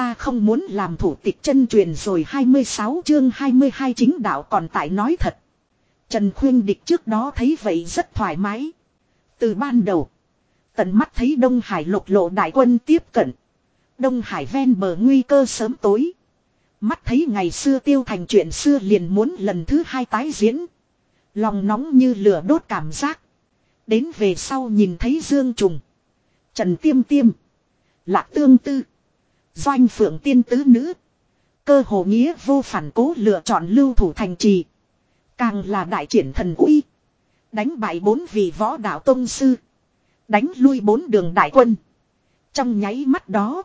Ta không muốn làm thủ tịch chân truyền rồi 26 chương 22 chính đạo còn tại nói thật. Trần Khuyên Địch trước đó thấy vậy rất thoải mái. Từ ban đầu. Tận mắt thấy Đông Hải lục lộ đại quân tiếp cận. Đông Hải ven bờ nguy cơ sớm tối. Mắt thấy ngày xưa tiêu thành chuyện xưa liền muốn lần thứ hai tái diễn. Lòng nóng như lửa đốt cảm giác. Đến về sau nhìn thấy Dương Trùng. Trần Tiêm Tiêm. Lạc Tương Tư. Doanh Phượng Tiên Tứ Nữ. Cơ hồ nghĩa vô phản cố lựa chọn lưu thủ thành trì. Càng là đại triển thần uy. Đánh bại bốn vị võ đạo tông sư. Đánh lui bốn đường đại quân. Trong nháy mắt đó.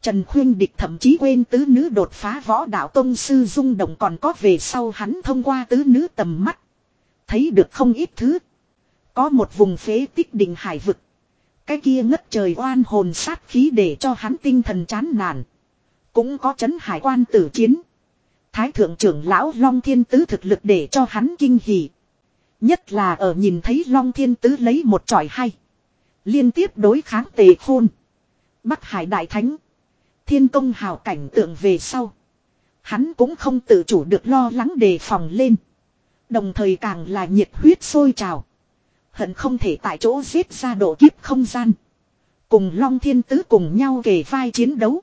Trần Khuyên Địch thậm chí quên tứ nữ đột phá võ đạo tông sư rung động còn có về sau hắn thông qua tứ nữ tầm mắt. Thấy được không ít thứ. Có một vùng phế tích đình hải vực. Cái kia ngất trời oan hồn sát khí để cho hắn tinh thần chán nản. Cũng có chấn hải quan tử chiến. Thái thượng trưởng lão Long Thiên Tứ thực lực để cho hắn kinh hỉ. Nhất là ở nhìn thấy Long Thiên Tứ lấy một tròi hay. Liên tiếp đối kháng tề khôn. Bắc Hải Đại Thánh. Thiên công hào cảnh tượng về sau. Hắn cũng không tự chủ được lo lắng đề phòng lên. Đồng thời càng là nhiệt huyết sôi trào. Hận không thể tại chỗ giết ra độ kiếp không gian. Cùng Long Thiên Tứ cùng nhau kề vai chiến đấu.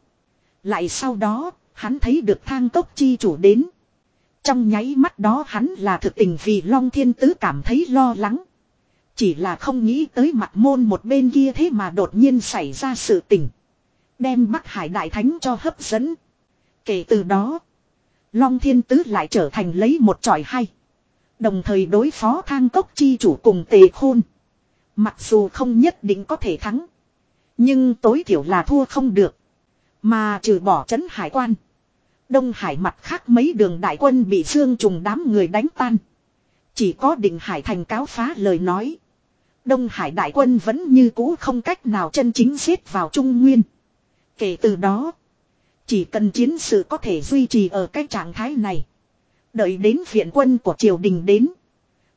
Lại sau đó, hắn thấy được thang tốc chi chủ đến. Trong nháy mắt đó hắn là thực tình vì Long Thiên Tứ cảm thấy lo lắng. Chỉ là không nghĩ tới mặt môn một bên kia thế mà đột nhiên xảy ra sự tình. Đem Bắc Hải Đại Thánh cho hấp dẫn. Kể từ đó, Long Thiên Tứ lại trở thành lấy một tròi hay. Đồng thời đối phó thang cốc chi chủ cùng tề khôn. Mặc dù không nhất định có thể thắng. Nhưng tối thiểu là thua không được. Mà trừ bỏ chấn hải quan. Đông Hải mặt khác mấy đường đại quân bị Dương Trùng đám người đánh tan. Chỉ có định Hải thành cáo phá lời nói. Đông Hải đại quân vẫn như cũ không cách nào chân chính xếp vào Trung Nguyên. Kể từ đó, chỉ cần chiến sự có thể duy trì ở cái trạng thái này. Đợi đến viện quân của triều đình đến.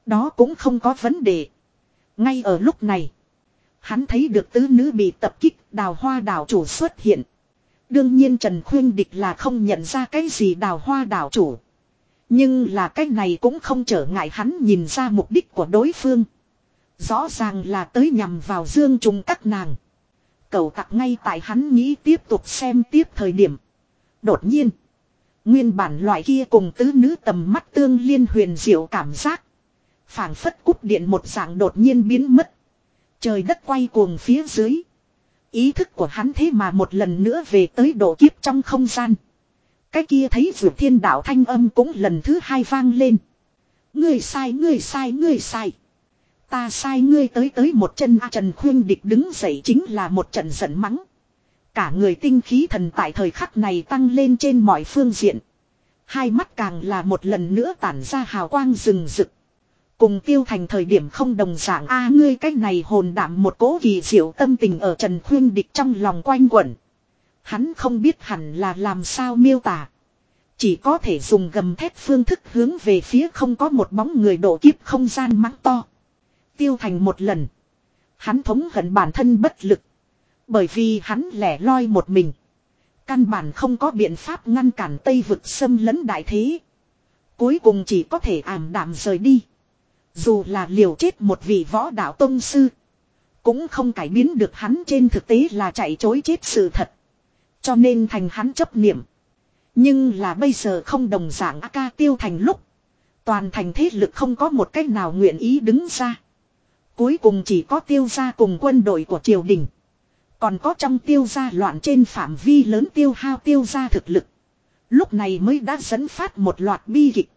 Đó cũng không có vấn đề. Ngay ở lúc này, hắn thấy được tứ nữ bị tập kích đào hoa đảo chủ xuất hiện. Đương nhiên Trần Khuyên Địch là không nhận ra cái gì đào hoa đảo chủ. Nhưng là cái này cũng không trở ngại hắn nhìn ra mục đích của đối phương. Rõ ràng là tới nhằm vào dương trùng các nàng. Cầu tặc ngay tại hắn nghĩ tiếp tục xem tiếp thời điểm. Đột nhiên. Nguyên bản loại kia cùng tứ nữ tầm mắt tương liên huyền diệu cảm giác. phảng phất cúp điện một dạng đột nhiên biến mất. Trời đất quay cuồng phía dưới. Ý thức của hắn thế mà một lần nữa về tới độ kiếp trong không gian. Cái kia thấy vượt thiên đạo thanh âm cũng lần thứ hai vang lên. Ngươi sai, ngươi sai, ngươi sai. Ta sai ngươi tới tới một chân A Trần Khuyên Địch đứng dậy chính là một trận giận mắng. Cả người tinh khí thần tại thời khắc này tăng lên trên mọi phương diện. Hai mắt càng là một lần nữa tản ra hào quang rừng rực. Cùng tiêu thành thời điểm không đồng dạng a, ngươi cách này hồn đảm một cố kỳ diệu tâm tình ở Trần Khuyên Địch trong lòng quanh quẩn. Hắn không biết hẳn là làm sao miêu tả. Chỉ có thể dùng gầm thép phương thức hướng về phía không có một bóng người độ kiếp không gian mắng to. Tiêu thành một lần. Hắn thống hận bản thân bất lực. Bởi vì hắn lẻ loi một mình. Căn bản không có biện pháp ngăn cản Tây vực xâm lấn đại thế. Cuối cùng chỉ có thể ảm đạm rời đi. Dù là liều chết một vị võ đạo tông sư. Cũng không cải biến được hắn trên thực tế là chạy chối chết sự thật. Cho nên thành hắn chấp niệm. Nhưng là bây giờ không đồng dạng ca tiêu thành lúc. Toàn thành thế lực không có một cách nào nguyện ý đứng ra. Cuối cùng chỉ có tiêu gia cùng quân đội của triều đình. Còn có trong tiêu gia loạn trên phạm vi lớn tiêu hao tiêu gia thực lực. Lúc này mới đã dẫn phát một loạt bi kịch.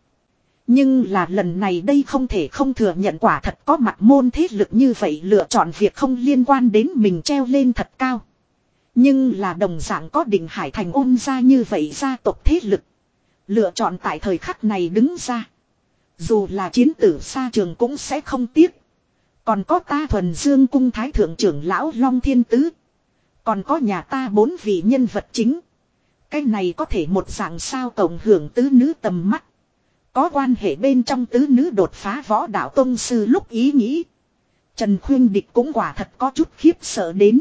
Nhưng là lần này đây không thể không thừa nhận quả thật có mặt môn thế lực như vậy lựa chọn việc không liên quan đến mình treo lên thật cao. Nhưng là đồng dạng có định hải thành ôn ra như vậy gia tộc thế lực. Lựa chọn tại thời khắc này đứng ra. Dù là chiến tử xa trường cũng sẽ không tiếc. Còn có ta thuần dương cung thái thượng trưởng lão Long Thiên Tứ. Còn có nhà ta bốn vị nhân vật chính. Cái này có thể một dạng sao tổng hưởng tứ nữ tầm mắt. Có quan hệ bên trong tứ nữ đột phá võ đạo tông sư lúc ý nghĩ. Trần Khuyên Địch cũng quả thật có chút khiếp sợ đến.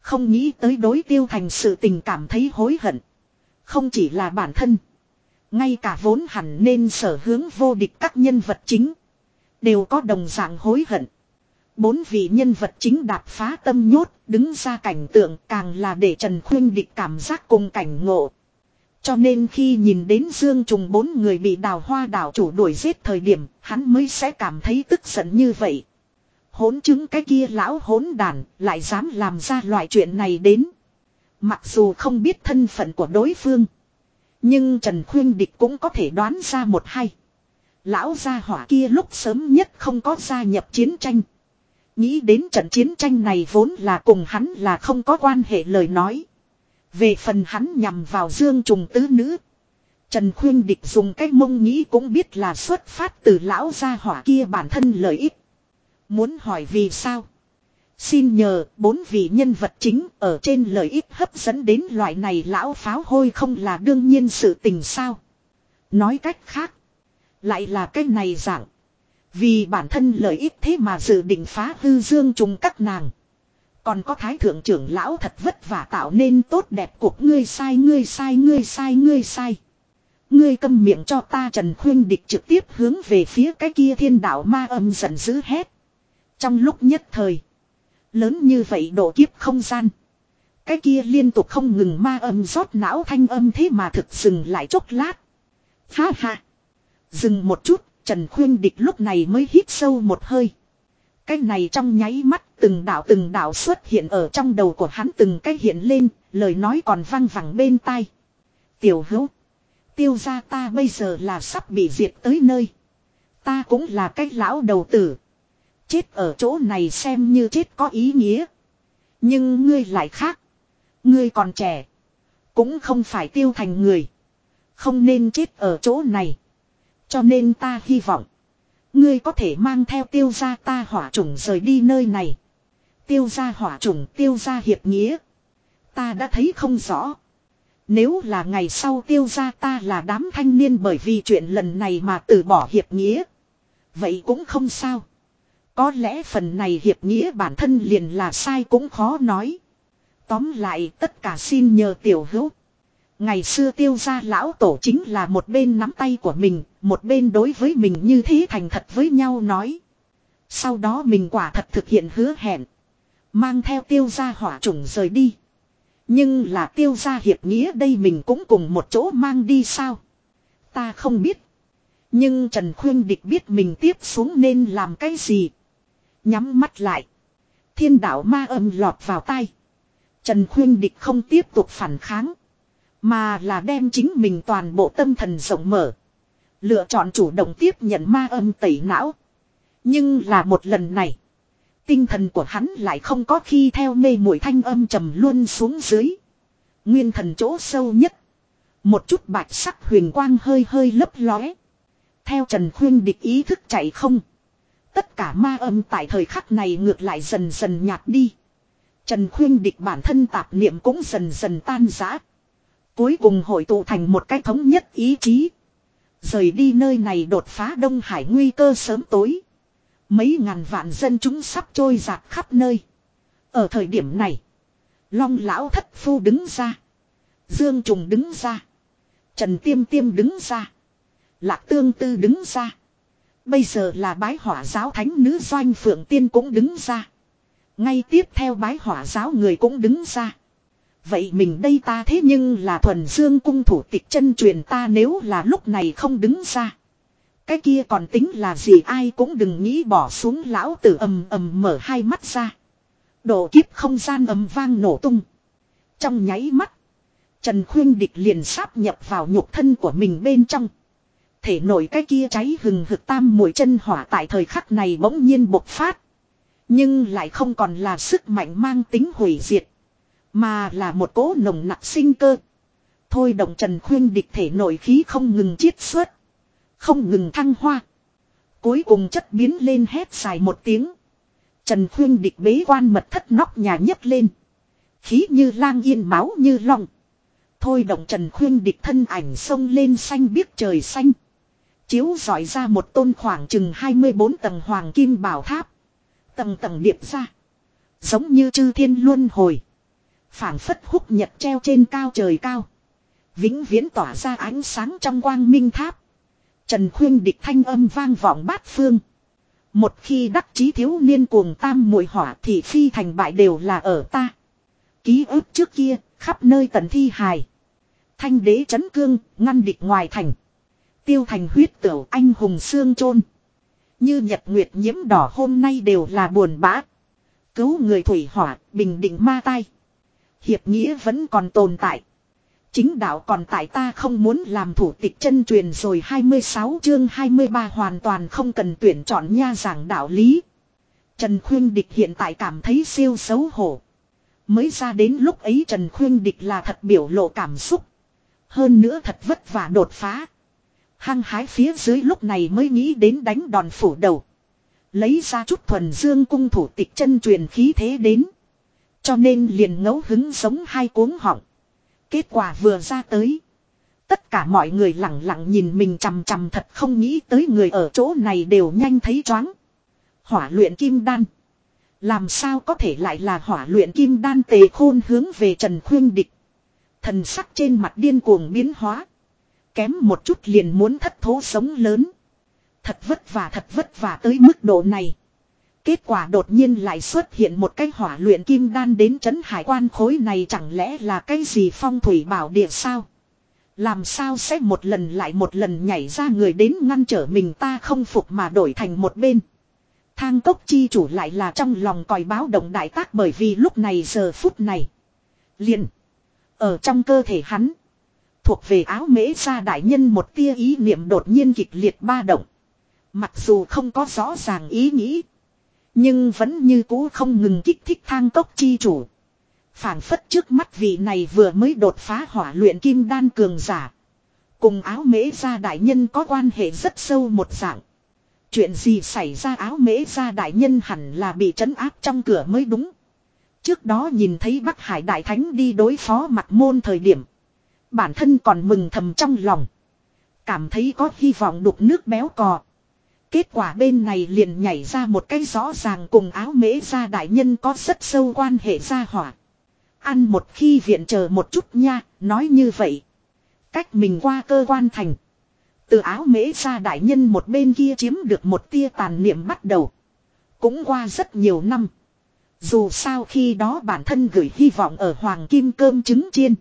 Không nghĩ tới đối tiêu thành sự tình cảm thấy hối hận. Không chỉ là bản thân. Ngay cả vốn hẳn nên sở hướng vô địch các nhân vật chính. Đều có đồng dạng hối hận. Bốn vị nhân vật chính đạp phá tâm nhốt, đứng ra cảnh tượng càng là để Trần Khuyên địch cảm giác cùng cảnh ngộ. Cho nên khi nhìn đến Dương Trùng bốn người bị đào hoa đảo chủ đuổi giết thời điểm, hắn mới sẽ cảm thấy tức giận như vậy. Hốn chứng cái kia lão hốn đàn, lại dám làm ra loại chuyện này đến. Mặc dù không biết thân phận của đối phương. Nhưng Trần Khuyên Địch cũng có thể đoán ra một hay. Lão gia hỏa kia lúc sớm nhất không có gia nhập chiến tranh. Nghĩ đến trận chiến tranh này vốn là cùng hắn là không có quan hệ lời nói. Về phần hắn nhằm vào dương trùng tứ nữ. Trần Khuyên Địch dùng cách mông nghĩ cũng biết là xuất phát từ lão gia hỏa kia bản thân lợi ích. Muốn hỏi vì sao? Xin nhờ bốn vị nhân vật chính ở trên lợi ích hấp dẫn đến loại này lão pháo hôi không là đương nhiên sự tình sao. Nói cách khác. Lại là cái này dạng. Vì bản thân lợi ích thế mà dự định phá hư dương trùng các nàng. Còn có thái thượng trưởng lão thật vất vả tạo nên tốt đẹp cuộc ngươi sai ngươi sai ngươi sai ngươi sai. Ngươi câm miệng cho ta Trần Khuyên Địch trực tiếp hướng về phía cái kia thiên đạo ma âm giận dữ hét. Trong lúc nhất thời. Lớn như vậy độ kiếp không gian. Cái kia liên tục không ngừng ma âm rót não thanh âm thế mà thực dừng lại chốc lát. Ha ha. Dừng một chút, Trần Khuyên Địch lúc này mới hít sâu một hơi. Cái này trong nháy mắt từng đạo từng đạo xuất hiện ở trong đầu của hắn từng cái hiện lên, lời nói còn văng vẳng bên tai. Tiểu hữu. Tiêu gia ta bây giờ là sắp bị diệt tới nơi. Ta cũng là cái lão đầu tử. Chết ở chỗ này xem như chết có ý nghĩa. Nhưng ngươi lại khác. Ngươi còn trẻ. Cũng không phải tiêu thành người. Không nên chết ở chỗ này. Cho nên ta hy vọng. Ngươi có thể mang theo tiêu gia ta hỏa chủng rời đi nơi này. Tiêu gia hỏa chủng tiêu gia hiệp nghĩa. Ta đã thấy không rõ. Nếu là ngày sau tiêu gia ta là đám thanh niên bởi vì chuyện lần này mà từ bỏ hiệp nghĩa. Vậy cũng không sao. Có lẽ phần này hiệp nghĩa bản thân liền là sai cũng khó nói. Tóm lại tất cả xin nhờ tiểu hữu. Ngày xưa tiêu gia lão tổ chính là một bên nắm tay của mình, một bên đối với mình như thế thành thật với nhau nói. Sau đó mình quả thật thực hiện hứa hẹn. Mang theo tiêu gia hỏa trùng rời đi. Nhưng là tiêu gia hiệp nghĩa đây mình cũng cùng một chỗ mang đi sao? Ta không biết. Nhưng Trần Khuyên Địch biết mình tiếp xuống nên làm cái gì. Nhắm mắt lại. Thiên đạo ma âm lọt vào tay. Trần Khuyên Địch không tiếp tục phản kháng. Mà là đem chính mình toàn bộ tâm thần rộng mở. Lựa chọn chủ động tiếp nhận ma âm tẩy não. Nhưng là một lần này. Tinh thần của hắn lại không có khi theo mê muội thanh âm trầm luôn xuống dưới. Nguyên thần chỗ sâu nhất. Một chút bạch sắc huyền quang hơi hơi lấp lóe. Theo Trần Khuyên địch ý thức chạy không. Tất cả ma âm tại thời khắc này ngược lại dần dần nhạt đi. Trần Khuyên địch bản thân tạp niệm cũng dần dần tan rã. Cuối cùng hội tụ thành một cái thống nhất ý chí. Rời đi nơi này đột phá Đông Hải nguy cơ sớm tối. Mấy ngàn vạn dân chúng sắp trôi giạt khắp nơi. Ở thời điểm này. Long lão thất phu đứng ra. Dương Trùng đứng ra. Trần Tiêm Tiêm đứng ra. Lạc Tương Tư đứng ra. Bây giờ là bái hỏa giáo thánh nữ doanh phượng tiên cũng đứng ra. Ngay tiếp theo bái hỏa giáo người cũng đứng ra. Vậy mình đây ta thế nhưng là thuần dương cung thủ tịch chân truyền ta nếu là lúc này không đứng ra. Cái kia còn tính là gì ai cũng đừng nghĩ bỏ xuống lão tử ầm ầm mở hai mắt ra. Độ kiếp không gian ầm vang nổ tung. Trong nháy mắt. Trần Khuyên Địch liền sáp nhập vào nhục thân của mình bên trong. Thể nổi cái kia cháy hừng hực tam mũi chân hỏa tại thời khắc này bỗng nhiên bộc phát. Nhưng lại không còn là sức mạnh mang tính hủy diệt. Mà là một cỗ nồng nặc sinh cơ. Thôi động Trần Khuyên địch thể nội khí không ngừng chiết xuất. Không ngừng thăng hoa. Cuối cùng chất biến lên hét dài một tiếng. Trần Khuyên địch bế quan mật thất nóc nhà nhấc lên. Khí như lang yên, máu như long. Thôi động Trần Khuyên địch thân ảnh sông lên xanh biếc trời xanh. Chiếu dọi ra một tôn khoảng chừng 24 tầng hoàng kim bảo tháp. Tầng tầng điệp ra. Giống như chư thiên luân hồi phảng phất húc nhật treo trên cao trời cao. Vĩnh viễn tỏa ra ánh sáng trong quang minh tháp. Trần khuyên địch thanh âm vang vọng bát phương. Một khi đắc chí thiếu niên cuồng tam muội hỏa thì phi thành bại đều là ở ta. Ký ức trước kia, khắp nơi tần thi hài. Thanh đế chấn cương, ngăn địch ngoài thành. Tiêu thành huyết tửu anh hùng xương chôn Như nhật nguyệt nhiễm đỏ hôm nay đều là buồn bã. Cứu người thủy hỏa, bình định ma tai. Hiệp nghĩa vẫn còn tồn tại. Chính đạo còn tại ta không muốn làm thủ tịch chân truyền rồi 26 chương 23 hoàn toàn không cần tuyển chọn nha giảng đạo lý. Trần Khuyên Địch hiện tại cảm thấy siêu xấu hổ. Mới ra đến lúc ấy Trần Khuyên Địch là thật biểu lộ cảm xúc. Hơn nữa thật vất vả đột phá. Hăng hái phía dưới lúc này mới nghĩ đến đánh đòn phủ đầu. Lấy ra chút thuần dương cung thủ tịch chân truyền khí thế đến. Cho nên liền ngẫu hứng giống hai cuống họng. Kết quả vừa ra tới. Tất cả mọi người lặng lặng nhìn mình chằm chằm thật không nghĩ tới người ở chỗ này đều nhanh thấy choáng. Hỏa luyện kim đan. Làm sao có thể lại là hỏa luyện kim đan tề khôn hướng về Trần Khuyên Địch. Thần sắc trên mặt điên cuồng biến hóa. Kém một chút liền muốn thất thố sống lớn. Thật vất vả, thật vất vả tới mức độ này. Kết quả đột nhiên lại xuất hiện một cái hỏa luyện kim đan đến chấn hải quan khối này chẳng lẽ là cái gì phong thủy bảo địa sao? Làm sao sẽ một lần lại một lần nhảy ra người đến ngăn trở mình ta không phục mà đổi thành một bên. Thang cốc chi chủ lại là trong lòng còi báo động đại tác bởi vì lúc này giờ phút này. liền, Ở trong cơ thể hắn. Thuộc về áo mễ ra đại nhân một tia ý niệm đột nhiên kịch liệt ba động. Mặc dù không có rõ ràng ý nghĩ. Nhưng vẫn như cũ không ngừng kích thích thang cốc chi chủ. phảng phất trước mắt vị này vừa mới đột phá hỏa luyện kim đan cường giả. Cùng áo mễ gia đại nhân có quan hệ rất sâu một dạng. Chuyện gì xảy ra áo mễ gia đại nhân hẳn là bị trấn áp trong cửa mới đúng. Trước đó nhìn thấy Bắc Hải Đại Thánh đi đối phó mặt môn thời điểm. Bản thân còn mừng thầm trong lòng. Cảm thấy có hy vọng đục nước béo cò. Kết quả bên này liền nhảy ra một cái rõ ràng cùng áo mễ ra đại nhân có rất sâu quan hệ gia hỏa. Ăn một khi viện chờ một chút nha, nói như vậy. Cách mình qua cơ quan thành. Từ áo mễ ra đại nhân một bên kia chiếm được một tia tàn niệm bắt đầu. Cũng qua rất nhiều năm. Dù sao khi đó bản thân gửi hy vọng ở hoàng kim cơm trứng chiên.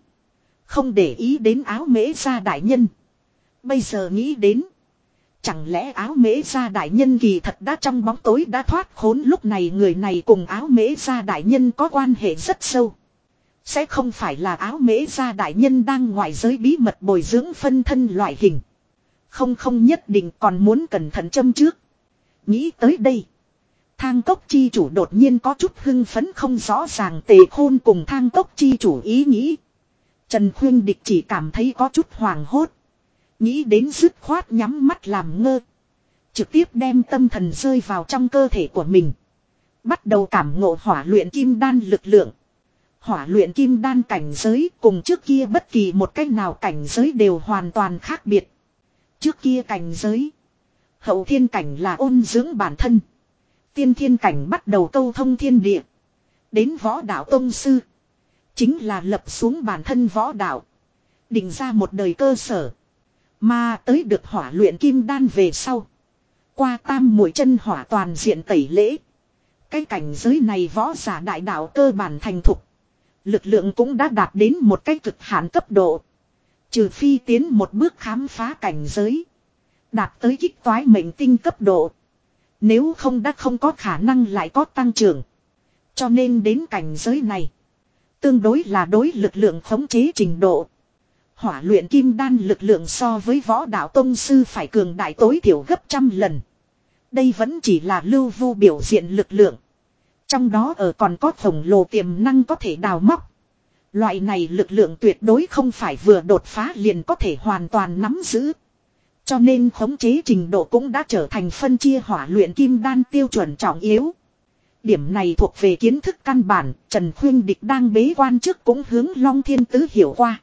Không để ý đến áo mễ ra đại nhân. Bây giờ nghĩ đến. Chẳng lẽ áo mễ gia đại nhân kỳ thật đã trong bóng tối đã thoát khốn lúc này người này cùng áo mễ gia đại nhân có quan hệ rất sâu. Sẽ không phải là áo mễ gia đại nhân đang ngoài giới bí mật bồi dưỡng phân thân loại hình. Không không nhất định còn muốn cẩn thận châm trước. Nghĩ tới đây. Thang cốc chi chủ đột nhiên có chút hưng phấn không rõ ràng tề khôn cùng thang cốc chi chủ ý nghĩ. Trần Khuyên Địch chỉ cảm thấy có chút hoàng hốt. Nghĩ đến dứt khoát nhắm mắt làm ngơ. Trực tiếp đem tâm thần rơi vào trong cơ thể của mình. Bắt đầu cảm ngộ hỏa luyện kim đan lực lượng. Hỏa luyện kim đan cảnh giới cùng trước kia bất kỳ một cách nào cảnh giới đều hoàn toàn khác biệt. Trước kia cảnh giới. Hậu thiên cảnh là ôn dưỡng bản thân. Tiên thiên cảnh bắt đầu câu thông thiên địa. Đến võ đạo tông sư. Chính là lập xuống bản thân võ đạo. Định ra một đời cơ sở. Mà tới được hỏa luyện kim đan về sau. Qua tam mũi chân hỏa toàn diện tẩy lễ. Cái cảnh giới này võ giả đại đạo cơ bản thành thục. Lực lượng cũng đã đạt đến một cái cực hạn cấp độ. Trừ phi tiến một bước khám phá cảnh giới. Đạt tới kích toái mệnh tinh cấp độ. Nếu không đã không có khả năng lại có tăng trưởng. Cho nên đến cảnh giới này. Tương đối là đối lực lượng khống chế trình độ hỏa luyện kim đan lực lượng so với võ đạo tông sư phải cường đại tối thiểu gấp trăm lần. Đây vẫn chỉ là lưu vu biểu diện lực lượng. Trong đó ở còn có khổng lồ tiềm năng có thể đào móc. Loại này lực lượng tuyệt đối không phải vừa đột phá liền có thể hoàn toàn nắm giữ. Cho nên khống chế trình độ cũng đã trở thành phân chia hỏa luyện kim đan tiêu chuẩn trọng yếu. Điểm này thuộc về kiến thức căn bản, Trần Khuyên Địch đang bế quan trước cũng hướng Long Thiên Tứ hiểu qua.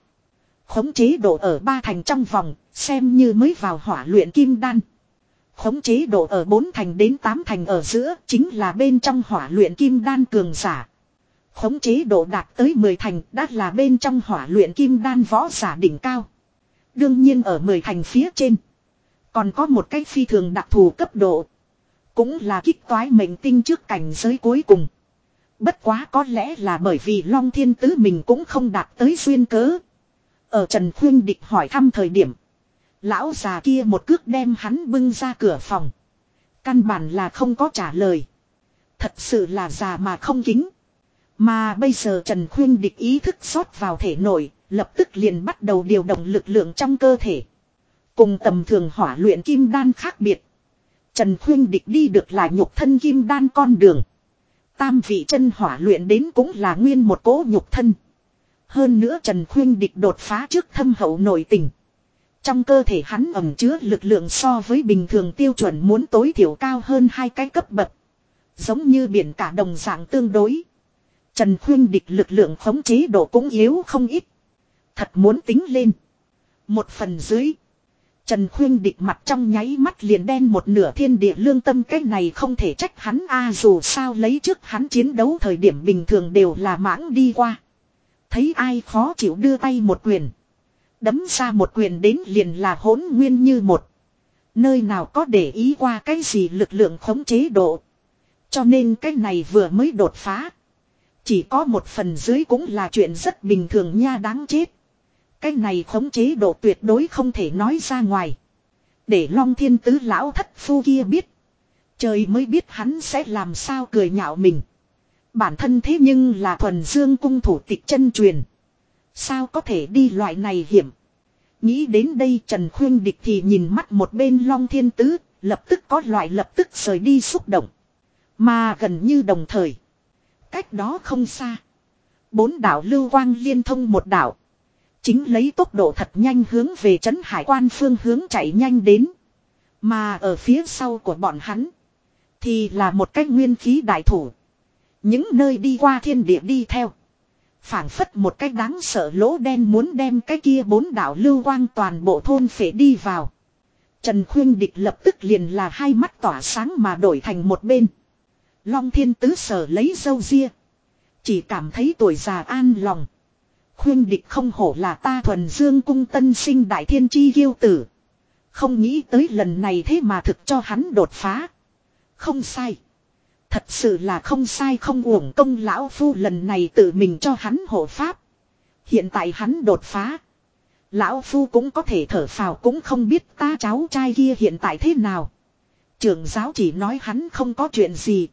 Khống chế độ ở ba thành trong vòng, xem như mới vào hỏa luyện kim đan. Khống chế độ ở bốn thành đến tám thành ở giữa, chính là bên trong hỏa luyện kim đan cường giả. Khống chế độ đạt tới 10 thành đã là bên trong hỏa luyện kim đan võ giả đỉnh cao. Đương nhiên ở 10 thành phía trên. Còn có một cái phi thường đặc thù cấp độ. Cũng là kích toái mệnh tinh trước cảnh giới cuối cùng. Bất quá có lẽ là bởi vì Long Thiên Tứ mình cũng không đạt tới duyên cớ. Ở Trần Khuyên Địch hỏi thăm thời điểm. Lão già kia một cước đem hắn bưng ra cửa phòng. Căn bản là không có trả lời. Thật sự là già mà không kính. Mà bây giờ Trần Khuyên Địch ý thức xót vào thể nội, lập tức liền bắt đầu điều động lực lượng trong cơ thể. Cùng tầm thường hỏa luyện kim đan khác biệt. Trần Khuyên Địch đi được là nhục thân kim đan con đường. Tam vị chân hỏa luyện đến cũng là nguyên một cỗ nhục thân. Hơn nữa Trần Khuyên Địch đột phá trước thâm hậu nội tình. Trong cơ thể hắn ẩm chứa lực lượng so với bình thường tiêu chuẩn muốn tối thiểu cao hơn hai cái cấp bậc. Giống như biển cả đồng dạng tương đối. Trần Khuyên Địch lực lượng khống chế độ cũng yếu không ít. Thật muốn tính lên. Một phần dưới. Trần Khuyên địch mặt trong nháy mắt liền đen một nửa thiên địa lương tâm cái này không thể trách hắn a dù sao lấy trước hắn chiến đấu thời điểm bình thường đều là mãng đi qua. Thấy ai khó chịu đưa tay một quyền. Đấm ra một quyền đến liền là hỗn nguyên như một. Nơi nào có để ý qua cái gì lực lượng khống chế độ. Cho nên cái này vừa mới đột phá. Chỉ có một phần dưới cũng là chuyện rất bình thường nha đáng chết. Cái này khống chế độ tuyệt đối không thể nói ra ngoài. Để long thiên tứ lão thất phu kia biết. Trời mới biết hắn sẽ làm sao cười nhạo mình. Bản thân thế nhưng là thuần dương cung thủ tịch chân truyền. Sao có thể đi loại này hiểm. Nghĩ đến đây Trần Khuyên Địch thì nhìn mắt một bên Long Thiên Tứ, lập tức có loại lập tức rời đi xúc động. Mà gần như đồng thời. Cách đó không xa. Bốn đảo lưu quang liên thông một đảo. Chính lấy tốc độ thật nhanh hướng về trấn hải quan phương hướng chạy nhanh đến. Mà ở phía sau của bọn hắn. Thì là một cách nguyên khí đại thủ. Những nơi đi qua thiên địa đi theo. phảng phất một cái đáng sợ lỗ đen muốn đem cái kia bốn đảo lưu quang toàn bộ thôn phể đi vào. Trần Khuyên Địch lập tức liền là hai mắt tỏa sáng mà đổi thành một bên. Long thiên tứ sở lấy dâu ria. Chỉ cảm thấy tuổi già an lòng. Khuyên địch không hổ là ta thuần dương cung tân sinh đại thiên chi yêu tử. Không nghĩ tới lần này thế mà thực cho hắn đột phá. Không sai. Thật sự là không sai không uổng công lão phu lần này tự mình cho hắn hộ pháp. Hiện tại hắn đột phá. Lão phu cũng có thể thở phào cũng không biết ta cháu trai kia hiện tại thế nào. Trưởng giáo chỉ nói hắn không có chuyện gì.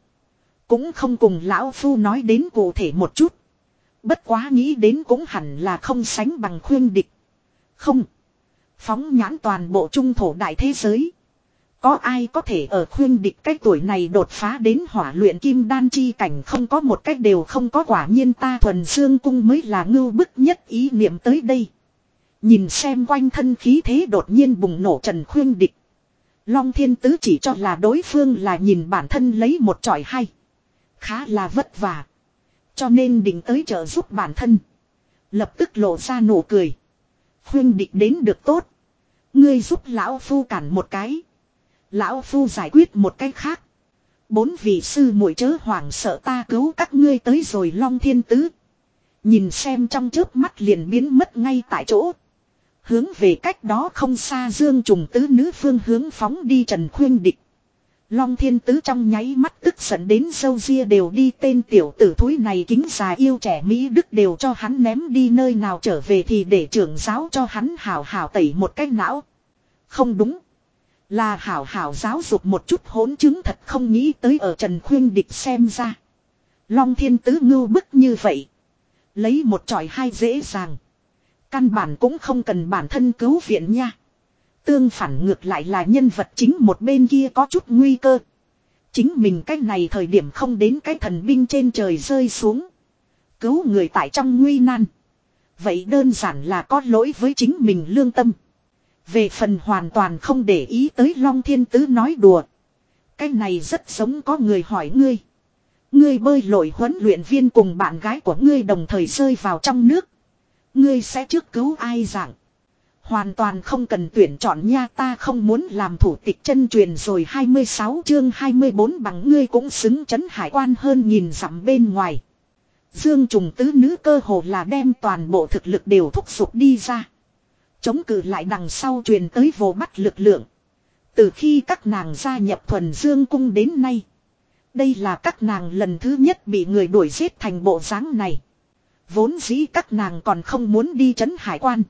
Cũng không cùng lão phu nói đến cụ thể một chút. Bất quá nghĩ đến cũng hẳn là không sánh bằng khuyên địch. Không. Phóng nhãn toàn bộ trung thổ đại thế giới. Có ai có thể ở khuyên địch cái tuổi này đột phá đến hỏa luyện kim đan chi cảnh không có một cách đều không có quả nhiên ta thuần xương cung mới là ngưu bức nhất ý niệm tới đây. Nhìn xem quanh thân khí thế đột nhiên bùng nổ trần khuyên địch. Long thiên tứ chỉ cho là đối phương là nhìn bản thân lấy một tròi hay. Khá là vất vả. Cho nên định tới trợ giúp bản thân. Lập tức lộ ra nụ cười. Khuyên địch đến được tốt. Ngươi giúp lão phu cản một cái. Lão phu giải quyết một cách khác. Bốn vị sư muội chớ hoảng sợ ta cứu các ngươi tới rồi long thiên tứ. Nhìn xem trong trước mắt liền biến mất ngay tại chỗ. Hướng về cách đó không xa dương trùng tứ nữ phương hướng phóng đi trần khuyên địch. Long thiên tứ trong nháy mắt tức giận đến sâu ria đều đi tên tiểu tử thúi này kính già yêu trẻ Mỹ Đức đều cho hắn ném đi nơi nào trở về thì để trưởng giáo cho hắn hảo hảo tẩy một cái não. Không đúng. Là hảo hảo giáo dục một chút hỗn chứng thật không nghĩ tới ở Trần Khuyên Địch xem ra. Long thiên tứ ngưu bức như vậy. Lấy một tròi hai dễ dàng. Căn bản cũng không cần bản thân cứu viện nha. Tương phản ngược lại là nhân vật chính một bên kia có chút nguy cơ. Chính mình cái này thời điểm không đến cái thần binh trên trời rơi xuống. Cứu người tại trong nguy nan. Vậy đơn giản là có lỗi với chính mình lương tâm. Về phần hoàn toàn không để ý tới Long Thiên Tứ nói đùa. Cái này rất giống có người hỏi ngươi. Ngươi bơi lội huấn luyện viên cùng bạn gái của ngươi đồng thời rơi vào trong nước. Ngươi sẽ trước cứu ai dạng. Hoàn toàn không cần tuyển chọn nha, ta không muốn làm thủ tịch chân truyền rồi 26 chương 24 bằng ngươi cũng xứng chấn hải quan hơn nhìn dặm bên ngoài. Dương trùng tứ nữ cơ hồ là đem toàn bộ thực lực đều thúc giục đi ra. Chống cự lại đằng sau truyền tới vô bắt lực lượng. Từ khi các nàng gia nhập thuần dương cung đến nay. Đây là các nàng lần thứ nhất bị người đuổi giết thành bộ dáng này. Vốn dĩ các nàng còn không muốn đi chấn hải quan.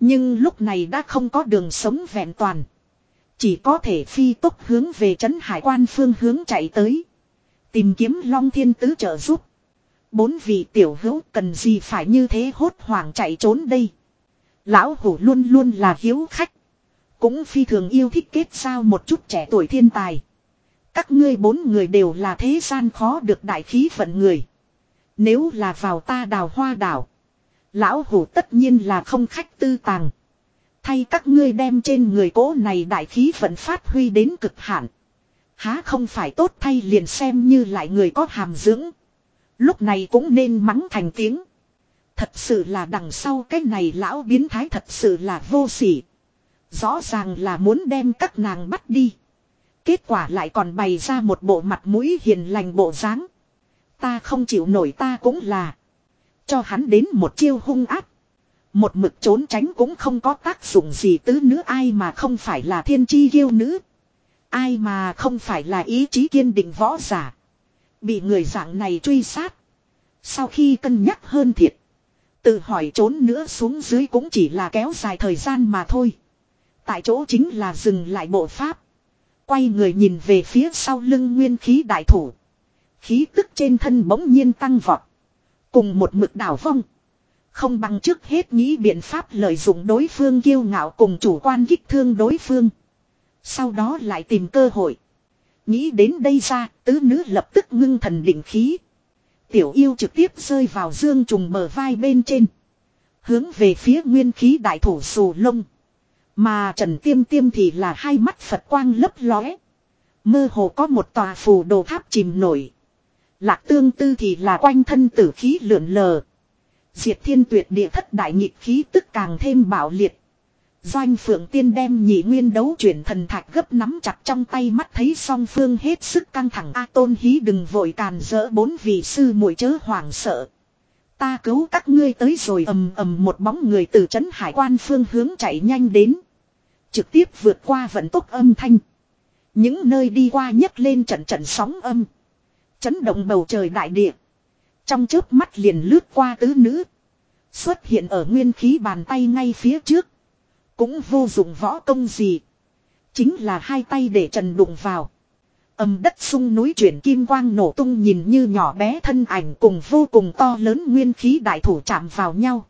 Nhưng lúc này đã không có đường sống vẹn toàn. Chỉ có thể phi tốc hướng về chấn hải quan phương hướng chạy tới. Tìm kiếm Long Thiên Tứ trợ giúp. Bốn vị tiểu hữu cần gì phải như thế hốt hoảng chạy trốn đây. Lão hủ luôn luôn là hiếu khách. Cũng phi thường yêu thích kết giao một chút trẻ tuổi thiên tài. Các ngươi bốn người đều là thế gian khó được đại khí phận người. Nếu là vào ta đào hoa đảo. Lão hủ tất nhiên là không khách tư tàng. Thay các ngươi đem trên người cố này đại khí vận phát huy đến cực hạn. Há không phải tốt thay liền xem như lại người có hàm dưỡng. Lúc này cũng nên mắng thành tiếng. Thật sự là đằng sau cái này lão biến thái thật sự là vô sỉ. Rõ ràng là muốn đem các nàng bắt đi. Kết quả lại còn bày ra một bộ mặt mũi hiền lành bộ dáng. Ta không chịu nổi ta cũng là. Cho hắn đến một chiêu hung áp. Một mực trốn tránh cũng không có tác dụng gì tứ nữ ai mà không phải là thiên chi yêu nữ. Ai mà không phải là ý chí kiên định võ giả. Bị người dạng này truy sát. Sau khi cân nhắc hơn thiệt. Tự hỏi trốn nữa xuống dưới cũng chỉ là kéo dài thời gian mà thôi. Tại chỗ chính là dừng lại bộ pháp. Quay người nhìn về phía sau lưng nguyên khí đại thủ. Khí tức trên thân bỗng nhiên tăng vọt. Cùng một mực đảo vong. Không bằng trước hết nghĩ biện pháp lợi dụng đối phương kiêu ngạo cùng chủ quan kích thương đối phương. Sau đó lại tìm cơ hội. Nghĩ đến đây ra, tứ nữ lập tức ngưng thần định khí. Tiểu yêu trực tiếp rơi vào dương trùng bờ vai bên trên. Hướng về phía nguyên khí đại thủ xù lông. Mà Trần Tiêm Tiêm thì là hai mắt Phật quang lấp lóe. Mơ hồ có một tòa phù đồ tháp chìm nổi. Lạc tương tư thì là quanh thân tử khí lượn lờ. Diệt thiên tuyệt địa thất đại nhịp khí tức càng thêm bạo liệt. Doanh phượng tiên đem nhị nguyên đấu chuyển thần thạch gấp nắm chặt trong tay mắt thấy song phương hết sức căng thẳng A tôn hí đừng vội càn rỡ bốn vị sư muội chớ hoảng sợ. Ta cứu các ngươi tới rồi ầm ầm một bóng người từ trấn hải quan phương hướng chạy nhanh đến. Trực tiếp vượt qua vận tốc âm thanh. Những nơi đi qua nhấc lên trận trận sóng âm. Chấn động bầu trời đại địa. Trong chớp mắt liền lướt qua tứ nữ. Xuất hiện ở nguyên khí bàn tay ngay phía trước. Cũng vô dụng võ công gì. Chính là hai tay để trần đụng vào. Âm đất sung núi chuyển kim quang nổ tung nhìn như nhỏ bé thân ảnh cùng vô cùng to lớn nguyên khí đại thủ chạm vào nhau.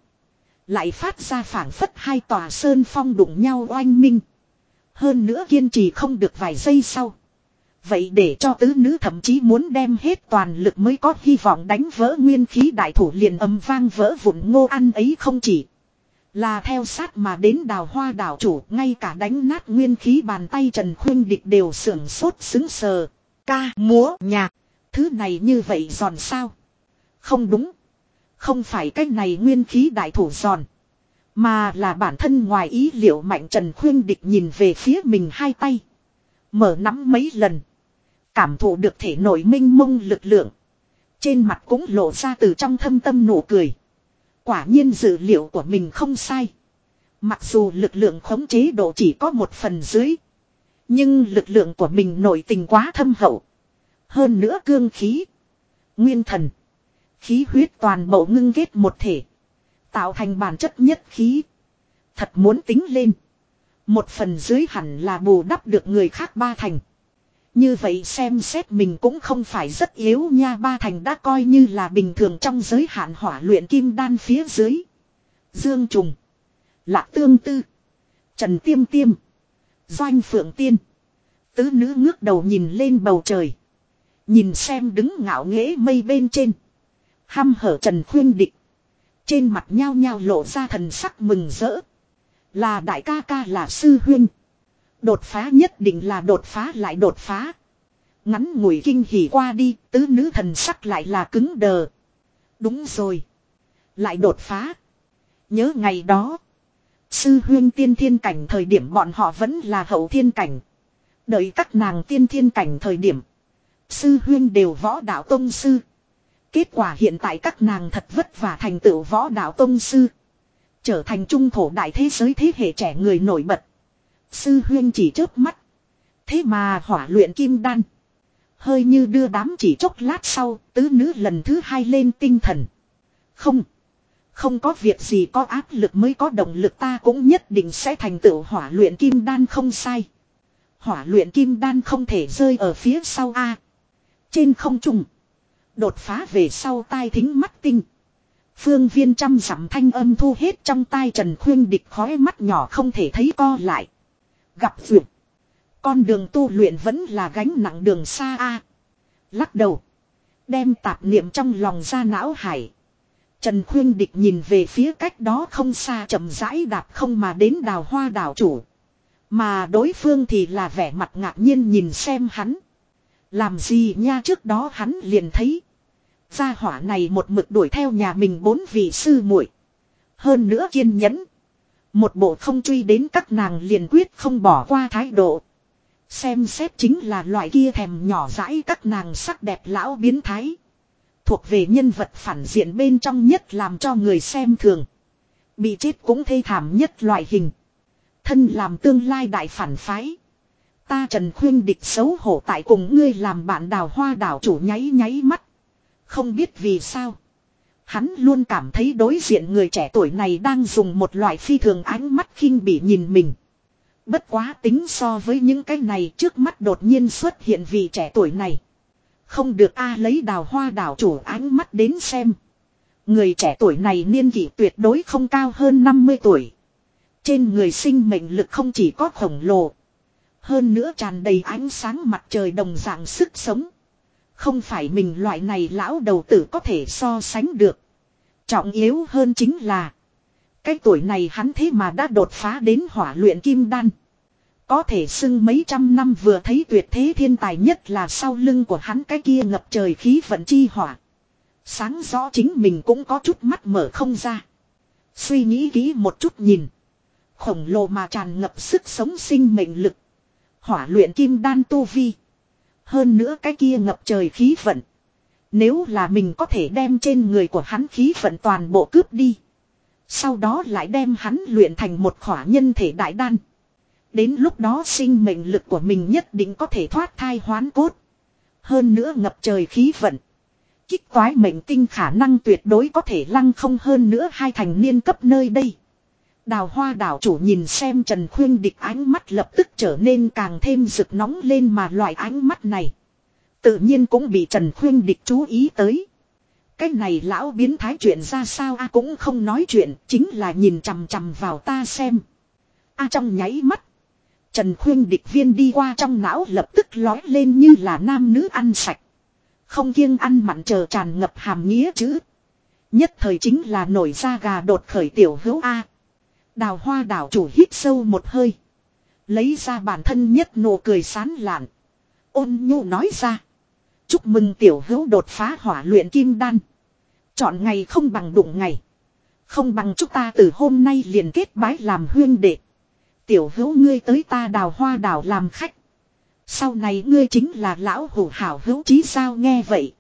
Lại phát ra phảng phất hai tòa sơn phong đụng nhau oanh minh. Hơn nữa kiên trì không được vài giây sau. Vậy để cho tứ nữ thậm chí muốn đem hết toàn lực mới có hy vọng đánh vỡ nguyên khí đại thủ liền âm vang vỡ vụn ngô ăn ấy không chỉ. Là theo sát mà đến đào hoa đảo chủ ngay cả đánh nát nguyên khí bàn tay Trần Khuyên Địch đều sưởng sốt xứng sờ. Ca, múa, nhạc. Thứ này như vậy giòn sao? Không đúng. Không phải cái này nguyên khí đại thủ giòn. Mà là bản thân ngoài ý liệu mạnh Trần Khuyên Địch nhìn về phía mình hai tay. Mở nắm mấy lần. Cảm thụ được thể nổi minh mông lực lượng. Trên mặt cũng lộ ra từ trong thâm tâm nụ cười. Quả nhiên dữ liệu của mình không sai. Mặc dù lực lượng khống chế độ chỉ có một phần dưới. Nhưng lực lượng của mình nổi tình quá thâm hậu. Hơn nữa cương khí. Nguyên thần. Khí huyết toàn bộ ngưng kết một thể. Tạo thành bản chất nhất khí. Thật muốn tính lên. Một phần dưới hẳn là bù đắp được người khác ba thành. Như vậy xem xét mình cũng không phải rất yếu nha, ba thành đã coi như là bình thường trong giới hạn hỏa luyện kim đan phía dưới. Dương Trùng. Lạc Tương Tư. Trần Tiêm Tiêm. Doanh Phượng Tiên. Tứ nữ ngước đầu nhìn lên bầu trời. Nhìn xem đứng ngạo nghễ mây bên trên. Hăm hở Trần Khuyên Địch. Trên mặt nhao nhao lộ ra thần sắc mừng rỡ. Là đại ca ca, là sư huynh. Đột phá nhất định là đột phá lại đột phá. Ngắn ngủi kinh hỉ qua đi, tứ nữ thần sắc lại là cứng đờ. Đúng rồi. Lại đột phá. Nhớ ngày đó. Sư huyên tiên thiên cảnh thời điểm bọn họ vẫn là hậu thiên cảnh. Đợi các nàng tiên thiên cảnh thời điểm. Sư huyên đều võ đạo tông sư. Kết quả hiện tại các nàng thật vất vả thành tựu võ đạo tông sư. Trở thành trung thổ đại thế giới thế hệ trẻ người nổi bật. Sư huyên chỉ chớp mắt. Thế mà hỏa luyện kim đan. Hơi như đưa đám chỉ chốc lát sau, tứ nữ lần thứ hai lên tinh thần. Không. Không có việc gì có áp lực mới có động lực ta cũng nhất định sẽ thành tựu hỏa luyện kim đan không sai. Hỏa luyện kim đan không thể rơi ở phía sau A. Trên không trung. Đột phá về sau tai thính mắt tinh. Phương viên trăm dặm thanh âm thu hết trong tai Trần Khuyên địch khói mắt nhỏ không thể thấy co lại. Gặp vượt. Con đường tu luyện vẫn là gánh nặng đường xa a. Lắc đầu. Đem tạp niệm trong lòng ra não hải. Trần Khuyên Địch nhìn về phía cách đó không xa chậm rãi đạp không mà đến đào hoa đảo chủ. Mà đối phương thì là vẻ mặt ngạc nhiên nhìn xem hắn. Làm gì nha trước đó hắn liền thấy. Gia hỏa này một mực đuổi theo nhà mình bốn vị sư muội Hơn nữa kiên nhẫn. Một bộ không truy đến các nàng liền quyết không bỏ qua thái độ. Xem xét chính là loại kia thèm nhỏ dãi các nàng sắc đẹp lão biến thái. Thuộc về nhân vật phản diện bên trong nhất làm cho người xem thường. Bị chết cũng thê thảm nhất loại hình. Thân làm tương lai đại phản phái. Ta Trần Khuyên địch xấu hổ tại cùng ngươi làm bạn đào hoa đảo chủ nháy nháy mắt. Không biết vì sao. Hắn luôn cảm thấy đối diện người trẻ tuổi này đang dùng một loại phi thường ánh mắt khinh bỉ nhìn mình. Bất quá tính so với những cái này trước mắt đột nhiên xuất hiện vì trẻ tuổi này. Không được a lấy đào hoa đảo chủ ánh mắt đến xem. Người trẻ tuổi này niên kỷ tuyệt đối không cao hơn 50 tuổi. Trên người sinh mệnh lực không chỉ có khổng lồ. Hơn nữa tràn đầy ánh sáng mặt trời đồng dạng sức sống. Không phải mình loại này lão đầu tử có thể so sánh được. Trọng yếu hơn chính là. Cái tuổi này hắn thế mà đã đột phá đến hỏa luyện kim đan. Có thể xưng mấy trăm năm vừa thấy tuyệt thế thiên tài nhất là sau lưng của hắn cái kia ngập trời khí vận chi hỏa. Sáng rõ chính mình cũng có chút mắt mở không ra. Suy nghĩ kỹ một chút nhìn. Khổng lồ mà tràn ngập sức sống sinh mệnh lực. Hỏa luyện kim đan tu vi. Hơn nữa cái kia ngập trời khí vận. Nếu là mình có thể đem trên người của hắn khí vận toàn bộ cướp đi. Sau đó lại đem hắn luyện thành một khỏa nhân thể đại đan. Đến lúc đó sinh mệnh lực của mình nhất định có thể thoát thai hoán cốt. Hơn nữa ngập trời khí vận. Kích toái mệnh tinh khả năng tuyệt đối có thể lăng không hơn nữa hai thành niên cấp nơi đây. Đào hoa đảo chủ nhìn xem Trần Khuyên địch ánh mắt lập tức trở nên càng thêm rực nóng lên mà loại ánh mắt này. Tự nhiên cũng bị Trần Khuyên địch chú ý tới. Cái này lão biến thái chuyện ra sao a cũng không nói chuyện, chính là nhìn chằm chằm vào ta xem. A trong nháy mắt. Trần Khuyên địch viên đi qua trong não lập tức lói lên như là nam nữ ăn sạch. Không kiêng ăn mặn chờ tràn ngập hàm nghĩa chứ Nhất thời chính là nổi da gà đột khởi tiểu hữu A. Đào hoa đảo chủ hít sâu một hơi. Lấy ra bản thân nhất nụ cười sán lạn. Ôn nhu nói ra. Chúc mừng tiểu hữu đột phá hỏa luyện kim đan. Chọn ngày không bằng đụng ngày. Không bằng chúng ta từ hôm nay liền kết bái làm huyên đệ. Tiểu hữu ngươi tới ta đào hoa đảo làm khách. Sau này ngươi chính là lão hủ hảo hữu chí sao nghe vậy.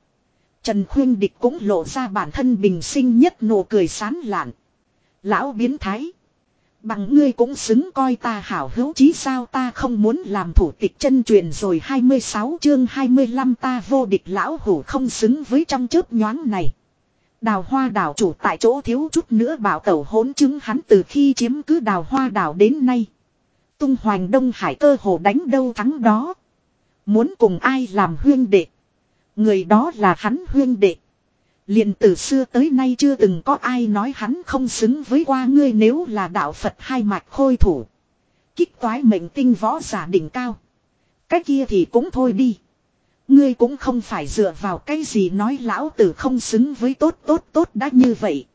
Trần Khuyên Địch cũng lộ ra bản thân bình sinh nhất nụ cười sán lạn. Lão biến thái. Bằng ngươi cũng xứng coi ta hảo hữu chí sao ta không muốn làm thủ tịch chân truyền rồi 26 chương 25 ta vô địch lão hủ không xứng với trong chớp nhoáng này. Đào hoa đảo chủ tại chỗ thiếu chút nữa bảo tẩu hỗn chứng hắn từ khi chiếm cứ đào hoa đảo đến nay. Tung hoành Đông Hải cơ hồ đánh đâu thắng đó. Muốn cùng ai làm huyên đệ. Người đó là hắn huyên đệ liền từ xưa tới nay chưa từng có ai nói hắn không xứng với qua ngươi nếu là đạo Phật hai mạch khôi thủ. Kích toái mệnh tinh võ giả đỉnh cao. Cái kia thì cũng thôi đi. Ngươi cũng không phải dựa vào cái gì nói lão tử không xứng với tốt tốt tốt đã như vậy.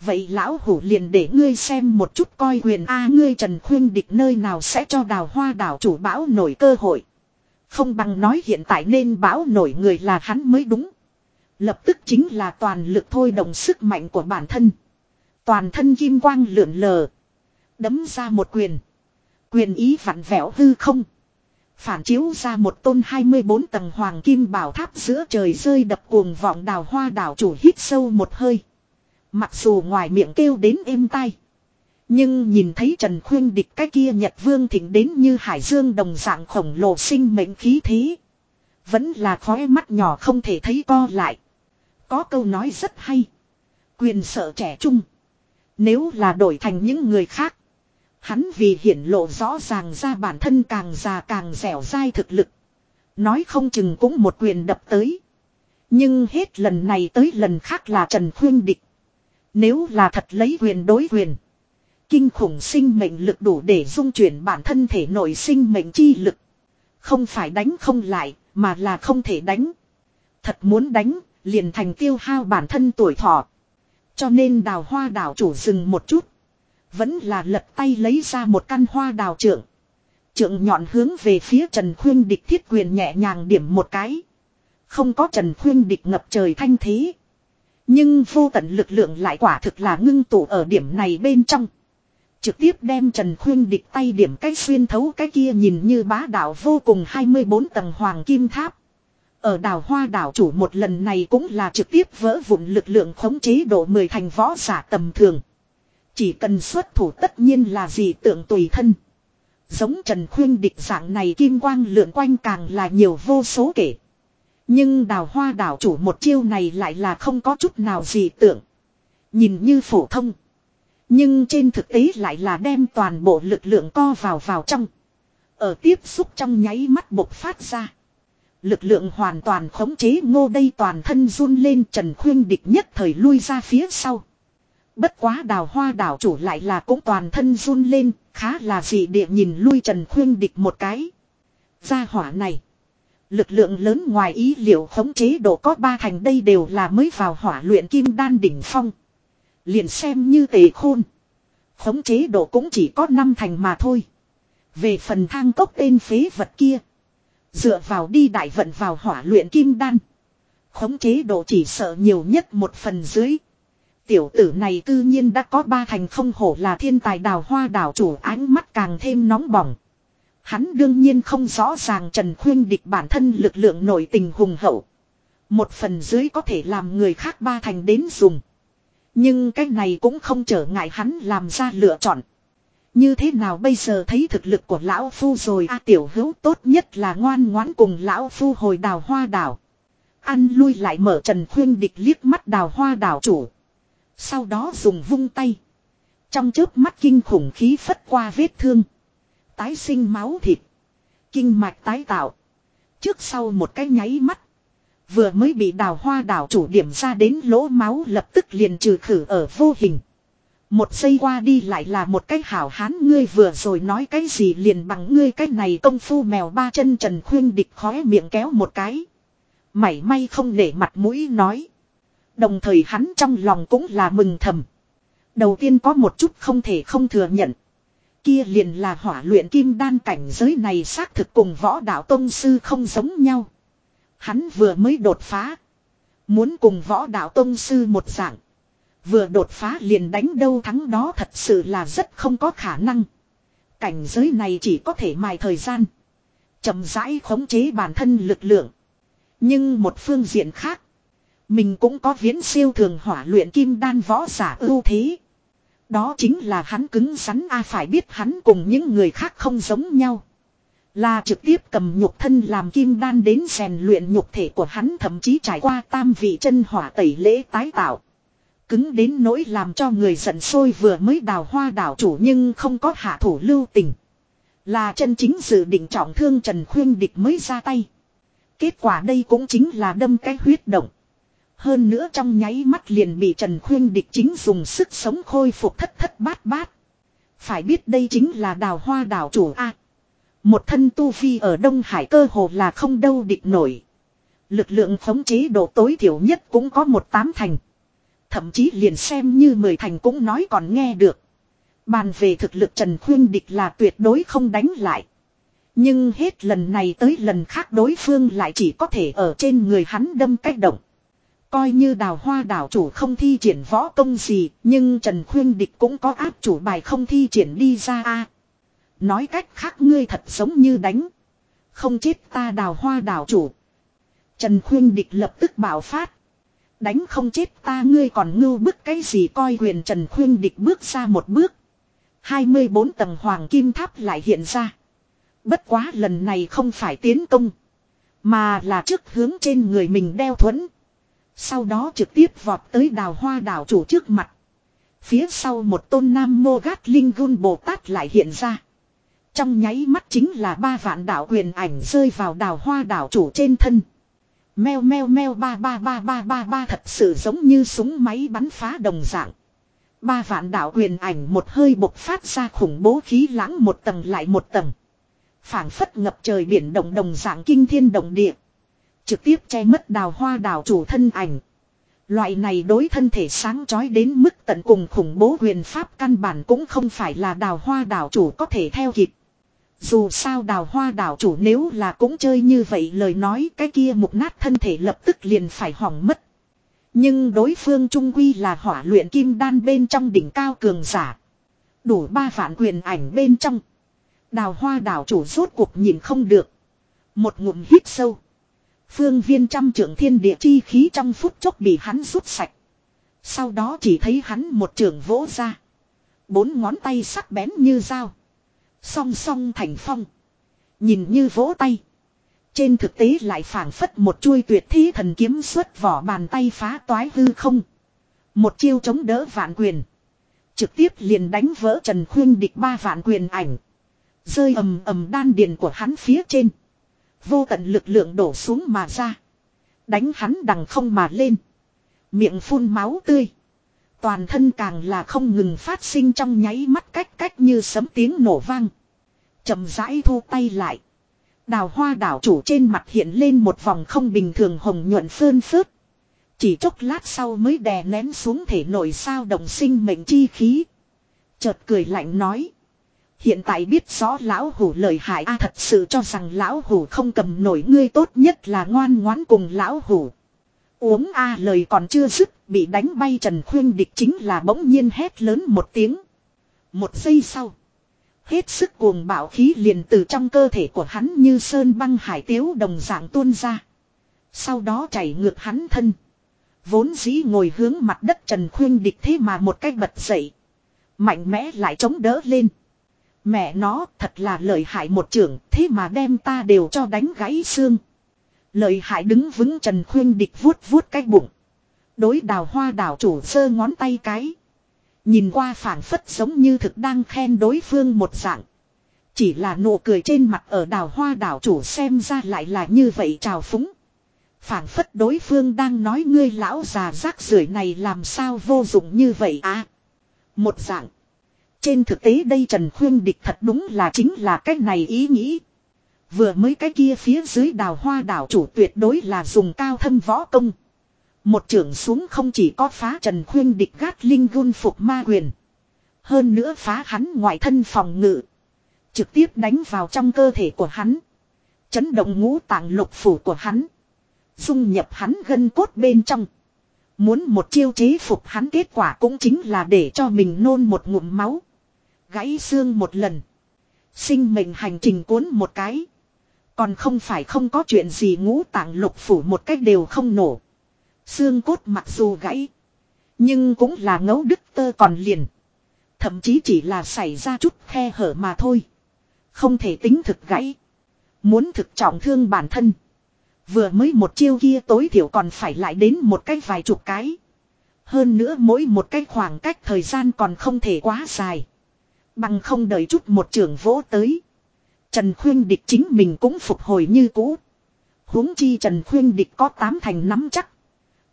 Vậy lão hủ liền để ngươi xem một chút coi quyền A ngươi Trần Khuyên địch nơi nào sẽ cho đào hoa đảo chủ bão nổi cơ hội. Không bằng nói hiện tại nên bão nổi người là hắn mới đúng. Lập tức chính là toàn lực thôi động sức mạnh của bản thân. Toàn thân kim quang lượn lờ. Đấm ra một quyền. Quyền ý vặn vẹo hư không. Phản chiếu ra một tôn 24 tầng hoàng kim bảo tháp giữa trời rơi đập cuồng vọng đào hoa đảo chủ hít sâu một hơi. Mặc dù ngoài miệng kêu đến êm tai. Nhưng nhìn thấy Trần Khuyên địch cái kia Nhật Vương thịnh đến như Hải Dương đồng dạng khổng lồ sinh mệnh khí thế. Vẫn là khóe mắt nhỏ không thể thấy co lại. Có câu nói rất hay. Quyền sợ trẻ trung. Nếu là đổi thành những người khác. Hắn vì hiển lộ rõ ràng ra bản thân càng già càng dẻo dai thực lực. Nói không chừng cũng một quyền đập tới. Nhưng hết lần này tới lần khác là Trần Khuyên Địch. Nếu là thật lấy quyền đối quyền. Kinh khủng sinh mệnh lực đủ để dung chuyển bản thân thể nội sinh mệnh chi lực. Không phải đánh không lại, mà là không thể đánh. Thật muốn đánh, liền thành tiêu hao bản thân tuổi thọ. Cho nên đào hoa đảo chủ dừng một chút. Vẫn là lật tay lấy ra một căn hoa đào trượng. Trượng nhọn hướng về phía Trần Khuyên Địch thiết quyền nhẹ nhàng điểm một cái. Không có Trần Khuyên Địch ngập trời thanh thế. Nhưng vô tận lực lượng lại quả thực là ngưng tụ ở điểm này bên trong. Trực tiếp đem Trần Khuyên địch tay điểm cái xuyên thấu cái kia nhìn như bá đạo vô cùng 24 tầng hoàng kim tháp. Ở đảo hoa đảo chủ một lần này cũng là trực tiếp vỡ vụn lực lượng khống chế độ 10 thành võ giả tầm thường. Chỉ cần xuất thủ tất nhiên là gì tượng tùy thân. Giống Trần Khuyên địch dạng này kim quang lượn quanh càng là nhiều vô số kể. Nhưng đào hoa đảo chủ một chiêu này lại là không có chút nào gì tưởng. Nhìn như phổ thông. Nhưng trên thực tế lại là đem toàn bộ lực lượng co vào vào trong. Ở tiếp xúc trong nháy mắt bộc phát ra. Lực lượng hoàn toàn khống chế ngô đây toàn thân run lên Trần Khuyên địch nhất thời lui ra phía sau. Bất quá đào hoa đảo chủ lại là cũng toàn thân run lên, khá là dị địa nhìn lui Trần Khuyên địch một cái. Gia hỏa này. Lực lượng lớn ngoài ý liệu khống chế độ có ba thành đây đều là mới vào hỏa luyện kim đan đỉnh phong. Liền xem như tề khôn. Khống chế độ cũng chỉ có năm thành mà thôi. Về phần thang cốc tên phế vật kia. Dựa vào đi đại vận vào hỏa luyện kim đan. Khống chế độ chỉ sợ nhiều nhất một phần dưới. Tiểu tử này cư nhiên đã có ba thành không hổ là thiên tài đào hoa đảo chủ, ánh mắt càng thêm nóng bỏng. Hắn đương nhiên không rõ ràng Trần Khuyên địch bản thân lực lượng nội tình hùng hậu. Một phần dưới có thể làm người khác ba thành đến dùng. Nhưng cái này cũng không trở ngại hắn làm ra lựa chọn. Như thế nào bây giờ thấy thực lực của lão phu rồi a tiểu hữu tốt nhất là ngoan ngoãn cùng lão phu hồi đào hoa đảo. Ăn lui lại mở Trần Khuyên địch liếc mắt đào hoa đảo chủ. Sau đó dùng vung tay. Trong chớp mắt kinh khủng khí phất qua vết thương. Tái sinh máu thịt. Kinh mạch tái tạo. Trước sau một cái nháy mắt. Vừa mới bị đào hoa đảo chủ điểm ra đến lỗ máu lập tức liền trừ khử ở vô hình. Một giây qua đi lại là một cái hảo hán ngươi vừa rồi nói cái gì liền bằng ngươi cái này công phu mèo ba chân trần khuyên địch khóe miệng kéo một cái. Mảy may không để mặt mũi nói. Đồng thời hắn trong lòng cũng là mừng thầm. Đầu tiên có một chút không thể không thừa nhận. Kia liền là hỏa luyện kim đan cảnh giới này xác thực cùng võ đạo tông sư không giống nhau. Hắn vừa mới đột phá. Muốn cùng võ đạo tông sư một dạng. Vừa đột phá liền đánh đâu thắng đó thật sự là rất không có khả năng. Cảnh giới này chỉ có thể mài thời gian. chậm rãi khống chế bản thân lực lượng. Nhưng một phương diện khác. Mình cũng có viễn siêu thường hỏa luyện kim đan võ giả ưu thế. Đó chính là hắn cứng rắn, a phải biết hắn cùng những người khác không giống nhau. Là trực tiếp cầm nhục thân làm kim đan đến rèn luyện nhục thể của hắn, thậm chí trải qua tam vị chân hỏa tẩy lễ tái tạo. Cứng đến nỗi làm cho người giận sôi vừa mới đào hoa đảo chủ nhưng không có hạ thủ lưu tình. Là chân chính dự định trọng thương Trần Khuyên Địch mới ra tay. Kết quả đây cũng chính là đâm cái huyết động. Hơn nữa trong nháy mắt liền bị Trần Khuyên Địch chính dùng sức sống khôi phục thất thất bát bát. Phải biết đây chính là đào hoa đảo chủ A. một thân tu vi ở Đông Hải cơ hồ là không đâu địch nổi. Lực lượng khống chế độ tối thiểu nhất cũng có một tám thành. Thậm chí liền xem như mười thành cũng nói còn nghe được. Bàn về thực lực Trần Khuyên Địch là tuyệt đối không đánh lại. Nhưng hết lần này tới lần khác đối phương lại chỉ có thể ở trên người hắn đâm cách động. Coi như đào hoa đảo chủ không thi triển võ công gì, nhưng Trần Khuyên Địch cũng có áp chủ bài không thi triển đi ra a. Nói cách khác ngươi thật giống như đánh. Không chết ta đào hoa đảo chủ. Trần Khuyên Địch lập tức bảo phát. Đánh không chết ta ngươi còn ngưu bức cái gì coi huyền Trần Khuyên Địch bước ra một bước. 24 tầng hoàng kim tháp lại hiện ra. Bất quá lần này không phải tiến công. Mà là trước hướng trên người mình đeo thuẫn. Sau đó trực tiếp vọt tới đào hoa đảo chủ trước mặt. Phía sau một tôn nam mô gát linh gun Bồ Tát lại hiện ra. Trong nháy mắt chính là ba vạn đảo quyền ảnh rơi vào đào hoa đảo chủ trên thân. Meo meo meo, ba ba ba ba ba ba, thật sự giống như súng máy bắn phá đồng dạng. Ba vạn đảo huyền ảnh một hơi bộc phát ra khủng bố khí lãng một tầng lại một tầng. phảng phất ngập trời biển động đồng dạng kinh thiên động địa. Trực tiếp che mất đào hoa đảo chủ thân ảnh. Loại này đối thân thể sáng chói đến mức tận cùng khủng bố huyền pháp căn bản cũng không phải là đào hoa đảo chủ có thể theo kịp. Dù sao đào hoa đảo chủ nếu là cũng chơi như vậy lời nói cái kia mục nát thân thể lập tức liền phải hỏng mất. Nhưng đối phương trung quy là hỏa luyện kim đan bên trong đỉnh cao cường giả. Đủ ba vạn quyền ảnh bên trong. Đào hoa đảo chủ rốt cuộc nhìn không được. Một ngụm hít sâu. Phương viên trăm trưởng thiên địa chi khí trong phút chốc bị hắn rút sạch. Sau đó chỉ thấy hắn một trường vỗ ra. Bốn ngón tay sắc bén như dao. Song song thành phong. Nhìn như vỗ tay. Trên thực tế lại phảng phất một chuôi tuyệt thi thần kiếm xuất vỏ bàn tay phá toái hư không. Một chiêu chống đỡ vạn quyền. Trực tiếp liền đánh vỡ Trần Khuyên địch ba vạn quyền ảnh. Rơi ầm ầm đan điền của hắn phía trên. Vô tận lực lượng đổ xuống mà ra. Đánh hắn đằng không mà lên. Miệng phun máu tươi. Toàn thân càng là không ngừng phát sinh trong nháy mắt cách cách như sấm tiếng nổ vang. chậm rãi thu tay lại. Đào hoa đảo chủ trên mặt hiện lên một vòng không bình thường hồng nhuận phơn phớt. Chỉ chốc lát sau mới đè nén xuống thể nổi sao đồng sinh mệnh chi khí. Chợt cười lạnh nói. Hiện tại biết rõ lão hủ lời hại a, thật sự cho rằng lão hủ không cầm nổi ngươi tốt nhất là ngoan ngoãn cùng lão hủ. Uống a lời còn chưa dứt, bị đánh bay Trần Khuyên Địch chính là bỗng nhiên hét lớn một tiếng. Một giây sau, hết sức cuồng bạo khí liền từ trong cơ thể của hắn như sơn băng hải tiếu đồng dạng tuôn ra. Sau đó chảy ngược hắn thân. Vốn dĩ ngồi hướng mặt đất Trần Khuyên Địch thế mà một cách bật dậy. Mạnh mẽ lại chống đỡ lên. Mẹ nó thật là lợi hại một trưởng thế mà đem ta đều cho đánh gãy xương. Lợi hại đứng vững Trần Khuyên địch vuốt vuốt cái bụng. Đối đào hoa đảo chủ sơ ngón tay cái. Nhìn qua phản phất giống như thực đang khen đối phương một dạng. Chỉ là nụ cười trên mặt ở đào hoa đảo chủ xem ra lại là như vậy trào phúng. Phản phất đối phương đang nói ngươi lão già rác rưởi này làm sao vô dụng như vậy à. Một dạng. Trên thực tế đây Trần Khuyên Địch thật đúng là chính là cái này ý nghĩ. Vừa mới cái kia phía dưới đào hoa đảo chủ tuyệt đối là dùng cao thâm võ công. Một trưởng xuống không chỉ có phá Trần Khuyên Địch gát linh gun phục ma quyền. Hơn nữa phá hắn ngoại thân phòng ngự. Trực tiếp đánh vào trong cơ thể của hắn. Chấn động ngũ tạng lục phủ của hắn. Dung nhập hắn gân cốt bên trong. Muốn một chiêu chế phục hắn kết quả cũng chính là để cho mình nôn một ngụm máu. Gãy xương một lần. Sinh mệnh hành trình cuốn một cái. Còn không phải không có chuyện gì ngũ tạng lục phủ một cách đều không nổ. Xương cốt mặc dù gãy. Nhưng cũng là ngấu đứt tơ còn liền. Thậm chí chỉ là xảy ra chút khe hở mà thôi. Không thể tính thực gãy. Muốn thực trọng thương bản thân. Vừa mới một chiêu kia tối thiểu còn phải lại đến một cái vài chục cái. Hơn nữa mỗi một cái khoảng cách thời gian còn không thể quá dài. Bằng không đợi chút một trường vỗ tới. Trần Khuyên Địch chính mình cũng phục hồi như cũ. huống chi Trần Khuyên Địch có tám thành nắm chắc.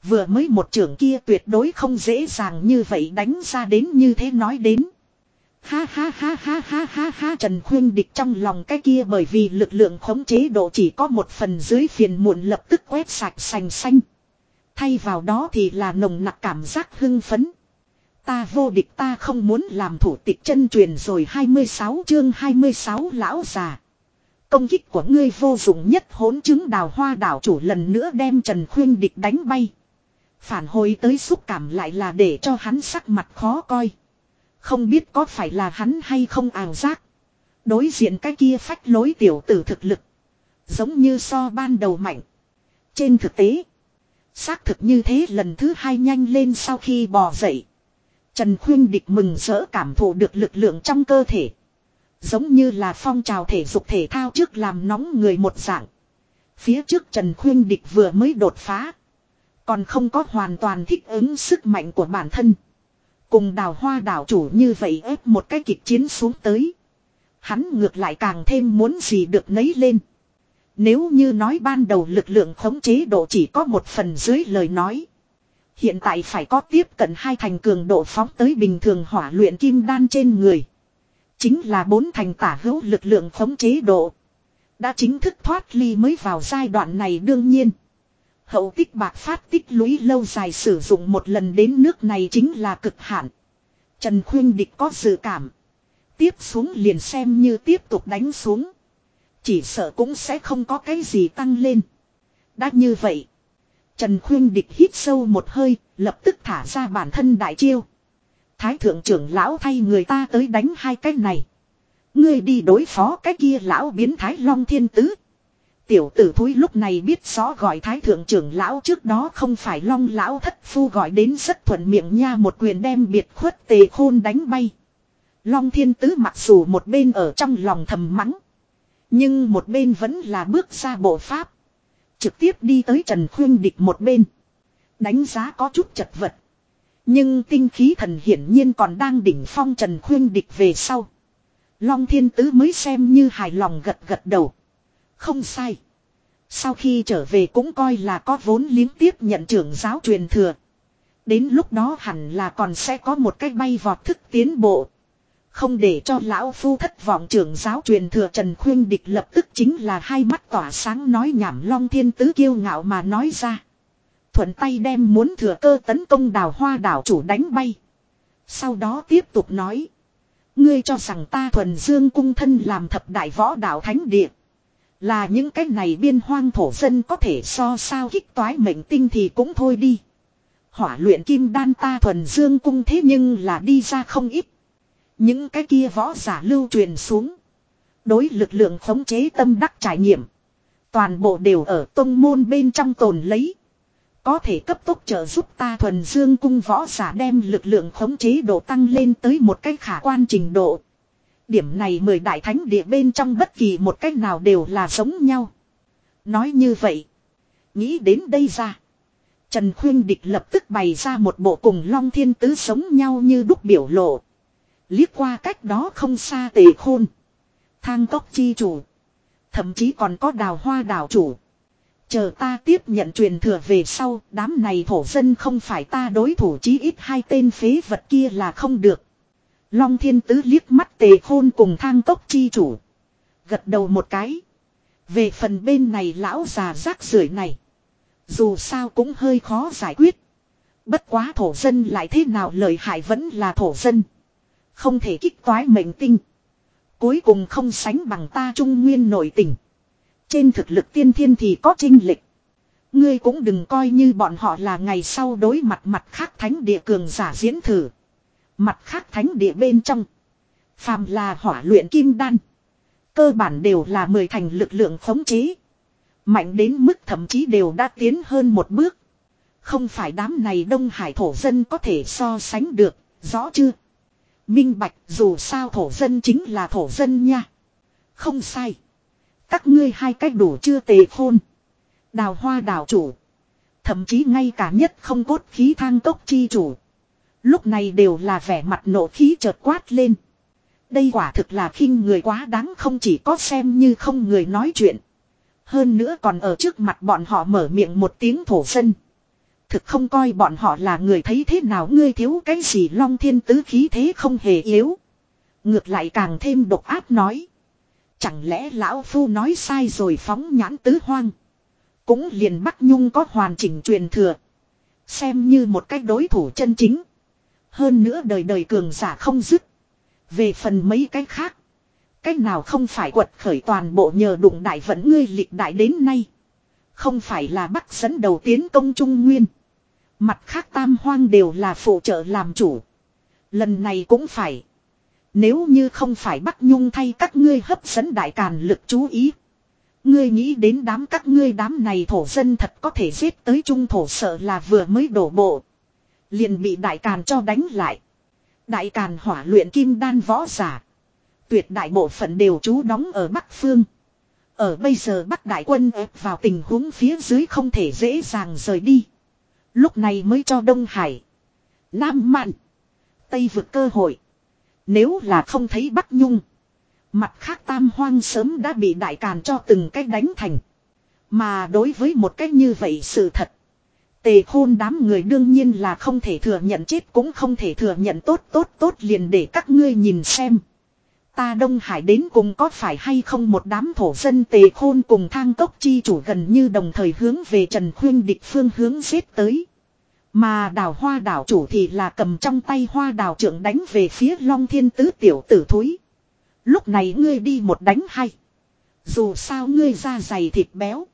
Vừa mới một trưởng kia tuyệt đối không dễ dàng như vậy đánh ra đến như thế nói đến. Ha ha ha ha ha ha ha, Trần Khuyên Địch trong lòng cái kia bởi vì lực lượng khống chế độ chỉ có một phần dưới phiền muộn lập tức quét sạch sành xanh. Thay vào đó thì là nồng nặc cảm giác hưng phấn. Ta vô địch ta không muốn làm thủ tịch chân truyền rồi 26 chương 26 lão già. Công kích của ngươi vô dụng nhất hỗn chứng đào hoa đảo chủ lần nữa đem Trần Khuyên địch đánh bay. Phản hồi tới xúc cảm lại là để cho hắn sắc mặt khó coi. Không biết có phải là hắn hay không ảo giác. Đối diện cái kia phách lối tiểu tử thực lực. Giống như so ban đầu mạnh. Trên thực tế. Xác thực như thế lần thứ hai nhanh lên sau khi bò dậy. Trần Khuyên Địch mừng rỡ cảm thụ được lực lượng trong cơ thể. Giống như là phong trào thể dục thể thao trước làm nóng người một dạng. Phía trước Trần Khuyên Địch vừa mới đột phá. Còn không có hoàn toàn thích ứng sức mạnh của bản thân. Cùng đào hoa đảo chủ như vậy ép một cái kịch chiến xuống tới. Hắn ngược lại càng thêm muốn gì được nấy lên. Nếu như nói ban đầu lực lượng khống chế độ chỉ có một phần dưới lời nói. Hiện tại phải có tiếp cận hai thành cường độ phóng tới bình thường hỏa luyện kim đan trên người. Chính là bốn thành tả hữu lực lượng khống chế độ. Đã chính thức thoát ly mới vào giai đoạn này đương nhiên. Hậu tích bạc phát tích lũy lâu dài sử dụng một lần đến nước này chính là cực hạn. Trần Khuyên Địch có dự cảm. Tiếp xuống liền xem như tiếp tục đánh xuống. Chỉ sợ cũng sẽ không có cái gì tăng lên. Đã như vậy. Trần Khuyên Địch hít sâu một hơi, lập tức thả ra bản thân đại chiêu. Thái thượng trưởng lão thay người ta tới đánh hai cái này. Ngươi đi đối phó cái kia lão biến thái long thiên tứ. Tiểu tử thúi lúc này biết rõ gọi thái thượng trưởng lão trước đó không phải long lão thất phu gọi đến rất thuận miệng nha một quyền đem biệt khuất tề khôn đánh bay. Long thiên tứ mặc dù một bên ở trong lòng thầm mắng. Nhưng một bên vẫn là bước ra bộ pháp. Trực tiếp đi tới Trần Khuyên Địch một bên. Đánh giá có chút chật vật. Nhưng tinh khí thần hiển nhiên còn đang đỉnh phong Trần Khuyên Địch về sau. Long Thiên Tứ mới xem như hài lòng gật gật đầu. Không sai. Sau khi trở về cũng coi là có vốn liếng tiếp nhận trưởng giáo truyền thừa. Đến lúc đó hẳn là còn sẽ có một cách bay vọt thức tiến bộ. Không để cho lão phu thất vọng trưởng giáo truyền thừa Trần Khuyên Địch lập tức chính là hai mắt tỏa sáng nói nhảm long thiên tứ kiêu ngạo mà nói ra. Thuận tay đem muốn thừa cơ tấn công đào hoa đảo chủ đánh bay. Sau đó tiếp tục nói. Ngươi cho rằng ta thuần dương cung thân làm thập đại võ đạo thánh địa. Là những cái này biên hoang thổ dân có thể so sao kích toái mệnh tinh thì cũng thôi đi. Hỏa luyện kim đan ta thuần dương cung thế nhưng là đi ra không ít. Những cái kia võ giả lưu truyền xuống. Đối lực lượng khống chế tâm đắc trải nghiệm. Toàn bộ đều ở tông môn bên trong tồn lấy. Có thể cấp tốc trợ giúp ta thuần dương cung võ giả đem lực lượng khống chế độ tăng lên tới một cách khả quan trình độ. Điểm này mười đại thánh địa bên trong bất kỳ một cách nào đều là giống nhau. Nói như vậy. Nghĩ đến đây ra. Trần Khuyên Địch lập tức bày ra một bộ cùng Long Thiên Tứ sống nhau như đúc biểu lộ. Liếc qua cách đó không xa tề khôn. Thang cốc chi chủ. Thậm chí còn có đào hoa đảo chủ. Chờ ta tiếp nhận truyền thừa về sau, đám này thổ dân không phải ta đối thủ chí ít hai tên phế vật kia là không được. Long thiên tứ liếc mắt tề khôn cùng thang cốc chi chủ. Gật đầu một cái. Về phần bên này lão già rác rưởi này. Dù sao cũng hơi khó giải quyết. Bất quá thổ dân lại thế nào lợi hại vẫn là thổ dân. Không thể kích toái mệnh tinh. Cuối cùng không sánh bằng ta trung nguyên nổi tình. Trên thực lực tiên thiên thì có trinh lịch. Ngươi cũng đừng coi như bọn họ là ngày sau đối mặt mặt khác thánh địa cường giả diễn thử. Mặt khác thánh địa bên trong. Phàm là hỏa luyện kim đan. Cơ bản đều là mười thành lực lượng khống chế. Mạnh đến mức thậm chí đều đã tiến hơn một bước. Không phải đám này Đông Hải thổ dân có thể so sánh được, rõ chưa? Minh bạch, dù sao thổ dân chính là thổ dân nha. Không sai. Các ngươi hai cách đủ chưa tề khôn. Đào hoa đào chủ. Thậm chí ngay cả nhất không cốt khí thang cốc chi chủ. Lúc này đều là vẻ mặt nộ khí chợt quát lên. Đây quả thực là khinh người quá đáng không chỉ có xem như không người nói chuyện. Hơn nữa còn ở trước mặt bọn họ mở miệng một tiếng thổ dân. Thực không coi bọn họ là người thấy thế nào, ngươi thiếu cái gì long thiên tứ khí thế không hề yếu. Ngược lại càng thêm độc áp nói. Chẳng lẽ lão phu nói sai rồi phóng nhãn tứ hoang. Cũng liền Bắc Nhung có hoàn chỉnh truyền thừa. Xem như một cách đối thủ chân chính. Hơn nữa đời đời cường giả không dứt. Về phần mấy cái khác. Cách nào không phải quật khởi toàn bộ nhờ đụng đại vận ngươi lịch đại đến nay. Không phải là Bắc dẫn đầu tiến công Trung Nguyên. Mặt khác tam hoang đều là phụ trợ làm chủ. Lần này cũng phải. Nếu như không phải Bắc Nhung thay các ngươi hấp dẫn đại càn lực chú ý. Ngươi nghĩ đến đám các ngươi đám này thổ dân thật có thể giết tới trung thổ sợ là vừa mới đổ bộ. Liền bị đại càn cho đánh lại. Đại càn hỏa luyện kim đan võ giả. Tuyệt đại bộ phận đều trú đóng ở Bắc Phương. Ở bây giờ Bắc Đại quân ép vào tình huống phía dưới không thể dễ dàng rời đi. Lúc này mới cho Đông Hải. Nam Mạn. Tây vượt cơ hội. Nếu là không thấy Bắc Nhung. Mặt khác tam hoang sớm đã bị đại càn cho từng cách đánh thành. Mà đối với một cách như vậy sự thật. Tề khôn đám người đương nhiên là không thể thừa nhận chết cũng không thể thừa nhận tốt tốt tốt liền để các ngươi nhìn xem. Ta Đông Hải đến cùng có phải hay không một đám thổ dân tề khôn cùng thang cốc chi chủ gần như đồng thời hướng về Trần Khuyên địch phương hướng giết tới. Mà đào hoa đảo chủ thì là cầm trong tay hoa đào trưởng đánh về phía Long Thiên Tứ tiểu tử thúi. Lúc này ngươi đi một đánh hay. Dù sao ngươi ra dày thịt béo.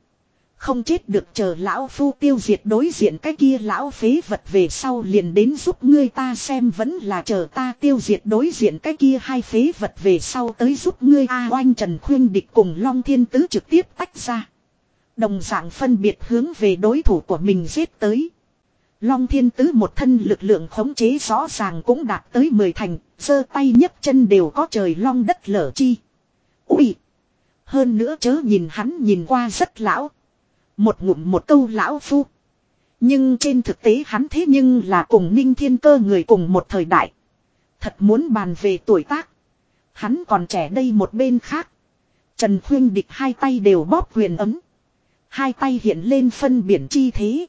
Không chết được chờ lão phu tiêu diệt đối diện cái kia lão phế vật về sau liền đến giúp ngươi ta xem vẫn là chờ ta tiêu diệt đối diện cái kia hai phế vật về sau tới giúp ngươi a oanh trần khuyên địch cùng long thiên tứ trực tiếp tách ra. Đồng dạng phân biệt hướng về đối thủ của mình giết tới. Long thiên tứ một thân lực lượng khống chế rõ ràng cũng đạt tới mười thành, giơ tay nhấc chân đều có trời long đất lở chi. Ui! Hơn nữa chớ nhìn hắn nhìn qua rất lão. Một ngụm một câu lão phu. Nhưng trên thực tế hắn thế nhưng là cùng ninh thiên cơ người cùng một thời đại. Thật muốn bàn về tuổi tác. Hắn còn trẻ đây một bên khác. Trần Khuyên địch hai tay đều bóp quyền ấm. Hai tay hiện lên phân biển chi thế.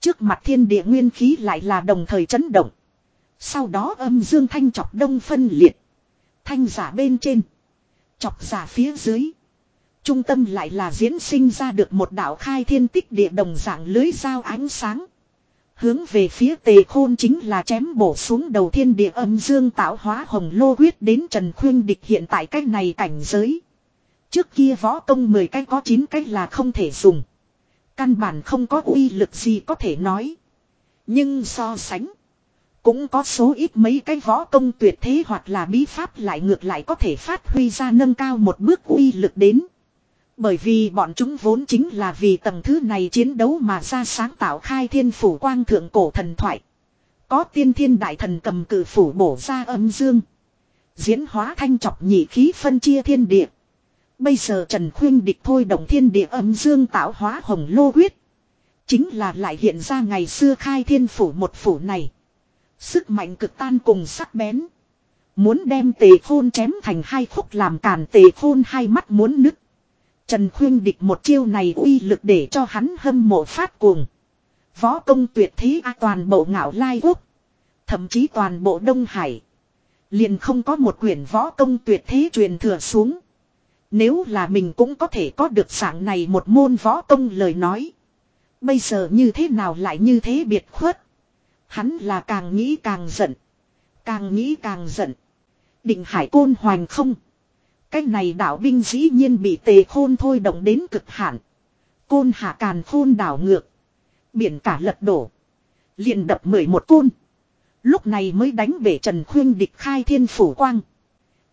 Trước mặt thiên địa nguyên khí lại là đồng thời chấn động. Sau đó âm dương thanh chọc đông phân liệt. Thanh giả bên trên. Chọc giả phía dưới. Trung tâm lại là diễn sinh ra được một đạo khai thiên tích địa đồng dạng lưới dao ánh sáng. Hướng về phía tề khôn chính là chém bổ xuống đầu thiên địa âm dương tạo hóa hồng lô quyết đến Trần Khuyên địch hiện tại cách này cảnh giới. Trước kia võ công 10 cách có 9 cách là không thể dùng. Căn bản không có uy lực gì có thể nói. Nhưng so sánh. Cũng có số ít mấy cái võ công tuyệt thế hoặc là bí pháp lại ngược lại có thể phát huy ra nâng cao một bước uy lực đến. Bởi vì bọn chúng vốn chính là vì tầng thứ này chiến đấu mà ra sáng tạo khai thiên phủ quang thượng cổ thần thoại. Có tiên thiên đại thần cầm cử phủ bổ ra âm dương. Diễn hóa thanh chọc nhị khí phân chia thiên địa. Bây giờ Trần Khuyên địch thôi động thiên địa âm dương tạo hóa hồng lô huyết. Chính là lại hiện ra ngày xưa khai thiên phủ một phủ này. Sức mạnh cực tan cùng sắc bén. Muốn đem tề khôn chém thành hai khúc làm càn tề khôn hai mắt muốn nứt. Trần Khuyên địch một chiêu này uy lực để cho hắn hâm mộ phát cuồng. Võ công tuyệt thế a toàn bộ ngạo lai quốc. Thậm chí toàn bộ Đông Hải. Liền không có một quyển võ công tuyệt thế truyền thừa xuống. Nếu là mình cũng có thể có được dạng này một môn võ công lời nói. Bây giờ như thế nào lại như thế biệt khuất. Hắn là càng nghĩ càng giận. Càng nghĩ càng giận. Định hải côn hoành không. Cái này đảo binh dĩ nhiên bị tề khôn thôi động đến cực hạn. Côn hạ càn khôn đảo ngược. Biển cả lật đổ. liền đập mười một côn. Lúc này mới đánh bể Trần Khuyên địch khai thiên phủ quang.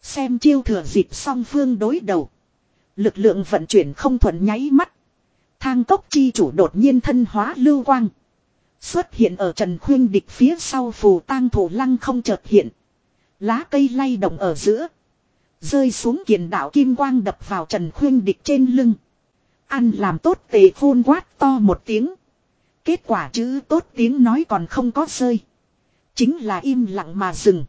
Xem chiêu thừa dịp song phương đối đầu. Lực lượng vận chuyển không thuận nháy mắt. Thang cốc chi chủ đột nhiên thân hóa lưu quang. Xuất hiện ở Trần Khuyên địch phía sau phù tang thủ lăng không chợt hiện. Lá cây lay động ở giữa. Rơi xuống kiền đạo kim quang đập vào Trần Khuyên địch trên lưng. Ăn làm tốt tề khôn quát to một tiếng. Kết quả chữ tốt tiếng nói còn không có rơi. Chính là im lặng mà dừng.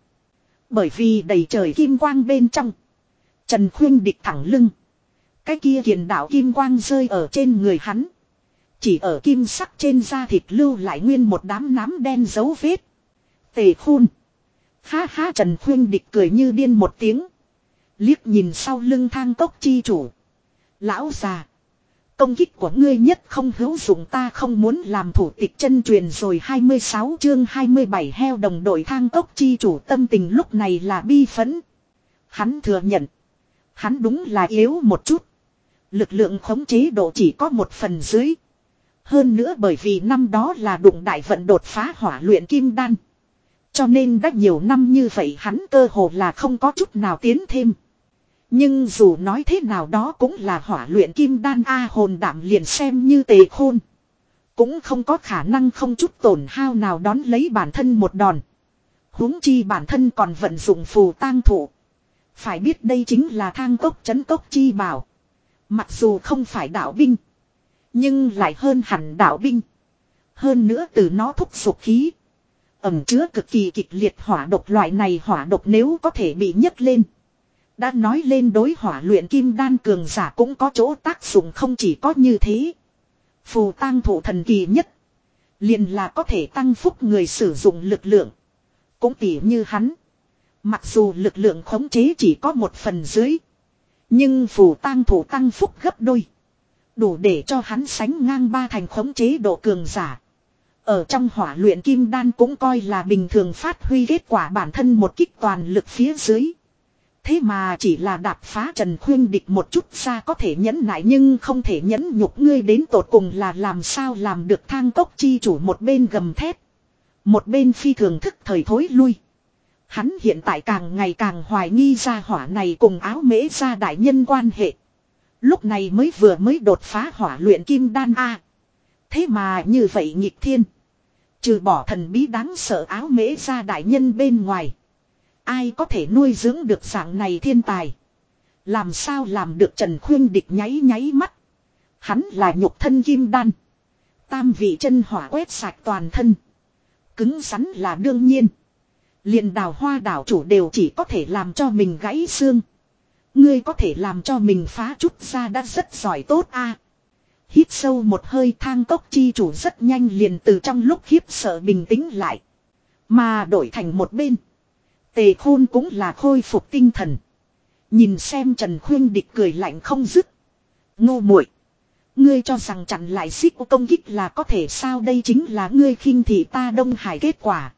Bởi vì đầy trời kim quang bên trong. Trần Khuyên địch thẳng lưng. Cái kia kiền đạo kim quang rơi ở trên người hắn. Chỉ ở kim sắc trên da thịt lưu lại nguyên một đám nám đen dấu vết. Tề khôn. Ha ha, Trần Khuyên địch cười như điên một tiếng. Liếc nhìn sau lưng thang cốc chi chủ. Lão già. Công kích của ngươi nhất không hữu dụng ta không muốn làm thủ tịch chân truyền rồi 26 chương 27 heo đồng đội thang cốc chi chủ tâm tình lúc này là bi phấn. Hắn thừa nhận. Hắn đúng là yếu một chút. Lực lượng khống chế độ chỉ có một phần dưới. Hơn nữa bởi vì năm đó là đụng đại vận đột phá hỏa luyện kim đan. Cho nên đã nhiều năm như vậy hắn cơ hồ là không có chút nào tiến thêm. Nhưng dù nói thế nào đó cũng là hỏa luyện kim đan A hồn đảm liền xem như tề khôn. Cũng không có khả năng không chút tổn hao nào đón lấy bản thân một đòn. huống chi bản thân còn vận dụng phù tang thủ. Phải biết đây chính là thang cốc chấn cốc chi bảo. Mặc dù không phải đạo binh. Nhưng lại hơn hẳn đạo binh. Hơn nữa từ nó thúc sụp khí. Ẩm chứa cực kỳ kịch liệt hỏa độc loại này hỏa độc nếu có thể bị nhấc lên. Đã nói lên đối hỏa luyện kim đan cường giả cũng có chỗ tác dụng không chỉ có như thế. Phù tang thủ thần kỳ nhất. Liền là có thể tăng phúc người sử dụng lực lượng. Cũng tỉ như hắn. Mặc dù lực lượng khống chế chỉ có một phần dưới. Nhưng phù tang thủ tăng phúc gấp đôi. Đủ để cho hắn sánh ngang ba thành khống chế độ cường giả. Ở trong hỏa luyện kim đan cũng coi là bình thường phát huy kết quả bản thân một kích toàn lực phía dưới. Thế mà chỉ là đạp phá Trần Khuyên địch một chút xa có thể nhẫn nại nhưng không thể nhẫn nhục ngươi đến tột cùng là làm sao làm được thang cốc chi chủ một bên gầm thép. Một bên phi thường thức thời thối lui. Hắn hiện tại càng ngày càng hoài nghi ra hỏa này cùng áo mễ ra đại nhân quan hệ. Lúc này mới vừa mới đột phá hỏa luyện kim đan A. Thế mà như vậy nhịp thiên. Trừ bỏ thần bí đáng sợ áo mễ ra đại nhân bên ngoài. Ai có thể nuôi dưỡng được dạng này thiên tài. Làm sao làm được Trần Khuyên địch nháy nháy mắt. Hắn là nhục thân kim đan. Tam vị chân hỏa quét sạch toàn thân. Cứng rắn là đương nhiên. liền đào hoa đảo chủ đều chỉ có thể làm cho mình gãy xương. Ngươi có thể làm cho mình phá chút ra đã rất giỏi tốt a. Hít sâu một hơi thang cốc chi chủ rất nhanh liền từ trong lúc khiếp sợ bình tĩnh lại. Mà đổi thành một bên. Tề khôn cũng là khôi phục tinh thần. Nhìn xem Trần Khuyên địch cười lạnh không dứt. Ngô muội, Ngươi cho rằng chặn lại xích công kích là có thể sao đây chính là ngươi khinh thị ta Đông Hải kết quả.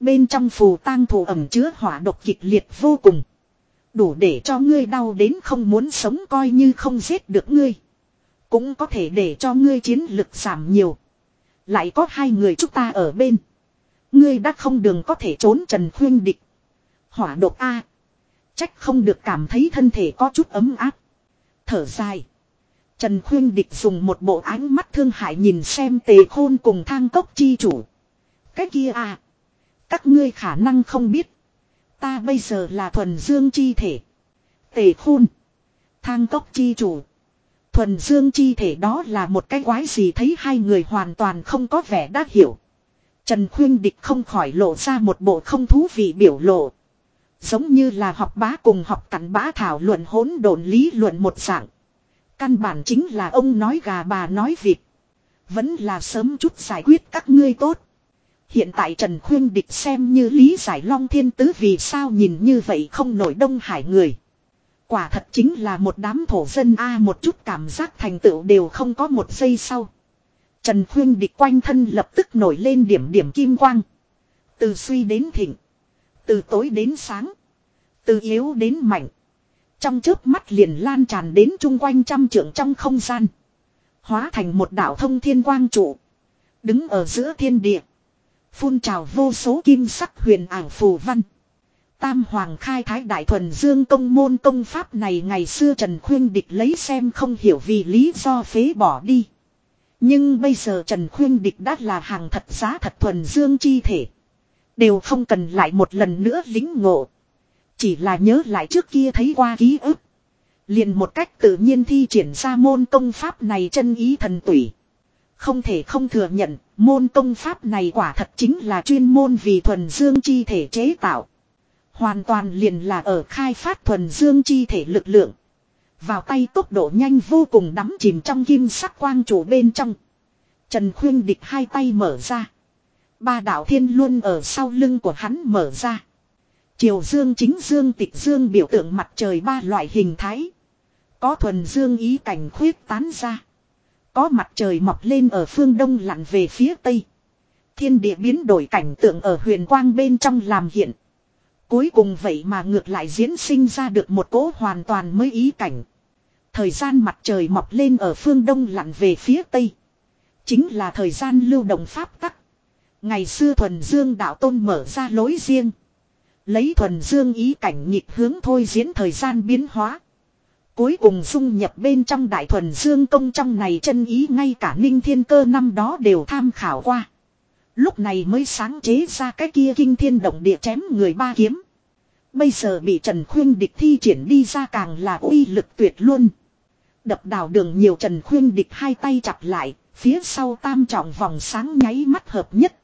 Bên trong phù tang thủ ẩm chứa hỏa độc kịch liệt vô cùng. Đủ để cho ngươi đau đến không muốn sống coi như không giết được ngươi. Cũng có thể để cho ngươi chiến lực giảm nhiều. Lại có hai người chúng ta ở bên. Ngươi đã không đường có thể trốn Trần Khuyên địch. Hỏa độc A. Trách không được cảm thấy thân thể có chút ấm áp. Thở dài. Trần Khuyên Địch dùng một bộ ánh mắt thương hại nhìn xem tề khôn cùng thang cốc chi chủ. Cái kia à. Các ngươi khả năng không biết. Ta bây giờ là thuần dương chi thể. Tề khôn. Thang cốc chi chủ. Thuần dương chi thể đó là một cái quái gì thấy hai người hoàn toàn không có vẻ đã hiểu. Trần Khuyên Địch không khỏi lộ ra một bộ không thú vị biểu lộ. Giống như là học bá cùng học cặn bá thảo luận hỗn độn lý luận một dạng. Căn bản chính là ông nói gà bà nói vịt. Vẫn là sớm chút giải quyết các ngươi tốt. Hiện tại Trần Khuyên Địch xem như lý giải long thiên tứ vì sao nhìn như vậy không nổi đông hải người. Quả thật chính là một đám thổ dân A một chút cảm giác thành tựu đều không có một giây sau. Trần Khuyên Địch quanh thân lập tức nổi lên điểm điểm kim quang. Từ suy đến thịnh. Từ tối đến sáng. Từ yếu đến mạnh. Trong chớp mắt liền lan tràn đến chung quanh trăm trượng trong không gian. Hóa thành một đạo thông thiên quang trụ. Đứng ở giữa thiên địa. Phun trào vô số kim sắc huyền ảo phù văn. Tam Hoàng khai thái đại thuần dương công môn công pháp này ngày xưa Trần Khuyên Địch lấy xem không hiểu vì lý do phế bỏ đi. Nhưng bây giờ Trần Khuyên Địch đã là hàng thật giá thật thuần dương chi thể. Đều không cần lại một lần nữa lính ngộ. Chỉ là nhớ lại trước kia thấy qua ký ức. Liền một cách tự nhiên thi triển ra môn công pháp này chân ý thần tủy. Không thể không thừa nhận, môn công pháp này quả thật chính là chuyên môn vì thuần dương chi thể chế tạo. Hoàn toàn liền là ở khai phát thuần dương chi thể lực lượng. Vào tay tốc độ nhanh vô cùng đắm chìm trong kim sắc quang chủ bên trong. Trần Khuyên địch hai tay mở ra. Ba đạo thiên luôn ở sau lưng của hắn mở ra. Triều dương chính dương, tịch dương biểu tượng mặt trời ba loại hình thái. Có thuần dương ý cảnh khuyết tán ra. Có mặt trời mọc lên ở phương đông lặn về phía tây. Thiên địa biến đổi cảnh tượng ở huyền quang bên trong làm hiện. Cuối cùng vậy mà ngược lại diễn sinh ra được một cỗ hoàn toàn mới ý cảnh. Thời gian mặt trời mọc lên ở phương đông lặn về phía tây. Chính là thời gian lưu động pháp tắc. Ngày xưa thuần dương đạo tôn mở ra lối riêng. Lấy thuần dương ý cảnh nhịp hướng thôi diễn thời gian biến hóa. Cuối cùng dung nhập bên trong đại thuần dương công trong này chân ý ngay cả ninh thiên cơ năm đó đều tham khảo qua. Lúc này mới sáng chế ra cái kia kinh thiên động địa chém người ba kiếm. Bây giờ bị Trần Khuyên địch thi triển đi ra càng là uy lực tuyệt luôn. Đập đào đường nhiều Trần Khuyên địch hai tay chặt lại, phía sau tam trọng vòng sáng nháy mắt hợp nhất.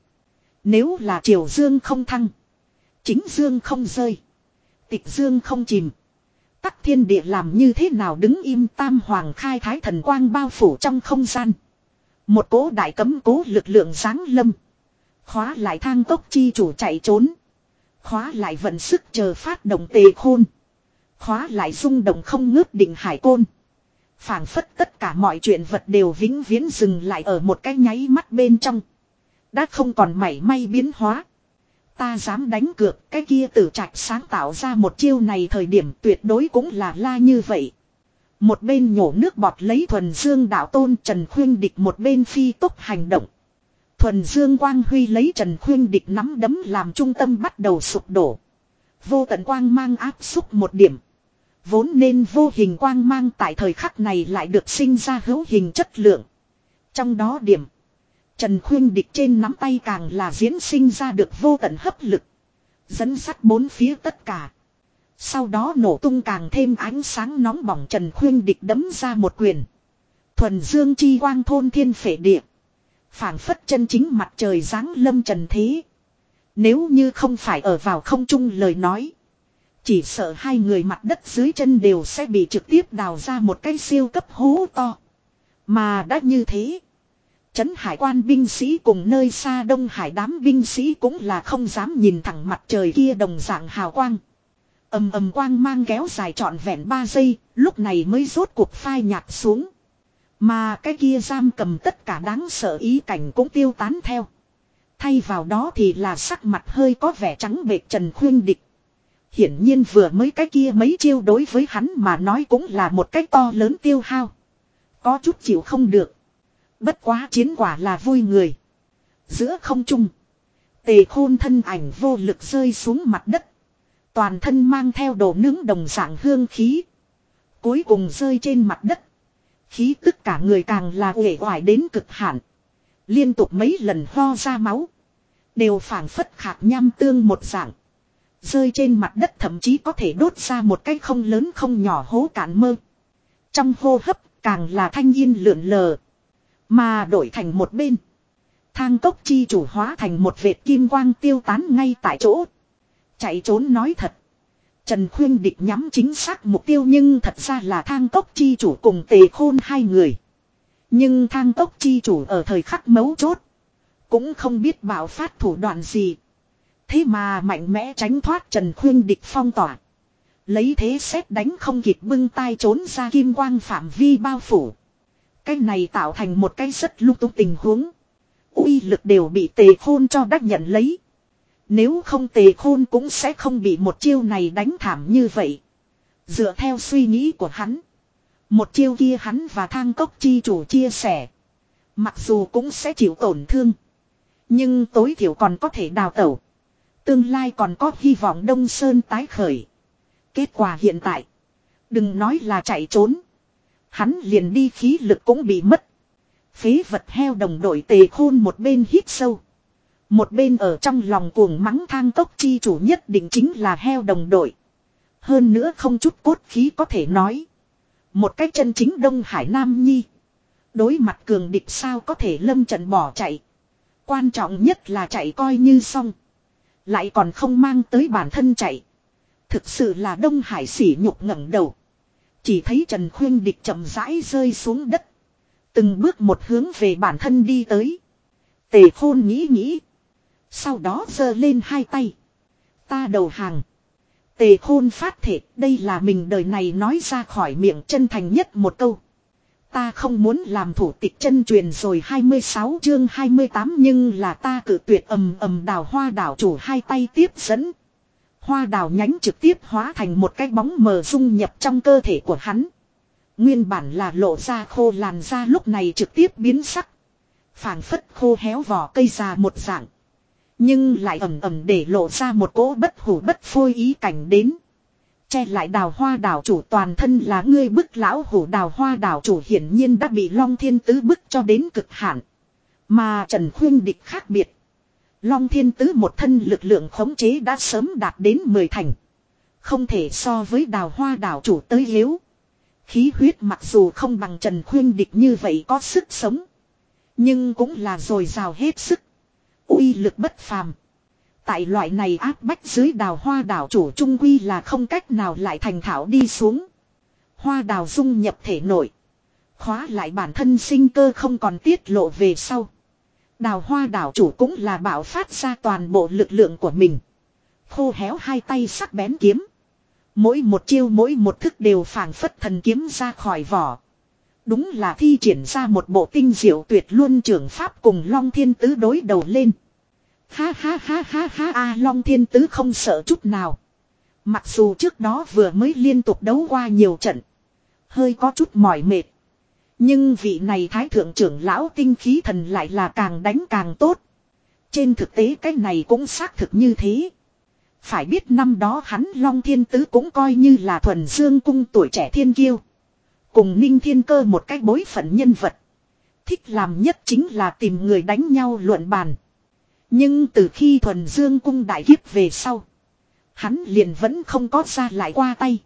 Nếu là triều dương không thăng, chính dương không rơi, tịch dương không chìm. Tắc thiên địa làm như thế nào đứng im tam hoàng khai thái thần quang bao phủ trong không gian. Một cố đại cấm cố lực lượng sáng lâm. Khóa lại thang tốc chi chủ chạy trốn. Khóa lại vận sức chờ phát động tề khôn. Khóa lại rung động không ngớt định hải côn. phảng phất tất cả mọi chuyện vật đều vĩnh viễn dừng lại ở một cái nháy mắt bên trong. Đã không còn mảy may biến hóa. Ta dám đánh cược, cái kia tử trạch sáng tạo ra một chiêu này thời điểm tuyệt đối cũng là la như vậy. Một bên nhổ nước bọt lấy thuần dương đạo tôn Trần Khuyên Địch, một bên phi tốc hành động. Thuần Dương Quang Huy lấy Trần Khuyên Địch nắm đấm làm trung tâm bắt đầu sụp đổ. Vô tận quang mang áp xúc một điểm. Vốn nên vô hình quang mang tại thời khắc này lại được sinh ra hữu hình chất lượng. Trong đó điểm. Trần Khuyên Địch trên nắm tay càng là diễn sinh ra được vô tận hấp lực. Dẫn sắt bốn phía tất cả. Sau đó nổ tung càng thêm ánh sáng nóng bỏng Trần Khuyên Địch đấm ra một quyền. Thuần Dương chi quang thôn thiên phệ địa phảng phất chân chính mặt trời giáng lâm trần thế. Nếu như không phải ở vào không trung lời nói. Chỉ sợ hai người mặt đất dưới chân đều sẽ bị trực tiếp đào ra một cái siêu cấp hố to. Mà đã như thế. Trấn hải quan binh sĩ cùng nơi xa đông hải đám binh sĩ cũng là không dám nhìn thẳng mặt trời kia đồng dạng hào quang. ầm ầm quang mang kéo dài trọn vẹn 3 giây, lúc này mới rốt cuộc phai nhạt xuống. Mà cái kia giam cầm tất cả đáng sợ ý cảnh cũng tiêu tán theo. Thay vào đó thì là sắc mặt hơi có vẻ trắng bệch Trần Khuyên Địch. Hiển nhiên vừa mới cái kia mấy chiêu đối với hắn mà nói cũng là một cái to lớn tiêu hao. Có chút chịu không được. Bất quá chiến quả là vui người. Giữa không trung. Tề khôn thân ảnh vô lực rơi xuống mặt đất. Toàn thân mang theo đồ nướng đồng dạng hương khí. Cuối cùng rơi trên mặt đất. Khí tức cả người càng là uể oải đến cực hạn. Liên tục mấy lần ho ra máu. Đều phảng phất khạc nham tương một dạng. Rơi trên mặt đất thậm chí có thể đốt ra một cái không lớn không nhỏ hố cạn mơ. Trong hô hấp, càng là thanh yên lượn lờ. Mà đổi thành một bên. Thang cốc chi chủ hóa thành một vệt kim quang tiêu tán ngay tại chỗ. Chạy trốn nói thật. Trần Khuyên Địch nhắm chính xác mục tiêu nhưng thật ra là thang tốc chi chủ cùng tề khôn hai người. Nhưng thang tốc chi chủ ở thời khắc mấu chốt. Cũng không biết bảo phát thủ đoạn gì. Thế mà mạnh mẽ tránh thoát Trần Khuyên Địch phong tỏa. Lấy thế xét đánh không kịp bưng tay trốn ra kim quang phạm vi bao phủ. Cái này tạo thành một cái rất lung tung tình huống. uy lực đều bị tề khôn cho đắc nhận lấy. Nếu không tề khôn cũng sẽ không bị một chiêu này đánh thảm như vậy. Dựa theo suy nghĩ của hắn. Một chiêu kia hắn và thang cốc chi chủ chia sẻ. Mặc dù cũng sẽ chịu tổn thương. Nhưng tối thiểu còn có thể đào tẩu. Tương lai còn có hy vọng Đông Sơn tái khởi. Kết quả hiện tại. Đừng nói là chạy trốn. Hắn liền đi khí lực cũng bị mất. Phế vật heo đồng đội tề khôn một bên hít sâu. Một bên ở trong lòng cuồng mắng thang cốc chi chủ nhất định chính là heo đồng đội. Hơn nữa không chút cốt khí có thể nói. Một cách chân chính Đông Hải Nam Nhi. Đối mặt cường địch sao có thể lâm trận bỏ chạy. Quan trọng nhất là chạy coi như xong. Lại còn không mang tới bản thân chạy. Thực sự là Đông Hải sỉ nhục ngẩng đầu. Chỉ thấy Trần Khuyên địch chậm rãi rơi xuống đất. Từng bước một hướng về bản thân đi tới. Tề khôn nghĩ nghĩ. Sau đó giơ lên hai tay. Ta đầu hàng. Tề khôn phát thể đây là mình đời này nói ra khỏi miệng chân thành nhất một câu. Ta không muốn làm thủ tịch chân truyền rồi 26 chương 28 nhưng là ta cử tuyệt ầm ầm đào hoa đảo chủ hai tay tiếp dẫn. Hoa đào nhánh trực tiếp hóa thành một cái bóng mờ dung nhập trong cơ thể của hắn. Nguyên bản là lộ ra khô làn da lúc này trực tiếp biến sắc. phảng phất khô héo vỏ cây già một dạng. Nhưng lại ẩm ẩm để lộ ra một cỗ bất hủ bất phôi ý cảnh đến. Che lại đào hoa đảo chủ toàn thân là ngươi bức lão hủ đào hoa đảo chủ hiển nhiên đã bị Long Thiên Tứ bức cho đến cực hạn. Mà Trần Khuyên địch khác biệt. Long Thiên Tứ một thân lực lượng khống chế đã sớm đạt đến 10 thành. Không thể so với đào hoa đảo chủ tới yếu. Khí huyết mặc dù không bằng Trần Khuyên địch như vậy có sức sống. Nhưng cũng là rồi rào hết sức. uy lực bất phàm. Tại loại này áp bách dưới đào hoa đảo chủ trung quy là không cách nào lại thành thảo đi xuống. Hoa đào dung nhập thể nội. Khóa lại bản thân sinh cơ không còn tiết lộ về sau. Đào hoa đảo chủ cũng là bảo phát ra toàn bộ lực lượng của mình. Khô héo hai tay sắc bén kiếm. Mỗi một chiêu mỗi một thức đều phảng phất thần kiếm ra khỏi vỏ. Đúng là thi triển ra một bộ tinh diệu tuyệt luân trưởng pháp cùng Long Thiên Tứ đối đầu lên. Ha ha ha ha ha a, Long Thiên Tứ không sợ chút nào. Mặc dù trước đó vừa mới liên tục đấu qua nhiều trận. Hơi có chút mỏi mệt. Nhưng vị này thái thượng trưởng lão tinh khí thần lại là càng đánh càng tốt. Trên thực tế cái này cũng xác thực như thế. Phải biết năm đó hắn Long Thiên Tứ cũng coi như là thuần dương cung tuổi trẻ thiên kiêu. Cùng Ninh Thiên Cơ một cách bối phận nhân vật. Thích làm nhất chính là tìm người đánh nhau luận bàn. Nhưng từ khi thuần dương cung đại kiếp về sau. Hắn liền vẫn không có ra lại qua tay.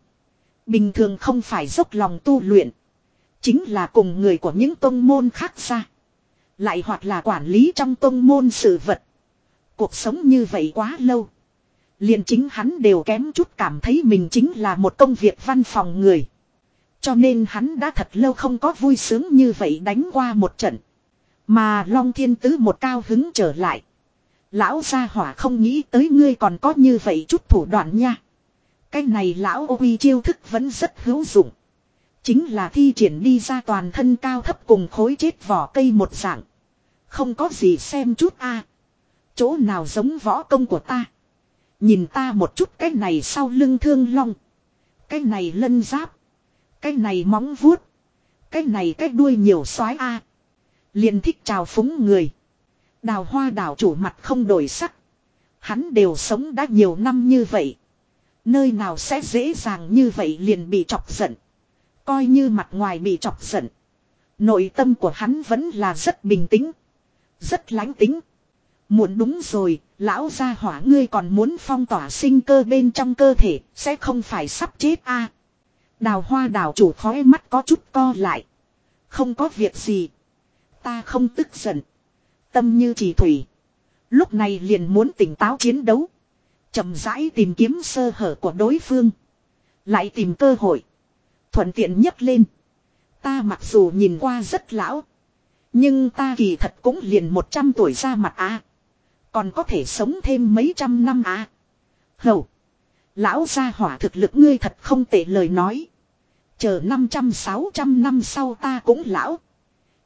Bình thường không phải dốc lòng tu luyện. Chính là cùng người của những tôn môn khác xa, Lại hoặc là quản lý trong tôn môn sự vật. Cuộc sống như vậy quá lâu. Liền chính hắn đều kém chút cảm thấy mình chính là một công việc văn phòng người. Cho nên hắn đã thật lâu không có vui sướng như vậy đánh qua một trận. Mà Long Thiên Tứ một cao hứng trở lại. Lão gia hỏa không nghĩ tới ngươi còn có như vậy chút thủ đoạn nha. Cái này lão ô uy chiêu thức vẫn rất hữu dụng. Chính là thi triển đi ra toàn thân cao thấp cùng khối chết vỏ cây một dạng. Không có gì xem chút a Chỗ nào giống võ công của ta. Nhìn ta một chút cái này sau lưng thương long. Cái này lân giáp. Cái này móng vuốt. Cái này cái đuôi nhiều soái a à. liền thích chào phúng người. Đào hoa đảo chủ mặt không đổi sắc. Hắn đều sống đã nhiều năm như vậy. Nơi nào sẽ dễ dàng như vậy liền bị chọc giận. Coi như mặt ngoài bị chọc giận. Nội tâm của hắn vẫn là rất bình tĩnh. Rất lánh tính. Muộn đúng rồi, lão gia hỏa ngươi còn muốn phong tỏa sinh cơ bên trong cơ thể, sẽ không phải sắp chết a Đào hoa đào chủ khói mắt có chút co lại. Không có việc gì. Ta không tức giận. Tâm như chỉ thủy. Lúc này liền muốn tỉnh táo chiến đấu. chậm rãi tìm kiếm sơ hở của đối phương. Lại tìm cơ hội. Thuận tiện nhấc lên. Ta mặc dù nhìn qua rất lão. Nhưng ta kỳ thật cũng liền 100 tuổi ra mặt a Còn có thể sống thêm mấy trăm năm a Hầu. Lão gia hỏa thực lực ngươi thật không tệ lời nói. Chờ 500-600 năm sau ta cũng lão.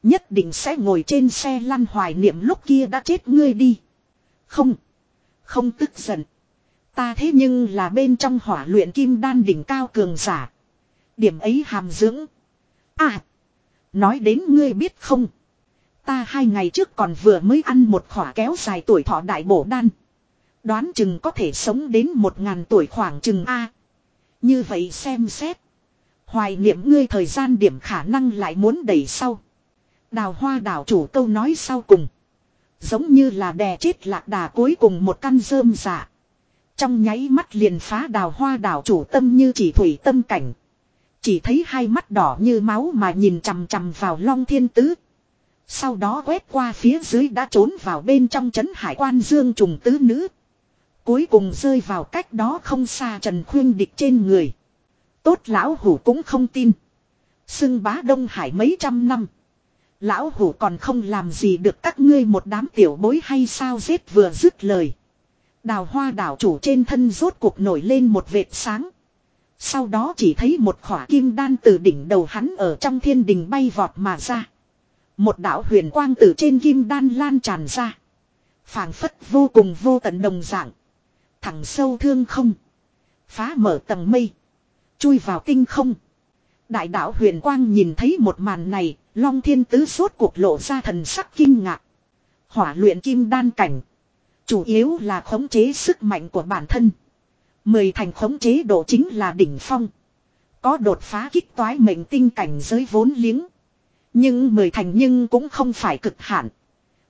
Nhất định sẽ ngồi trên xe lăn hoài niệm lúc kia đã chết ngươi đi. Không. Không tức giận. Ta thế nhưng là bên trong hỏa luyện kim đan đỉnh cao cường giả. Điểm ấy hàm dưỡng. À. Nói đến ngươi biết không. Ta hai ngày trước còn vừa mới ăn một khỏa kéo dài tuổi thọ đại bổ đan. Đoán chừng có thể sống đến một ngàn tuổi khoảng chừng A. Như vậy xem xét. Hoài niệm ngươi thời gian điểm khả năng lại muốn đẩy sau. Đào hoa đảo chủ câu nói sau cùng. Giống như là đè chết lạc đà cuối cùng một căn rơm dạ. Trong nháy mắt liền phá đào hoa đảo chủ tâm như chỉ thủy tâm cảnh. Chỉ thấy hai mắt đỏ như máu mà nhìn chằm chằm vào long thiên tứ. Sau đó quét qua phía dưới đã trốn vào bên trong chấn hải quan dương trùng tứ nữ. Cuối cùng rơi vào cách đó không xa Trần Khuyên Địch trên người. Tốt lão hủ cũng không tin. Xưng bá Đông Hải mấy trăm năm. Lão hủ còn không làm gì được các ngươi một đám tiểu bối hay sao giết vừa dứt lời. Đào hoa đảo chủ trên thân rốt cuộc nổi lên một vệt sáng. Sau đó chỉ thấy một khỏa kim đan từ đỉnh đầu hắn ở trong thiên đình bay vọt mà ra. Một đạo huyền quang từ trên kim đan lan tràn ra. phảng phất vô cùng vô tận đồng dạng. Thẳng sâu thương không. Phá mở tầng mây. Chui vào tinh không. Đại đạo huyền quang nhìn thấy một màn này, Long thiên tứ suốt cuộc lộ ra thần sắc kinh ngạc. Hỏa luyện kim đan cảnh. Chủ yếu là khống chế sức mạnh của bản thân. Mười thành khống chế độ chính là đỉnh phong. Có đột phá kích toái mệnh tinh cảnh giới vốn liếng. Nhưng mười thành nhưng cũng không phải cực hạn.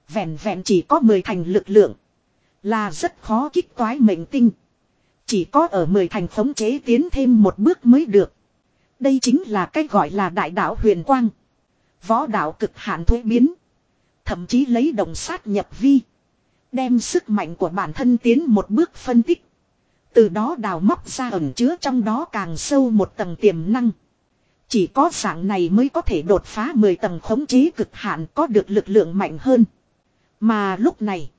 Vẹn vẹn chỉ có mười thành lực lượng. Là rất khó kích toái mệnh tinh. Chỉ có ở mười thành khống chế tiến thêm một bước mới được. Đây chính là cách gọi là đại đạo huyền quang. Võ đạo cực hạn thuế biến. Thậm chí lấy đồng sát nhập vi. Đem sức mạnh của bản thân tiến một bước phân tích. Từ đó đào móc ra ẩn chứa trong đó càng sâu một tầng tiềm năng. Chỉ có dạng này mới có thể đột phá 10 tầng khống chế cực hạn có được lực lượng mạnh hơn. Mà lúc này,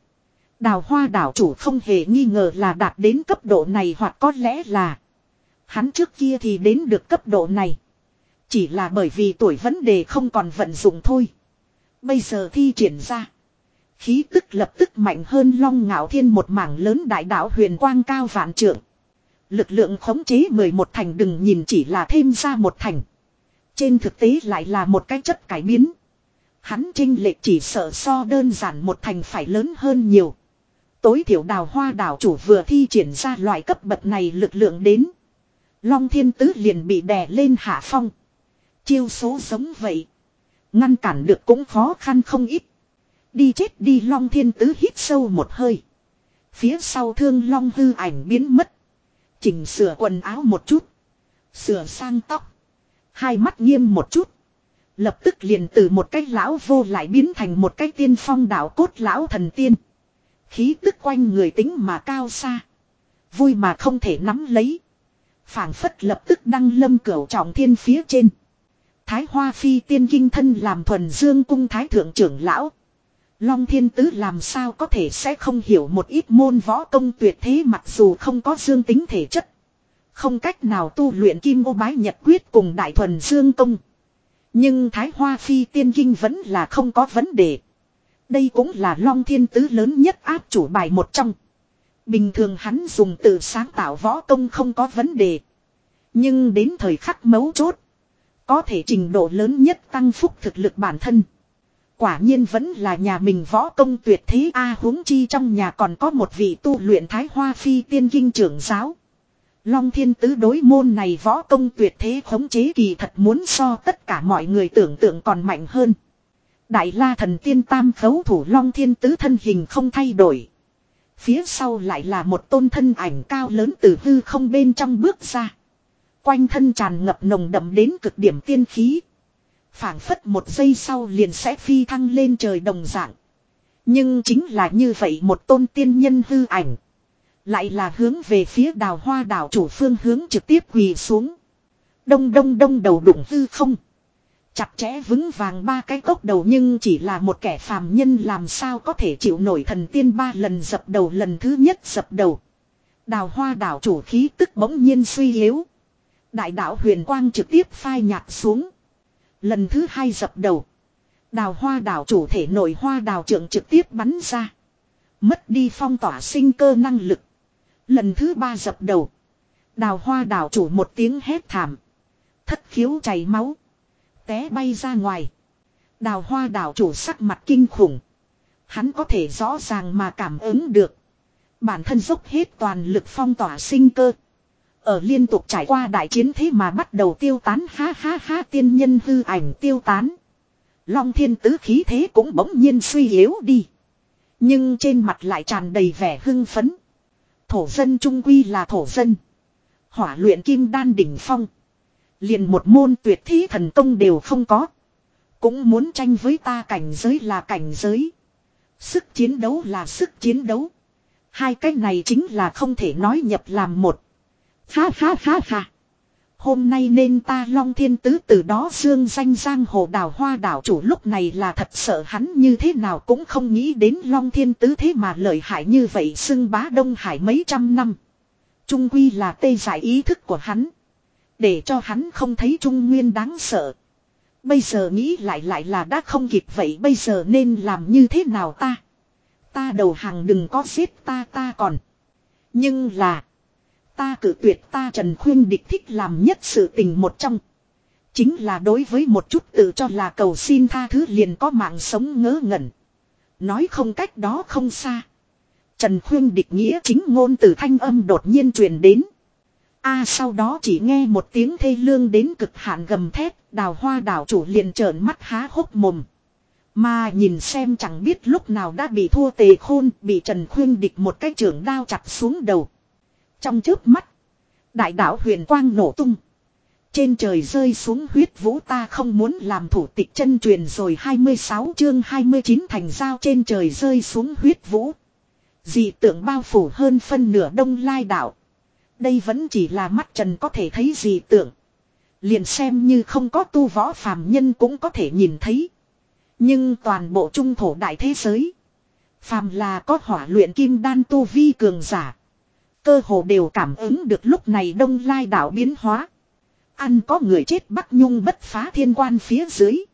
đào hoa đảo chủ không hề nghi ngờ là đạt đến cấp độ này hoặc có lẽ là hắn trước kia thì đến được cấp độ này. Chỉ là bởi vì tuổi vấn đề không còn vận dụng thôi. Bây giờ thi triển ra. Khí tức lập tức mạnh hơn long ngạo thiên một mảng lớn đại đạo huyền quang cao vạn trượng. Lực lượng khống chế 11 thành đừng nhìn chỉ là thêm ra một thành. Trên thực tế lại là một cái chất cải biến. Hắn trinh lệch chỉ sợ so đơn giản một thành phải lớn hơn nhiều. Tối thiểu đào hoa đảo chủ vừa thi triển ra loại cấp bậc này lực lượng đến. Long thiên tứ liền bị đè lên hạ phong. Chiêu số giống vậy. Ngăn cản được cũng khó khăn không ít. Đi chết đi long thiên tứ hít sâu một hơi. Phía sau thương long hư ảnh biến mất. Chỉnh sửa quần áo một chút. Sửa sang tóc. Hai mắt nghiêm một chút. Lập tức liền từ một cái lão vô lại biến thành một cái tiên phong đạo cốt lão thần tiên. Khí tức quanh người tính mà cao xa. Vui mà không thể nắm lấy. phảng phất lập tức đăng lâm cửu trọng thiên phía trên. Thái Hoa Phi tiên kinh thân làm thuần dương cung thái thượng trưởng lão. Long thiên tứ làm sao có thể sẽ không hiểu một ít môn võ công tuyệt thế mặc dù không có dương tính thể chất. Không cách nào tu luyện kim ô bái nhật quyết cùng đại thuần dương công. Nhưng Thái Hoa Phi tiên kinh vẫn là không có vấn đề. Đây cũng là long thiên tứ lớn nhất áp chủ bài một trong. Bình thường hắn dùng tự sáng tạo võ công không có vấn đề. Nhưng đến thời khắc mấu chốt. Có thể trình độ lớn nhất tăng phúc thực lực bản thân. Quả nhiên vẫn là nhà mình võ công tuyệt thế A huống chi trong nhà còn có một vị tu luyện thái hoa phi tiên kinh trưởng giáo. Long thiên tứ đối môn này võ công tuyệt thế khống chế kỳ thật muốn so tất cả mọi người tưởng tượng còn mạnh hơn. Đại la thần tiên tam khấu thủ long thiên tứ thân hình không thay đổi. Phía sau lại là một tôn thân ảnh cao lớn từ hư không bên trong bước ra. Quanh thân tràn ngập nồng đậm đến cực điểm tiên khí phảng phất một giây sau liền sẽ phi thăng lên trời đồng dạng. Nhưng chính là như vậy một tôn tiên nhân hư ảnh. Lại là hướng về phía đào hoa đảo chủ phương hướng trực tiếp quỳ xuống. Đông đông đông đầu đụng hư không. Chặt chẽ vững vàng ba cái cốc đầu nhưng chỉ là một kẻ phàm nhân làm sao có thể chịu nổi thần tiên ba lần dập đầu lần thứ nhất dập đầu. Đào hoa đảo chủ khí tức bỗng nhiên suy yếu. Đại đạo huyền quang trực tiếp phai nhạt xuống. Lần thứ hai dập đầu. Đào hoa đảo chủ thể nổi hoa đào trưởng trực tiếp bắn ra. Mất đi phong tỏa sinh cơ năng lực. Lần thứ ba dập đầu. Đào hoa đảo chủ một tiếng hét thảm. Thất khiếu chảy máu. Té bay ra ngoài. Đào hoa đảo chủ sắc mặt kinh khủng. Hắn có thể rõ ràng mà cảm ứng được. Bản thân dốc hết toàn lực phong tỏa sinh cơ. Ở liên tục trải qua đại chiến thế mà bắt đầu tiêu tán ha ha ha, tiên nhân hư ảnh tiêu tán. Long thiên tứ khí thế cũng bỗng nhiên suy yếu đi. Nhưng trên mặt lại tràn đầy vẻ hưng phấn. Thổ dân trung quy là thổ dân. Hỏa luyện kim đan đỉnh phong. Liền một môn tuyệt thí thần công đều không có. Cũng muốn tranh với ta cảnh giới là cảnh giới. Sức chiến đấu là sức chiến đấu. Hai cái này chính là không thể nói nhập làm một. Ha ha ha ha. Hôm nay nên ta long thiên tứ từ đó xương danh giang hồ đào hoa đảo chủ lúc này là thật sợ hắn như thế nào cũng không nghĩ đến long thiên tứ thế mà lợi hại như vậy xưng bá đông hải mấy trăm năm. Trung quy là tê giải ý thức của hắn. Để cho hắn không thấy trung nguyên đáng sợ. Bây giờ nghĩ lại lại là đã không kịp vậy bây giờ nên làm như thế nào ta. Ta đầu hàng đừng có giết ta ta còn. Nhưng là. Ta cử tuyệt ta Trần Khuyên địch thích làm nhất sự tình một trong. Chính là đối với một chút tự cho là cầu xin tha thứ liền có mạng sống ngớ ngẩn. Nói không cách đó không xa. Trần Khuyên địch nghĩa chính ngôn từ thanh âm đột nhiên truyền đến. A sau đó chỉ nghe một tiếng thê lương đến cực hạn gầm thét, đào hoa đảo chủ liền trợn mắt há hốc mồm. Mà nhìn xem chẳng biết lúc nào đã bị thua tề khôn, bị Trần Khuyên địch một cái trưởng đao chặt xuống đầu. Trong trước mắt, đại đảo huyền quang nổ tung. Trên trời rơi xuống huyết vũ ta không muốn làm thủ tịch chân truyền rồi 26 chương 29 thành giao trên trời rơi xuống huyết vũ. Dị tượng bao phủ hơn phân nửa đông lai đảo. Đây vẫn chỉ là mắt trần có thể thấy dị tượng. Liền xem như không có tu võ phàm nhân cũng có thể nhìn thấy. Nhưng toàn bộ trung thổ đại thế giới. Phàm là có hỏa luyện kim đan tu vi cường giả. Cơ hồ đều cảm ứng được lúc này đông lai đảo biến hóa. Ăn có người chết Bắc Nhung bất phá thiên quan phía dưới.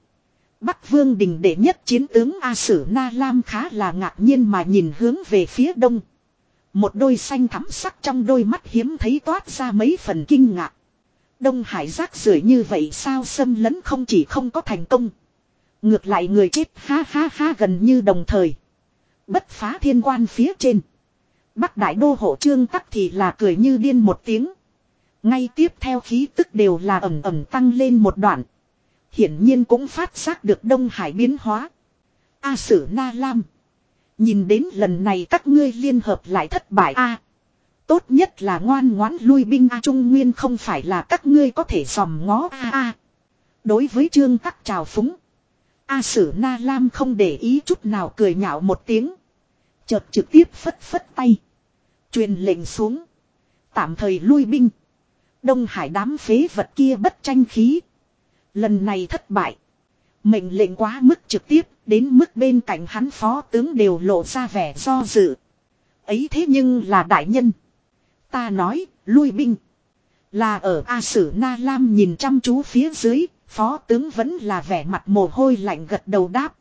Bắc Vương Đình đệ nhất chiến tướng A Sử Na Lam khá là ngạc nhiên mà nhìn hướng về phía đông. Một đôi xanh thắm sắc trong đôi mắt hiếm thấy toát ra mấy phần kinh ngạc. Đông Hải rác rưởi như vậy sao xâm lấn không chỉ không có thành công. Ngược lại người chết ha ha ha gần như đồng thời. Bất phá thiên quan phía trên. Bắc đại đô hộ trương tắc thì là cười như điên một tiếng. Ngay tiếp theo khí tức đều là ẩm ẩm tăng lên một đoạn. Hiển nhiên cũng phát giác được Đông Hải biến hóa. A sử Na Lam. Nhìn đến lần này các ngươi liên hợp lại thất bại A. tốt nhất là ngoan ngoãn lui binh A Trung Nguyên không phải là các ngươi có thể dòm ngó A A. Đối với trương tắc trào phúng. A sử Na Lam không để ý chút nào cười nhạo một tiếng. Chợt trực tiếp phất phất tay. Truyền lệnh xuống. Tạm thời lui binh. Đông Hải đám phế vật kia bất tranh khí. Lần này thất bại. Mệnh lệnh quá mức trực tiếp, đến mức bên cạnh hắn phó tướng đều lộ ra vẻ do dự. Ấy thế nhưng là đại nhân. Ta nói, lui binh. Là ở A Sử Na Lam nhìn chăm chú phía dưới, phó tướng vẫn là vẻ mặt mồ hôi lạnh gật đầu đáp.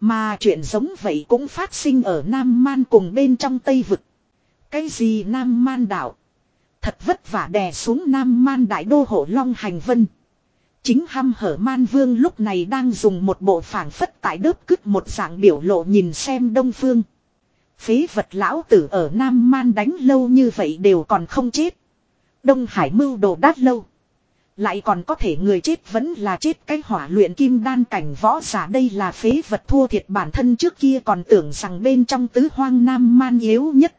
Mà chuyện giống vậy cũng phát sinh ở Nam Man cùng bên trong Tây Vực. Cái gì Nam Man đảo? Thật vất vả đè xuống Nam Man đại đô hộ Long Hành Vân. Chính hăm hở man vương lúc này đang dùng một bộ phảng phất tại đớp cứt một dạng biểu lộ nhìn xem đông phương. Phế vật lão tử ở Nam Man đánh lâu như vậy đều còn không chết. Đông Hải mưu đồ đát lâu. Lại còn có thể người chết vẫn là chết cái hỏa luyện kim đan cảnh võ giả đây là phế vật thua thiệt bản thân trước kia còn tưởng rằng bên trong tứ hoang Nam Man yếu nhất.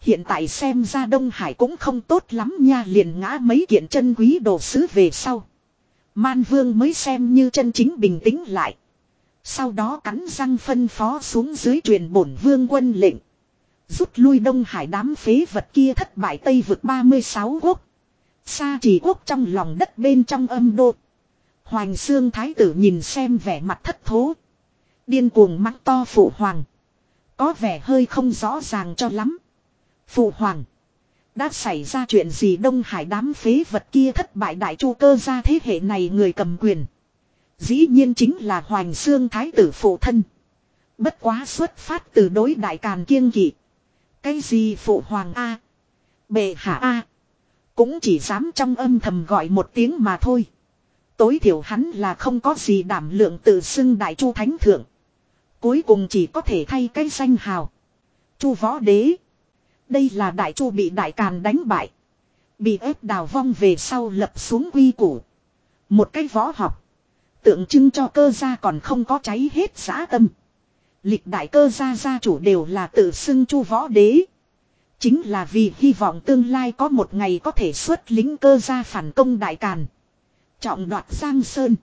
Hiện tại xem ra Đông Hải cũng không tốt lắm nha liền ngã mấy kiện chân quý đồ sứ về sau. Man Vương mới xem như chân chính bình tĩnh lại. Sau đó cắn răng phân phó xuống dưới truyền bổn vương quân lệnh. Rút lui Đông Hải đám phế vật kia thất bại Tây vực 36 quốc. Xa chỉ quốc trong lòng đất bên trong âm đô. Hoành xương thái tử nhìn xem vẻ mặt thất thố. Điên cuồng mắng to phụ hoàng. Có vẻ hơi không rõ ràng cho lắm. Phụ hoàng. Đã xảy ra chuyện gì Đông Hải đám phế vật kia thất bại đại chu cơ ra thế hệ này người cầm quyền. Dĩ nhiên chính là Hoành Xương Thái tử phụ thân. Bất quá xuất phát từ đối đại càn kiêng kỵ. Cái gì phụ hoàng A. Bệ hạ A. Cũng chỉ dám trong âm thầm gọi một tiếng mà thôi. Tối thiểu hắn là không có gì đảm lượng tự xưng đại chu thánh thượng. Cuối cùng chỉ có thể thay cái danh hào. Chu võ đế. Đây là đại chu bị đại càn đánh bại. Bị ép đào vong về sau lập xuống quy củ. Một cái võ học. Tượng trưng cho cơ gia còn không có cháy hết xã tâm. Lịch đại cơ gia gia chủ đều là tự xưng chu võ đế. Chính là vì hy vọng tương lai có một ngày có thể xuất lính cơ gia phản công đại càn. Trọng đoạt Giang Sơn.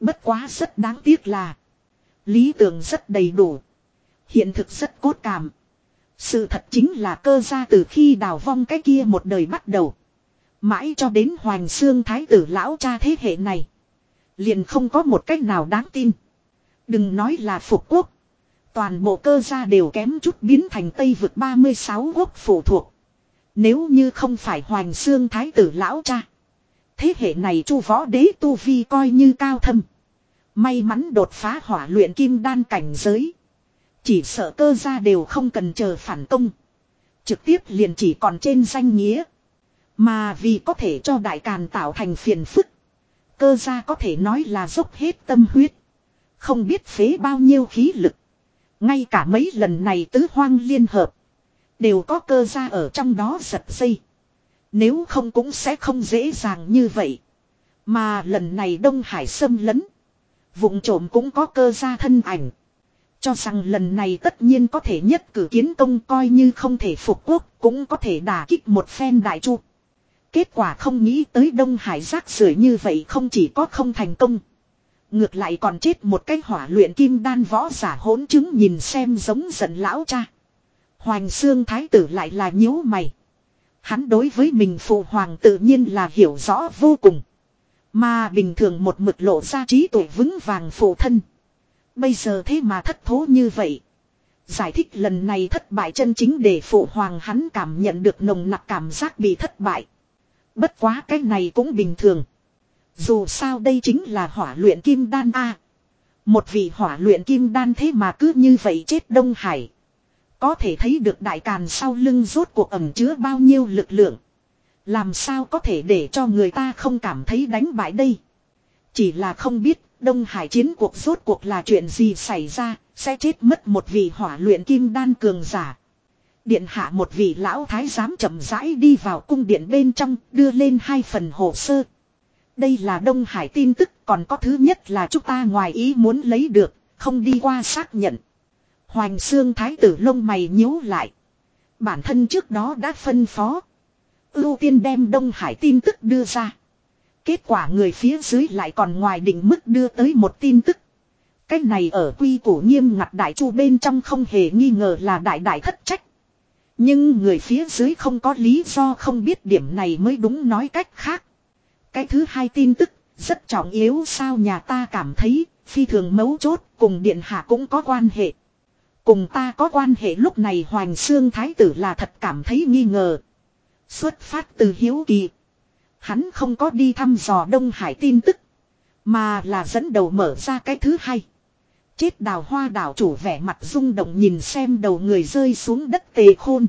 Bất quá rất đáng tiếc là. Lý tưởng rất đầy đủ. Hiện thực rất cốt cảm. Sự thật chính là cơ gia từ khi đào vong cái kia một đời bắt đầu. Mãi cho đến Hoàng Sương Thái tử lão cha thế hệ này. Liền không có một cách nào đáng tin. Đừng nói là phục quốc. Toàn bộ cơ gia đều kém chút biến thành Tây vực 36 quốc phụ thuộc. Nếu như không phải Hoàng xương Thái tử lão cha. Thế hệ này chu võ đế tu vi coi như cao thâm. May mắn đột phá hỏa luyện kim đan cảnh giới. Chỉ sợ cơ gia đều không cần chờ phản công. Trực tiếp liền chỉ còn trên danh nghĩa. Mà vì có thể cho đại càn tạo thành phiền phức. Cơ gia có thể nói là dốc hết tâm huyết. Không biết phế bao nhiêu khí lực. Ngay cả mấy lần này tứ hoang liên hợp. Đều có cơ ra ở trong đó giật dây. Nếu không cũng sẽ không dễ dàng như vậy. Mà lần này Đông Hải xâm lấn. Vụng trộm cũng có cơ ra thân ảnh. Cho rằng lần này tất nhiên có thể nhất cử kiến công coi như không thể phục quốc, cũng có thể đả kích một phen đại chu. Kết quả không nghĩ tới Đông Hải rác rưởi như vậy không chỉ có không thành công. Ngược lại còn chết một cái hỏa luyện kim đan võ giả hỗn chứng nhìn xem giống giận lão cha. Hoành xương thái tử lại là nhíu mày. Hắn đối với mình phụ hoàng tự nhiên là hiểu rõ vô cùng. Mà bình thường một mực lộ ra trí tuệ vững vàng phụ thân. Bây giờ thế mà thất thố như vậy. Giải thích lần này thất bại chân chính để phụ hoàng hắn cảm nhận được nồng nặc cảm giác bị thất bại. Bất quá cái này cũng bình thường. Dù sao đây chính là hỏa luyện kim đan A. Một vị hỏa luyện kim đan thế mà cứ như vậy chết Đông Hải. Có thể thấy được đại càn sau lưng rốt cuộc ẩm chứa bao nhiêu lực lượng. Làm sao có thể để cho người ta không cảm thấy đánh bại đây. Chỉ là không biết Đông Hải chiến cuộc rốt cuộc là chuyện gì xảy ra, sẽ chết mất một vị hỏa luyện kim đan cường giả. Điện hạ một vị lão thái giám chậm rãi đi vào cung điện bên trong, đưa lên hai phần hồ sơ. Đây là Đông Hải tin tức, còn có thứ nhất là chúng ta ngoài ý muốn lấy được, không đi qua xác nhận. Hoành xương thái tử lông mày nhíu lại. Bản thân trước đó đã phân phó. Ưu tiên đem Đông Hải tin tức đưa ra. Kết quả người phía dưới lại còn ngoài định mức đưa tới một tin tức. Cái này ở quy củ nghiêm ngặt đại chu bên trong không hề nghi ngờ là đại đại thất trách. Nhưng người phía dưới không có lý do không biết điểm này mới đúng nói cách khác. Cái thứ hai tin tức, rất trọng yếu sao nhà ta cảm thấy, phi thường mấu chốt, cùng điện hạ cũng có quan hệ. Cùng ta có quan hệ lúc này Hoành Xương Thái tử là thật cảm thấy nghi ngờ. Xuất phát từ hiếu kỳ. Hắn không có đi thăm dò Đông Hải tin tức. Mà là dẫn đầu mở ra cái thứ hai. Chết đào hoa đảo chủ vẻ mặt rung động nhìn xem đầu người rơi xuống đất tề khôn.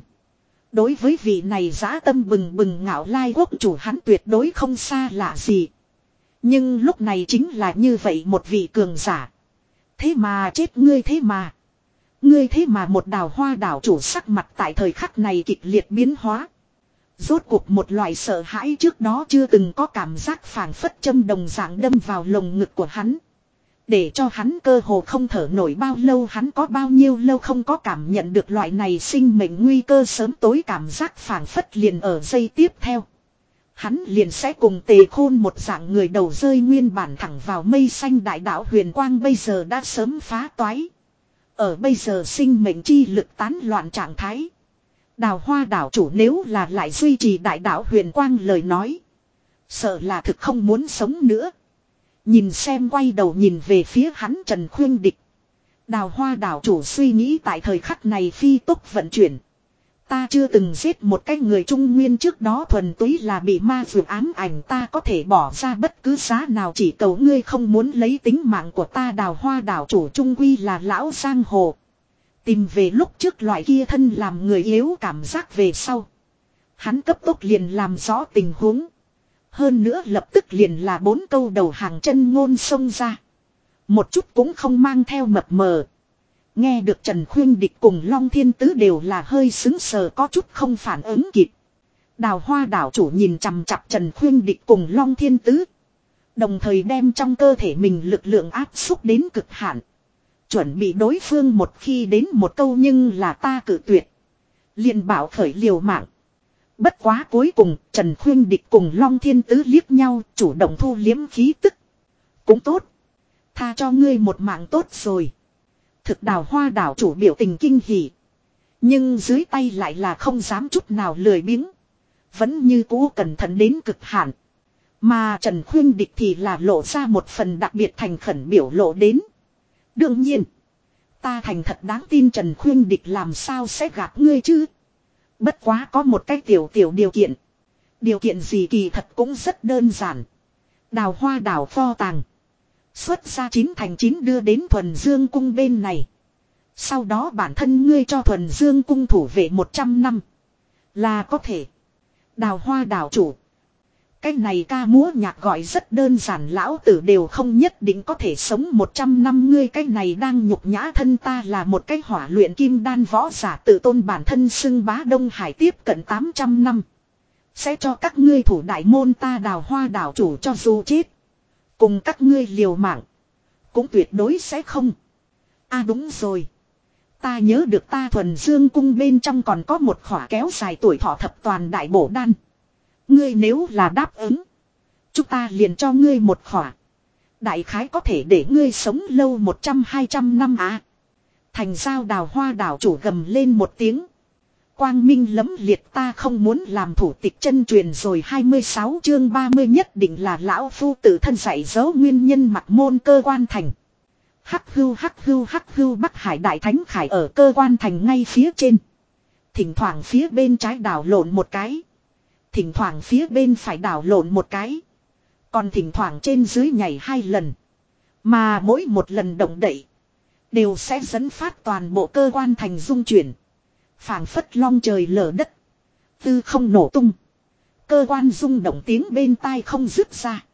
Đối với vị này giá tâm bừng bừng ngạo lai quốc chủ hắn tuyệt đối không xa lạ gì. Nhưng lúc này chính là như vậy một vị cường giả. Thế mà chết ngươi thế mà. Ngươi thế mà một đào hoa đảo chủ sắc mặt tại thời khắc này kịch liệt biến hóa. Rốt cuộc một loại sợ hãi trước đó chưa từng có cảm giác phảng phất châm đồng dạng đâm vào lồng ngực của hắn. Để cho hắn cơ hồ không thở nổi bao lâu hắn có bao nhiêu lâu không có cảm nhận được loại này sinh mệnh nguy cơ sớm tối cảm giác phảng phất liền ở giây tiếp theo. Hắn liền sẽ cùng tề khôn một dạng người đầu rơi nguyên bản thẳng vào mây xanh đại đạo huyền quang bây giờ đã sớm phá toái. Ở bây giờ sinh mệnh chi lực tán loạn trạng thái. Đào hoa đảo chủ nếu là lại duy trì đại đạo huyền quang lời nói. Sợ là thực không muốn sống nữa. Nhìn xem quay đầu nhìn về phía hắn Trần Khuyên Địch. Đào hoa đảo chủ suy nghĩ tại thời khắc này phi tốc vận chuyển. Ta chưa từng giết một cái người trung nguyên trước đó thuần túy là bị ma vượt ám ảnh ta có thể bỏ ra bất cứ giá nào chỉ cầu ngươi không muốn lấy tính mạng của ta đào hoa đảo chủ trung quy là lão giang hồ. Tìm về lúc trước loại kia thân làm người yếu cảm giác về sau. Hắn cấp tốc liền làm rõ tình huống. Hơn nữa lập tức liền là bốn câu đầu hàng chân ngôn xông ra. Một chút cũng không mang theo mập mờ. Nghe được Trần Khuyên Địch cùng Long Thiên Tứ đều là hơi xứng sờ có chút không phản ứng kịp. Đào hoa đảo chủ nhìn chằm chặp Trần Khuyên Địch cùng Long Thiên Tứ. Đồng thời đem trong cơ thể mình lực lượng áp xúc đến cực hạn. Chuẩn bị đối phương một khi đến một câu nhưng là ta cử tuyệt. liền bảo khởi liều mạng. Bất quá cuối cùng, Trần Khuyên Địch cùng Long Thiên Tứ liếc nhau, chủ động thu liếm khí tức. Cũng tốt. Tha cho ngươi một mạng tốt rồi. Thực đào hoa đảo chủ biểu tình kinh hỉ. Nhưng dưới tay lại là không dám chút nào lười biếng. Vẫn như cũ cẩn thận đến cực hạn. Mà Trần Khuyên Địch thì là lộ ra một phần đặc biệt thành khẩn biểu lộ đến. Đương nhiên. Ta thành thật đáng tin Trần Khuyên Địch làm sao sẽ gạt ngươi chứ. Bất quá có một cái tiểu tiểu điều kiện. Điều kiện gì kỳ thật cũng rất đơn giản. Đào hoa đào pho tàng. Xuất ra chín thành chín đưa đến thuần dương cung bên này. Sau đó bản thân ngươi cho thuần dương cung thủ vệ 100 năm. Là có thể. Đào hoa đào chủ. Cái này ca múa nhạc gọi rất đơn giản, lão tử đều không nhất định có thể sống 100 năm ngươi cái này đang nhục nhã thân ta là một cái hỏa luyện kim đan võ giả tự tôn bản thân xưng bá Đông Hải tiếp cận 800 năm. Sẽ cho các ngươi thủ đại môn ta đào hoa đảo chủ cho dù chết. Cùng các ngươi liều mạng. Cũng tuyệt đối sẽ không. a à đúng rồi. Ta nhớ được ta thuần dương cung bên trong còn có một khỏa kéo dài tuổi thọ thập toàn đại bổ đan. Ngươi nếu là đáp ứng. Chúng ta liền cho ngươi một khỏa. Đại khái có thể để ngươi sống lâu một trăm hai trăm năm à? Thành giao đào hoa đảo chủ gầm lên một tiếng. Quang minh lấm liệt ta không muốn làm thủ tịch chân truyền rồi 26 chương 30 nhất định là lão phu tự thân dạy dấu nguyên nhân mặt môn cơ quan thành. Hắc hưu hắc hưu hắc hưu Bắc Hải Đại Thánh Khải ở cơ quan thành ngay phía trên. Thỉnh thoảng phía bên trái đảo lộn một cái. Thỉnh thoảng phía bên phải đảo lộn một cái. Còn thỉnh thoảng trên dưới nhảy hai lần. Mà mỗi một lần động đậy. Đều sẽ dẫn phát toàn bộ cơ quan thành dung chuyển. phảng phất long trời lở đất. Tư không nổ tung. Cơ quan rung động tiếng bên tai không dứt ra.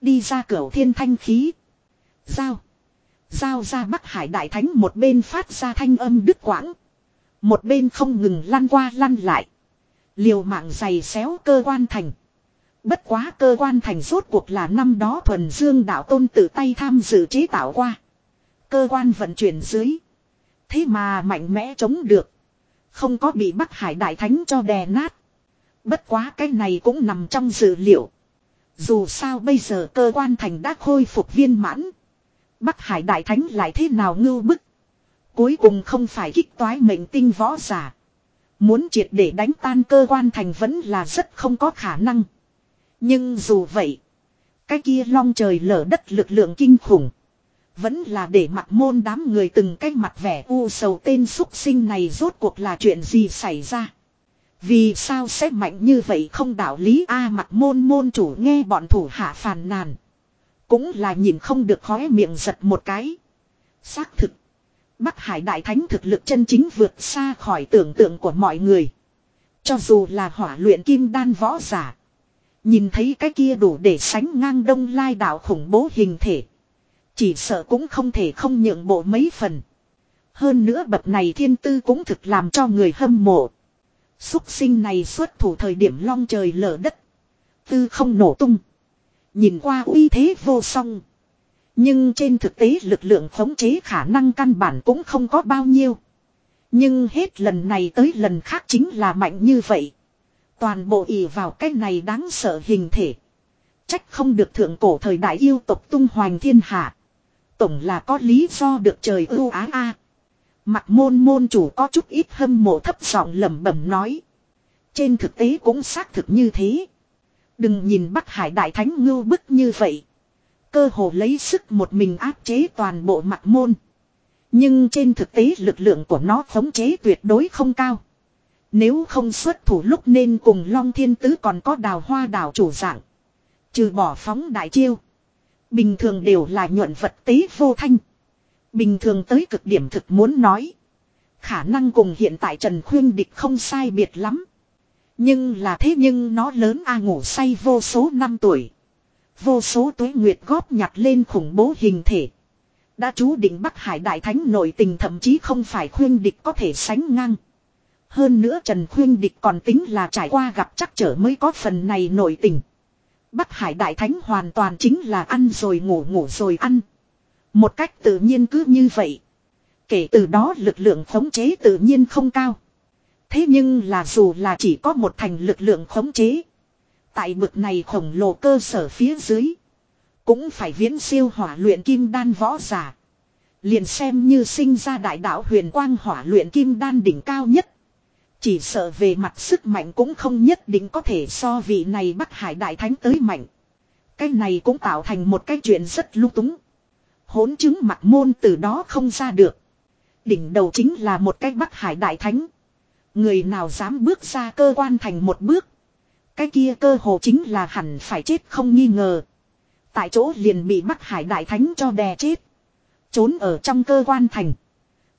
Đi ra cửa thiên thanh khí. Giao. Giao ra Bắc Hải Đại Thánh một bên phát ra thanh âm đứt quãng. Một bên không ngừng lăn qua lăn lại. Liều mạng dày xéo cơ quan thành. Bất quá cơ quan thành rốt cuộc là năm đó thuần dương đạo tôn tự tay tham dự chế tạo qua. Cơ quan vận chuyển dưới. Thế mà mạnh mẽ chống được. Không có bị Bắc Hải Đại Thánh cho đè nát. Bất quá cái này cũng nằm trong dự liệu. Dù sao bây giờ cơ quan thành đã khôi phục viên mãn. Bắc Hải Đại Thánh lại thế nào ngưu bức. Cuối cùng không phải kích toái mệnh tinh võ giả. Muốn triệt để đánh tan cơ quan thành vẫn là rất không có khả năng. Nhưng dù vậy. Cái kia long trời lở đất lực lượng kinh khủng. Vẫn là để mặt môn đám người từng cái mặt vẻ u sầu tên xuất sinh này rốt cuộc là chuyện gì xảy ra. Vì sao sẽ mạnh như vậy không đạo lý a, mặt môn môn chủ nghe bọn thủ hạ phàn nàn. Cũng là nhìn không được khóe miệng giật một cái. Xác thực. Bắc Hải Đại Thánh thực lực chân chính vượt xa khỏi tưởng tượng của mọi người. Cho dù là hỏa luyện kim đan võ giả. Nhìn thấy cái kia đủ để sánh ngang đông lai đạo khủng bố hình thể. Chỉ sợ cũng không thể không nhượng bộ mấy phần. Hơn nữa bậc này thiên tư cũng thực làm cho người hâm mộ. Xúc sinh này xuất thủ thời điểm long trời lở đất. Tư không nổ tung. Nhìn qua uy thế vô song. Nhưng trên thực tế lực lượng khống chế khả năng căn bản cũng không có bao nhiêu. Nhưng hết lần này tới lần khác chính là mạnh như vậy. Toàn bộ ỉ vào cái này đáng sợ hình thể. Trách không được thượng cổ thời đại yêu tộc tung hoành thiên hạ. Tổng là có lý do được trời ưu á a. Mặt môn môn chủ có chút ít hâm mộ thấp giọng lẩm bẩm nói. Trên thực tế cũng xác thực như thế. Đừng nhìn Bắc Hải Đại Thánh ngưu bức như vậy. Cơ hồ lấy sức một mình áp chế toàn bộ mặt môn. Nhưng trên thực tế lực lượng của nó khống chế tuyệt đối không cao. Nếu không xuất thủ lúc nên cùng Long Thiên Tứ còn có đào hoa đảo chủ dạng. Trừ bỏ phóng đại chiêu. Bình thường đều là nhuận vật tế vô thanh. Bình thường tới cực điểm thực muốn nói. Khả năng cùng hiện tại Trần Khuyên Địch không sai biệt lắm. Nhưng là thế nhưng nó lớn a ngủ say vô số năm tuổi. Vô số tuế nguyệt góp nhặt lên khủng bố hình thể. Đã chú định Bắc Hải Đại Thánh nội tình thậm chí không phải khuyên địch có thể sánh ngang. Hơn nữa Trần Khuyên Địch còn tính là trải qua gặp chắc trở mới có phần này nội tình. Bắc Hải Đại Thánh hoàn toàn chính là ăn rồi ngủ ngủ rồi ăn. Một cách tự nhiên cứ như vậy. Kể từ đó lực lượng khống chế tự nhiên không cao. Thế nhưng là dù là chỉ có một thành lực lượng khống chế. Tại bực này khổng lồ cơ sở phía dưới. Cũng phải viễn siêu hỏa luyện kim đan võ giả. Liền xem như sinh ra đại đạo huyền quang hỏa luyện kim đan đỉnh cao nhất. Chỉ sợ về mặt sức mạnh cũng không nhất định có thể so vị này Bắc Hải Đại Thánh tới mạnh. Cái này cũng tạo thành một cái chuyện rất lung túng. Hốn chứng mặt môn từ đó không ra được. Đỉnh đầu chính là một cái Bắc Hải Đại Thánh. Người nào dám bước ra cơ quan thành một bước. Cái kia cơ hồ chính là hẳn phải chết không nghi ngờ. Tại chỗ liền bị Bắc Hải Đại Thánh cho đè chết. Trốn ở trong cơ quan thành.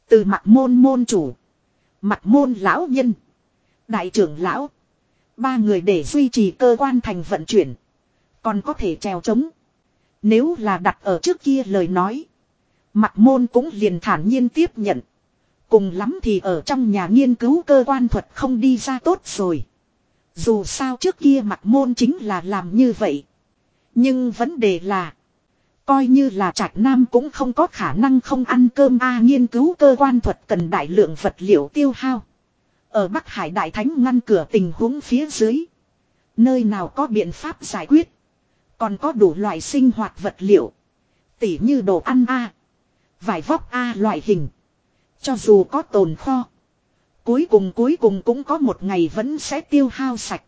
Từ mặt môn môn chủ. Mặt môn lão nhân. Đại trưởng lão. Ba người để duy trì cơ quan thành vận chuyển. Còn có thể trèo trống. Nếu là đặt ở trước kia lời nói. Mặt môn cũng liền thản nhiên tiếp nhận. Cùng lắm thì ở trong nhà nghiên cứu cơ quan thuật không đi ra tốt rồi. Dù sao trước kia mặt môn chính là làm như vậy. Nhưng vấn đề là. Coi như là trạch nam cũng không có khả năng không ăn cơm a nghiên cứu cơ quan thuật cần đại lượng vật liệu tiêu hao. Ở Bắc Hải Đại Thánh ngăn cửa tình huống phía dưới. Nơi nào có biện pháp giải quyết. Còn có đủ loại sinh hoạt vật liệu. Tỉ như đồ ăn A. Vải vóc A loại hình. Cho dù có tồn kho. Cuối cùng cuối cùng cũng có một ngày vẫn sẽ tiêu hao sạch.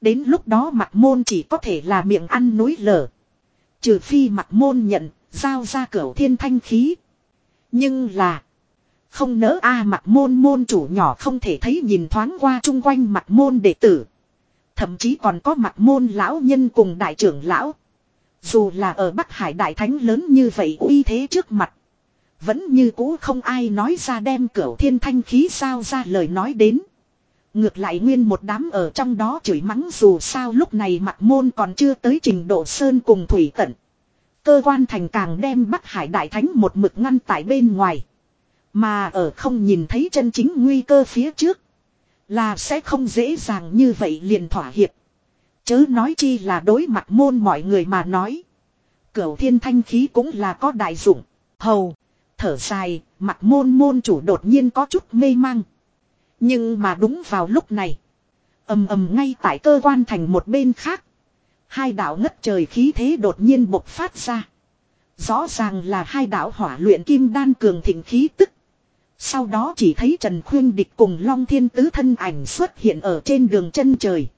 Đến lúc đó mặt môn chỉ có thể là miệng ăn núi lở. Trừ phi mặt môn nhận, giao ra cửa thiên thanh khí. Nhưng là. Không nỡ a mặt môn môn chủ nhỏ không thể thấy nhìn thoáng qua chung quanh mặt môn đệ tử. Thậm chí còn có mặt môn lão nhân cùng đại trưởng lão. Dù là ở Bắc Hải đại thánh lớn như vậy uy thế trước mặt. Vẫn như cũ không ai nói ra đem cửa thiên thanh khí sao ra lời nói đến. Ngược lại nguyên một đám ở trong đó chửi mắng dù sao lúc này mặt môn còn chưa tới trình độ sơn cùng thủy tận. Cơ quan thành càng đem Bắc Hải Đại Thánh một mực ngăn tại bên ngoài. Mà ở không nhìn thấy chân chính nguy cơ phía trước. Là sẽ không dễ dàng như vậy liền thỏa hiệp. Chớ nói chi là đối mặt môn mọi người mà nói. Cửu thiên thanh khí cũng là có đại dụng. Hầu, thở dài, mặt môn môn chủ đột nhiên có chút mê mang. Nhưng mà đúng vào lúc này. ầm ầm ngay tại cơ quan thành một bên khác. Hai đạo ngất trời khí thế đột nhiên bộc phát ra. Rõ ràng là hai đạo hỏa luyện kim đan cường thịnh khí tức. Sau đó chỉ thấy Trần Khuyên Địch cùng Long Thiên Tứ thân ảnh xuất hiện ở trên đường chân trời.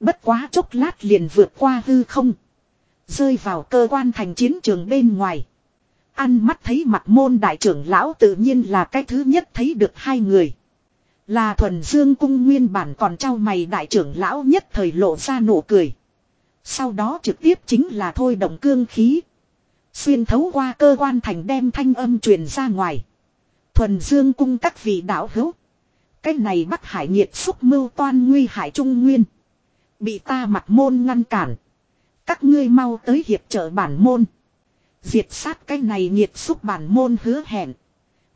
Bất quá chốc lát liền vượt qua hư không. Rơi vào cơ quan thành chiến trường bên ngoài. Ăn mắt thấy mặt môn đại trưởng lão tự nhiên là cái thứ nhất thấy được hai người. Là thuần dương cung nguyên bản còn trao mày đại trưởng lão nhất thời lộ ra nụ cười. Sau đó trực tiếp chính là thôi động cương khí. Xuyên thấu qua cơ quan thành đem thanh âm truyền ra ngoài. Thuần dương cung các vị đạo hữu. Cái này bắt hải nhiệt xúc mưu toan nguy hải trung nguyên. Bị ta mặt môn ngăn cản. Các ngươi mau tới hiệp trợ bản môn. Diệt sát cái này nhiệt xúc bản môn hứa hẹn.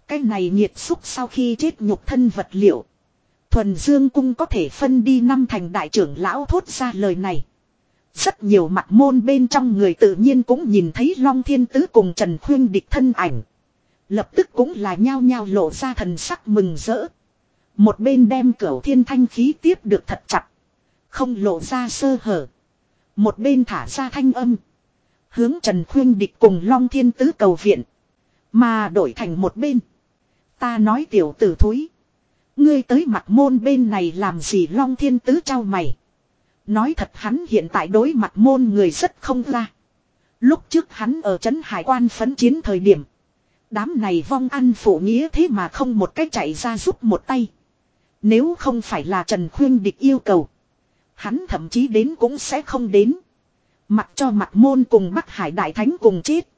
Cái này nhiệt xúc sau khi chết nhục thân vật liệu. Thuần Dương Cung có thể phân đi năm thành đại trưởng lão thốt ra lời này. Rất nhiều mặt môn bên trong người tự nhiên cũng nhìn thấy Long Thiên Tứ cùng Trần Khuyên địch thân ảnh. Lập tức cũng là nhao nhao lộ ra thần sắc mừng rỡ. Một bên đem cửu thiên thanh khí tiếp được thật chặt. Không lộ ra sơ hở. Một bên thả ra thanh âm. Hướng Trần Khuyên địch cùng Long Thiên Tứ cầu viện. Mà đổi thành một bên. Ta nói tiểu tử thúi. Ngươi tới mặt môn bên này làm gì Long Thiên Tứ trao mày. Nói thật hắn hiện tại đối mặt môn người rất không ra. Lúc trước hắn ở trấn hải quan phấn chiến thời điểm. Đám này vong ăn phụ nghĩa thế mà không một cách chạy ra giúp một tay. Nếu không phải là Trần Khuyên Địch yêu cầu. Hắn thậm chí đến cũng sẽ không đến. Mặc cho mặt môn cùng Bắc Hải Đại Thánh cùng chết.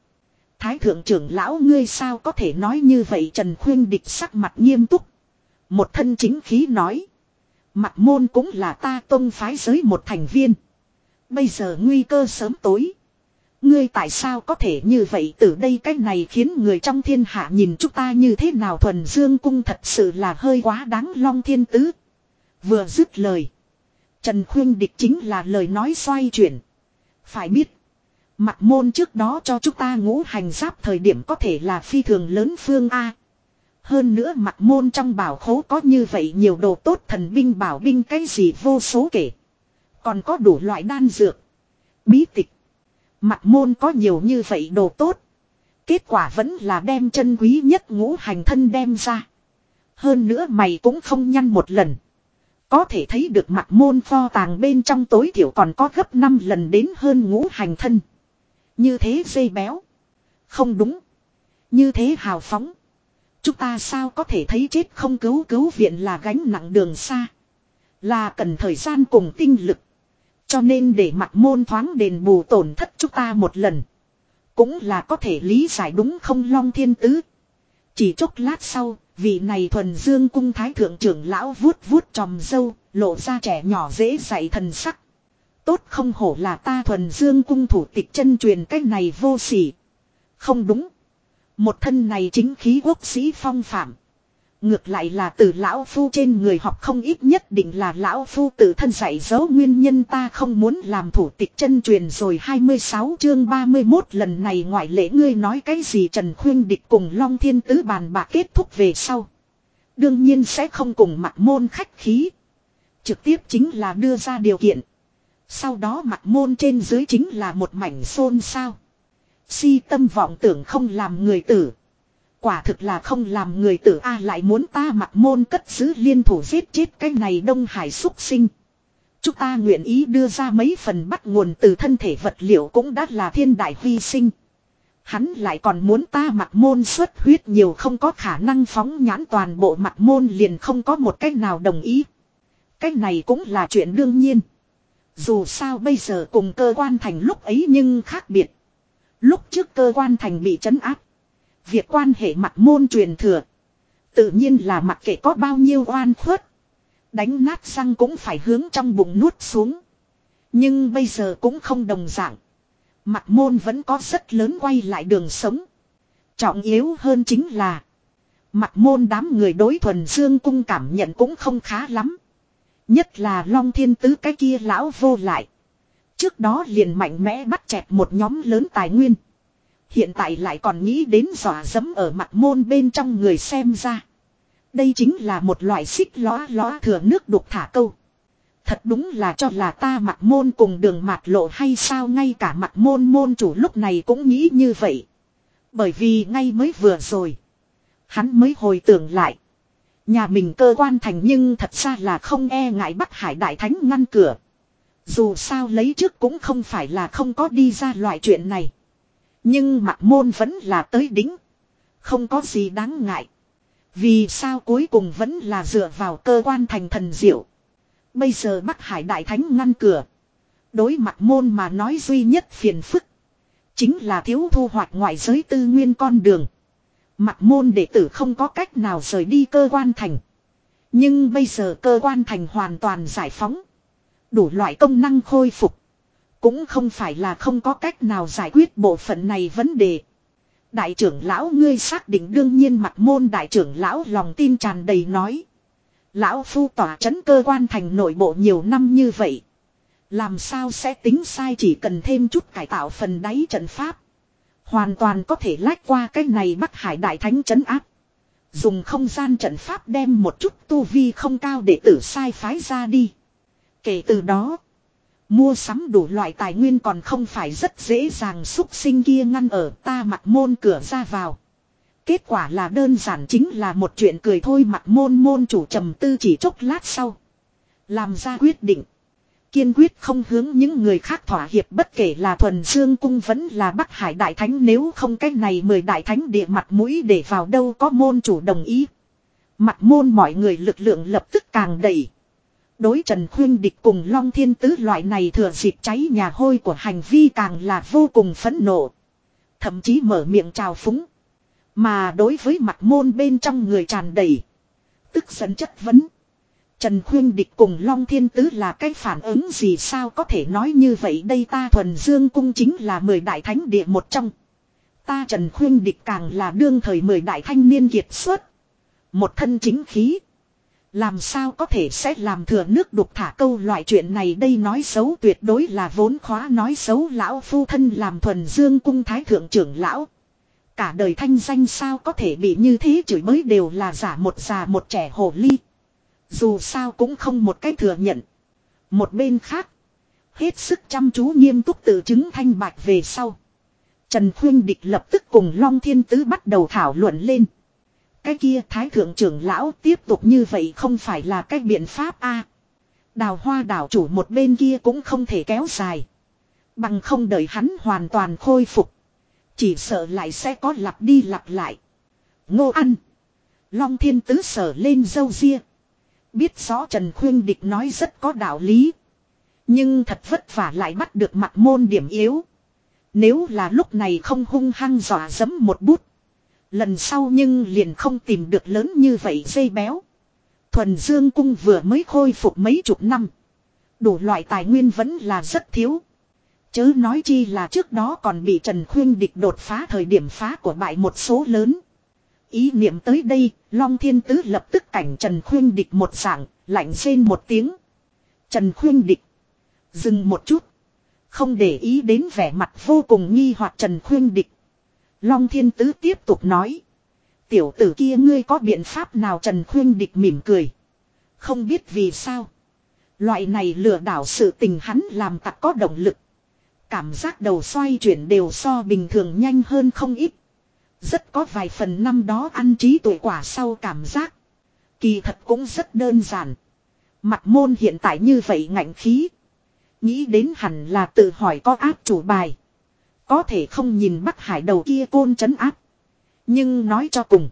Thái thượng trưởng lão ngươi sao có thể nói như vậy Trần Khuyên Địch sắc mặt nghiêm túc. Một thân chính khí nói. Mặt môn cũng là ta tôn phái giới một thành viên. Bây giờ nguy cơ sớm tối. Ngươi tại sao có thể như vậy từ đây cái này khiến người trong thiên hạ nhìn chúng ta như thế nào thuần dương cung thật sự là hơi quá đáng long thiên tứ. Vừa dứt lời. Trần Khuyên Địch chính là lời nói xoay chuyển. Phải biết. Mặt môn trước đó cho chúng ta ngũ hành giáp thời điểm có thể là phi thường lớn phương A. Hơn nữa mặt môn trong bảo khố có như vậy nhiều đồ tốt thần binh bảo binh cái gì vô số kể. Còn có đủ loại đan dược. Bí tịch. Mặt môn có nhiều như vậy đồ tốt. Kết quả vẫn là đem chân quý nhất ngũ hành thân đem ra. Hơn nữa mày cũng không nhăn một lần. Có thể thấy được mặt môn pho tàng bên trong tối thiểu còn có gấp 5 lần đến hơn ngũ hành thân. Như thế dây béo. Không đúng. Như thế hào phóng. Chúng ta sao có thể thấy chết không cứu cứu viện là gánh nặng đường xa. Là cần thời gian cùng tinh lực. Cho nên để mặt môn thoáng đền bù tổn thất chúng ta một lần. Cũng là có thể lý giải đúng không long thiên tứ. Chỉ chốc lát sau, vị này thuần dương cung thái thượng trưởng lão vuốt vuốt tròm dâu, Lộ ra trẻ nhỏ dễ dạy thần sắc. Tốt không hổ là ta thuần dương cung thủ tịch chân truyền cách này vô sỉ. Không đúng. Một thân này chính khí quốc sĩ phong phạm. Ngược lại là từ lão phu trên người học không ít nhất định là lão phu tự thân dạy dấu nguyên nhân ta không muốn làm thủ tịch chân truyền rồi 26 chương 31 lần này ngoại lễ ngươi nói cái gì Trần Khuyên Địch cùng Long Thiên Tứ bàn bạc kết thúc về sau. Đương nhiên sẽ không cùng mặt môn khách khí. Trực tiếp chính là đưa ra điều kiện. Sau đó mặt môn trên dưới chính là một mảnh xôn sao. Si tâm vọng tưởng không làm người tử. Quả thực là không làm người tử A lại muốn ta mặt môn cất giữ liên thủ giết chết cái này Đông Hải xúc sinh. Chúng ta nguyện ý đưa ra mấy phần bắt nguồn từ thân thể vật liệu cũng đã là thiên đại hy sinh. Hắn lại còn muốn ta mặt môn xuất huyết nhiều không có khả năng phóng nhãn toàn bộ mặt môn liền không có một cách nào đồng ý. Cái này cũng là chuyện đương nhiên. Dù sao bây giờ cùng cơ quan thành lúc ấy nhưng khác biệt. Lúc trước cơ quan thành bị trấn áp. Việc quan hệ mặt môn truyền thừa. Tự nhiên là mặc kệ có bao nhiêu oan khuất. Đánh nát răng cũng phải hướng trong bụng nuốt xuống. Nhưng bây giờ cũng không đồng dạng. Mặt môn vẫn có rất lớn quay lại đường sống. Trọng yếu hơn chính là. Mặt môn đám người đối thuần dương cung cảm nhận cũng không khá lắm. Nhất là Long Thiên Tứ cái kia lão vô lại. Trước đó liền mạnh mẽ bắt chẹt một nhóm lớn tài nguyên. Hiện tại lại còn nghĩ đến giò dấm ở mặt môn bên trong người xem ra. Đây chính là một loại xích lõa lõa thừa nước đục thả câu. Thật đúng là cho là ta mặt môn cùng đường mặt lộ hay sao ngay cả mặt môn môn chủ lúc này cũng nghĩ như vậy. Bởi vì ngay mới vừa rồi. Hắn mới hồi tưởng lại. Nhà mình cơ quan thành nhưng thật ra là không e ngại Bắc Hải Đại Thánh ngăn cửa. Dù sao lấy trước cũng không phải là không có đi ra loại chuyện này. Nhưng mặt môn vẫn là tới đính. Không có gì đáng ngại. Vì sao cuối cùng vẫn là dựa vào cơ quan thành thần diệu. Bây giờ Bắc Hải Đại Thánh ngăn cửa. Đối mặt môn mà nói duy nhất phiền phức. Chính là thiếu thu hoạch ngoại giới tư nguyên con đường. Mặt môn đệ tử không có cách nào rời đi cơ quan thành. Nhưng bây giờ cơ quan thành hoàn toàn giải phóng. Đủ loại công năng khôi phục. Cũng không phải là không có cách nào giải quyết bộ phận này vấn đề. Đại trưởng lão ngươi xác định đương nhiên mặt môn đại trưởng lão lòng tin tràn đầy nói. Lão phu tỏa chấn cơ quan thành nội bộ nhiều năm như vậy. Làm sao sẽ tính sai chỉ cần thêm chút cải tạo phần đáy trận pháp. Hoàn toàn có thể lách qua cái này Bắc Hải Đại Thánh chấn áp. Dùng không gian trận pháp đem một chút tu vi không cao để tử sai phái ra đi. Kể từ đó. Mua sắm đủ loại tài nguyên còn không phải rất dễ dàng xúc sinh kia ngăn ở ta mặt môn cửa ra vào. Kết quả là đơn giản chính là một chuyện cười thôi mặt môn môn chủ trầm tư chỉ chốc lát sau. Làm ra quyết định. Kiên quyết không hướng những người khác thỏa hiệp bất kể là thuần dương cung vẫn là bắc hải đại thánh nếu không cách này mời đại thánh địa mặt mũi để vào đâu có môn chủ đồng ý. Mặt môn mọi người lực lượng lập tức càng đầy. Đối Trần Khuyên Địch cùng Long Thiên Tứ loại này thừa dịp cháy nhà hôi của hành vi càng là vô cùng phẫn nộ. Thậm chí mở miệng chào phúng. Mà đối với mặt môn bên trong người tràn đầy. Tức giận chất vấn. Trần Khuyên Địch cùng Long Thiên Tứ là cái phản ứng gì sao có thể nói như vậy đây ta thuần dương cung chính là mười đại thánh địa một trong. Ta Trần Khuyên Địch càng là đương thời mười đại thanh niên kiệt xuất. Một thân chính khí. Làm sao có thể sẽ làm thừa nước đục thả câu loại chuyện này đây nói xấu tuyệt đối là vốn khóa nói xấu lão phu thân làm thuần dương cung thái thượng trưởng lão. Cả đời thanh danh sao có thể bị như thế chửi mới đều là giả một già một trẻ hồ ly. Dù sao cũng không một cái thừa nhận. Một bên khác. Hết sức chăm chú nghiêm túc tự chứng thanh bạch về sau. Trần Khuyên Địch lập tức cùng Long Thiên Tứ bắt đầu thảo luận lên. Cái kia thái thượng trưởng lão tiếp tục như vậy không phải là cách biện pháp a Đào hoa đảo chủ một bên kia cũng không thể kéo dài. Bằng không đợi hắn hoàn toàn khôi phục. Chỉ sợ lại sẽ có lặp đi lặp lại. Ngô ăn. Long thiên tứ sở lên dâu ria. Biết rõ Trần Khuyên Địch nói rất có đạo lý. Nhưng thật vất vả lại bắt được mặt môn điểm yếu. Nếu là lúc này không hung hăng dọa dẫm một bút. Lần sau nhưng liền không tìm được lớn như vậy dây béo. Thuần Dương Cung vừa mới khôi phục mấy chục năm. Đủ loại tài nguyên vẫn là rất thiếu. Chớ nói chi là trước đó còn bị Trần Khuyên địch đột phá thời điểm phá của bại một số lớn. Ý niệm tới đây, Long Thiên Tứ lập tức cảnh Trần Khuyên địch một dạng, lạnh rên một tiếng. Trần Khuyên địch. Dừng một chút. Không để ý đến vẻ mặt vô cùng nghi hoặc Trần Khuyên địch. Long Thiên Tứ tiếp tục nói. Tiểu tử kia ngươi có biện pháp nào Trần Khuyên địch mỉm cười. Không biết vì sao. Loại này lừa đảo sự tình hắn làm tặc có động lực. Cảm giác đầu xoay chuyển đều so bình thường nhanh hơn không ít. Rất có vài phần năm đó ăn trí tuổi quả sau cảm giác. Kỳ thật cũng rất đơn giản. Mặt môn hiện tại như vậy ngạnh khí. Nghĩ đến hẳn là tự hỏi có áp chủ bài. Có thể không nhìn Bắc Hải đầu kia côn chấn áp. Nhưng nói cho cùng.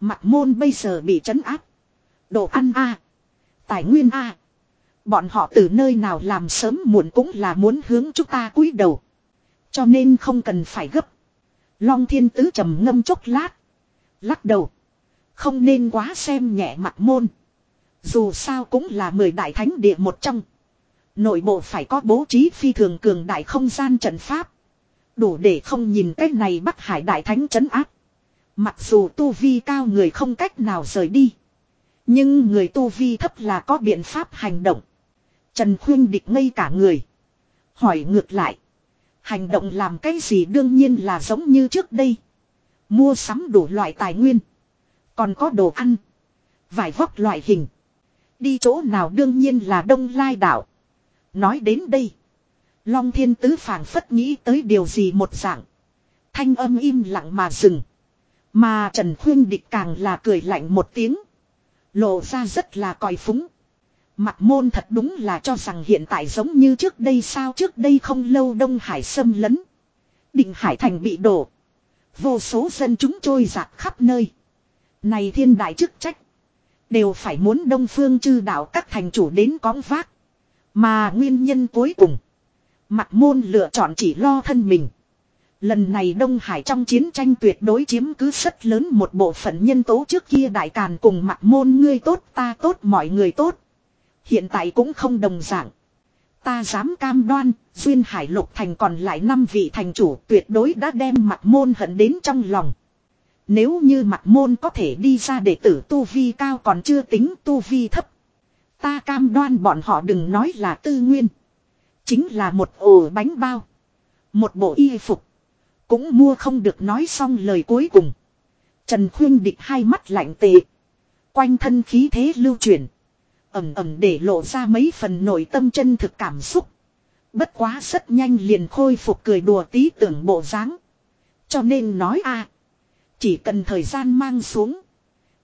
Mặt môn bây giờ bị chấn áp. Đồ ăn a Tài nguyên a Bọn họ từ nơi nào làm sớm muộn cũng là muốn hướng chúng ta cúi đầu. Cho nên không cần phải gấp. Long thiên tứ trầm ngâm chốc lát. Lắc đầu. Không nên quá xem nhẹ mặt môn. Dù sao cũng là mười đại thánh địa một trong. Nội bộ phải có bố trí phi thường cường đại không gian trận pháp. Đủ để không nhìn cái này Bắc Hải đại thánh trấn áp. Mặc dù tu vi cao người không cách nào rời đi. Nhưng người tu vi thấp là có biện pháp hành động. Trần Khuyên địch ngây cả người. Hỏi ngược lại. Hành động làm cái gì đương nhiên là giống như trước đây. Mua sắm đủ loại tài nguyên. Còn có đồ ăn. Vải vóc loại hình. Đi chỗ nào đương nhiên là đông lai đảo. Nói đến đây. Long thiên tứ phảng phất nghĩ tới điều gì một dạng. Thanh âm im lặng mà dừng. Mà Trần Khuyên Địch càng là cười lạnh một tiếng. Lộ ra rất là còi phúng. Mặt môn thật đúng là cho rằng hiện tại giống như trước đây sao trước đây không lâu Đông Hải xâm lấn. Định Hải Thành bị đổ. Vô số dân chúng trôi giạt khắp nơi. Này thiên đại chức trách. Đều phải muốn Đông Phương chư đạo các thành chủ đến cóng vác. Mà nguyên nhân cuối cùng. Mặt môn lựa chọn chỉ lo thân mình. Lần này Đông Hải trong chiến tranh tuyệt đối chiếm cứ rất lớn một bộ phận nhân tố trước kia đại càn cùng mặt môn ngươi tốt ta tốt mọi người tốt. Hiện tại cũng không đồng dạng. Ta dám cam đoan, Duyên Hải Lục Thành còn lại năm vị thành chủ tuyệt đối đã đem mặt môn hận đến trong lòng. Nếu như mặt môn có thể đi ra để tử tu vi cao còn chưa tính tu vi thấp. Ta cam đoan bọn họ đừng nói là tư nguyên. Chính là một ổ bánh bao. Một bộ y phục. Cũng mua không được nói xong lời cuối cùng. Trần Khuyên địch hai mắt lạnh tệ. Quanh thân khí thế lưu chuyển. Ẩm ẩm để lộ ra mấy phần nội tâm chân thực cảm xúc. Bất quá rất nhanh liền khôi phục cười đùa tí tưởng bộ dáng. Cho nên nói a, Chỉ cần thời gian mang xuống.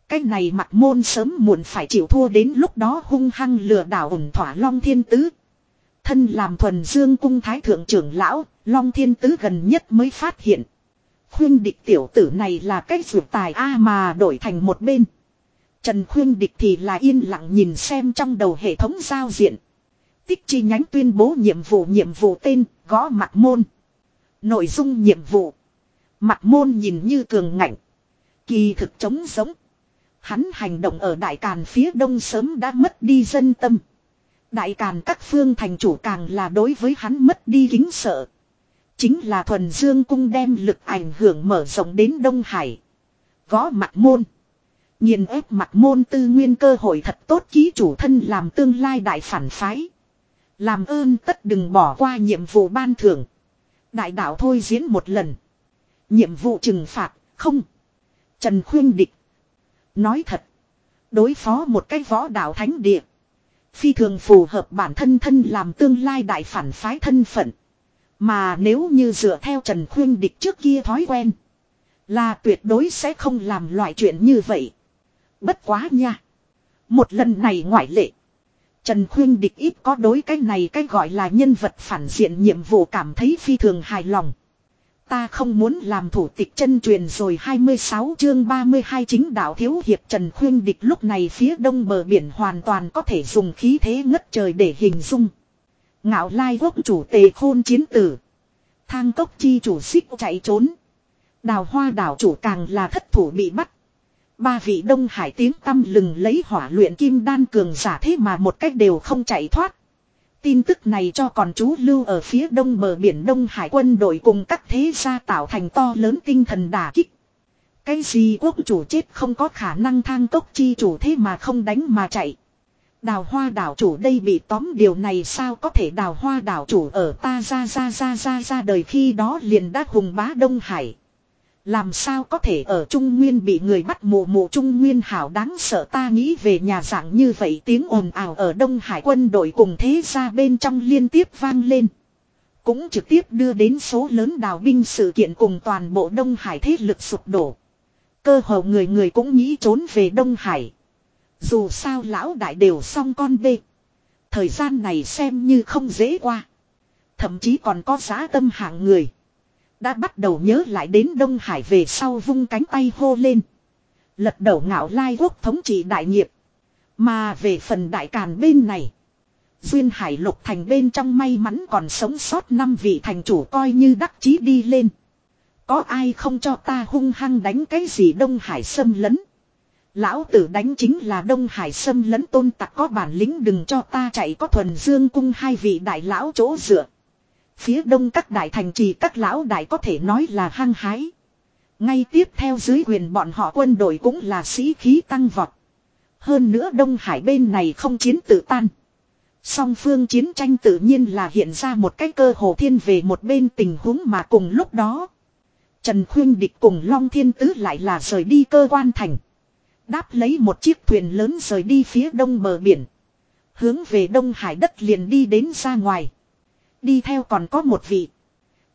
Cái này mặt môn sớm muộn phải chịu thua đến lúc đó hung hăng lừa đảo ủng thỏa long thiên tứ. Thân làm thuần dương cung thái thượng trưởng lão, long thiên tứ gần nhất mới phát hiện. Khuyên địch tiểu tử này là cái ruột tài A mà đổi thành một bên. Trần Khuyên Địch thì là yên lặng nhìn xem trong đầu hệ thống giao diện. Tích chi nhánh tuyên bố nhiệm vụ nhiệm vụ tên, gõ mặt môn. Nội dung nhiệm vụ. Mặt môn nhìn như cường ngạnh. Kỳ thực chống sống Hắn hành động ở Đại Càn phía đông sớm đã mất đi dân tâm. Đại Càn các phương thành chủ càng là đối với hắn mất đi kính sợ. Chính là thuần dương cung đem lực ảnh hưởng mở rộng đến Đông Hải. Gõ mặt môn. Nhìn ép mặt môn tư nguyên cơ hội thật tốt ký chủ thân làm tương lai đại phản phái. Làm ơn tất đừng bỏ qua nhiệm vụ ban thưởng. Đại đạo thôi diễn một lần. Nhiệm vụ trừng phạt, không. Trần Khuyên Địch. Nói thật. Đối phó một cái võ đạo thánh địa. Phi thường phù hợp bản thân thân làm tương lai đại phản phái thân phận. Mà nếu như dựa theo Trần Khuyên Địch trước kia thói quen. Là tuyệt đối sẽ không làm loại chuyện như vậy. Bất quá nha. Một lần này ngoại lệ. Trần Khuyên Địch ít có đối cái này cái gọi là nhân vật phản diện nhiệm vụ cảm thấy phi thường hài lòng. Ta không muốn làm thủ tịch chân truyền rồi 26 chương 32 chính đạo thiếu hiệp Trần Khuyên Địch lúc này phía đông bờ biển hoàn toàn có thể dùng khí thế ngất trời để hình dung. Ngạo lai quốc chủ tề khôn chiến tử. Thang cốc chi chủ xích chạy trốn. Đào hoa đảo chủ càng là thất thủ bị bắt. Ba vị Đông Hải tiếng tâm lừng lấy hỏa luyện kim đan cường giả thế mà một cách đều không chạy thoát. Tin tức này cho còn chú lưu ở phía đông bờ biển Đông Hải quân đội cùng các thế gia tạo thành to lớn tinh thần đả kích. Cái gì quốc chủ chết không có khả năng thang cốc chi chủ thế mà không đánh mà chạy. Đào hoa đảo chủ đây bị tóm điều này sao có thể đào hoa đảo chủ ở ta ra ra ra ra ra đời khi đó liền đã hùng bá Đông Hải. Làm sao có thể ở Trung Nguyên bị người bắt mù mù Trung Nguyên hảo đáng sợ ta nghĩ về nhà dạng như vậy tiếng ồn ào ở Đông Hải quân đội cùng thế ra bên trong liên tiếp vang lên. Cũng trực tiếp đưa đến số lớn đào binh sự kiện cùng toàn bộ Đông Hải thế lực sụp đổ. Cơ hồ người người cũng nghĩ trốn về Đông Hải. Dù sao lão đại đều xong con bê. Thời gian này xem như không dễ qua. Thậm chí còn có giá tâm hạng người. Đã bắt đầu nhớ lại đến Đông Hải về sau vung cánh tay hô lên. Lật đầu ngạo lai quốc thống trị đại nghiệp. Mà về phần đại càn bên này. Duyên Hải lục thành bên trong may mắn còn sống sót năm vị thành chủ coi như đắc chí đi lên. Có ai không cho ta hung hăng đánh cái gì Đông Hải xâm lấn. Lão tử đánh chính là Đông Hải xâm lấn tôn tặc có bản lĩnh đừng cho ta chạy có thuần dương cung hai vị đại lão chỗ dựa. Phía đông các đại thành trì các lão đại có thể nói là hăng hái. Ngay tiếp theo dưới quyền bọn họ quân đội cũng là sĩ khí tăng vọt. Hơn nữa Đông Hải bên này không chiến tự tan. Song phương chiến tranh tự nhiên là hiện ra một cái cơ hồ thiên về một bên tình huống mà cùng lúc đó. Trần Khuyên Địch cùng Long Thiên Tứ lại là rời đi cơ quan thành. Đáp lấy một chiếc thuyền lớn rời đi phía đông bờ biển. Hướng về Đông Hải đất liền đi đến ra ngoài. Đi theo còn có một vị.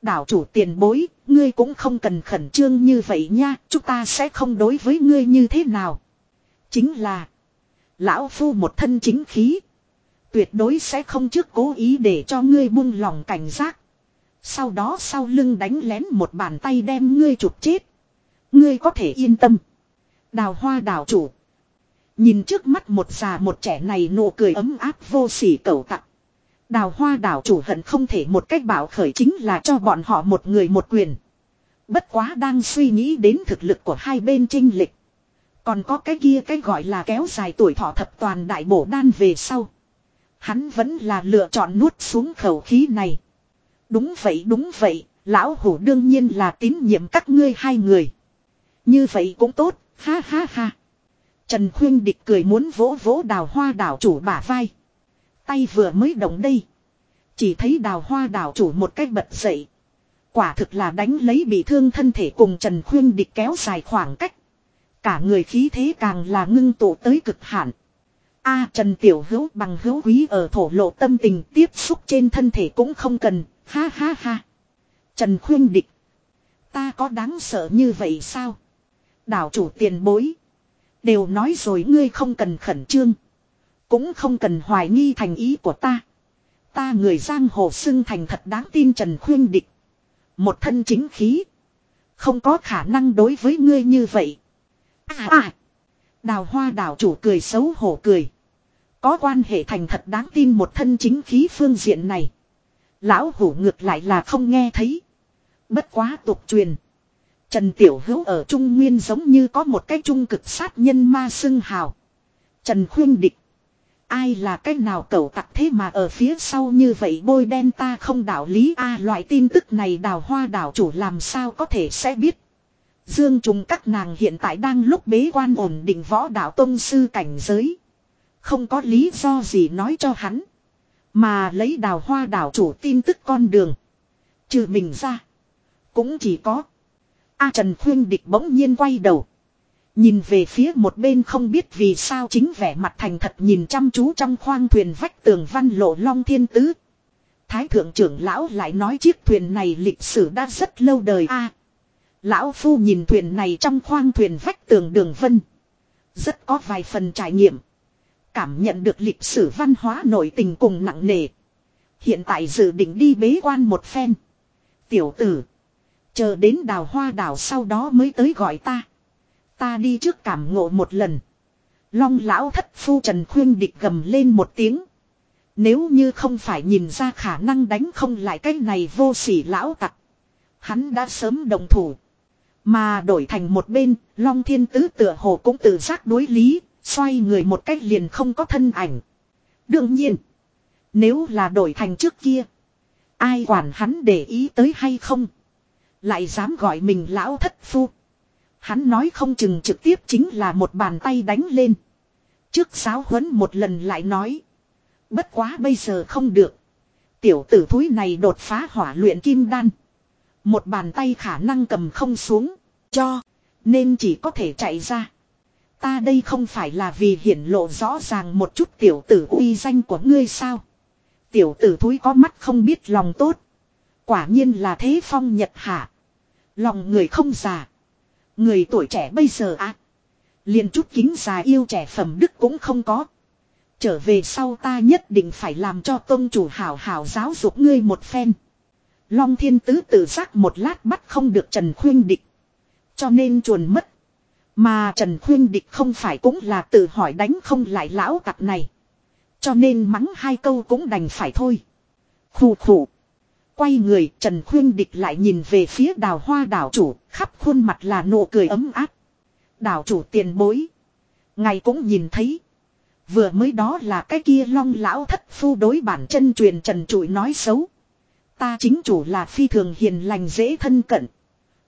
Đảo chủ tiền bối, ngươi cũng không cần khẩn trương như vậy nha, chúng ta sẽ không đối với ngươi như thế nào. Chính là, lão phu một thân chính khí. Tuyệt đối sẽ không trước cố ý để cho ngươi buông lòng cảnh giác. Sau đó sau lưng đánh lén một bàn tay đem ngươi chụp chết. Ngươi có thể yên tâm. Đào hoa đảo chủ. Nhìn trước mắt một già một trẻ này nụ cười ấm áp vô sỉ cẩu tặng. Đào hoa đảo chủ hận không thể một cách bảo khởi chính là cho bọn họ một người một quyền. Bất quá đang suy nghĩ đến thực lực của hai bên trinh lịch. Còn có cái kia cái gọi là kéo dài tuổi thọ thập toàn đại bổ đan về sau. Hắn vẫn là lựa chọn nuốt xuống khẩu khí này. Đúng vậy đúng vậy, lão hủ đương nhiên là tín nhiệm các ngươi hai người. Như vậy cũng tốt, ha ha ha. Trần Khuyên Địch cười muốn vỗ vỗ đào hoa đảo chủ bả vai. Tay vừa mới động đây. Chỉ thấy đào hoa đảo chủ một cách bật dậy. Quả thực là đánh lấy bị thương thân thể cùng Trần Khuyên Địch kéo dài khoảng cách. Cả người khí thế càng là ngưng tụ tới cực hạn. A Trần Tiểu Hữu bằng hữu quý ở thổ lộ tâm tình tiếp xúc trên thân thể cũng không cần, ha ha ha. Trần Khuyên Địch. Ta có đáng sợ như vậy sao? Đảo chủ tiền bối. Đều nói rồi ngươi không cần khẩn trương. Cũng không cần hoài nghi thành ý của ta. Ta người giang hồ xưng thành thật đáng tin Trần Khuyên Địch. Một thân chính khí. Không có khả năng đối với ngươi như vậy. À à. Đào hoa đảo chủ cười xấu hổ cười. Có quan hệ thành thật đáng tin một thân chính khí phương diện này. Lão hủ ngược lại là không nghe thấy. Bất quá tục truyền. Trần Tiểu Hữu ở Trung Nguyên giống như có một cái trung cực sát nhân ma xưng hào. Trần Khuyên Địch. Ai là cái nào cẩu tặc thế mà ở phía sau như vậy bôi đen ta không đạo lý a, loại tin tức này đào hoa đảo chủ làm sao có thể sẽ biết. Dương trùng các nàng hiện tại đang lúc bế quan ổn định võ đạo tông sư cảnh giới. Không có lý do gì nói cho hắn. Mà lấy đào hoa đảo chủ tin tức con đường. Trừ mình ra. Cũng chỉ có. A Trần Khuyên Địch bỗng nhiên quay đầu. Nhìn về phía một bên không biết vì sao chính vẻ mặt thành thật nhìn chăm chú trong khoang thuyền vách tường văn lộ long thiên tứ. Thái thượng trưởng lão lại nói chiếc thuyền này lịch sử đã rất lâu đời a. lão phu nhìn thuyền này trong khoang thuyền vách tường đường vân. Rất có vài phần trải nghiệm. Cảm nhận được lịch sử văn hóa nổi tình cùng nặng nề. Hiện tại dự định đi bế quan một phen. Tiểu tử. Chờ đến đào hoa đảo sau đó mới tới gọi ta. Ta đi trước cảm ngộ một lần. Long lão thất phu Trần Khuyên địch gầm lên một tiếng. Nếu như không phải nhìn ra khả năng đánh không lại cái này vô sỉ lão tặc. Hắn đã sớm đồng thủ. Mà đổi thành một bên, Long Thiên Tứ tựa hồ cũng tự giác đối lý, xoay người một cách liền không có thân ảnh. Đương nhiên, nếu là đổi thành trước kia, ai quản hắn để ý tới hay không. Lại dám gọi mình lão thất phu. Hắn nói không chừng trực tiếp chính là một bàn tay đánh lên. Trước giáo huấn một lần lại nói. Bất quá bây giờ không được. Tiểu tử thúi này đột phá hỏa luyện kim đan. Một bàn tay khả năng cầm không xuống. Cho. Nên chỉ có thể chạy ra. Ta đây không phải là vì hiển lộ rõ ràng một chút tiểu tử uy danh của ngươi sao. Tiểu tử thúi có mắt không biết lòng tốt. Quả nhiên là thế phong nhật hạ. Lòng người không già. Người tuổi trẻ bây giờ à. liền chút kính già yêu trẻ phẩm đức cũng không có. Trở về sau ta nhất định phải làm cho tôn chủ hảo hảo giáo dục ngươi một phen. Long thiên tứ tự giác một lát bắt không được Trần Khuyên Địch. Cho nên chuồn mất. Mà Trần Khuyên Địch không phải cũng là tự hỏi đánh không lại lão cặp này. Cho nên mắng hai câu cũng đành phải thôi. Khủ khủ. Quay người Trần Khuyên Địch lại nhìn về phía đào hoa đảo chủ, khắp khuôn mặt là nụ cười ấm áp. Đảo chủ tiền bối. Ngài cũng nhìn thấy. Vừa mới đó là cái kia long lão thất phu đối bản chân truyền trần trụi nói xấu. Ta chính chủ là phi thường hiền lành dễ thân cận.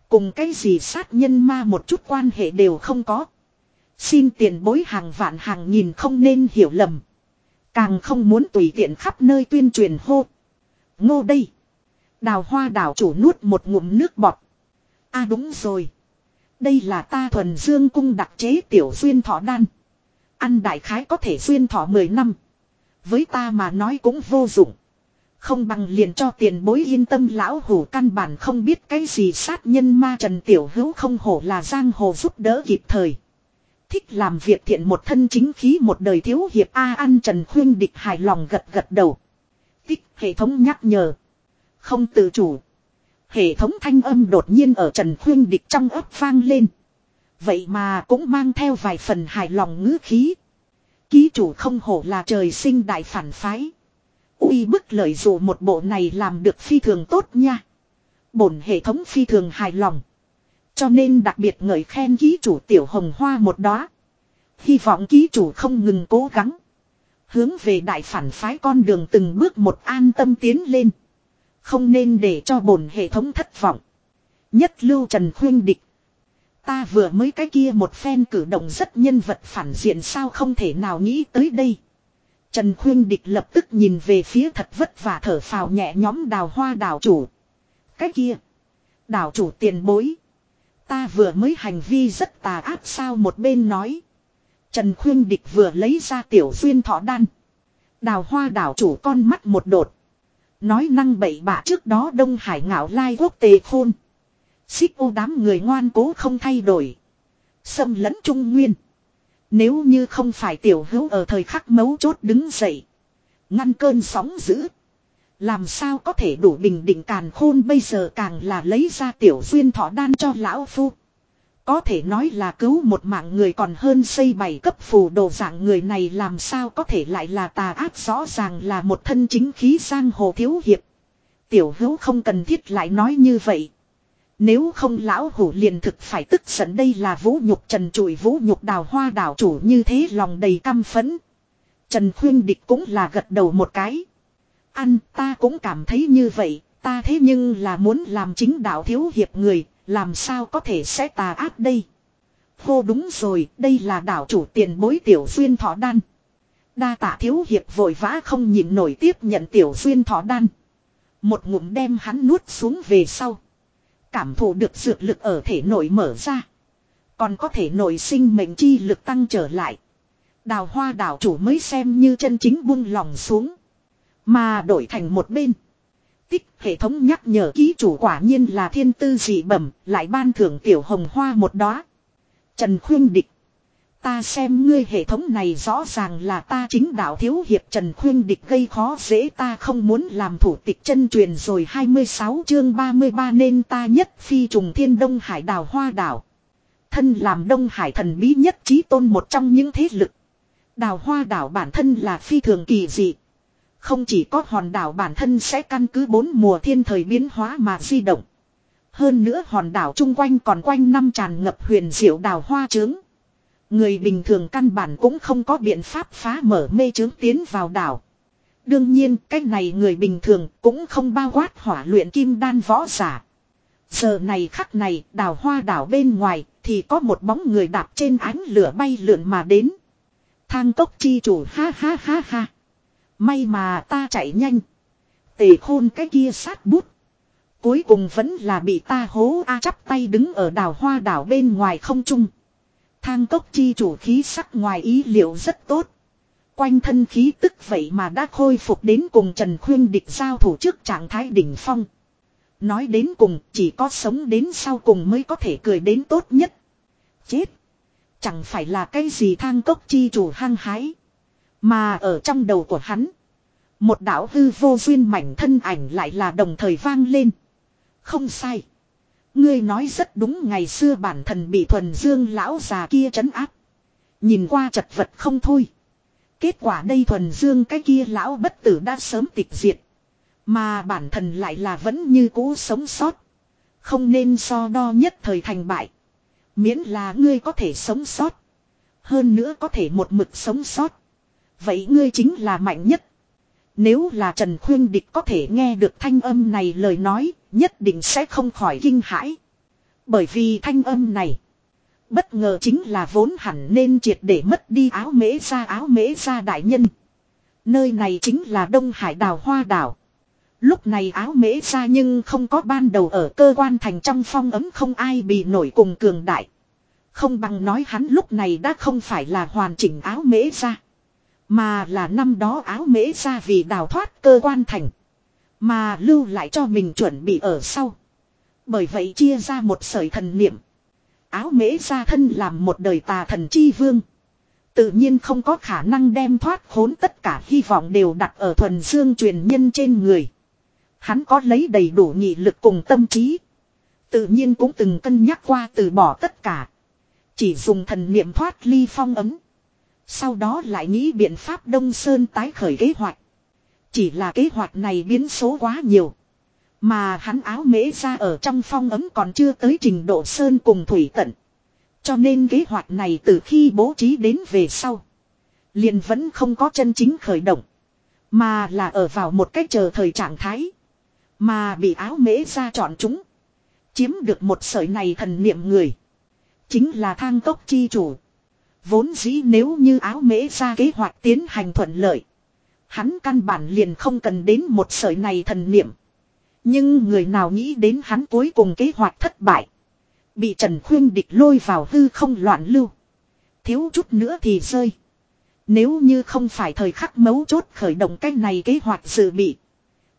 Cùng cái gì sát nhân ma một chút quan hệ đều không có. Xin tiền bối hàng vạn hàng nghìn không nên hiểu lầm. Càng không muốn tùy tiện khắp nơi tuyên truyền hô. Ngô đây. Đào hoa đảo chủ nuốt một ngụm nước bọt. a đúng rồi. Đây là ta thuần dương cung đặc chế tiểu duyên thọ đan. Ăn đại khái có thể duyên thọ 10 năm. Với ta mà nói cũng vô dụng. Không bằng liền cho tiền bối yên tâm lão hủ căn bản không biết cái gì sát nhân ma trần tiểu hữu không hổ là giang hồ giúp đỡ kịp thời. Thích làm việc thiện một thân chính khí một đời thiếu hiệp A ăn trần khuyên địch hài lòng gật gật đầu. Tích hệ thống nhắc nhở. Không tự chủ. Hệ thống thanh âm đột nhiên ở Trần Khuyên Địch trong ấp vang lên. Vậy mà cũng mang theo vài phần hài lòng ngữ khí. Ký chủ không hổ là trời sinh đại phản phái. uy bức lợi dụ một bộ này làm được phi thường tốt nha. Bổn hệ thống phi thường hài lòng. Cho nên đặc biệt ngợi khen ký chủ tiểu hồng hoa một đó Hy vọng ký chủ không ngừng cố gắng. Hướng về đại phản phái con đường từng bước một an tâm tiến lên. Không nên để cho bổn hệ thống thất vọng. Nhất lưu Trần Khuyên Địch. Ta vừa mới cái kia một phen cử động rất nhân vật phản diện sao không thể nào nghĩ tới đây. Trần Khuyên Địch lập tức nhìn về phía thật vất vả thở phào nhẹ nhóm đào hoa đào chủ. Cái kia. Đào chủ tiền bối. Ta vừa mới hành vi rất tà ác sao một bên nói. Trần Khuyên Địch vừa lấy ra tiểu duyên thọ đan. Đào hoa đảo chủ con mắt một đột. Nói năng bậy bạ trước đó Đông Hải ngạo lai quốc tề khôn. Xích ô đám người ngoan cố không thay đổi. Xâm lẫn trung nguyên. Nếu như không phải tiểu hữu ở thời khắc mấu chốt đứng dậy. Ngăn cơn sóng dữ. Làm sao có thể đủ bình định càn khôn bây giờ càng là lấy ra tiểu duyên thọ đan cho lão phu. Có thể nói là cứu một mạng người còn hơn xây bảy cấp phù đồ dạng người này làm sao có thể lại là tà ác rõ ràng là một thân chính khí sang hồ thiếu hiệp. Tiểu hữu không cần thiết lại nói như vậy. Nếu không lão hủ liền thực phải tức giận đây là vũ nhục trần trụi vũ nhục đào hoa đảo chủ như thế lòng đầy căm phẫn. Trần khuyên địch cũng là gật đầu một cái. Ăn ta cũng cảm thấy như vậy, ta thế nhưng là muốn làm chính đạo thiếu hiệp người, làm sao có thể sẽ tà ác đây? Hô đúng rồi, đây là đảo chủ tiền bối tiểu duyên thọ đan. Đa tạ thiếu hiệp vội vã không nhìn nổi tiếp nhận tiểu duyên thọ đan. Một ngụm đem hắn nuốt xuống về sau. Cảm thụ được dược lực ở thể nội mở ra. Còn có thể nội sinh mệnh chi lực tăng trở lại. Đào hoa đảo chủ mới xem như chân chính buông lòng xuống. Mà đổi thành một bên tích hệ thống nhắc nhở ký chủ quả nhiên là thiên tư dị bẩm, lại ban thưởng tiểu hồng hoa một đóa. Trần khuyên địch, ta xem ngươi hệ thống này rõ ràng là ta chính đạo thiếu hiệp trần khuyên địch gây khó dễ ta không muốn làm thủ tịch chân truyền rồi 26 chương 33 nên ta nhất phi trùng thiên đông hải đào hoa đảo. Thân làm đông hải thần bí nhất trí tôn một trong những thế lực. Đào hoa đảo bản thân là phi thường kỳ dị không chỉ có hòn đảo bản thân sẽ căn cứ bốn mùa thiên thời biến hóa mà di động. Hơn nữa hòn đảo chung quanh còn quanh năm tràn ngập huyền diệu đào hoa trướng. Người bình thường căn bản cũng không có biện pháp phá mở mê trướng tiến vào đảo. Đương nhiên, cách này người bình thường cũng không bao quát hỏa luyện kim đan võ giả. Giờ này khắc này, đào hoa đảo bên ngoài, thì có một bóng người đạp trên ánh lửa bay lượn mà đến. Thang cốc chi chủ ha ha ha ha. May mà ta chạy nhanh. Tề khôn cái kia sát bút. Cuối cùng vẫn là bị ta hố a chắp tay đứng ở đảo hoa đảo bên ngoài không trung. Thang cốc chi chủ khí sắc ngoài ý liệu rất tốt. Quanh thân khí tức vậy mà đã khôi phục đến cùng Trần Khuyên địch giao thủ trước trạng thái đỉnh phong. Nói đến cùng, chỉ có sống đến sau cùng mới có thể cười đến tốt nhất. Chết. Chẳng phải là cái gì thang cốc chi chủ hăng hái. Mà ở trong đầu của hắn. Một đạo hư vô duyên mảnh thân ảnh lại là đồng thời vang lên. Không sai. Ngươi nói rất đúng, ngày xưa bản thân bị thuần dương lão già kia trấn áp. Nhìn qua chật vật không thôi. Kết quả đây thuần dương cái kia lão bất tử đã sớm tịch diệt. Mà bản thân lại là vẫn như cũ sống sót. Không nên so đo nhất thời thành bại. Miễn là ngươi có thể sống sót. Hơn nữa có thể một mực sống sót. Vậy ngươi chính là mạnh nhất. Nếu là Trần Khuyên Địch có thể nghe được thanh âm này lời nói, nhất định sẽ không khỏi kinh hãi. Bởi vì thanh âm này, bất ngờ chính là vốn hẳn nên triệt để mất đi áo mễ ra áo mễ ra đại nhân. Nơi này chính là Đông Hải đào Hoa đảo. Lúc này áo mễ ra nhưng không có ban đầu ở cơ quan thành trong phong ấm không ai bị nổi cùng cường đại. Không bằng nói hắn lúc này đã không phải là hoàn chỉnh áo mễ ra. Mà là năm đó áo mễ ra vì đào thoát cơ quan thành. Mà lưu lại cho mình chuẩn bị ở sau. Bởi vậy chia ra một sợi thần niệm. Áo mễ ra thân làm một đời tà thần chi vương. Tự nhiên không có khả năng đem thoát khốn tất cả hy vọng đều đặt ở thuần dương truyền nhân trên người. Hắn có lấy đầy đủ nghị lực cùng tâm trí. Tự nhiên cũng từng cân nhắc qua từ bỏ tất cả. Chỉ dùng thần niệm thoát ly phong ấm. Sau đó lại nghĩ biện pháp Đông Sơn tái khởi kế hoạch. Chỉ là kế hoạch này biến số quá nhiều. Mà hắn áo mễ ra ở trong phong ấm còn chưa tới trình độ Sơn cùng Thủy Tận. Cho nên kế hoạch này từ khi bố trí đến về sau. Liền vẫn không có chân chính khởi động. Mà là ở vào một cách chờ thời trạng thái. Mà bị áo mễ ra chọn chúng. Chiếm được một sợi này thần niệm người. Chính là thang tốc chi chủ. Vốn dĩ nếu như áo mễ ra kế hoạch tiến hành thuận lợi. Hắn căn bản liền không cần đến một sợi này thần niệm. Nhưng người nào nghĩ đến hắn cuối cùng kế hoạch thất bại. Bị Trần Khuyên địch lôi vào hư không loạn lưu. Thiếu chút nữa thì rơi. Nếu như không phải thời khắc mấu chốt khởi động cái này kế hoạch dự bị.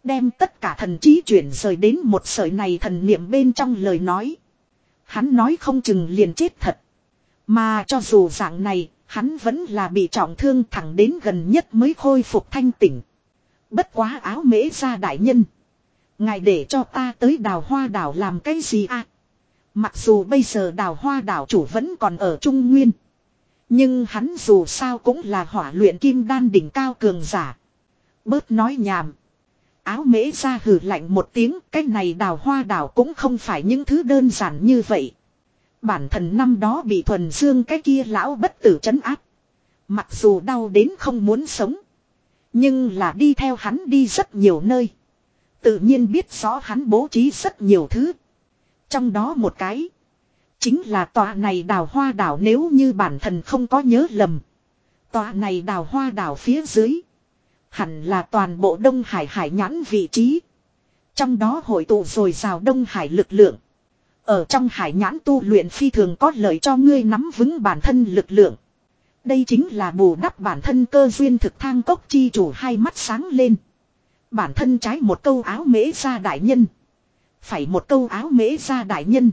Đem tất cả thần trí chuyển rời đến một sợi này thần niệm bên trong lời nói. Hắn nói không chừng liền chết thật. Mà cho dù dạng này, hắn vẫn là bị trọng thương thẳng đến gần nhất mới khôi phục thanh tỉnh. Bất quá áo mễ ra đại nhân. Ngài để cho ta tới đào hoa đảo làm cái gì à? Mặc dù bây giờ đào hoa đảo chủ vẫn còn ở Trung Nguyên. Nhưng hắn dù sao cũng là hỏa luyện kim đan đỉnh cao cường giả. Bớt nói nhảm. Áo mễ ra hử lạnh một tiếng, cái này đào hoa đảo cũng không phải những thứ đơn giản như vậy. Bản thân năm đó bị thuần dương cái kia lão bất tử chấn áp. Mặc dù đau đến không muốn sống. Nhưng là đi theo hắn đi rất nhiều nơi. Tự nhiên biết rõ hắn bố trí rất nhiều thứ. Trong đó một cái. Chính là tòa này đào hoa đảo nếu như bản thân không có nhớ lầm. Tòa này đào hoa đảo phía dưới. Hẳn là toàn bộ Đông Hải hải nhãn vị trí. Trong đó hội tụ rồi rào Đông Hải lực lượng. Ở trong hải nhãn tu luyện phi thường có lợi cho ngươi nắm vững bản thân lực lượng. Đây chính là bù đắp bản thân cơ duyên thực thang cốc chi chủ hai mắt sáng lên. Bản thân trái một câu áo mễ ra đại nhân. Phải một câu áo mễ ra đại nhân.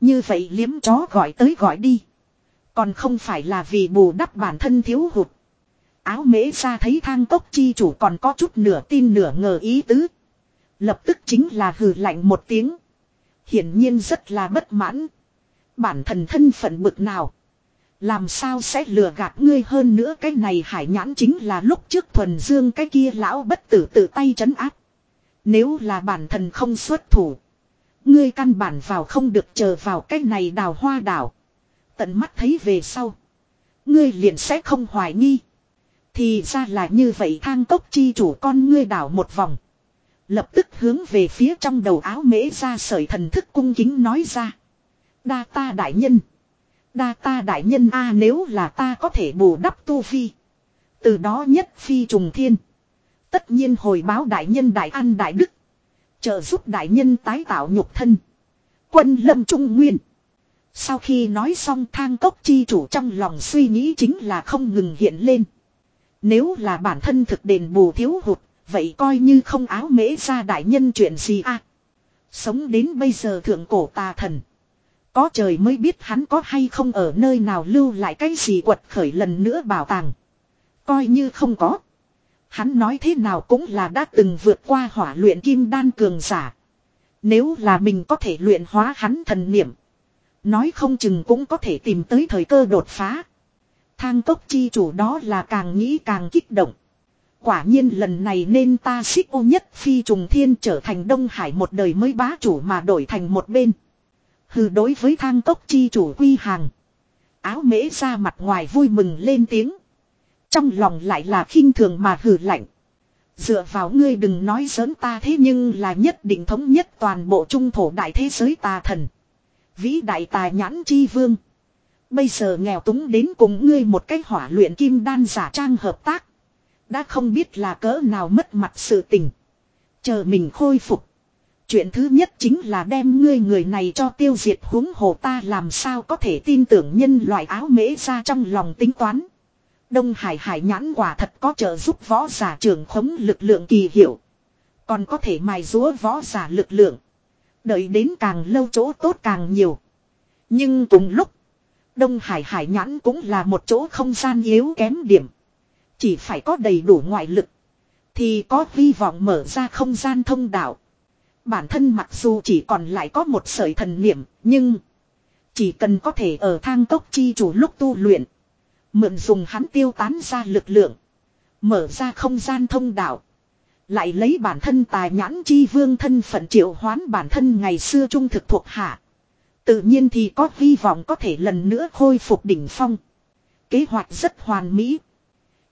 Như vậy liếm chó gọi tới gọi đi. Còn không phải là vì bù đắp bản thân thiếu hụt. Áo mễ ra thấy thang cốc chi chủ còn có chút nửa tin nửa ngờ ý tứ. Lập tức chính là hừ lạnh một tiếng. Hiển nhiên rất là bất mãn. Bản thân thân phận bực nào. Làm sao sẽ lừa gạt ngươi hơn nữa cái này hải nhãn chính là lúc trước thuần dương cái kia lão bất tử tự tay trấn áp. Nếu là bản thân không xuất thủ. Ngươi căn bản vào không được chờ vào cái này đào hoa đảo. Tận mắt thấy về sau. Ngươi liền sẽ không hoài nghi. Thì ra là như vậy, thang tốc chi chủ con ngươi đảo một vòng. Lập tức hướng về phía trong đầu áo mễ ra sởi thần thức cung kính nói ra. Đa ta đại nhân. Đa ta đại nhân a à, nếu là ta có thể bù đắp tu vi. Từ đó nhất phi trùng thiên. Tất nhiên hồi báo đại nhân đại an đại đức. Trợ giúp đại nhân tái tạo nhục thân. Quân lâm trung nguyên. Sau khi nói xong thang cốc chi chủ trong lòng suy nghĩ chính là không ngừng hiện lên. Nếu là bản thân thực đền bù thiếu hụt, vậy coi như không áo mễ ra đại nhân chuyện gì à. Sống đến bây giờ thượng cổ tà thần. Có trời mới biết hắn có hay không ở nơi nào lưu lại cái gì quật khởi lần nữa bảo tàng. Coi như không có. Hắn nói thế nào cũng là đã từng vượt qua hỏa luyện kim đan cường giả. Nếu là mình có thể luyện hóa hắn thần niệm. Nói không chừng cũng có thể tìm tới thời cơ đột phá. Thang cốc chi chủ đó là càng nghĩ càng kích động. Quả nhiên lần này nên ta xích ô nhất phi trùng thiên trở thành Đông Hải một đời mới bá chủ mà đổi thành một bên. Hừ, đối với thang cốc chi chủ quy hàng. Áo mễ ra mặt ngoài vui mừng lên tiếng. Trong lòng lại là khinh thường mà hừ lạnh. Dựa vào ngươi đừng nói giỡn ta thế nhưng là nhất định thống nhất toàn bộ trung thổ đại thế giới tà thần. Vĩ đại tài nhãn chi vương. Bây giờ nghèo túng đến cùng ngươi một cái hỏa luyện kim đan giả trang hợp tác. Đã không biết là cỡ nào mất mặt sự tình. Chờ mình khôi phục. Chuyện thứ nhất chính là đem ngươi người này cho tiêu diệt huống hồ ta làm sao có thể tin tưởng nhân loại áo mễ ra trong lòng tính toán. Đông Hải Hải nhãn quả thật có trợ giúp võ giả trưởng khống lực lượng kỳ hiệu. Còn có thể mài rúa võ giả lực lượng. Đợi đến càng lâu chỗ tốt càng nhiều. Nhưng cùng lúc, Đông Hải Hải nhãn cũng là một chỗ không gian yếu kém điểm. Chỉ phải có đầy đủ ngoại lực. Thì có hy vọng mở ra không gian thông đạo. Bản thân mặc dù chỉ còn lại có một sợi thần niệm, nhưng chỉ cần có thể ở thang cốc chi chủ lúc tu luyện. Mượn dùng hắn tiêu tán ra lực lượng. Mở ra không gian thông đạo. Lại lấy bản thân tài nhãn chi vương thân phận triệu hoán bản thân ngày xưa trung thực thuộc hạ. Tự nhiên thì có hy vọng có thể lần nữa khôi phục đỉnh phong. Kế hoạch rất hoàn mỹ.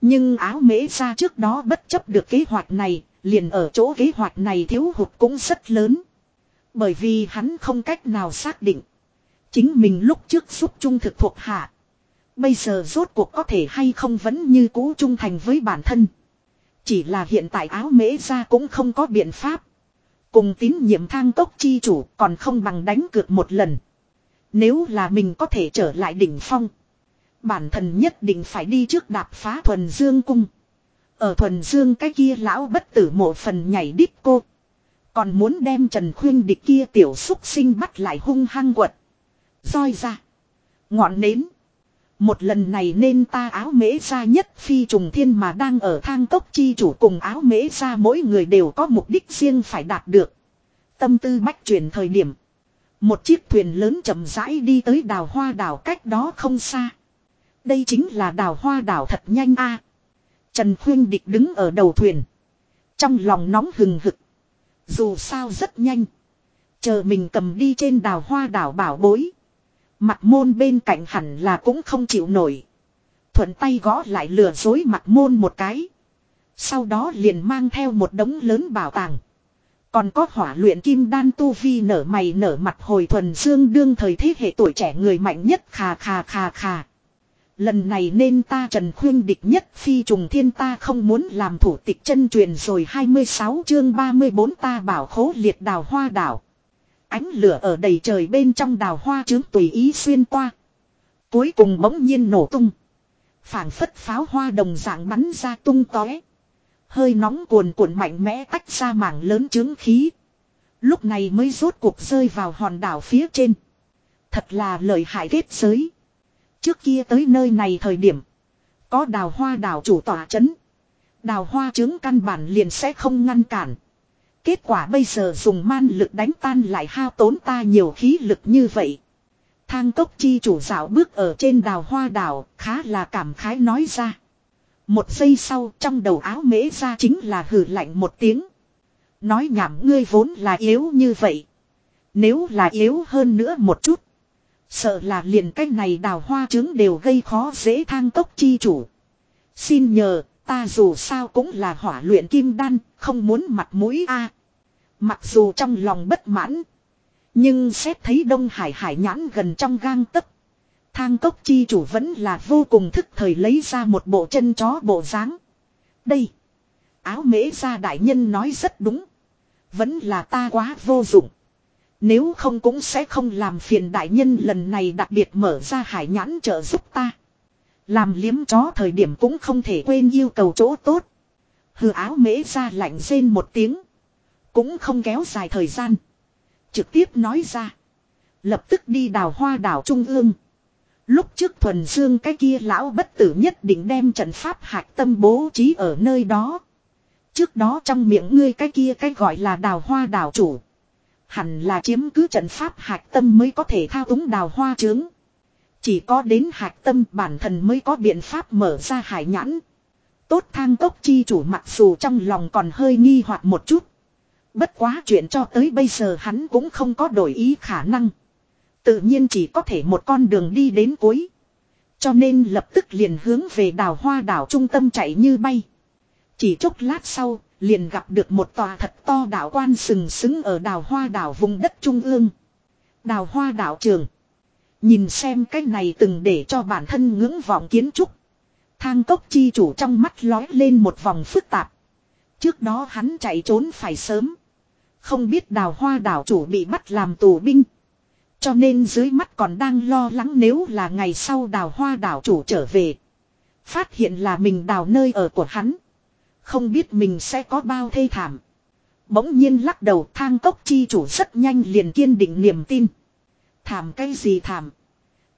Nhưng áo mễ ra trước đó bất chấp được kế hoạch này, liền ở chỗ kế hoạch này thiếu hụt cũng rất lớn. Bởi vì hắn không cách nào xác định. Chính mình lúc trước giúp trung thực thuộc hạ. Bây giờ rốt cuộc có thể hay không vẫn như cũ trung thành với bản thân. Chỉ là hiện tại áo mễ ra cũng không có biện pháp. Cùng tín nhiệm thang cốc chi chủ còn không bằng đánh cược một lần. Nếu là mình có thể trở lại đỉnh phong. Bản thân nhất định phải đi trước đạp phá thuần dương cung. Ở thuần dương cái kia lão bất tử mộ phần nhảy đít cô. Còn muốn đem Trần Khuyên địch kia tiểu xúc sinh bắt lại hung hăng quật. roi ra. Ngọn nến. Một lần này nên ta áo mễ ra nhất phi trùng thiên mà đang ở thang cốc chi chủ cùng áo mễ ra mỗi người đều có mục đích riêng phải đạt được. Tâm tư bách chuyển thời điểm. Một chiếc thuyền lớn chậm rãi đi tới đào hoa đảo cách đó không xa. Đây chính là đào hoa đảo thật nhanh a. Trần Khuyên Địch đứng ở đầu thuyền. Trong lòng nóng hừng hực. Dù sao rất nhanh. Chờ mình cầm đi trên đào hoa đảo bảo bối. Mặt môn bên cạnh hẳn là cũng không chịu nổi. Thuận tay gõ lại lừa dối mặt môn một cái. Sau đó liền mang theo một đống lớn bảo tàng. Còn có hỏa luyện kim đan tu vi nở mày nở mặt hồi thuần dương đương thời thế hệ tuổi trẻ người mạnh nhất khà khà khà khà. Lần này nên ta trần khuyên địch nhất phi trùng thiên ta không muốn làm thủ tịch chân truyền rồi 26 chương 34 ta bảo khố liệt đào hoa đảo. Ánh lửa ở đầy trời bên trong đào hoa trứng tùy ý xuyên qua. Cuối cùng bỗng nhiên nổ tung. phảng phất pháo hoa đồng dạng bắn ra tung tóe. Hơi nóng cuồn cuộn mạnh mẽ tách ra mảng lớn trướng khí. Lúc này mới rốt cuộc rơi vào hòn đảo phía trên. Thật là lợi hại kết giới. Trước kia tới nơi này thời điểm. Có đào hoa đảo chủ tỏa chấn. Đào hoa chứng căn bản liền sẽ không ngăn cản. Kết quả bây giờ dùng man lực đánh tan lại hao tốn ta nhiều khí lực như vậy. Thang cốc chi chủ dạo bước ở trên đào hoa đảo khá là cảm khái nói ra. Một giây sau trong đầu áo mễ ra chính là hử lạnh một tiếng. Nói nhảm ngươi vốn là yếu như vậy. Nếu là yếu hơn nữa một chút. Sợ là liền cách này đào hoa trứng đều gây khó dễ thang tốc chi chủ. Xin nhờ, ta dù sao cũng là hỏa luyện kim đan, không muốn mặt mũi a. Mặc dù trong lòng bất mãn. Nhưng xét thấy Đông Hải hải nhãn gần trong gang tấc. Thang cốc chi chủ vẫn là vô cùng thức thời lấy ra một bộ chân chó bộ dáng. Đây. Áo mễ ra đại nhân nói rất đúng. Vẫn là ta quá vô dụng. Nếu không cũng sẽ không làm phiền đại nhân lần này đặc biệt mở ra hải nhãn trợ giúp ta. Làm liếm chó thời điểm cũng không thể quên yêu cầu chỗ tốt. Hừ áo mễ ra lạnh rên một tiếng. Cũng không kéo dài thời gian. Trực tiếp nói ra. Lập tức đi đào hoa đảo Trung ương. Lúc trước thuần dương cái kia lão bất tử nhất định đem trận pháp hạch tâm bố trí ở nơi đó. Trước đó trong miệng ngươi cái kia cái gọi là đào hoa đảo chủ. Hẳn là chiếm cứ trận pháp hạch tâm mới có thể thao túng đào hoa trướng. Chỉ có đến hạch tâm bản thân mới có biện pháp mở ra hải nhãn. Tốt thang cốc chi chủ mặc dù trong lòng còn hơi nghi hoặc một chút. Bất quá chuyện cho tới bây giờ hắn cũng không có đổi ý khả năng. Tự nhiên chỉ có thể một con đường đi đến cuối. Cho nên lập tức liền hướng về đào hoa đảo trung tâm chạy như bay. Chỉ chốc lát sau, liền gặp được một tòa thật to đảo quan sừng sững ở đào hoa đảo vùng đất trung ương. Đào hoa đảo trường. Nhìn xem cái này từng để cho bản thân ngưỡng vọng kiến trúc. Thang cốc chi chủ trong mắt lói lên một vòng phức tạp. Trước đó hắn chạy trốn phải sớm. Không biết đào hoa đảo chủ bị bắt làm tù binh. Cho nên dưới mắt còn đang lo lắng nếu là ngày sau đào hoa đảo chủ trở về. Phát hiện là mình đào nơi ở của hắn. Không biết mình sẽ có bao thê thảm. Bỗng nhiên lắc đầu thang cốc chi chủ rất nhanh liền kiên định niềm tin. Thảm cái gì thảm.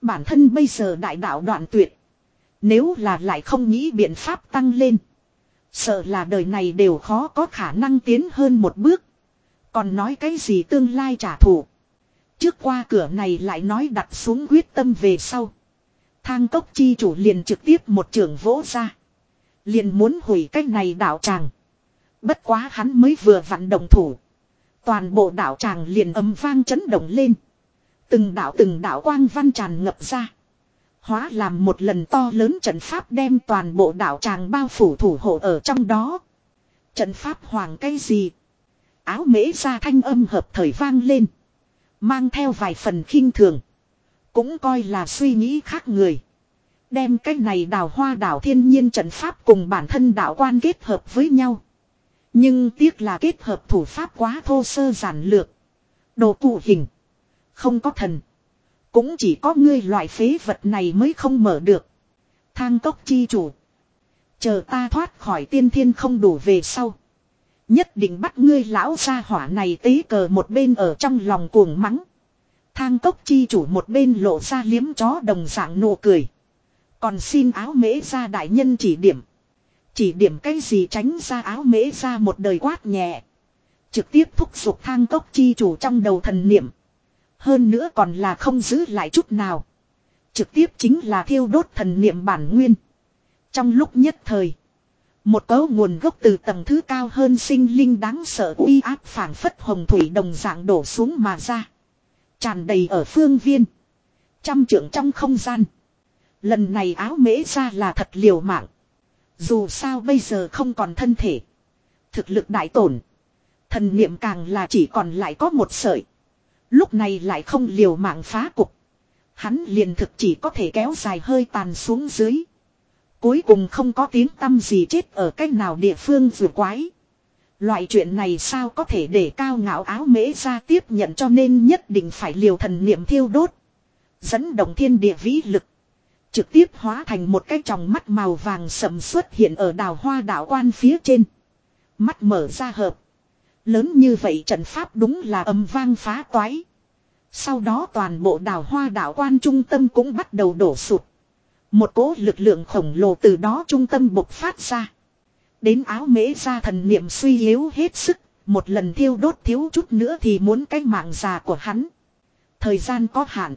Bản thân bây giờ đại đạo đoạn tuyệt. Nếu là lại không nghĩ biện pháp tăng lên. Sợ là đời này đều khó có khả năng tiến hơn một bước. Còn nói cái gì tương lai trả thù. Trước qua cửa này lại nói đặt xuống quyết tâm về sau. Thang cốc chi chủ liền trực tiếp một trường vỗ ra. Liền muốn hủy cách này đảo tràng. Bất quá hắn mới vừa vặn động thủ. Toàn bộ đảo tràng liền âm vang chấn động lên. Từng đảo từng đảo quang văn tràn ngập ra. Hóa làm một lần to lớn trận pháp đem toàn bộ đảo tràng bao phủ thủ hộ ở trong đó. Trận pháp hoàng cái gì? Áo mễ ra thanh âm hợp thời vang lên. Mang theo vài phần khinh thường. Cũng coi là suy nghĩ khác người. Đem cái này đào hoa đảo thiên nhiên trận pháp cùng bản thân đạo quan kết hợp với nhau. Nhưng tiếc là kết hợp thủ pháp quá thô sơ giản lược. Đồ cụ hình. Không có thần. Cũng chỉ có ngươi loại phế vật này mới không mở được. Thang cốc chi chủ. Chờ ta thoát khỏi tiên thiên không đủ về sau. Nhất định bắt ngươi lão gia hỏa này tế cờ một bên ở trong lòng cuồng mắng. Thang cốc chi chủ một bên lộ ra liếm chó đồng dạng nụ cười. Còn xin áo mễ ra đại nhân chỉ điểm. Chỉ điểm cái gì tránh ra áo mễ ra một đời quát nhẹ. Trực tiếp thúc giục thang cốc chi chủ trong đầu thần niệm. Hơn nữa còn là không giữ lại chút nào. Trực tiếp chính là thiêu đốt thần niệm bản nguyên. Trong lúc nhất thời. Một cấu nguồn gốc từ tầng thứ cao hơn sinh linh đáng sợ uy áp phản phất hồng thủy đồng dạng đổ xuống mà ra. Tràn đầy ở phương viên. Trăm trưởng trong không gian. Lần này áo mễ ra là thật liều mạng. Dù sao bây giờ không còn thân thể. Thực lực đại tổn. Thần niệm càng là chỉ còn lại có một sợi. Lúc này lại không liều mạng phá cục. Hắn liền thực chỉ có thể kéo dài hơi tàn xuống dưới. Cuối cùng không có tiếng tâm gì chết ở cách nào địa phương vừa quái. Loại chuyện này sao có thể để cao ngạo áo mễ ra tiếp nhận cho nên nhất định phải liều thần niệm thiêu đốt. Dẫn động thiên địa vĩ lực. Trực tiếp hóa thành một cái tròng mắt màu vàng sầm xuất hiện ở đào hoa đảo quan phía trên. Mắt mở ra hợp. Lớn như vậy trận pháp đúng là âm vang phá toái. Sau đó toàn bộ đào hoa đảo quan trung tâm cũng bắt đầu đổ sụt. Một cỗ lực lượng khổng lồ từ đó trung tâm bộc phát ra. Đến áo mễ ra thần niệm suy yếu hết sức. Một lần thiêu đốt thiếu chút nữa thì muốn cái mạng già của hắn. Thời gian có hạn.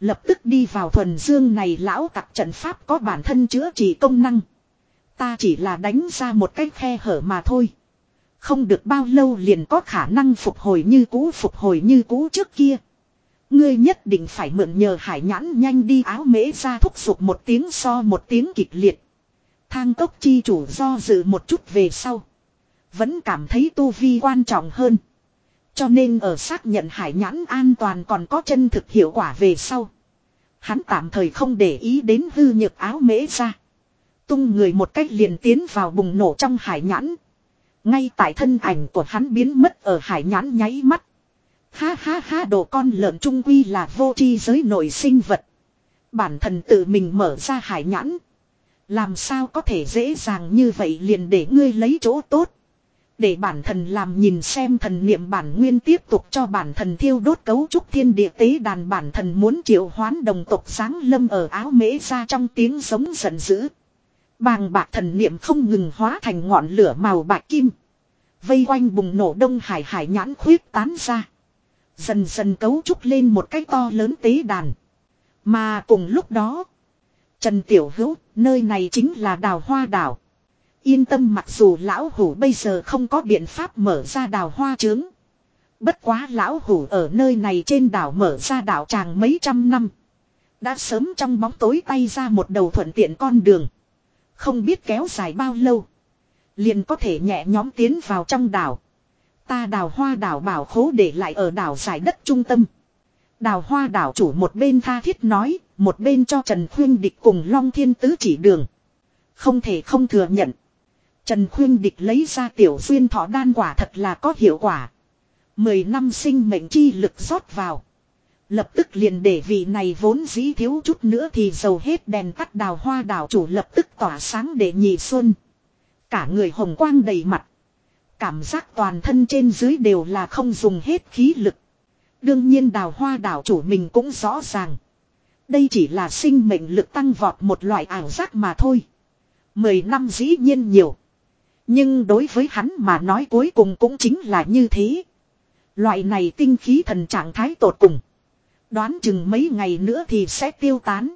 Lập tức đi vào thuần dương này lão tặc trận pháp có bản thân chữa trị công năng. Ta chỉ là đánh ra một cái khe hở mà thôi. Không được bao lâu liền có khả năng phục hồi như cũ, phục hồi như cũ trước kia. Ngươi nhất định phải mượn nhờ hải nhãn nhanh đi áo mễ ra thúc giục một tiếng so một tiếng kịch liệt. Thang cốc chi chủ do dự một chút về sau. Vẫn cảm thấy tu vi quan trọng hơn. Cho nên ở xác nhận hải nhãn an toàn còn có chân thực hiệu quả về sau. Hắn tạm thời không để ý đến hư nhược áo mễ ra. Tung người một cách liền tiến vào bùng nổ trong hải nhãn. Ngay tại thân ảnh của hắn biến mất ở hải nhãn nháy mắt. Ha ha ha, đồ con lợn trung quy là vô tri giới nội sinh vật. Bản thân tự mình mở ra hải nhãn. Làm sao có thể dễ dàng như vậy liền để ngươi lấy chỗ tốt. Để bản thân làm nhìn xem thần niệm bản nguyên tiếp tục cho bản thân thiêu đốt cấu trúc thiên địa tế đàn bản thân muốn triệu hoán đồng tộc sáng lâm ở áo mễ ra trong tiếng giống giận dữ. Bàng bạc thần niệm không ngừng hóa thành ngọn lửa màu bạc kim. Vây quanh bùng nổ đông hải hải nhãn khuyết tán ra. Dần dần cấu trúc lên một cái to lớn tế đàn. Mà cùng lúc đó. Trần Tiểu Hữu, nơi này chính là đào hoa đảo. Yên tâm mặc dù lão hủ bây giờ không có biện pháp mở ra đào hoa trướng. Bất quá lão hủ ở nơi này trên đảo mở ra đảo tràng mấy trăm năm. Đã sớm trong bóng tối tay ra một đầu thuận tiện con đường. Không biết kéo dài bao lâu. Liền có thể nhẹ nhóm tiến vào trong đảo. Ta đào hoa đảo bảo khố để lại ở đảo giải đất trung tâm. Đào hoa đảo chủ một bên tha thiết nói, một bên cho Trần Khuyên Địch cùng Long Thiên Tứ chỉ đường. Không thể không thừa nhận. Trần Khuyên Địch lấy ra tiểu duyên thọ đan quả thật là có hiệu quả. Mười năm sinh mệnh chi lực rót vào. Lập tức liền để vị này vốn dĩ thiếu chút nữa thì dầu hết đèn tắt đào hoa đảo chủ lập tức tỏa sáng để nhị xuân. Cả người hồng quang đầy mặt. Cảm giác toàn thân trên dưới đều là không dùng hết khí lực. Đương nhiên đào hoa đảo chủ mình cũng rõ ràng. Đây chỉ là sinh mệnh lực tăng vọt một loại ảo giác mà thôi. Mười năm dĩ nhiên nhiều. Nhưng đối với hắn mà nói cuối cùng cũng chính là như thế. Loại này tinh khí thần trạng thái tột cùng. Đoán chừng mấy ngày nữa thì sẽ tiêu tán.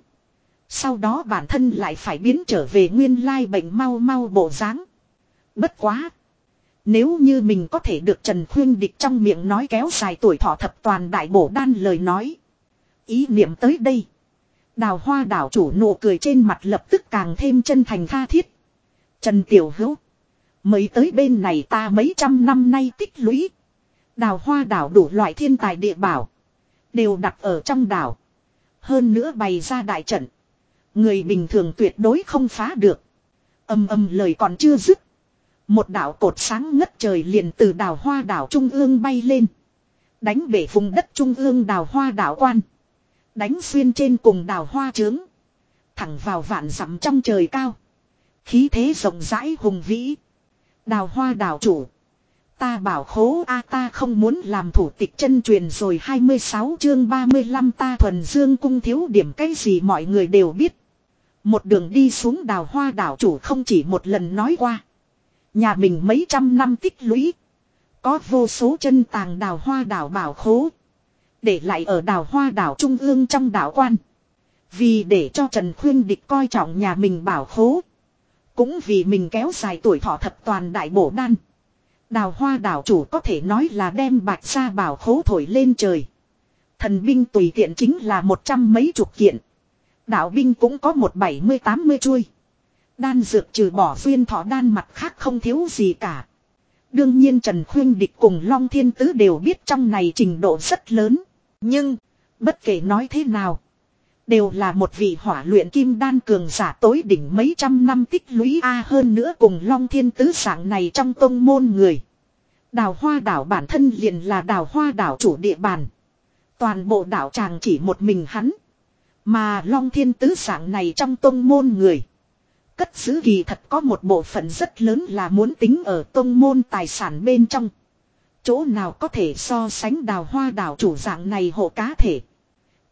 Sau đó bản thân lại phải biến trở về nguyên lai bệnh mau mau bộ dáng. Bất quá. Nếu như mình có thể được Trần Khuyên Địch trong miệng nói kéo dài tuổi thọ thập toàn đại bổ đan lời nói. Ý niệm tới đây. Đào hoa đảo chủ nụ cười trên mặt lập tức càng thêm chân thành tha thiết. Trần Tiểu Hữu mấy tới bên này ta mấy trăm năm nay tích lũy. Đào hoa đảo đủ loại thiên tài địa bảo. Đều đặt ở trong đảo. Hơn nữa bày ra đại trận. Người bình thường tuyệt đối không phá được. Âm âm lời còn chưa dứt. Một đảo cột sáng ngất trời liền từ đảo hoa đảo trung ương bay lên. Đánh bể vùng đất trung ương đảo hoa đảo quan. Đánh xuyên trên cùng đảo hoa trướng. Thẳng vào vạn dặm trong trời cao. Khí thế rộng rãi hùng vĩ. Đào hoa đảo chủ. Ta bảo khố a, ta không muốn làm thủ tịch chân truyền rồi 26 chương 35 ta thuần dương cung thiếu điểm cái gì mọi người đều biết. Một đường đi xuống đào hoa đảo chủ không chỉ một lần nói qua. Nhà mình mấy trăm năm tích lũy. Có vô số chân tàng đào hoa đảo bảo khố. Để lại ở đào hoa đảo trung ương trong đảo quan. Vì để cho Trần Khuyên Địch coi trọng nhà mình bảo khố. Cũng vì mình kéo dài tuổi thọ thập toàn đại bổ đan. Đào hoa đảo chủ có thể nói là đem bạch sa bảo khố thổi lên trời. Thần binh tùy tiện chính là một trăm mấy chục kiện. Đạo binh cũng có một bảy mươi tám mươi chuôi. Đan dược trừ bỏ duyên thọ đan mặt khác không thiếu gì cả. Đương nhiên Trần Khuyên Địch cùng Long Thiên Tứ đều biết trong này trình độ rất lớn. Nhưng, bất kể nói thế nào. Đều là một vị hỏa luyện kim đan cường giả tối đỉnh mấy trăm năm tích lũy A hơn nữa cùng Long Thiên Tứ sảng này trong tông môn người. Đào hoa đảo bản thân liền là đào hoa đảo chủ địa bàn. Toàn bộ đảo chàng chỉ một mình hắn. Mà Long Thiên Tứ sảng này trong tông môn người. Cất giữ kỳ thật có một bộ phận rất lớn là muốn tính ở tông môn tài sản bên trong. Chỗ nào có thể so sánh đào hoa đảo chủ dạng này hộ cá thể.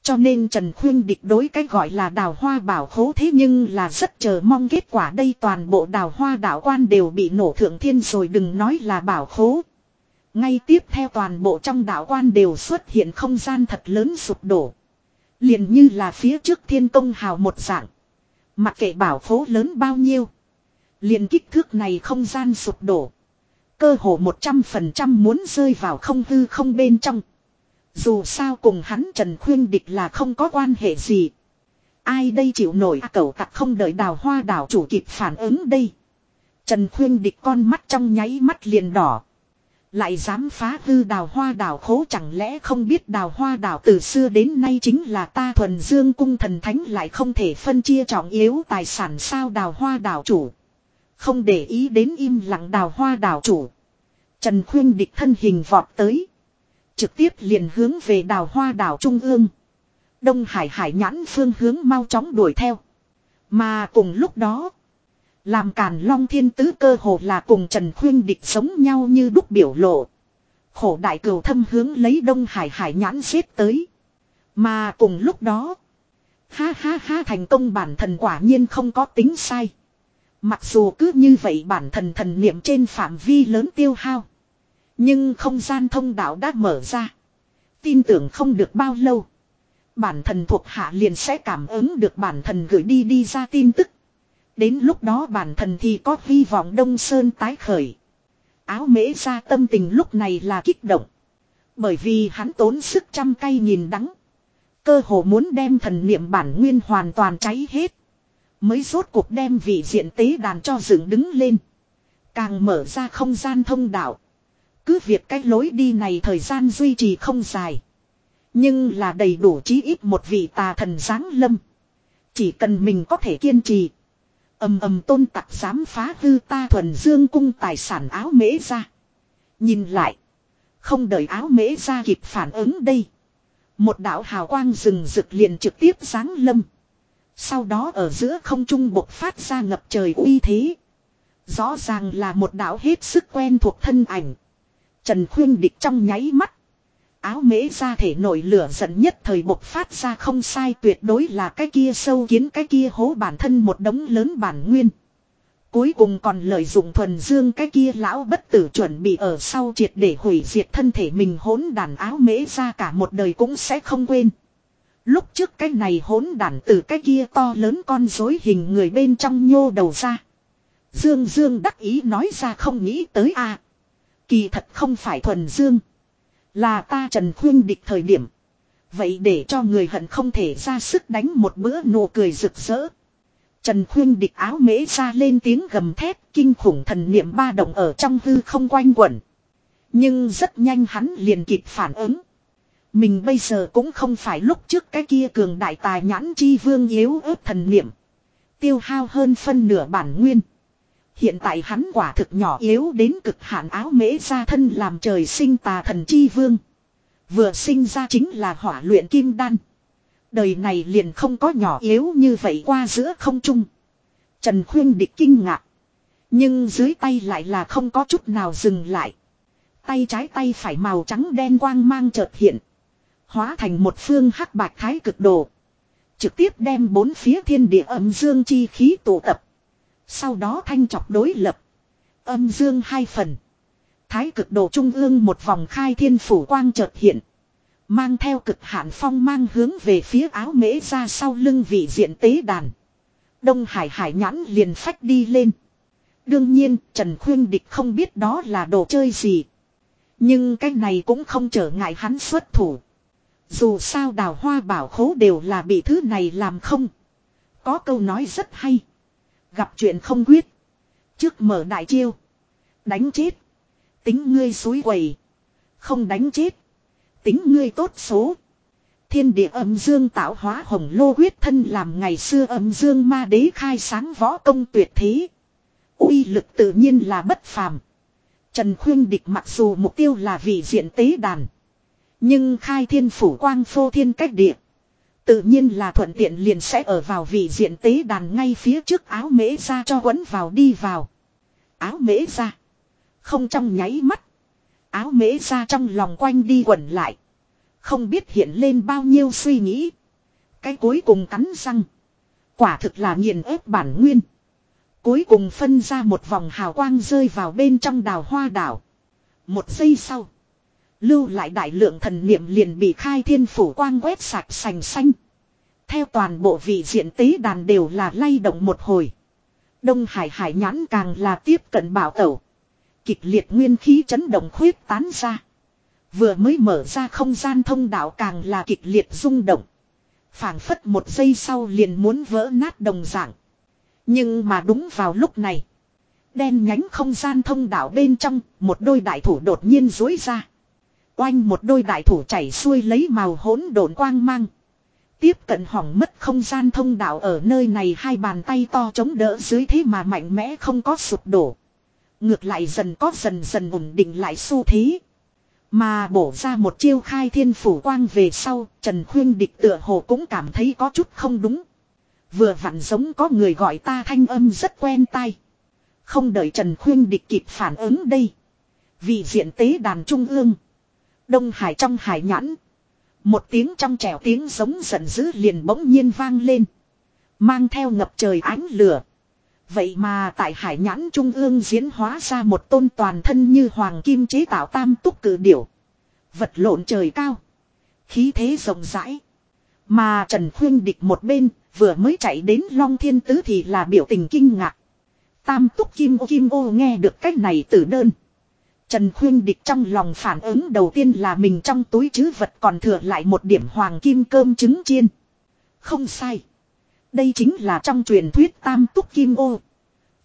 Cho nên Trần Khuyên địch đối cái gọi là đào hoa bảo khố thế nhưng là rất chờ mong kết quả đây toàn bộ đào hoa đạo quan đều bị nổ thượng thiên rồi đừng nói là bảo khố. Ngay tiếp theo toàn bộ trong đạo quan đều xuất hiện không gian thật lớn sụp đổ. liền như là phía trước thiên công hào một dạng. Mặc kệ bảo khố lớn bao nhiêu. liền kích thước này không gian sụp đổ. Cơ hồ 100% muốn rơi vào không hư không bên trong. Dù sao cùng hắn Trần Khuyên Địch là không có quan hệ gì. Ai đây chịu nổi à, cậu tặc không đợi đào hoa đảo chủ kịp phản ứng đây. Trần Khuyên Địch con mắt trong nháy mắt liền đỏ. Lại dám phá hư đào hoa đảo khố chẳng lẽ không biết đào hoa đảo từ xưa đến nay chính là ta thuần dương cung thần thánh lại không thể phân chia trọng yếu tài sản sao đào hoa đảo chủ. Không để ý đến im lặng đào hoa đảo chủ. Trần Khuyên địch thân hình vọt tới. Trực tiếp liền hướng về đào hoa đảo Trung ương. Đông Hải hải nhãn phương hướng mau chóng đuổi theo. Mà cùng lúc đó. Làm càn long thiên tứ cơ hồ là cùng Trần Khuyên địch sống nhau như đúc biểu lộ. Khổ đại cửu thâm hướng lấy Đông Hải hải nhãn xếp tới. Mà cùng lúc đó. Ha ha ha thành công bản thần quả nhiên không có tính sai. Mặc dù cứ như vậy bản thần thần niệm trên phạm vi lớn tiêu hao. Nhưng không gian thông đạo đã mở ra. Tin tưởng không được bao lâu. Bản thần thuộc hạ liền sẽ cảm ứng được bản thần gửi đi đi ra tin tức. Đến lúc đó bản thần thì có hy vọng Đông Sơn tái khởi. Áo mễ ra tâm tình lúc này là kích động. Bởi vì hắn tốn sức trăm cay nhìn đắng. Cơ hồ muốn đem thần niệm bản nguyên hoàn toàn cháy hết. Mới rốt cuộc đem vị diện tế đàn cho dựng đứng lên. Càng mở ra không gian thông đạo. Cứ việc cái lối đi này thời gian duy trì không dài. Nhưng là đầy đủ chí ít một vị tà thần giáng lâm. Chỉ cần mình có thể kiên trì. ầm ầm tôn tặc dám phá hư ta thuần dương cung tài sản áo mễ ra. Nhìn lại. Không đợi áo mễ ra kịp phản ứng đây. Một đạo hào quang rừng rực liền trực tiếp giáng lâm. Sau đó ở giữa không trung bộc phát ra ngập trời uy thế. Rõ ràng là một đạo hết sức quen thuộc thân ảnh. Trần Khuyên Địch trong nháy mắt. Áo mễ ra thể nổi lửa giận nhất thời bộc phát ra không sai, tuyệt đối là cái kia sâu kiến, cái kia hố bản thân một đống lớn bản nguyên. Cuối cùng còn lợi dụng thuần dương cái kia lão bất tử chuẩn bị ở sau triệt để hủy diệt thân thể mình hỗn đàn áo mễ ra cả một đời cũng sẽ không quên. Lúc trước cái này hỗn đàn từ cái kia to lớn con rối hình người bên trong nhô đầu ra. Dương Dương đắc ý nói ra không nghĩ tới a Kỳ thật không phải thuần dương. Là ta Trần Khuyên địch thời điểm. Vậy để cho người hận không thể ra sức đánh một bữa nụ cười rực rỡ. Trần Khuyên địch áo mễ ra lên tiếng gầm thét, kinh khủng thần niệm ba động ở trong hư không quanh quẩn. Nhưng rất nhanh hắn liền kịp phản ứng. Mình bây giờ cũng không phải lúc trước cái kia cường đại tài nhãn chi vương yếu ớt thần niệm. Tiêu hao hơn phân nửa bản nguyên. Hiện tại hắn quả thực nhỏ yếu đến cực hạn áo mễ ra thân làm trời sinh tà thần chi vương. Vừa sinh ra chính là hỏa luyện kim đan. Đời này liền không có nhỏ yếu như vậy qua giữa không trung. Trần khuyên địch kinh ngạc. Nhưng dưới tay lại là không có chút nào dừng lại. Tay trái tay phải màu trắng đen quang mang chợt hiện. Hóa thành một phương hắc bạc thái cực đồ. Trực tiếp đem bốn phía thiên địa âm dương chi khí tụ tập. Sau đó thanh chọc đối lập. Âm dương hai phần. Thái cực độ trung ương một vòng khai thiên phủ quang chợt hiện. Mang theo cực hạn phong mang hướng về phía áo mễ ra sau lưng vị diện tế đàn. Đông Hải hải nhãn liền phách đi lên. Đương nhiên, Trần Khuyên Địch không biết đó là đồ chơi gì. Nhưng cái này cũng không trở ngại hắn xuất thủ. Dù sao đào hoa bảo khố đều là bị thứ này làm không. Có câu nói rất hay. Gặp chuyện không quyết. Trước mở đại chiêu. Đánh chết. Tính ngươi suối quầy. Không đánh chết. Tính ngươi tốt số. Thiên địa âm dương tạo hóa hồng lô quyết thân làm ngày xưa âm dương ma đế khai sáng võ công tuyệt thế. uy lực tự nhiên là bất phàm. Trần Khuyên Địch mặc dù mục tiêu là vị diện tế đàn. Nhưng khai thiên phủ quang phô thiên cách địa. Tự nhiên là thuận tiện liền sẽ ở vào vị diện tế đàn ngay phía trước áo mễ ra cho quấn vào đi vào. Áo mễ ra. Không trong nháy mắt. Áo mễ ra trong lòng quanh đi quẩn lại. Không biết hiện lên bao nhiêu suy nghĩ. Cái cuối cùng cắn răng. Quả thực là nghiền ép bản nguyên. Cuối cùng phân ra một vòng hào quang rơi vào bên trong đào hoa đảo. Một giây sau. Lưu lại đại lượng thần niệm liền bị khai thiên phủ quang quét sạch sành xanh. Theo toàn bộ vị diện tế đàn đều là lay động một hồi. Đông Hải hải nhãn càng là tiếp cận bảo tẩu. Kịch liệt nguyên khí chấn động khuyết tán ra. Vừa mới mở ra không gian thông đạo càng là kịch liệt rung động. phảng phất một giây sau liền muốn vỡ nát đồng dạng. Nhưng mà đúng vào lúc này. Đen nhánh không gian thông đạo bên trong, một đôi đại thủ đột nhiên dối ra. Oanh một đôi đại thủ chảy xuôi lấy màu hỗn độn quang mang. Tiếp cận hỏng mất không gian thông đạo ở nơi này hai bàn tay to chống đỡ dưới thế mà mạnh mẽ không có sụp đổ. Ngược lại dần có dần dần ổn định lại xu thế. Mà bổ ra một chiêu khai thiên phủ quang về sau, Trần Khuyên Địch tựa hồ cũng cảm thấy có chút không đúng. Vừa vặn giống có người gọi ta thanh âm rất quen tai. Không đợi Trần Khuyên Địch kịp phản ứng đây. Vị diện tế đàn trung ương. Đông Hải trong hải nhãn. Một tiếng trong trẻo tiếng giống giận dữ liền bỗng nhiên vang lên. Mang theo ngập trời ánh lửa. Vậy mà tại hải nhãn trung ương diễn hóa ra một tôn toàn thân như hoàng kim chế tạo tam túc cử điểu. Vật lộn trời cao. Khí thế rộng rãi. Mà Trần Khuyên Địch một bên, vừa mới chạy đến Long Thiên Tứ thì là biểu tình kinh ngạc. Tam túc kim ô kim ô nghe được cách này từ đơn. Trần Khuyên Địch trong lòng phản ứng đầu tiên là mình trong túi chứ vật còn thừa lại một điểm hoàng kim cơm trứng chiên. Không sai. Đây chính là trong truyền thuyết tam túc kim ô.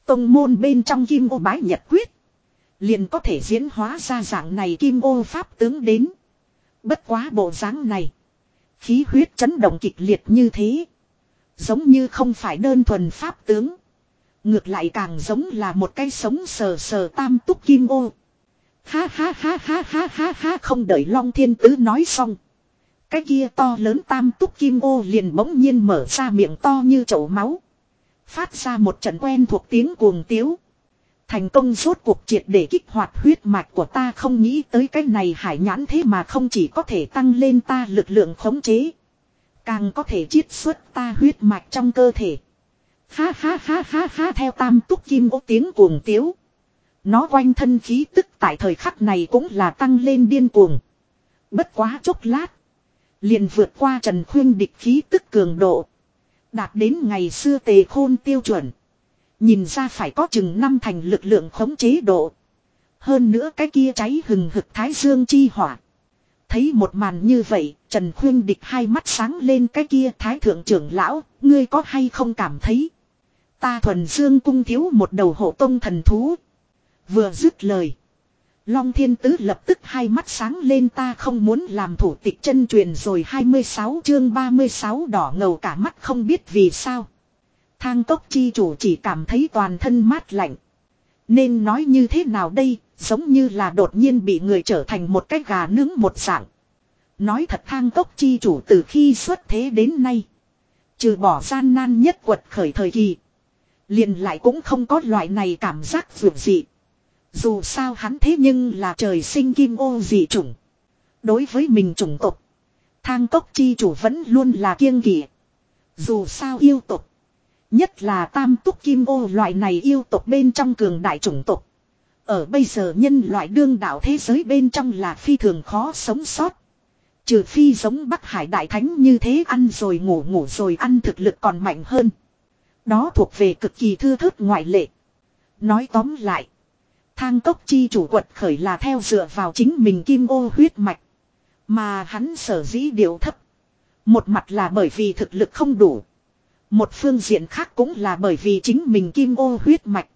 Tông môn bên trong kim ô bái nhật quyết. Liền có thể diễn hóa ra dạng này kim ô pháp tướng đến. Bất quá bộ dáng này. Khí huyết chấn động kịch liệt như thế. Giống như không phải đơn thuần pháp tướng. Ngược lại càng giống là một cái sống sờ sờ tam túc kim ô. Ha ha ha ha ha ha ha không đợi Long Thiên Tứ nói xong. Cái kia to lớn tam túc kim ô liền bỗng nhiên mở ra miệng to như chậu máu. Phát ra một trận quen thuộc tiếng cuồng tiếu. Thành công rốt cuộc triệt để kích hoạt huyết mạch của ta không nghĩ tới cái này hải nhãn thế mà không chỉ có thể tăng lên ta lực lượng khống chế. Càng có thể chiết xuất ta huyết mạch trong cơ thể. Ha ha ha ha ha, theo tam túc kim ô tiếng cuồng tiếu. Nó quanh thân khí tức tại thời khắc này cũng là tăng lên điên cuồng. Bất quá chốc lát. Liền vượt qua Trần Khuyên địch khí tức cường độ. Đạt đến ngày xưa tề khôn tiêu chuẩn. Nhìn ra phải có chừng năm thành lực lượng khống chế độ. Hơn nữa cái kia cháy hừng hực thái dương chi hỏa. Thấy một màn như vậy, Trần Khuyên địch hai mắt sáng lên cái kia thái thượng trưởng lão, ngươi có hay không cảm thấy. Ta thuần dương cung thiếu một đầu hộ tông thần thú. Vừa dứt lời. Long thiên tứ lập tức hai mắt sáng lên ta không muốn làm thủ tịch chân truyền rồi 26 chương 36 đỏ ngầu cả mắt không biết vì sao. Thang cốc chi chủ chỉ cảm thấy toàn thân mát lạnh. Nên nói như thế nào đây, giống như là đột nhiên bị người trở thành một cái gà nướng một dạng. Nói thật thang cốc chi chủ từ khi xuất thế đến nay. Trừ bỏ gian nan nhất quật khởi thời kỳ. Liền lại cũng không có loại này cảm giác vượt dị. Dù sao hắn thế nhưng là trời sinh kim ô dị chủng. Đối với mình chủng tộc. Thang cốc chi chủ vẫn luôn là kiêng kỵ. Dù sao yêu tộc. Nhất là tam túc kim ô loại này yêu tộc bên trong cường đại chủng tộc. Ở bây giờ nhân loại đương đạo thế giới bên trong là phi thường khó sống sót. Trừ phi giống Bắc Hải Đại Thánh như thế ăn rồi ngủ ngủ rồi ăn thực lực còn mạnh hơn. Đó thuộc về cực kỳ thư thớt ngoại lệ. Nói tóm lại. Thang cốc chi chủ quật khởi là theo dựa vào chính mình kim ô huyết mạch. Mà hắn sở dĩ điều thấp. Một mặt là bởi vì thực lực không đủ. Một phương diện khác cũng là bởi vì chính mình kim ô huyết mạch.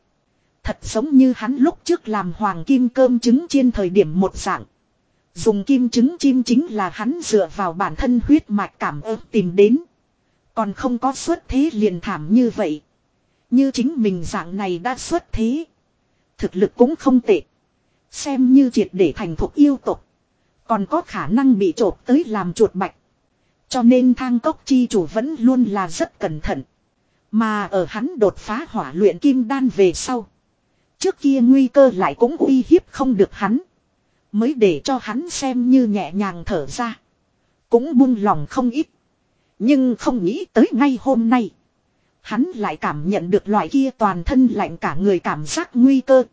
Thật giống như hắn lúc trước làm hoàng kim cơm trứng trên thời điểm một dạng. Dùng kim trứng chim chính là hắn dựa vào bản thân huyết mạch cảm ơn tìm đến. Còn không có xuất thế liền thảm như vậy. Như chính mình dạng này đã xuất thế. Thực lực cũng không tệ. Xem như triệt để thành thuộc yêu tục. Còn có khả năng bị trộp tới làm chuột bạch. Cho nên thang cốc chi chủ vẫn luôn là rất cẩn thận. Mà ở hắn đột phá hỏa luyện kim đan về sau. Trước kia nguy cơ lại cũng uy hiếp không được hắn. Mới để cho hắn xem như nhẹ nhàng thở ra. Cũng buông lòng không ít. Nhưng không nghĩ tới ngay hôm nay. Hắn lại cảm nhận được loại kia toàn thân lạnh cả người cảm giác nguy cơ.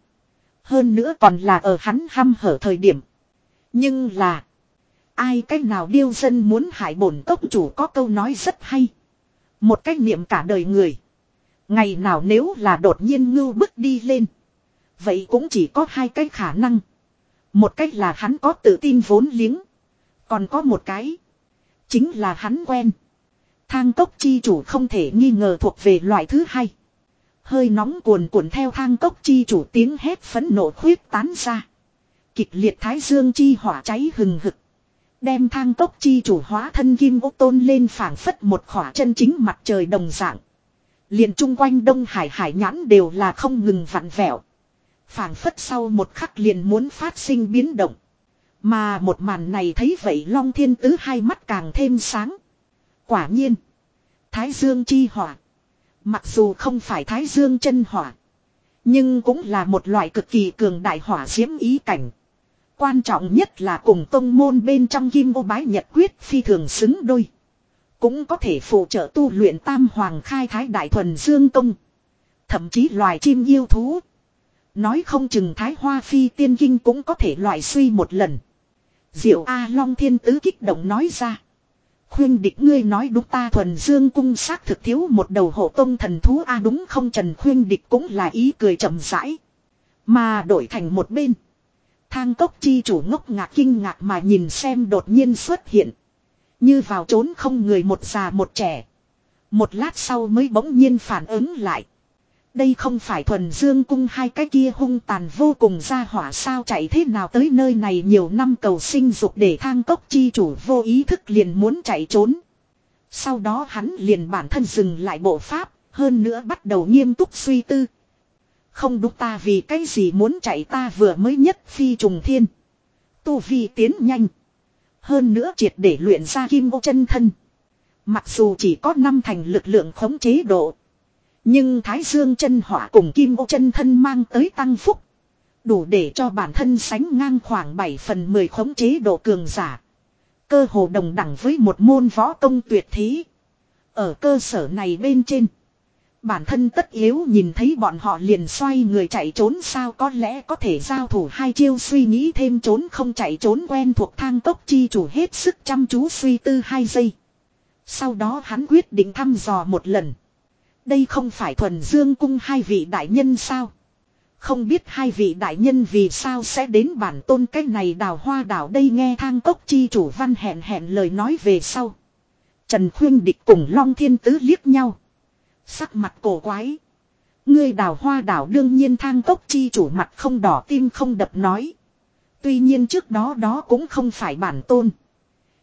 Hơn nữa còn là ở hắn hăm hở thời điểm. Nhưng là. Ai cách nào điêu dân muốn hại bổn tốc chủ có câu nói rất hay. Một cách niệm cả đời người. Ngày nào nếu là đột nhiên ngưu bước đi lên. Vậy cũng chỉ có hai cái khả năng. Một cách là hắn có tự tin vốn liếng. Còn có một cái. Chính là hắn quen. Thang cốc chi chủ không thể nghi ngờ thuộc về loại thứ hai. Hơi nóng cuồn cuộn theo thang cốc chi chủ tiếng hét phấn nộ khuyết tán ra. Kịch liệt thái dương chi hỏa cháy hừng hực. Đem thang cốc chi chủ hóa thân kim ô tôn lên phảng phất một khỏa chân chính mặt trời đồng dạng. liền chung quanh Đông Hải hải nhãn đều là không ngừng vặn vẹo. phảng phất sau một khắc liền muốn phát sinh biến động. Mà một màn này thấy vậy Long Thiên Tứ hai mắt càng thêm sáng. Quả nhiên. Thái Dương chi hỏa. Mặc dù không phải Thái Dương chân hỏa. Nhưng cũng là một loại cực kỳ cường đại hỏa diễm ý cảnh. Quan trọng nhất là cùng tông môn bên trong kim ô bái nhật quyết phi thường xứng đôi. Cũng có thể phụ trợ tu luyện tam hoàng khai thái đại thuần dương công. Thậm chí loài chim yêu thú. Nói không chừng thái hoa phi tiên kinh cũng có thể loại suy một lần. Diệu A Long Thiên Tứ kích động nói ra. Khuyên địch ngươi nói đúng ta thuần dương cung xác thực thiếu một đầu hộ tông thần thú A đúng không Trần khuyên địch cũng là ý cười chậm rãi. Mà đổi thành một bên. Thang cốc chi chủ ngốc ngạc kinh ngạc mà nhìn xem đột nhiên xuất hiện. Như vào trốn không người một già một trẻ. Một lát sau mới bỗng nhiên phản ứng lại. Đây không phải thuần dương cung hai cái kia hung tàn vô cùng ra hỏa sao chạy thế nào tới nơi này nhiều năm cầu sinh dục để thang cốc chi chủ vô ý thức liền muốn chạy trốn. Sau đó hắn liền bản thân dừng lại bộ pháp, hơn nữa bắt đầu nghiêm túc suy tư. Không đúng ta vì cái gì muốn chạy ta vừa mới nhất phi trùng thiên. Tu vi tiến nhanh. Hơn nữa triệt để luyện ra kim ô chân thân. Mặc dù chỉ có năm thành lực lượng khống chế độ. Nhưng Thái Dương chân hỏa cùng Kim ô chân thân mang tới tăng phúc. Đủ để cho bản thân sánh ngang khoảng 7 phần 10 khống chế độ cường giả. Cơ hồ đồng đẳng với một môn võ công tuyệt thế. Ở cơ sở này bên trên. Bản thân tất yếu nhìn thấy bọn họ liền xoay người chạy trốn sao có lẽ có thể giao thủ hai chiêu suy nghĩ thêm trốn không chạy trốn quen thuộc thang tốc chi chủ hết sức chăm chú suy tư hai giây. Sau đó hắn quyết định thăm dò một lần. Đây không phải thuần dương cung hai vị đại nhân sao? Không biết hai vị đại nhân vì sao sẽ đến bản tôn cái này đào hoa đảo đây nghe thang cốc chi chủ văn hẹn hẹn lời nói về sau. Trần Khuyên Địch cùng Long Thiên Tứ liếc nhau. Sắc mặt cổ quái. Ngươi đào hoa đảo đương nhiên thang cốc chi chủ mặt không đỏ tim không đập nói. Tuy nhiên trước đó đó cũng không phải bản tôn.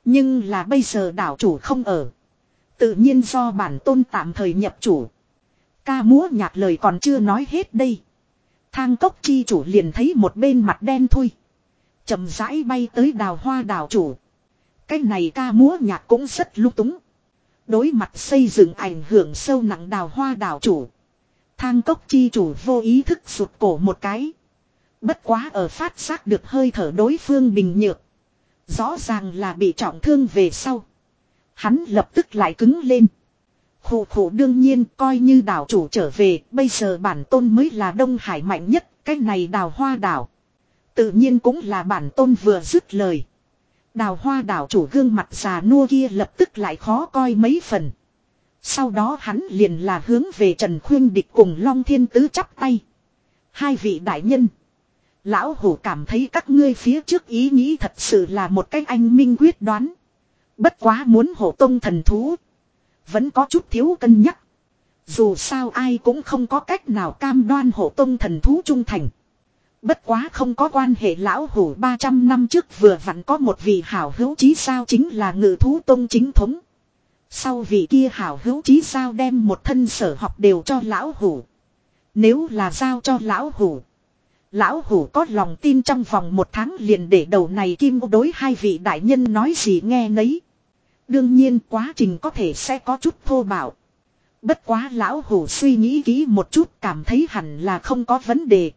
Nhưng là bây giờ đảo chủ không ở. Tự nhiên do bản tôn tạm thời nhập chủ. Ca múa nhạc lời còn chưa nói hết đây. Thang cốc chi chủ liền thấy một bên mặt đen thui. chậm rãi bay tới đào hoa đào chủ. Cái này ca múa nhạc cũng rất lung túng. Đối mặt xây dựng ảnh hưởng sâu nặng đào hoa đảo chủ. Thang cốc chi chủ vô ý thức sụt cổ một cái. Bất quá ở phát giác được hơi thở đối phương bình nhược. Rõ ràng là bị trọng thương về sau. Hắn lập tức lại cứng lên. Khổ khổ đương nhiên coi như đảo chủ trở về, bây giờ bản tôn mới là Đông Hải mạnh nhất, cái này đào hoa đảo. Tự nhiên cũng là bản tôn vừa dứt lời. Đào hoa đảo chủ gương mặt già nua kia lập tức lại khó coi mấy phần. Sau đó hắn liền là hướng về Trần Khuyên Địch cùng Long Thiên Tứ chắp tay. Hai vị đại nhân. Lão Hổ cảm thấy các ngươi phía trước ý nghĩ thật sự là một cách anh minh quyết đoán. Bất quá muốn hộ tông thần thú. Vẫn có chút thiếu cân nhắc. Dù sao ai cũng không có cách nào cam đoan hộ tông thần thú trung thành. Bất quá không có quan hệ lão hủ 300 năm trước vừa vặn có một vị hảo hữu chí sao chính là ngự thú tông chính thống. Sau vị kia hảo hữu chí sao đem một thân sở học đều cho lão hủ. Nếu là giao cho lão hủ. Lão hủ có lòng tin trong vòng một tháng liền để đầu này kim đối hai vị đại nhân nói gì nghe nấy. Đương nhiên quá trình có thể sẽ có chút thô bạo. Bất quá lão hủ suy nghĩ kỹ một chút cảm thấy hẳn là không có vấn đề.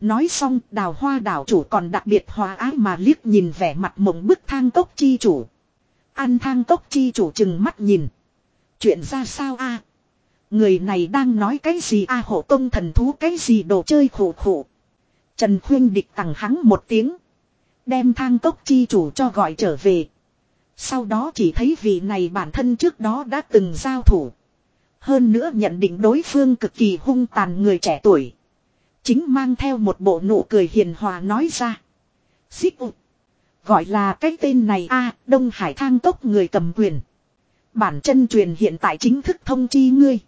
Nói xong, đào hoa đảo chủ còn đặc biệt hòa ái mà liếc nhìn vẻ mặt mộng bức thang cốc chi chủ. Ăn thang cốc chi chủ chừng mắt nhìn. Chuyện ra sao a? Người này đang nói cái gì a hộ tông thần thú cái gì đồ chơi khổ khổ. Trần khuyên địch tặng hắn một tiếng. Đem thang cốc chi chủ cho gọi trở về. Sau đó chỉ thấy vị này bản thân trước đó đã từng giao thủ. Hơn nữa nhận định đối phương cực kỳ hung tàn người trẻ tuổi. Chính mang theo một bộ nụ cười hiền hòa nói ra. Xích ụt. Gọi là cái tên này a Đông Hải thang tốc người cầm quyền. Bản chân truyền hiện tại chính thức thông chi ngươi.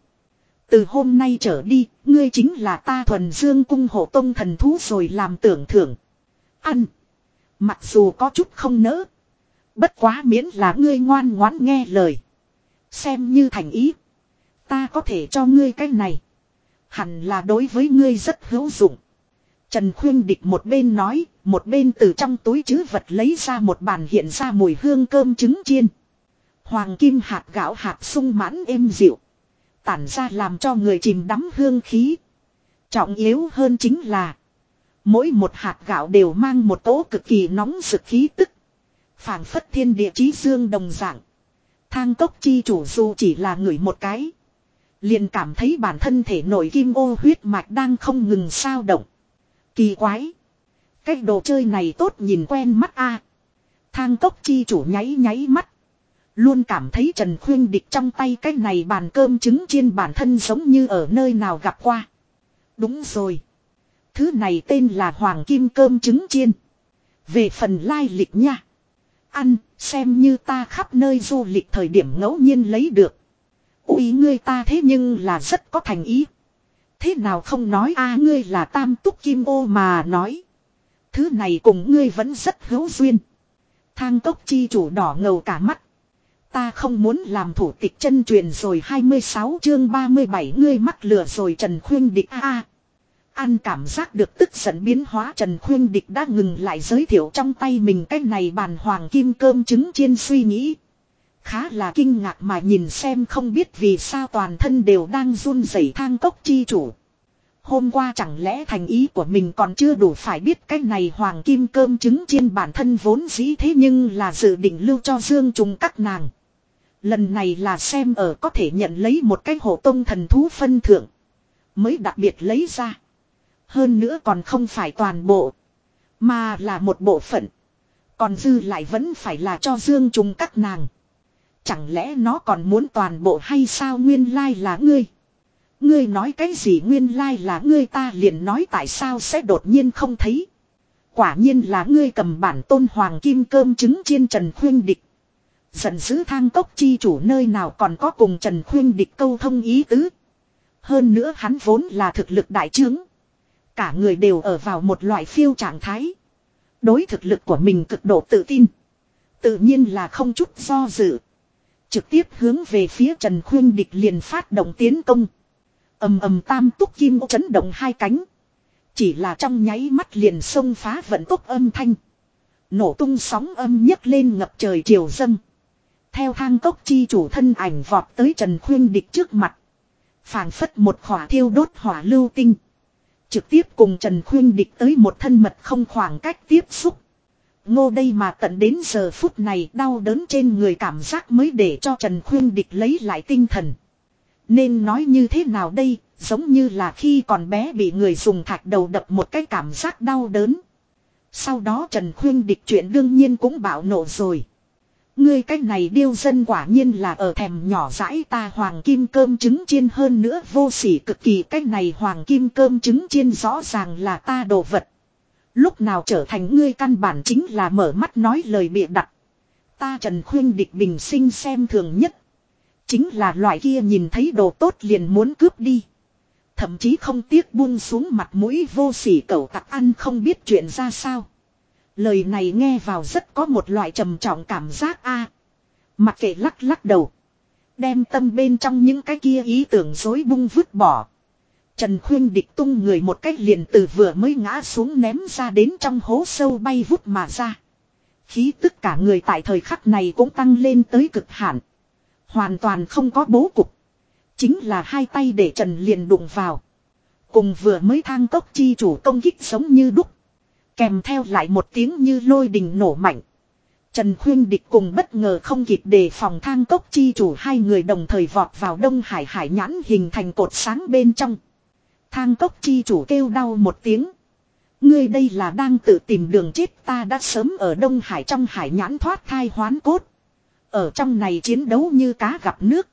Từ hôm nay trở đi, ngươi chính là ta thuần dương cung hộ tông thần thú rồi làm tưởng thưởng. Ăn. Mặc dù có chút không nỡ. Bất quá miễn là ngươi ngoan ngoãn nghe lời. Xem như thành ý. Ta có thể cho ngươi cái này. Hẳn là đối với ngươi rất hữu dụng. Trần Khuyên Địch một bên nói, một bên từ trong túi chứ vật lấy ra một bàn hiện ra mùi hương cơm trứng chiên. Hoàng kim hạt gạo hạt sung mãn êm dịu. Tản ra làm cho người chìm đắm hương khí. Trọng yếu hơn chính là Mỗi một hạt gạo đều mang một tố cực kỳ nóng sực khí tức phảng phất thiên địa chí dương đồng dạng. Thang cốc chi chủ dù chỉ là người một cái. Liền cảm thấy bản thân thể nội kim ô huyết mạch đang không ngừng sao động. Kỳ quái. Cái đồ chơi này tốt nhìn quen mắt a. Thang cốc chi chủ nháy nháy mắt. Luôn cảm thấy Trần Khuyên Địch trong tay cái này bàn cơm trứng chiên bản thân giống như ở nơi nào gặp qua. Đúng rồi. Thứ này tên là Hoàng Kim Cơm Trứng Chiên. Về phần lai lịch nha. Ăn, xem như ta khắp nơi du lịch thời điểm ngẫu nhiên lấy được. Úi ngươi ta thế nhưng là rất có thành ý. Thế nào không nói a ngươi là tam túc kim ô mà nói. Thứ này cùng ngươi vẫn rất hữu duyên. Thang cốc chi chủ đỏ ngầu cả mắt. Ta không muốn làm thủ tịch chân truyền rồi 26 chương 37 ngươi mắc lửa rồi Trần Khuyên địch a Ăn cảm giác được tức giận biến hóa Trần Khuyên Địch đã ngừng lại giới thiệu trong tay mình cái này bàn hoàng kim cơm trứng chiên suy nghĩ. Khá là kinh ngạc mà nhìn xem không biết vì sao toàn thân đều đang run rẩy thang cốc chi chủ. Hôm qua chẳng lẽ thành ý của mình còn chưa đủ phải biết cái này hoàng kim cơm trứng chiên bản thân vốn dĩ thế nhưng là dự định lưu cho dương trùng các nàng. Lần này là xem ở có thể nhận lấy một cái hộ tông thần thú phân thượng. Mới đặc biệt lấy ra. Hơn nữa còn không phải toàn bộ. Mà là một bộ phận. Còn dư lại vẫn phải là cho dương trùng các nàng. Chẳng lẽ nó còn muốn toàn bộ hay sao nguyên lai là ngươi. Ngươi nói cái gì nguyên lai là ngươi ta liền nói tại sao sẽ đột nhiên không thấy. Quả nhiên là ngươi cầm bản tôn hoàng kim cơm trứng chiên Trần Khuyên Địch. Giận dữ thang cốc chi chủ nơi nào còn có cùng Trần Khuyên Địch câu thông ý tứ. Hơn nữa hắn vốn là thực lực đại trướng. Cả người đều ở vào một loại phiêu trạng thái. Đối thực lực của mình cực độ tự tin. Tự nhiên là không chút do dự. Trực tiếp hướng về phía Trần Khuyên Địch liền phát động tiến công. ầm ầm tam túc kim chấn động hai cánh. Chỉ là trong nháy mắt liền xông phá vận tốc âm thanh. Nổ tung sóng âm nhấc lên ngập trời triều dâng. Theo thang cốc chi chủ thân ảnh vọt tới Trần Khuyên Địch trước mặt. phảng phất một khỏa thiêu đốt hỏa lưu tinh. Trực tiếp cùng Trần Khuyên địch tới một thân mật không khoảng cách tiếp xúc. Ngô đây mà tận đến giờ phút này đau đớn trên người cảm giác mới để cho Trần Khuyên địch lấy lại tinh thần. Nên nói như thế nào đây, giống như là khi còn bé bị người dùng thạch đầu đập một cái cảm giác đau đớn. Sau đó Trần Khuyên địch chuyện đương nhiên cũng bạo nộ rồi. Ngươi cách này điêu dân quả nhiên là ở thèm nhỏ dãi ta hoàng kim cơm trứng chiên hơn nữa vô sỉ cực kỳ cách này hoàng kim cơm trứng chiên rõ ràng là ta đồ vật. Lúc nào trở thành ngươi căn bản chính là mở mắt nói lời bịa đặt. Ta trần khuyên địch bình sinh xem thường nhất. Chính là loại kia nhìn thấy đồ tốt liền muốn cướp đi. Thậm chí không tiếc buông xuống mặt mũi vô sỉ cẩu tặc ăn không biết chuyện ra sao. Lời này nghe vào rất có một loại trầm trọng cảm giác a. Mặc kệ lắc lắc đầu. Đem tâm bên trong những cái kia ý tưởng dối bung vứt bỏ. Trần Khuyên địch tung người một cách liền từ vừa mới ngã xuống ném ra đến trong hố sâu bay vút mà ra. Khí tức cả người tại thời khắc này cũng tăng lên tới cực hạn. Hoàn toàn không có bố cục. Chính là hai tay để Trần liền đụng vào. Cùng vừa mới thang cốc chi chủ công kích giống như đúc. Kèm theo lại một tiếng như lôi đình nổ mạnh. Trần Khuyên Địch cùng bất ngờ không kịp đề phòng thang cốc chi chủ hai người đồng thời vọt vào Đông Hải hải nhãn hình thành cột sáng bên trong. Thang cốc chi chủ kêu đau một tiếng. Ngươi đây là đang tự tìm đường chết, ta đã sớm ở Đông Hải trong hải nhãn thoát thai hoán cốt. Ở trong này chiến đấu như cá gặp nước.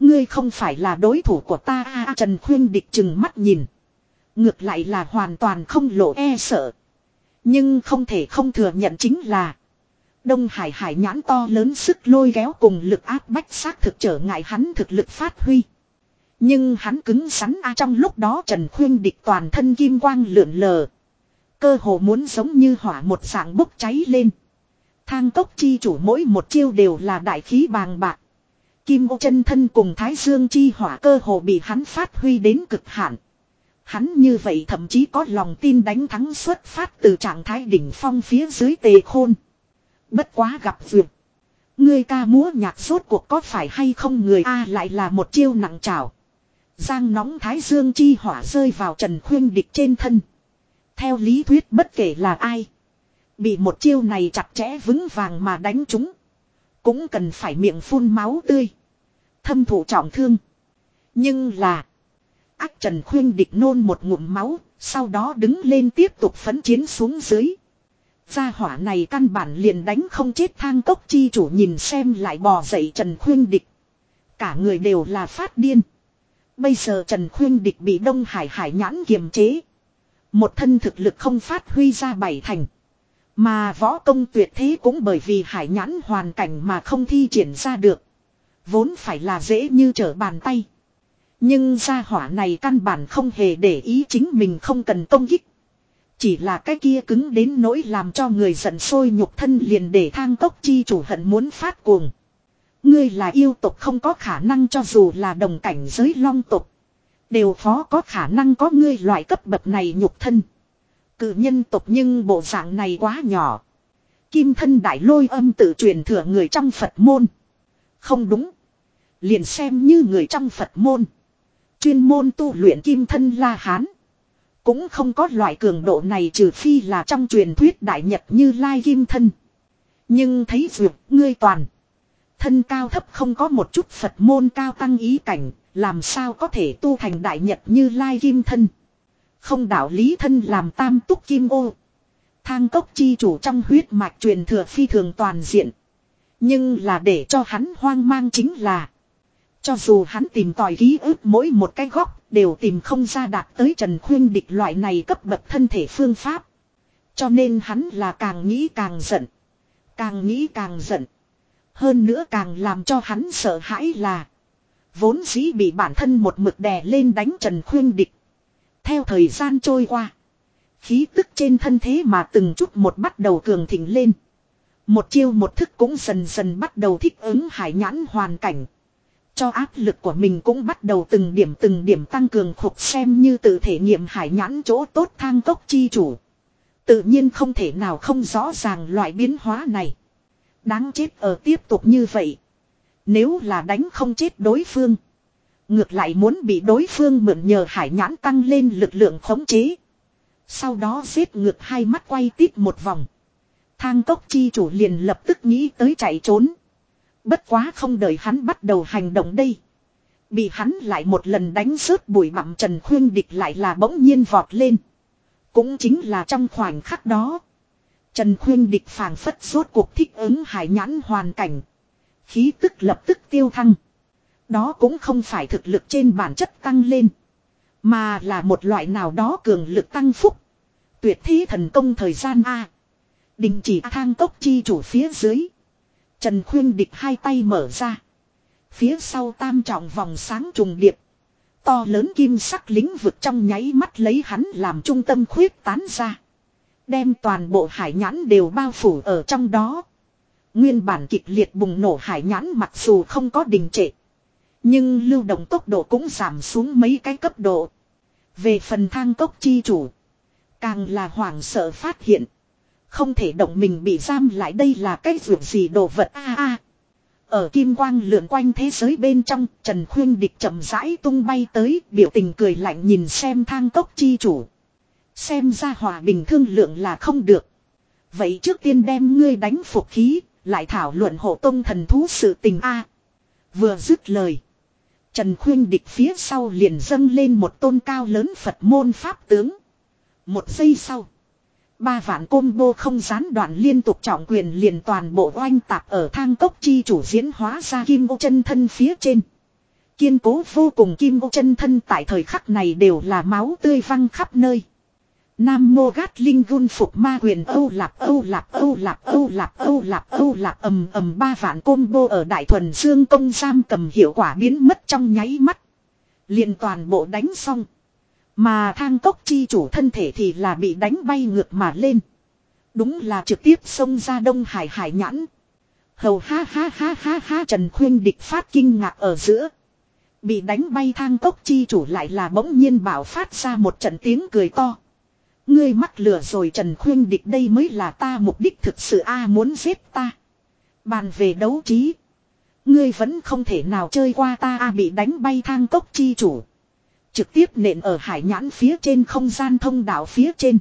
Ngươi không phải là đối thủ của ta, a Trần Khuyên Địch chừng mắt nhìn. Ngược lại là hoàn toàn không lộ e sợ. Nhưng không thể không thừa nhận chính là. Đông Hải hải nhãn to lớn sức lôi kéo cùng lực áp bách xác thực trở ngại hắn thực lực phát huy. Nhưng hắn cứng rắn a trong lúc đó Trần Khuyên địch toàn thân kim quang lượn lờ. Cơ hồ muốn giống như hỏa một dạng bốc cháy lên. Thang cốc chi chủ mỗi một chiêu đều là đại khí bàng bạc. Kim ô chân thân cùng Thái Dương chi hỏa cơ hồ bị hắn phát huy đến cực hạn. Hắn như vậy thậm chí có lòng tin đánh thắng xuất phát từ trạng thái đỉnh phong phía dưới tề khôn. Bất quá gặp vượt. Người ca múa nhạc rốt cuộc có phải hay không người A lại là một chiêu nặng trào. Giang nóng Thái Dương chi hỏa rơi vào Trần Khuyên Địch trên thân. Theo lý thuyết bất kể là ai. Bị một chiêu này chặt chẽ vững vàng mà đánh chúng. Cũng cần phải miệng phun máu tươi. Thâm thủ trọng thương. Nhưng là. Ác Trần Khuyên địch nôn một ngụm máu. Sau đó đứng lên tiếp tục phấn chiến xuống dưới. Gia hỏa này căn bản liền đánh không chết thang cốc chi chủ nhìn xem lại bò dậy Trần Khuyên địch. Cả người đều là phát điên. Bây giờ Trần Khuyên địch bị Đông Hải hải nhãn kiềm chế. Một thân thực lực không phát huy ra bảy thành. Mà võ công tuyệt thế cũng bởi vì hải nhãn hoàn cảnh mà không thi triển ra được. Vốn phải là dễ như trở bàn tay. Nhưng gia hỏa này căn bản không hề để ý chính mình không cần công kích. Chỉ là cái kia cứng đến nỗi làm cho người giận sôi nhục thân liền để thang cốc chi chủ hận muốn phát cuồng. Ngươi là yêu tục không có khả năng cho dù là đồng cảnh giới long tục. Đều phó có khả năng có ngươi loại cấp bậc này nhục thân. Cự nhân tục nhưng bộ dạng này quá nhỏ. Kim thân đại lôi âm tự truyền thừa người trong Phật môn. Không đúng. Liền xem như người trong Phật môn. Chuyên môn tu luyện kim thân la hán. Cũng không có loại cường độ này trừ phi là trong truyền thuyết đại nhật như lai kim thân. Nhưng thấy dược ngươi toàn. Thân cao thấp không có một chút Phật môn cao tăng ý cảnh, làm sao có thể tu thành đại nhật như lai kim thân. Không đạo lý thân làm tam túc kim ô. Thang cốc chi chủ trong huyết mạch truyền thừa phi thường toàn diện. Nhưng là để cho hắn hoang mang chính là. Cho dù hắn tìm tòi ký ức mỗi một cái góc, đều tìm không ra đạt tới Trần Khuyên địch loại này cấp bậc thân thể phương pháp. Cho nên hắn là càng nghĩ càng giận. Càng nghĩ càng giận. Hơn nữa càng làm cho hắn sợ hãi là. Vốn dĩ bị bản thân một mực đè lên đánh Trần Khuyên địch. Theo thời gian trôi qua. Khí tức trên thân thế mà từng chút một bắt đầu cường thịnh lên. Một chiêu một thức cũng dần dần bắt đầu thích ứng hải nhãn hoàn cảnh. Cho áp lực của mình cũng bắt đầu từng điểm từng điểm tăng cường khục xem như tự thể nghiệm hải nhãn chỗ tốt thang cốc chi chủ. Tự nhiên không thể nào không rõ ràng loại biến hóa này. Đáng chết ở tiếp tục như vậy. Nếu là đánh không chết đối phương. Ngược lại muốn bị đối phương mượn nhờ hải nhãn tăng lên lực lượng khống chế. Sau đó giết ngược hai mắt quay tít một vòng. Thang cốc chi chủ liền lập tức nghĩ tới chạy trốn. Bất quá không đợi hắn bắt đầu hành động đây. Bị hắn lại một lần đánh rớt bụi bặm Trần Khuyên Địch lại là bỗng nhiên vọt lên. Cũng chính là trong khoảnh khắc đó. Trần Khuyên Địch phảng phất suốt cuộc thích ứng hải nhãn hoàn cảnh. Khí tức lập tức tiêu thăng. Đó cũng không phải thực lực trên bản chất tăng lên. Mà là một loại nào đó cường lực tăng phúc. Tuyệt thi thần công thời gian A. Đình chỉ thang cốc chi chủ phía dưới. Trần Khuyên địch hai tay mở ra. Phía sau tam trọng vòng sáng trùng điệp. To lớn kim sắc lĩnh vực trong nháy mắt lấy hắn làm trung tâm khuyết tán ra. Đem toàn bộ hải nhãn đều bao phủ ở trong đó. Nguyên bản kịch liệt bùng nổ hải nhãn mặc dù không có đình trệ. Nhưng lưu động tốc độ cũng giảm xuống mấy cái cấp độ. Về phần thang cốc chi chủ. Càng là hoảng sợ phát hiện. Không thể động mình bị giam lại đây là cái ruộng gì đồ vật a a. Ở kim quang lượn quanh thế giới bên trong, Trần Khuyên Địch chậm rãi tung bay tới, biểu tình cười lạnh nhìn xem thang cốc chi chủ. Xem ra hòa bình thương lượng là không được. Vậy trước tiên đem ngươi đánh phục khí, lại thảo luận hộ tông thần thú sự tình a. vừa dứt lời. Trần Khuyên Địch phía sau liền dâng lên một tôn cao lớn Phật môn pháp tướng. Một giây sau. Ba vạn combo không gián đoạn liên tục trọng quyền liền toàn bộ oanh tạp ở thang cốc chi chủ diễn hóa ra kim ô chân thân phía trên. Kiên cố vô cùng kim ô chân thân tại thời khắc này đều là máu tươi văng khắp nơi. Nam mô gát linh gun phục ma quyền âu lạp âu lạp âu lạp âu lạp âu lạp âu lạp ầm ầm ba vạn combo ở đại thuần dương công giam cầm hiệu quả biến mất trong nháy mắt. liền toàn bộ đánh xong. Mà thang cốc chi chủ thân thể thì là bị đánh bay ngược mà lên. Đúng là trực tiếp xông ra Đông Hải hải nhãn. Hầu ha ha ha ha ha Trần Khuyên địch phát kinh ngạc ở giữa. Bị đánh bay thang cốc chi chủ lại là bỗng nhiên bảo phát ra một trận tiếng cười to. Ngươi mắc lừa rồi Trần Khuyên địch đây mới là ta mục đích thực sự a muốn giết ta. Bàn về đấu trí. Ngươi vẫn không thể nào chơi qua ta a bị đánh bay thang cốc chi chủ. Trực tiếp nện ở hải nhãn phía trên không gian thông đạo phía trên.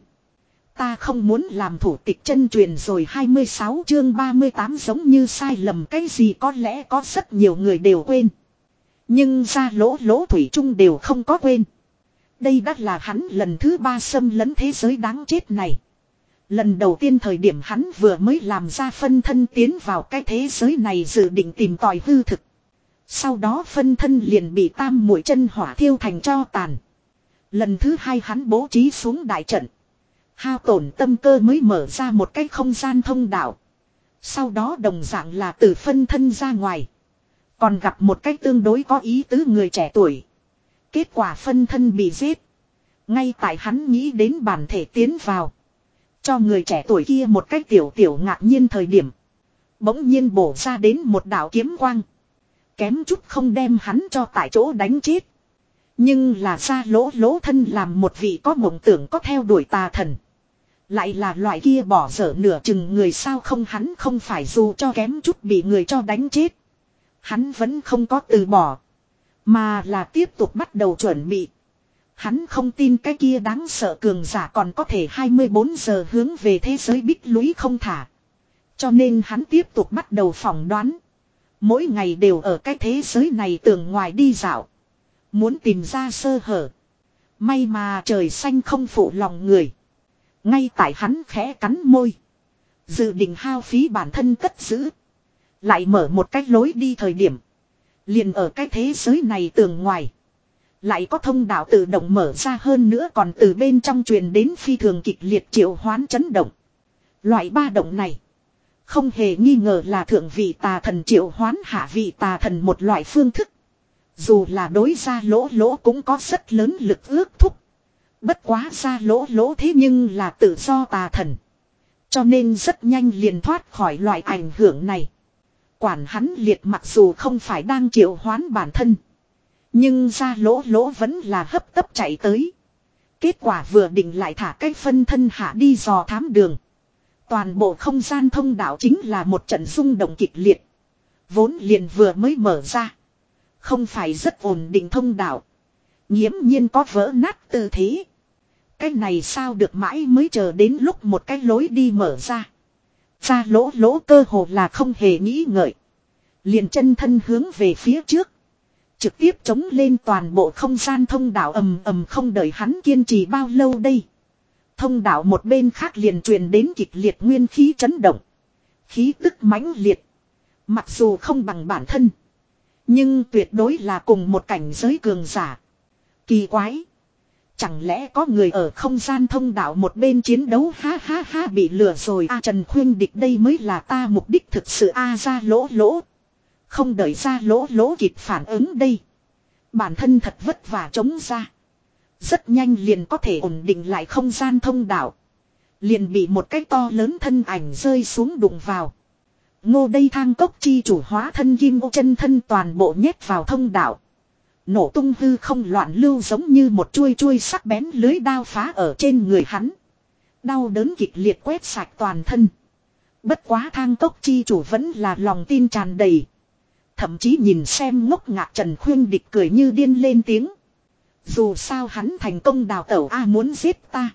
Ta không muốn làm thủ tịch chân truyền rồi 26 chương 38 giống như sai lầm cái gì có lẽ có rất nhiều người đều quên. Nhưng ra lỗ lỗ thủy chung đều không có quên. Đây đã là hắn lần thứ ba xâm lấn thế giới đáng chết này. Lần đầu tiên thời điểm hắn vừa mới làm ra phân thân tiến vào cái thế giới này dự định tìm tòi hư thực. Sau đó phân thân liền bị tam mũi chân hỏa thiêu thành cho tàn. Lần thứ hai hắn bố trí xuống đại trận. Hao tổn tâm cơ mới mở ra một cái không gian thông đạo. Sau đó đồng dạng là từ phân thân ra ngoài. Còn gặp một cách tương đối có ý tứ người trẻ tuổi. Kết quả phân thân bị giết. Ngay tại hắn nghĩ đến bản thể tiến vào. Cho người trẻ tuổi kia một cách tiểu tiểu ngạc nhiên thời điểm. Bỗng nhiên bổ ra đến một đạo kiếm quang. Kém chút không đem hắn cho tại chỗ đánh chết. Nhưng là ra lỗ lỗ thân làm một vị có mộng tưởng có theo đuổi tà thần. Lại là loại kia bỏ dở nửa chừng người sao không hắn không phải dù cho kém chút bị người cho đánh chết. Hắn vẫn không có từ bỏ. Mà là tiếp tục bắt đầu chuẩn bị. Hắn không tin cái kia đáng sợ cường giả còn có thể 24 giờ hướng về thế giới bích lũy không thả. Cho nên hắn tiếp tục bắt đầu phỏng đoán. Mỗi ngày đều ở cái thế giới này tường ngoài đi dạo. Muốn tìm ra sơ hở. May mà trời xanh không phụ lòng người. Ngay tại hắn khẽ cắn môi. Dự định hao phí bản thân cất giữ. Lại mở một cách lối đi thời điểm. Liền ở cái thế giới này tường ngoài. Lại có thông đạo tự động mở ra hơn nữa còn từ bên trong truyền đến phi thường kịch liệt triệu hoán chấn động. Loại ba động này. Không hề nghi ngờ là thượng vị tà thần triệu hoán hạ vị tà thần một loại phương thức. Dù là đối ra lỗ lỗ cũng có rất lớn lực ước thúc. Bất quá ra lỗ lỗ thế nhưng là tự do tà thần. Cho nên rất nhanh liền thoát khỏi loại ảnh hưởng này. Quản hắn liệt mặc dù không phải đang triệu hoán bản thân. Nhưng ra lỗ lỗ vẫn là hấp tấp chạy tới. Kết quả vừa định lại thả cái phân thân hạ đi dò thám đường. Toàn bộ không gian thông đạo chính là một trận rung động kịch liệt. Vốn liền vừa mới mở ra. Không phải rất ổn định thông đạo. Nhiễm nhiên có vỡ nát tư thế. Cái này sao được mãi mới chờ đến lúc một cái lối đi mở ra. Ra lỗ lỗ cơ hồ là không hề nghĩ ngợi. Liền chân thân hướng về phía trước. Trực tiếp chống lên toàn bộ không gian thông đạo ầm ầm không đợi hắn kiên trì bao lâu đây. Thông đạo một bên khác liền truyền đến kịch liệt nguyên khí chấn động. Khí tức mãnh liệt. Mặc dù không bằng bản thân. Nhưng tuyệt đối là cùng một cảnh giới cường giả. Kỳ quái. Chẳng lẽ có người ở không gian thông đạo một bên chiến đấu ha ha ha, bị lừa rồi a Trần Khuyên địch đây mới là ta mục đích thực sự a ra lỗ lỗ. Không đợi ra lỗ lỗ kịp phản ứng đây. Bản thân thật vất vả chống ra. Rất nhanh liền có thể ổn định lại không gian thông đạo. Liền bị một cái to lớn thân ảnh rơi xuống đụng vào. Ngô đây thang cốc chi chủ hóa thân kim ô chân thân toàn bộ nhét vào thông đạo. Nổ tung hư không loạn lưu giống như một chuôi chuôi sắc bén lưới đao phá ở trên người hắn. Đau đớn kịch liệt quét sạch toàn thân. Bất quá thang cốc chi chủ vẫn là lòng tin tràn đầy. Thậm chí nhìn xem ngốc ngạc Trần Khuyên địch cười như điên lên tiếng. Dù sao hắn thành công đào tẩu A muốn giết ta.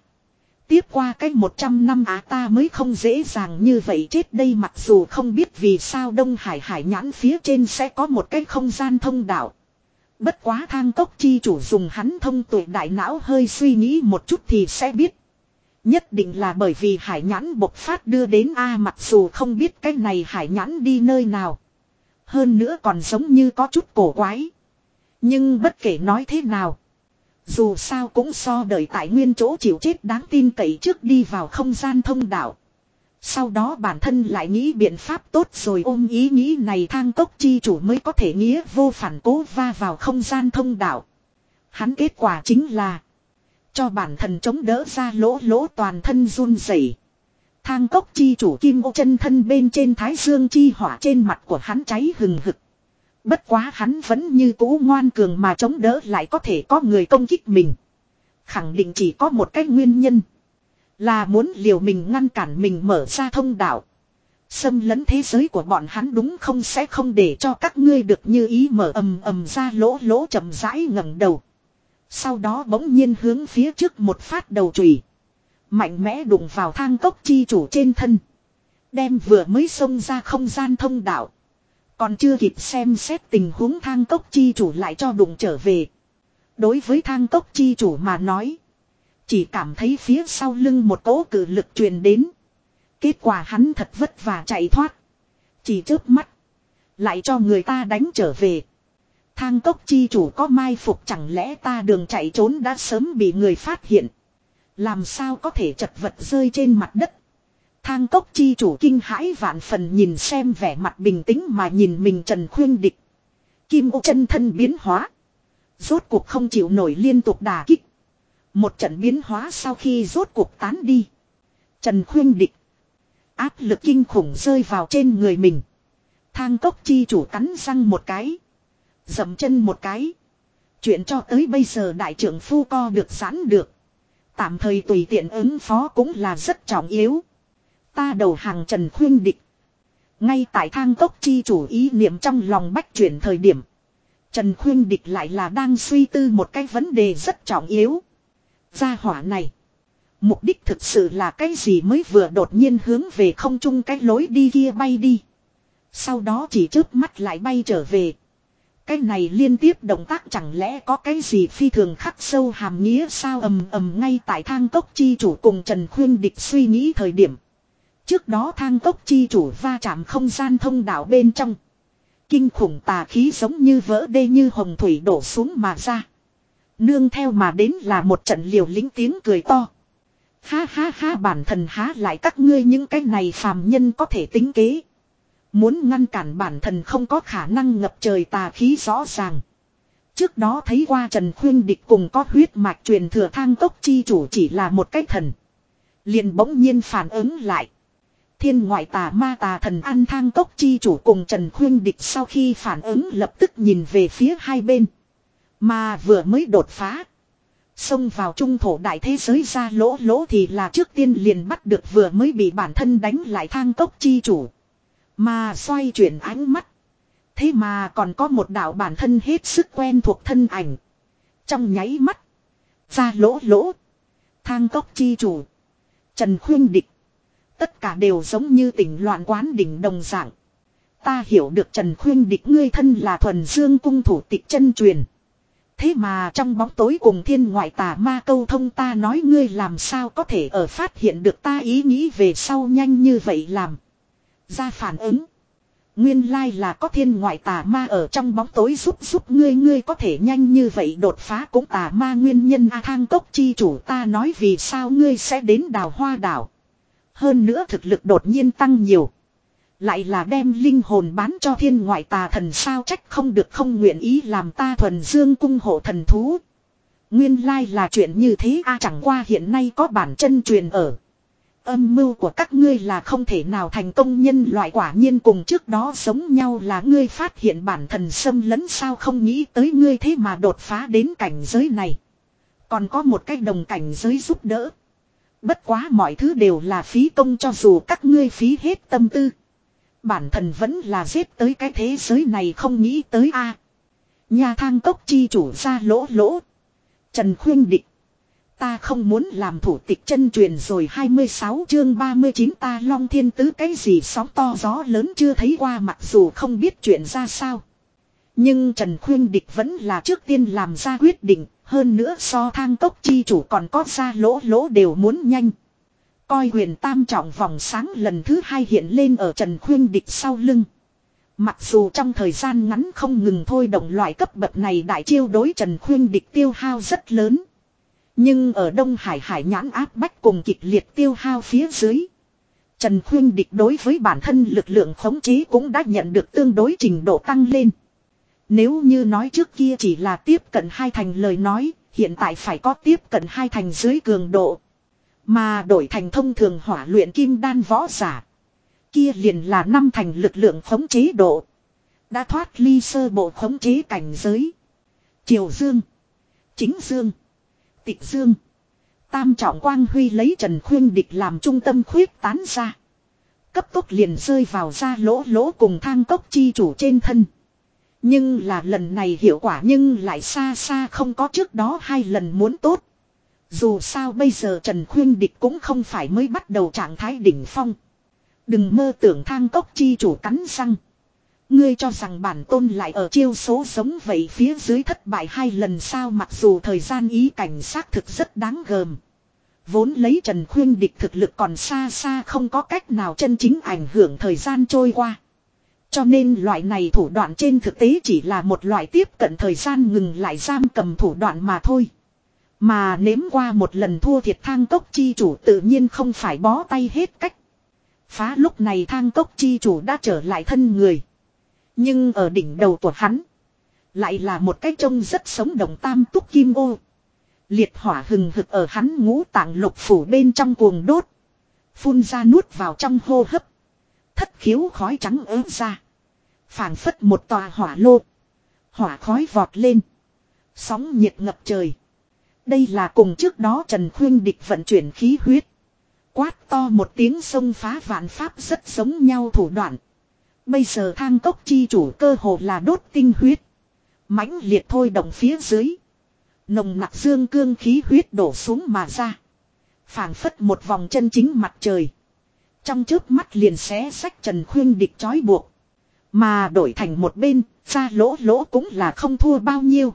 Tiếp qua cách 100 năm á ta mới không dễ dàng như vậy chết đây mặc dù không biết vì sao Đông Hải hải nhãn phía trên sẽ có một cái không gian thông đạo. Bất quá thang cốc chi chủ dùng hắn thông tuệ đại não hơi suy nghĩ một chút thì sẽ biết. Nhất định là bởi vì hải nhãn bộc phát đưa đến A mặc dù không biết cái này hải nhãn đi nơi nào. Hơn nữa còn giống như có chút cổ quái. Nhưng bất kể nói thế nào. Dù sao cũng so đợi tại nguyên chỗ chịu chết đáng tin cậy trước đi vào không gian thông đạo. Sau đó bản thân lại nghĩ biện pháp tốt rồi ôm ý nghĩ này thang cốc chi chủ mới có thể nghĩa vô phản cố va vào không gian thông đạo. Hắn kết quả chính là, cho bản thân chống đỡ ra lỗ lỗ toàn thân run rẩy. Thang cốc chi chủ kim ô chân thân bên trên thái dương chi hỏa trên mặt của hắn cháy hừng hực. Bất quá hắn vẫn như cũ ngoan cường mà chống đỡ lại có thể có người công kích mình. Khẳng định chỉ có một cái nguyên nhân. Là muốn liều mình ngăn cản mình mở ra thông đạo. Xâm lấn thế giới của bọn hắn đúng không sẽ không để cho các ngươi được như ý mở ầm ầm ra lỗ lỗ chậm rãi ngẩng đầu. Sau đó bỗng nhiên hướng phía trước một phát đầu chùy Mạnh mẽ đụng vào thang cốc chi chủ trên thân. Đem vừa mới xông ra không gian thông đạo. Còn chưa kịp xem xét tình huống thang cốc chi chủ lại cho đụng trở về. Đối với thang cốc chi chủ mà nói. Chỉ cảm thấy phía sau lưng một cỗ cử lực truyền đến. Kết quả hắn thật vất vả chạy thoát. Chỉ trước mắt. Lại cho người ta đánh trở về. Thang cốc chi chủ có mai phục chẳng lẽ ta đường chạy trốn đã sớm bị người phát hiện. Làm sao có thể chật vật rơi trên mặt đất. Thang cốc chi chủ kinh hãi vạn phần nhìn xem vẻ mặt bình tĩnh mà nhìn mình Trần Khuyên Địch. Kim ô chân thân biến hóa. Rốt cuộc không chịu nổi liên tục đà kích. Một trận biến hóa sau khi rốt cuộc tán đi. Trần Khuyên Địch. Áp lực kinh khủng rơi vào trên người mình. Thang cốc chi chủ cắn răng một cái. Dậm chân một cái. Chuyện cho tới bây giờ đại trưởng phu co được sẵn được. Tạm thời tùy tiện ứng phó cũng là rất trọng yếu. Ta đầu hàng Trần Khuyên Địch. Ngay tại thang tốc chi chủ ý niệm trong lòng bách chuyển thời điểm. Trần Khuyên Địch lại là đang suy tư một cái vấn đề rất trọng yếu. Gia hỏa này. Mục đích thực sự là cái gì mới vừa đột nhiên hướng về không trung cái lối đi kia bay đi. Sau đó chỉ trước mắt lại bay trở về. Cái này liên tiếp động tác chẳng lẽ có cái gì phi thường khắc sâu hàm nghĩa sao ầm ầm, ngay tại thang cốc chi chủ cùng Trần Khuyên Địch suy nghĩ thời điểm. Trước đó thang cốc chi chủ va chạm không gian thông đạo bên trong. Kinh khủng tà khí giống như vỡ đê như hồng thủy đổ xuống mà ra. Nương theo mà đến là một trận liều lính tiếng cười to. Ha ha ha, bản thần há lại các ngươi những cái này phàm nhân có thể tính kế. Muốn ngăn cản bản thần không có khả năng ngập trời tà khí rõ ràng. Trước đó thấy qua Trần Khuyên Địch cùng có huyết mạch truyền thừa thang cốc chi chủ chỉ là một cái thần. liền bỗng nhiên phản ứng lại. Thiên ngoại tà ma tà thần an thang cốc chi chủ cùng Trần Khuyên Địch sau khi phản ứng lập tức nhìn về phía hai bên. Mà vừa mới đột phá. Xông vào trung thổ đại thế giới ra lỗ lỗ thì là trước tiên liền bắt được vừa mới bị bản thân đánh lại thang cốc chi chủ. Mà xoay chuyển ánh mắt. Thế mà còn có một đạo bản thân hết sức quen thuộc thân ảnh. Trong nháy mắt. Ra lỗ lỗ. Thang cốc chi chủ. Trần khuyên địch. Tất cả đều giống như tỉnh loạn quán đỉnh đồng dạng. Ta hiểu được Trần khuyên địch ngươi thân là thuần dương cung thủ tịch chân truyền. Thế mà trong bóng tối cùng thiên ngoại tà ma câu thông ta nói ngươi làm sao có thể ở phát hiện được ta ý nghĩ về sau nhanh như vậy làm. Ra phản ứng. Nguyên lai là có thiên ngoại tà ma ở trong bóng tối giúp giúp ngươi ngươi có thể nhanh như vậy đột phá cũng tà ma nguyên nhân A thang cốc chi chủ ta nói vì sao ngươi sẽ đến đào hoa đảo. Hơn nữa thực lực đột nhiên tăng nhiều. Lại là đem linh hồn bán cho thiên ngoại tà thần sao trách không được không nguyện ý làm ta thuần dương cung hộ thần thú. Nguyên lai là chuyện như thế, a chẳng qua hiện nay có bản chân truyền ở. Âm mưu của các ngươi là không thể nào thành công nhân loại quả nhiên cùng trước đó giống nhau là ngươi phát hiện bản thần xâm lấn sao không nghĩ tới ngươi thế mà đột phá đến cảnh giới này. Còn có một cái đồng cảnh giới giúp đỡ. Bất quá mọi thứ đều là phí công cho dù các ngươi phí hết tâm tư. Bản thân vẫn là giết tới cái thế giới này không nghĩ tới a. Nhà thang cốc chi chủ ra lỗ lỗ. Trần khuyên định. Ta không muốn làm thủ tịch chân truyền rồi 26 chương 39 ta long thiên tứ cái gì sóng to gió lớn chưa thấy qua mặc dù không biết chuyện ra sao. Nhưng Trần Khuyên Địch vẫn là trước tiên làm ra quyết định, hơn nữa so thang cốc chi chủ còn có ra lỗ lỗ đều muốn nhanh. Coi huyền tam trọng vòng sáng lần thứ hai hiện lên ở Trần Khuyên Địch sau lưng. Mặc dù trong thời gian ngắn không ngừng thôi động loại cấp bậc này đại chiêu đối Trần Khuyên địch tiêu hao rất lớn. Nhưng ở Đông Hải hải nhãn áp bách cùng kịch liệt tiêu hao phía dưới. Trần Khuyên địch đối với bản thân lực lượng khống chế cũng đã nhận được tương đối trình độ tăng lên. Nếu như nói trước kia chỉ là tiếp cận hai thành lời nói, hiện tại phải có tiếp cận hai thành dưới cường độ. Mà đổi thành thông thường hỏa luyện kim đan võ giả. Kia liền là năm thành lực lượng khống chế độ. Đã thoát ly sơ bộ khống chế cảnh giới. Triều Dương. Chính Dương. Tịch Dương. Tam trọng quang huy lấy Trần Khuyên Địch làm trung tâm khuyết tán ra. Cấp tốc liền rơi vào ra lỗ lỗ cùng thang cốc chi chủ trên thân. Nhưng là lần này hiệu quả nhưng lại xa xa không có trước đó hai lần muốn tốt. Dù sao bây giờ Trần Khuyên Địch cũng không phải mới bắt đầu trạng thái đỉnh phong. Đừng mơ tưởng thang cốc chi chủ cắn răng. Ngươi cho rằng bản tôn lại ở chiêu số sống vậy phía dưới thất bại hai lần sao mặc dù thời gian ý cảnh xác thực rất đáng gờm. Vốn lấy Trần Khuyên địch thực lực còn xa xa không có cách nào chân chính ảnh hưởng thời gian trôi qua. Cho nên loại này thủ đoạn trên thực tế chỉ là một loại tiếp cận thời gian ngừng lại giam cầm thủ đoạn mà thôi. Mà nếm qua một lần thua thiệt thang cốc chi chủ tự nhiên không phải bó tay hết cách. Phá lúc này thang cốc chi chủ đã trở lại thân người. Nhưng ở đỉnh đầu của hắn. Lại là một cái trông rất sống động tam túc kim ô. Liệt hỏa hừng hực ở hắn ngũ tạng lục phủ bên trong cuồng đốt. Phun ra nuốt vào trong hô hấp. Thất khiếu khói trắng ớt ra. phảng phất một tòa hỏa lô. Hỏa khói vọt lên. Sóng nhiệt ngập trời. Đây là cùng trước đó Trần Khuyên Địch vận chuyển khí huyết. Quát to một tiếng sông phá vạn pháp rất giống nhau thủ đoạn. Bây giờ thang cốc chi chủ cơ hồ là đốt tinh huyết. mãnh liệt thôi động phía dưới. Nồng nặc dương cương khí huyết đổ xuống mà ra. phảng phất một vòng chân chính mặt trời. Trong trước mắt liền xé sách Trần Khuyên địch trói buộc. Mà đổi thành một bên, ra lỗ lỗ cũng là không thua bao nhiêu.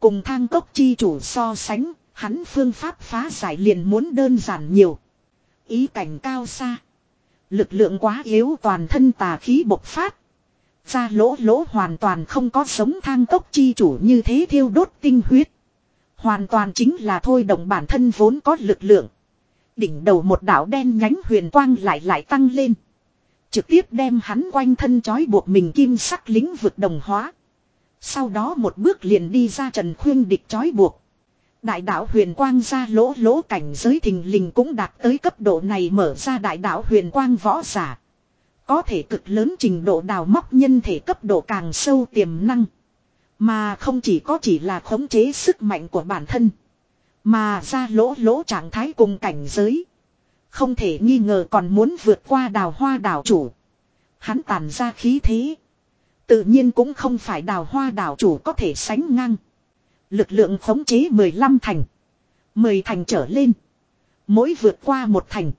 Cùng thang cốc chi chủ so sánh, hắn phương pháp phá giải liền muốn đơn giản nhiều. Ý cảnh cao xa. Lực lượng quá yếu toàn thân tà khí bộc phát. Ra lỗ lỗ hoàn toàn không có sống thang cốc chi chủ như thế thiêu đốt tinh huyết. Hoàn toàn chính là thôi động bản thân vốn có lực lượng. Đỉnh đầu một đảo đen nhánh huyền quang lại lại tăng lên. Trực tiếp đem hắn quanh thân trói buộc mình kim sắc lính vực đồng hóa. Sau đó một bước liền đi ra trần khuyên địch trói buộc. Đại đạo huyền quang ra lỗ lỗ cảnh giới thình lình cũng đạt tới cấp độ này mở ra đại đạo huyền quang võ giả. Có thể cực lớn trình độ đào móc nhân thể cấp độ càng sâu tiềm năng. Mà không chỉ có chỉ là khống chế sức mạnh của bản thân. Mà ra lỗ lỗ trạng thái cùng cảnh giới. Không thể nghi ngờ còn muốn vượt qua đào hoa đảo chủ. Hắn tàn ra khí thế. Tự nhiên cũng không phải đào hoa đảo chủ có thể sánh ngang. Lực lượng khống chế 15 thành. 10 thành trở lên. Mỗi vượt qua một thành.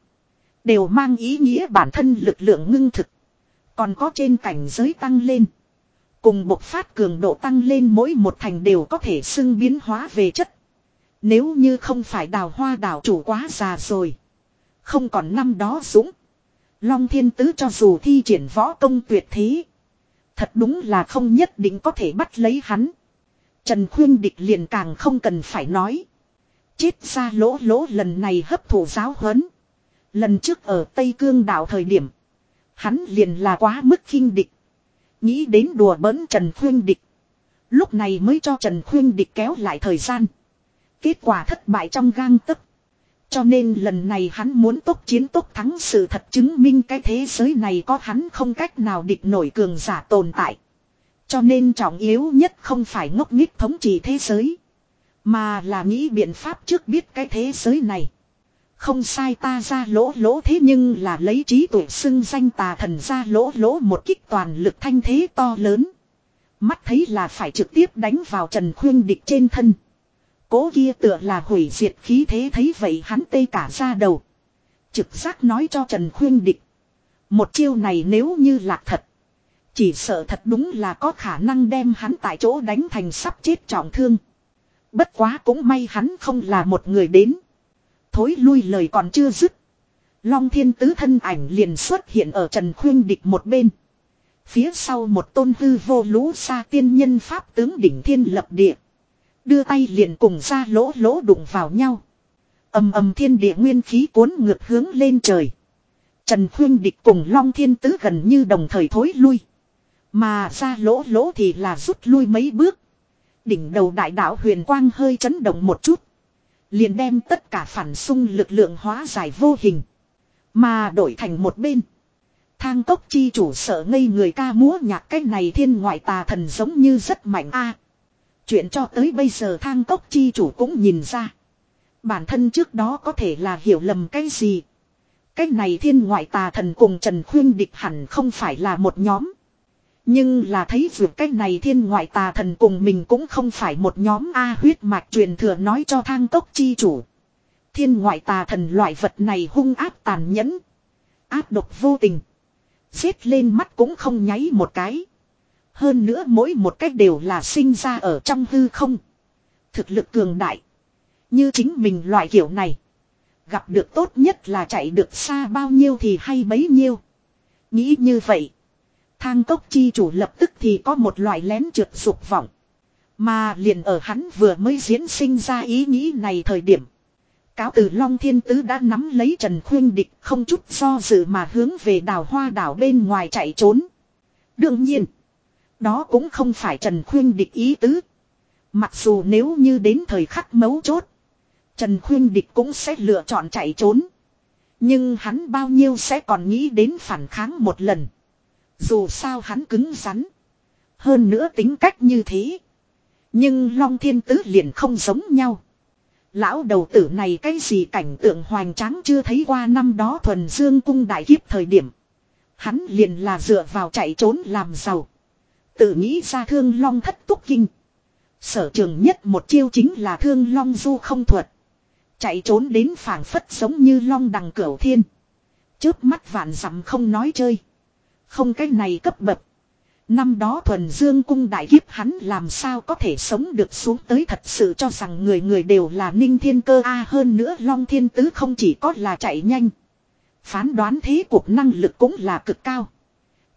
Đều mang ý nghĩa bản thân lực lượng ngưng thực. Còn có trên cảnh giới tăng lên. Cùng bộc phát cường độ tăng lên mỗi một thành đều có thể xưng biến hóa về chất. Nếu như không phải đào hoa đảo chủ quá già rồi. Không còn năm đó dũng. Long thiên tứ cho dù thi triển võ công tuyệt thế. Thật đúng là không nhất định có thể bắt lấy hắn. Trần Khuyên Địch liền càng không cần phải nói. Chết ra lỗ lỗ lần này hấp thụ giáo huấn. Lần trước ở Tây Cương đảo thời điểm. Hắn liền là quá mức khinh địch. Nghĩ đến đùa bỡn Trần Khuyên Địch. Lúc này mới cho Trần Khuyên Địch kéo lại thời gian. Kết quả thất bại trong gang tấc. Cho nên lần này hắn muốn tốc chiến tốc thắng sự thật chứng minh cái thế giới này có hắn không cách nào địch nổi cường giả tồn tại. Cho nên trọng yếu nhất không phải ngốc nghích thống trị thế giới. Mà là nghĩ biện pháp trước biết cái thế giới này. Không sai ta ra lỗ lỗ thế nhưng là lấy trí tuệ xưng danh tà thần ra lỗ lỗ một kích toàn lực thanh thế to lớn. Mắt thấy là phải trực tiếp đánh vào Trần Khuyên Địch trên thân. Cố kia tựa là hủy diệt khí thế thấy vậy hắn tê cả ra đầu. Trực giác nói cho Trần Khuyên Địch. Một chiêu này nếu như lạc thật. Chỉ sợ thật đúng là có khả năng đem hắn tại chỗ đánh thành sắp chết trọng thương. Bất quá cũng may hắn không là một người đến. Thối lui lời còn chưa dứt. Long thiên tứ thân ảnh liền xuất hiện ở Trần Khuyên Địch một bên. Phía sau một tôn hư vô lũ xa tiên nhân pháp tướng đỉnh thiên lập địa. Đưa tay liền cùng ra lỗ lỗ đụng vào nhau. ầm ầm thiên địa nguyên khí cuốn ngược hướng lên trời. Trần Khuyên Địch cùng Long Thiên Tứ gần như đồng thời thối lui. Mà ra lỗ lỗ thì là rút lui mấy bước. Đỉnh đầu đại đạo huyền quang hơi chấn động một chút. Liền đem tất cả phản xung lực lượng hóa giải vô hình. Mà đổi thành một bên. Thang cốc chi chủ sợ ngây người ca múa nhạc, cái này thiên ngoại tà thần giống như rất mạnh a chuyện cho tới bây giờ thang cốc chi chủ cũng nhìn ra. Bản thân trước đó có thể là hiểu lầm cái gì. Cái này thiên ngoại tà thần cùng Trần Khuyên địch hẳn không phải là một nhóm. Nhưng là thấy vượt cái này thiên ngoại tà thần cùng mình cũng không phải một nhóm A huyết mạch truyền thừa nói cho thang cốc chi chủ. Thiên ngoại tà thần loại vật này hung áp tàn nhẫn. Áp độc vô tình. Xếp lên mắt cũng không nháy một cái. Hơn nữa mỗi một cách đều là sinh ra ở trong hư không. Thực lực cường đại. Như chính mình loại kiểu này. Gặp được tốt nhất là chạy được xa bao nhiêu thì hay bấy nhiêu. Nghĩ như vậy. Thang cốc chi chủ lập tức thì có một loại lén trượt dục vọng. Mà liền ở hắn vừa mới diễn sinh ra ý nghĩ này thời điểm. Cáo từ Long Thiên Tứ đã nắm lấy Trần Khuyên Địch không chút do dự mà hướng về đào hoa đảo bên ngoài chạy trốn. Đương nhiên, đó cũng không phải Trần Khuyên Địch ý tứ. Mặc dù nếu như đến thời khắc mấu chốt, Trần Khuyên Địch cũng sẽ lựa chọn chạy trốn. Nhưng hắn bao nhiêu sẽ còn nghĩ đến phản kháng một lần. Dù sao hắn cứng rắn. Hơn nữa tính cách như thế. Nhưng Long Thiên Tứ liền không giống nhau. Lão đầu tử này cái gì cảnh tượng hoành tráng chưa thấy qua năm đó thuần dương cung đại kiếp thời điểm. Hắn liền là dựa vào chạy trốn làm giàu. Tự nghĩ ra thương long thất túc kinh. Sở trường nhất một chiêu chính là thương long du không thuật. Chạy trốn đến phảng phất giống như long đằng cửu thiên. Chớp mắt vạn dặm không nói chơi. Không cái này cấp bậc. Năm đó thuần dương cung đại kiếp hắn làm sao có thể sống được xuống tới thật sự cho rằng người người đều là ninh thiên cơ a hơn nữa long thiên tứ không chỉ có là chạy nhanh. Phán đoán thế cuộc năng lực cũng là cực cao.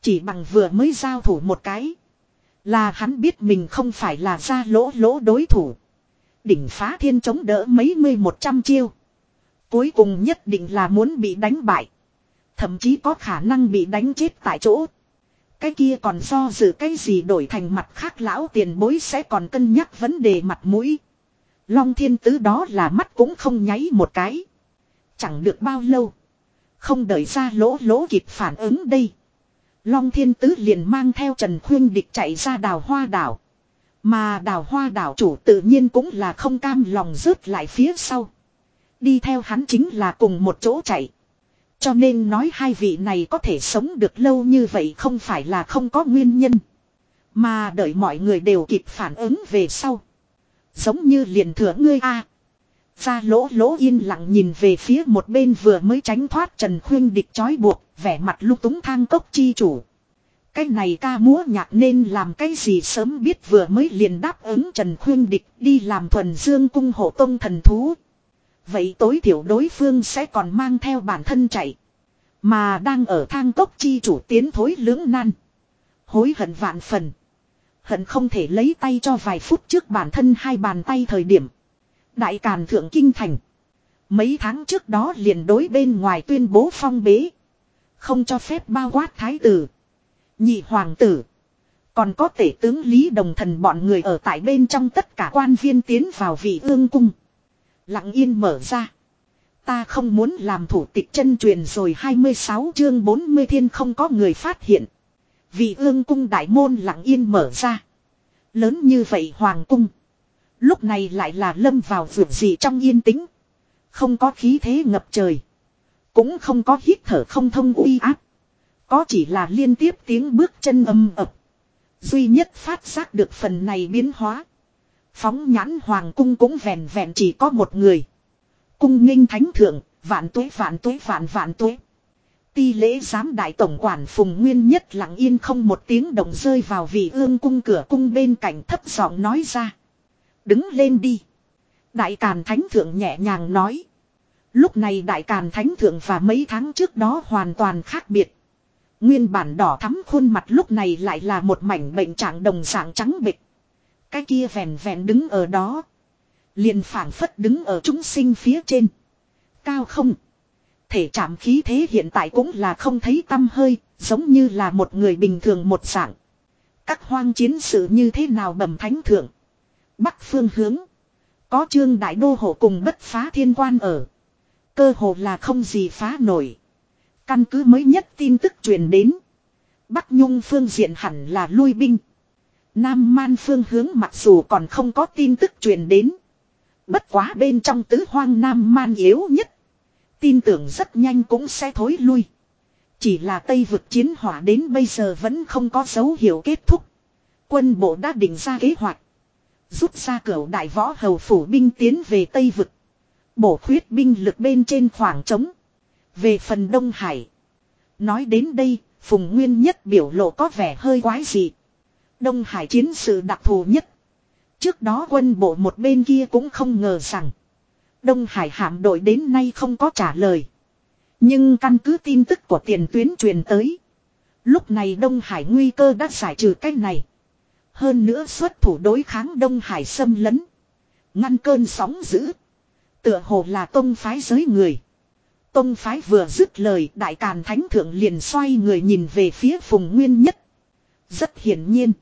Chỉ bằng vừa mới giao thủ một cái. Là hắn biết mình không phải là ra lỗ lỗ đối thủ. Đỉnh phá thiên chống đỡ mấy mươi một trăm chiêu. Cuối cùng nhất định là muốn bị đánh bại. Thậm chí có khả năng bị đánh chết tại chỗ. Cái kia còn do dự cái gì đổi thành mặt khác lão tiền bối sẽ còn cân nhắc vấn đề mặt mũi. Long thiên tứ đó là mắt cũng không nháy một cái. Chẳng được bao lâu. Không đợi ra lỗ lỗ kịp phản ứng đây. Long thiên tứ liền mang theo Trần Khuyên Địch chạy ra đào hoa đảo. Mà đào hoa đảo chủ tự nhiên cũng là không cam lòng rớt lại phía sau. Đi theo hắn chính là cùng một chỗ chạy. Cho nên nói hai vị này có thể sống được lâu như vậy không phải là không có nguyên nhân. Mà đợi mọi người đều kịp phản ứng về sau. Giống như liền thừa ngươi a Ra lỗ lỗ yên lặng nhìn về phía một bên vừa mới tránh thoát Trần Khuyên địch trói buộc, vẻ mặt lúc túng thang cốc chi chủ. Cái này ca múa nhạc nên làm cái gì sớm biết vừa mới liền đáp ứng Trần Khuyên địch đi làm thuần dương cung hộ tông thần thú. Vậy tối thiểu đối phương sẽ còn mang theo bản thân chạy. Mà đang ở thang cốc chi chủ tiến thối lưỡng nan. Hối hận vạn phần. Hận không thể lấy tay cho vài phút trước bản thân hai bàn tay thời điểm. Đại Càn Thượng Kinh Thành. Mấy tháng trước đó liền đối bên ngoài tuyên bố phong bế. Không cho phép bao quát thái tử. Nhị hoàng tử. Còn có tể tướng Lý Đồng Thần bọn người ở tại bên trong tất cả quan viên tiến vào vị ương cung. Lặng yên mở ra. Ta không muốn làm thủ tịch chân truyền rồi 26 chương 40 thiên không có người phát hiện. vị ương cung đại môn lặng yên mở ra. Lớn như vậy hoàng cung. Lúc này lại là lâm vào vượt gì trong yên tĩnh. Không có khí thế ngập trời. Cũng không có hít thở không thông uy áp. Có chỉ là liên tiếp tiếng bước chân âm ập. Duy nhất phát giác được phần này biến hóa. Phóng nhãn hoàng cung cũng vẹn vẹn chỉ có một người. Cung nghênh thánh thượng, vạn tuế vạn tuế vạn vạn tuế. Ti lễ giám đại tổng quản phùng nguyên nhất lặng yên không một tiếng động rơi vào vị ương cung cửa cung bên cạnh thấp giọng nói ra. Đứng lên đi. Đại càn thánh thượng nhẹ nhàng nói. Lúc này đại càn thánh thượng và mấy tháng trước đó hoàn toàn khác biệt. Nguyên bản đỏ thắm khuôn mặt lúc này lại là một mảnh bệnh trạng đồng dạng trắng bịch. Cái kia vẹn vẹn đứng ở đó. Liền phảng phất đứng ở chúng sinh phía trên. Cao không. Thể chạm khí thế hiện tại cũng là không thấy tâm hơi, giống như là một người bình thường một dạng. Các hoang chiến sự như thế nào bẩm thánh thượng. Bắc phương hướng. Có trương đại đô hộ cùng bất phá thiên quan ở. Cơ hồ là không gì phá nổi. Căn cứ mới nhất tin tức truyền đến. Bắc Nhung phương diện hẳn là lui binh. Nam Man phương hướng mặc dù còn không có tin tức truyền đến. Bất quá bên trong tứ hoang Nam Man yếu nhất. Tin tưởng rất nhanh cũng sẽ thối lui. Chỉ là Tây vực chiến hỏa đến bây giờ vẫn không có dấu hiệu kết thúc. Quân bộ đã định ra kế hoạch. Rút ra cửa đại võ hầu phủ binh tiến về Tây vực. Bổ khuyết binh lực bên trên khoảng trống. Về phần Đông Hải. Nói đến đây, Phùng Nguyên Nhất biểu lộ có vẻ hơi quái dị. Đông Hải chiến sự đặc thù nhất. Trước đó quân bộ một bên kia cũng không ngờ rằng. Đông Hải hạm đội đến nay không có trả lời. Nhưng căn cứ tin tức của tiền tuyến truyền tới. Lúc này Đông Hải nguy cơ đã giải trừ cách này. Hơn nữa xuất thủ đối kháng Đông Hải xâm lấn. Ngăn cơn sóng dữ. Tựa hồ là tông phái giới người. Tông phái vừa dứt lời, đại càn thánh thượng liền xoay người nhìn về phía phùng nguyên nhất. Rất hiển nhiên.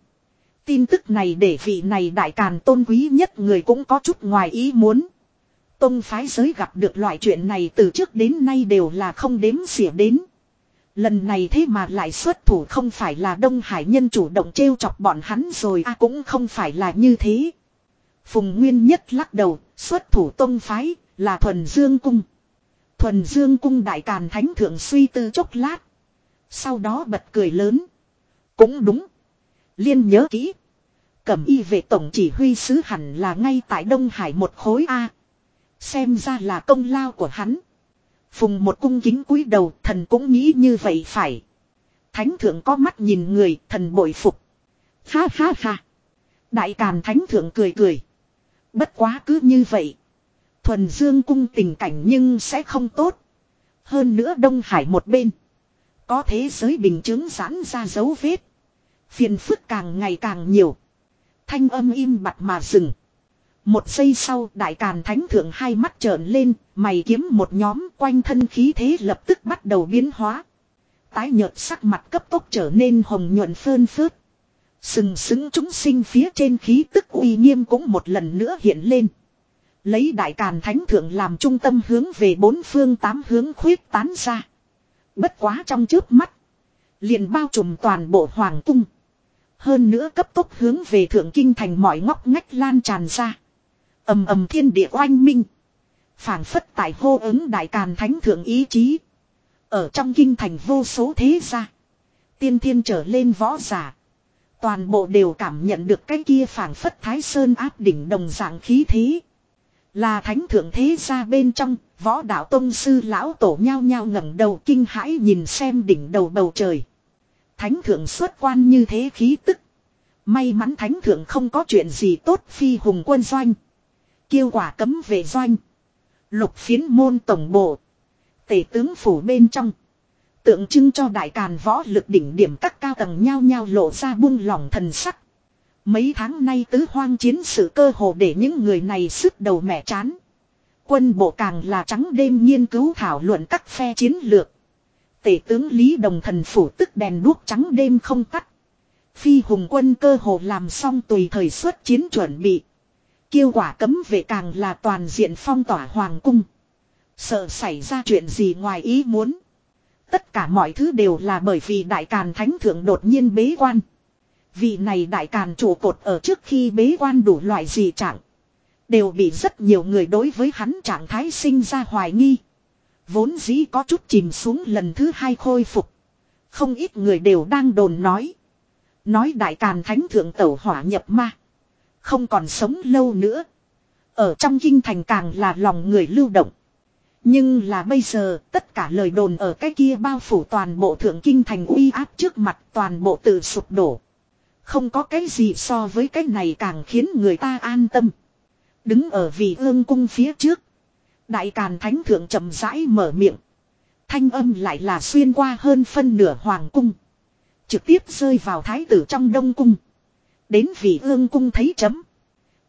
Tin tức này để vị này đại càn tôn quý nhất người cũng có chút ngoài ý muốn. Tông phái giới gặp được loại chuyện này từ trước đến nay đều là không đếm xỉa đến. Lần này thế mà lại xuất thủ không phải là Đông Hải nhân chủ động trêu chọc bọn hắn rồi à cũng không phải là như thế. Phùng Nguyên Nhất lắc đầu, xuất thủ tông phái, là thuần dương cung. Thuần dương cung đại càn thánh thượng suy tư chốc lát. Sau đó bật cười lớn. Cũng đúng. Liên nhớ kỹ. Cẩm y về tổng chỉ huy sứ hẳn là ngay tại Đông Hải một khối A. Xem ra là công lao của hắn. Phùng một cung kính cúi đầu thần cũng nghĩ như vậy phải. Thánh thượng có mắt nhìn người thần bội phục. Ha ha ha. Đại càn thánh thượng cười cười. Bất quá cứ như vậy. Thuần dương cung tình cảnh nhưng sẽ không tốt. Hơn nữa Đông Hải một bên. Có thế giới bình chứng giãn ra dấu vết. Phiền phức càng ngày càng nhiều. Thanh âm im bặt mà dừng. Một giây sau đại càn thánh thượng hai mắt trợn lên, mày kiếm một nhóm quanh thân khí thế lập tức bắt đầu biến hóa. Tái nhợt sắc mặt cấp tốc trở nên hồng nhuận phơn phớt. Sừng sững chúng sinh phía trên khí tức uy nghiêm cũng một lần nữa hiện lên. Lấy đại càn thánh thượng làm trung tâm hướng về bốn phương tám hướng khuyết tán ra. Bất quá trong trước mắt. Liền bao trùm toàn bộ hoàng cung. Hơn nữa cấp tốc hướng về thượng kinh thành mọi ngóc ngách lan tràn ra ầm ầm thiên địa oanh minh phảng phất tại hô ứng đại càn thánh thượng ý chí ở trong kinh thành vô số thế gia tiên thiên trở lên võ giả toàn bộ đều cảm nhận được cái kia phảng phất thái sơn áp đỉnh đồng dạng khí thế là thánh thượng thế ra bên trong, võ đạo tông sư lão tổ nhao nhao ngẩng đầu kinh hãi nhìn xem đỉnh đầu bầu trời thánh thượng xuất quan như thế khí tức may mắn thánh thượng không có chuyện gì tốt phi hùng quân doanh Kiêu quả cấm về doanh. Lục phiến môn tổng bộ. Tể tướng phủ bên trong. Tượng trưng cho đại càn võ lực đỉnh điểm các cao tầng nhao nhao lộ ra buông lỏng thần sắc. Mấy tháng nay tứ hoang chiến sự cơ hồ để những người này sức đầu mẻ chán. Quân bộ càng là trắng đêm nghiên cứu thảo luận các phe chiến lược. Tể tướng Lý Đồng thần phủ tức đèn đuốc trắng đêm không tắt. Phi hùng quân cơ hồ làm xong tùy thời xuất chiến chuẩn bị. Kiêu quả cấm vệ càng là toàn diện phong tỏa hoàng cung. Sợ xảy ra chuyện gì ngoài ý muốn. Tất cả mọi thứ đều là bởi vì đại càn thánh thượng đột nhiên bế quan. Vị này đại càn trụ cột ở trước khi bế quan đủ loại gì trạng. Đều bị rất nhiều người đối với hắn trạng thái sinh ra hoài nghi. Vốn dĩ có chút chìm xuống lần thứ hai khôi phục. Không ít người đều đang đồn nói. Nói đại càn thánh thượng tẩu hỏa nhập ma. Không còn sống lâu nữa. Ở trong kinh thành càng là lòng người lưu động. Nhưng là bây giờ, tất cả lời đồn ở cái kia bao phủ toàn bộ thượng kinh thành uy áp trước mặt toàn bộ tự sụp đổ. Không có cái gì so với cái này càng khiến người ta an tâm. Đứng ở vị ương cung phía trước. Đại càn thánh thượng chậm rãi mở miệng. Thanh âm lại là xuyên qua hơn phân nửa hoàng cung. Trực tiếp rơi vào thái tử trong đông cung. Đến vị ương cung thấy chấm.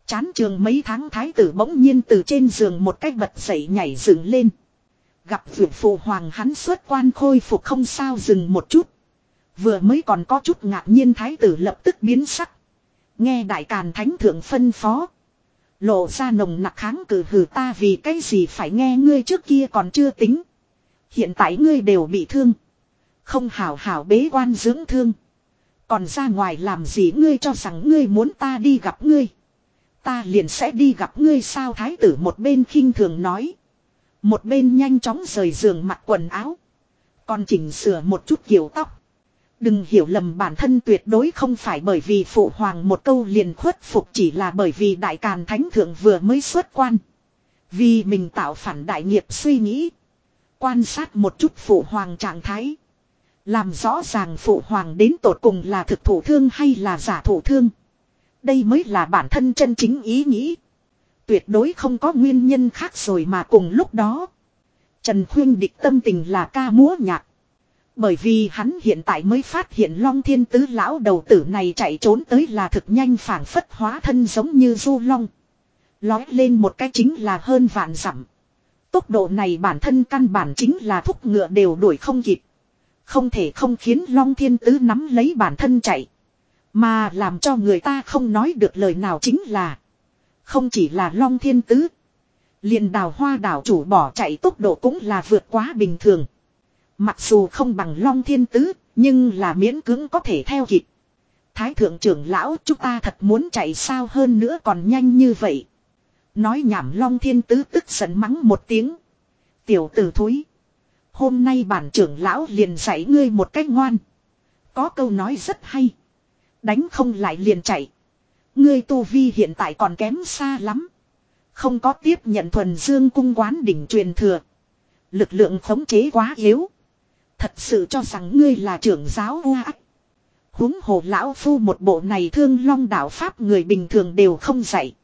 Chán trường mấy tháng thái tử bỗng nhiên từ trên giường một cách bật dậy nhảy dựng lên. Gặp vượt phụ hoàng hắn xuất quan khôi phục không sao dừng một chút. Vừa mới còn có chút ngạc nhiên thái tử lập tức biến sắc. Nghe đại càn thánh thượng phân phó. Lộ ra nồng nặc kháng cử hử ta vì cái gì phải nghe ngươi trước kia còn chưa tính. Hiện tại ngươi đều bị thương. Không hảo hảo bế quan dưỡng thương. Còn ra ngoài làm gì ngươi cho rằng ngươi muốn ta đi gặp ngươi. Ta liền sẽ đi gặp ngươi sao thái tử một bên khinh thường nói. Một bên nhanh chóng rời giường mặc quần áo. Còn chỉnh sửa một chút kiểu tóc. Đừng hiểu lầm bản thân tuyệt đối không phải bởi vì phụ hoàng một câu liền khuất phục chỉ là bởi vì đại càn thánh thượng vừa mới xuất quan. Vì mình tạo phản đại nghiệp suy nghĩ. Quan sát một chút phụ hoàng trạng thái. Làm rõ ràng phụ hoàng đến tột cùng là thực thủ thương hay là giả thủ thương. Đây mới là bản thân chân chính ý nghĩ. Tuyệt đối không có nguyên nhân khác rồi mà cùng lúc đó. Trần Khuyên địch tâm tình là ca múa nhạc. Bởi vì hắn hiện tại mới phát hiện Long Thiên Tứ lão đầu tử này chạy trốn tới là thực nhanh phản phất hóa thân giống như du long. Lói lên một cái chính là hơn vạn dặm. Tốc độ này bản thân căn bản chính là thúc ngựa đều đuổi không kịp. Không thể không khiến Long Thiên Tứ nắm lấy bản thân chạy. Mà làm cho người ta không nói được lời nào chính là. Không chỉ là Long Thiên Tứ. liền đào hoa đảo chủ bỏ chạy tốc độ cũng là vượt quá bình thường. Mặc dù không bằng Long Thiên Tứ, nhưng là miễn cưỡng có thể theo kịp. Thái thượng trưởng lão chúng ta thật muốn chạy sao hơn nữa còn nhanh như vậy. Nói nhảm Long Thiên Tứ tức giận mắng một tiếng. Tiểu tử thúi. Hôm nay bản trưởng lão liền dạy ngươi một cách ngoan. Có câu nói rất hay. Đánh không lại liền chạy. Ngươi tu vi hiện tại còn kém xa lắm. Không có tiếp nhận thuần dương cung quán đỉnh truyền thừa. Lực lượng khống chế quá yếu. Thật sự cho rằng ngươi là trưởng giáo oa Húng hồ lão phu một bộ này thương long đạo pháp người bình thường đều không dạy.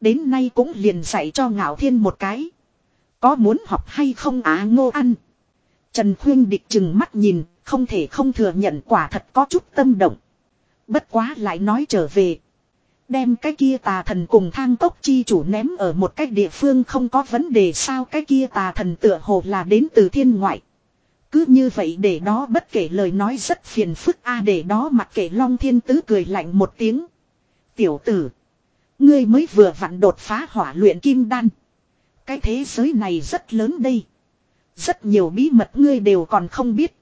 Đến nay cũng liền dạy cho ngạo thiên một cái. Có muốn học hay không á ngô ăn. Trần Khuyên địch chừng mắt nhìn, không thể không thừa nhận quả thật có chút tâm động. Bất quá lại nói trở về. Đem cái kia tà thần cùng thang tốc chi chủ ném ở một cái địa phương không có vấn đề sao cái kia tà thần tựa hồ là đến từ thiên ngoại. Cứ như vậy để đó bất kể lời nói rất phiền phức a à, để đó mặc kệ Long Thiên Tứ cười lạnh một tiếng. Tiểu tử. Ngươi mới vừa vặn đột phá hỏa luyện kim đan. Cái thế giới này rất lớn đây. Rất nhiều bí mật ngươi đều còn không biết.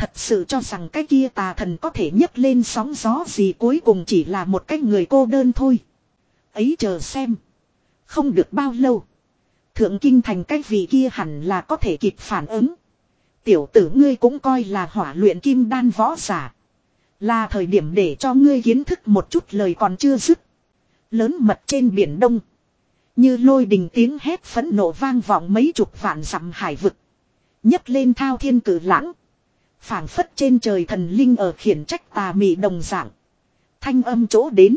Thật sự cho rằng cái kia tà thần có thể nhấc lên sóng gió gì cuối cùng chỉ là một cái người cô đơn thôi. Ấy chờ xem. Không được bao lâu. Thượng kinh thành cái vị kia hẳn là có thể kịp phản ứng. Tiểu tử ngươi cũng coi là hỏa luyện kim đan võ giả. Là thời điểm để cho ngươi kiến thức một chút lời còn chưa dứt. Lớn mật trên biển đông. Như lôi đình tiếng hét phẫn nộ vang vọng mấy chục vạn dặm hải vực. nhấc lên thao thiên cử lãng phảng phất trên trời thần linh ở khiển trách tà mị đồng dạng. Thanh âm chỗ đến.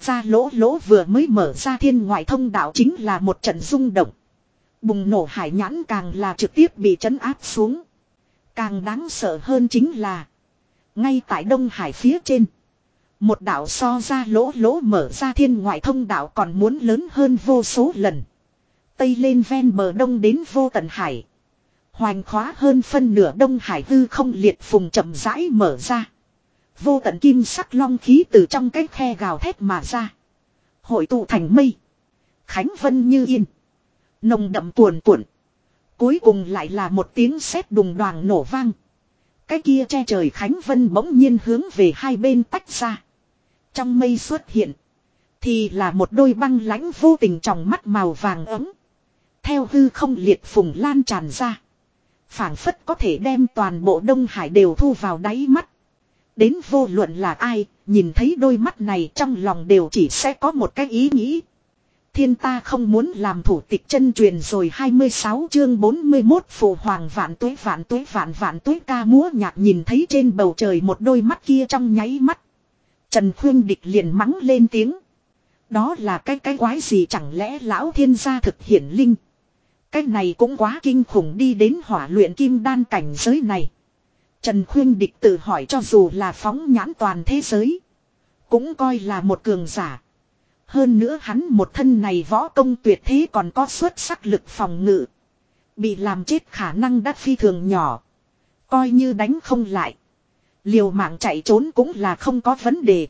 Ra lỗ lỗ vừa mới mở ra thiên ngoại thông đạo chính là một trận rung động. Bùng nổ hải nhãn càng là trực tiếp bị chấn áp xuống. Càng đáng sợ hơn chính là. Ngay tại Đông Hải phía trên. Một đạo so ra lỗ lỗ mở ra thiên ngoại thông đạo còn muốn lớn hơn vô số lần. Tây lên ven bờ đông đến vô tận hải. Hoành khóa hơn phân nửa đông hải hư không liệt phùng chậm rãi mở ra. Vô tận kim sắc long khí từ trong cái khe gào thét mà ra. Hội tụ thành mây. Khánh vân như yên. Nồng đậm cuồn cuộn. Cuối cùng lại là một tiếng sét đùng đoàn nổ vang. Cái kia che trời Khánh Vân bỗng nhiên hướng về hai bên tách ra. Trong mây xuất hiện. Thì là một đôi băng lãnh vô tình trong mắt màu vàng ấm. Theo hư không liệt phùng lan tràn ra phảng phất có thể đem toàn bộ Đông Hải đều thu vào đáy mắt. Đến vô luận là ai, nhìn thấy đôi mắt này trong lòng đều chỉ sẽ có một cái ý nghĩ. Thiên ta không muốn làm thủ tịch chân truyền rồi 26 chương 41 phụ hoàng vạn tuế vạn tuế vạn vạn tuế ca múa nhạc nhìn thấy trên bầu trời một đôi mắt kia trong nháy mắt. Trần Khuyên Địch liền mắng lên tiếng. Đó là cái cái quái gì chẳng lẽ lão thiên gia thực hiện linh. Cái này cũng quá kinh khủng đi đến hỏa luyện kim đan cảnh giới này. Trần Khuyên Địch tự hỏi cho dù là phóng nhãn toàn thế giới. Cũng coi là một cường giả. Hơn nữa hắn một thân này võ công tuyệt thế còn có xuất sắc lực phòng ngự. Bị làm chết khả năng đắt phi thường nhỏ. Coi như đánh không lại. Liều mạng chạy trốn cũng là không có vấn đề.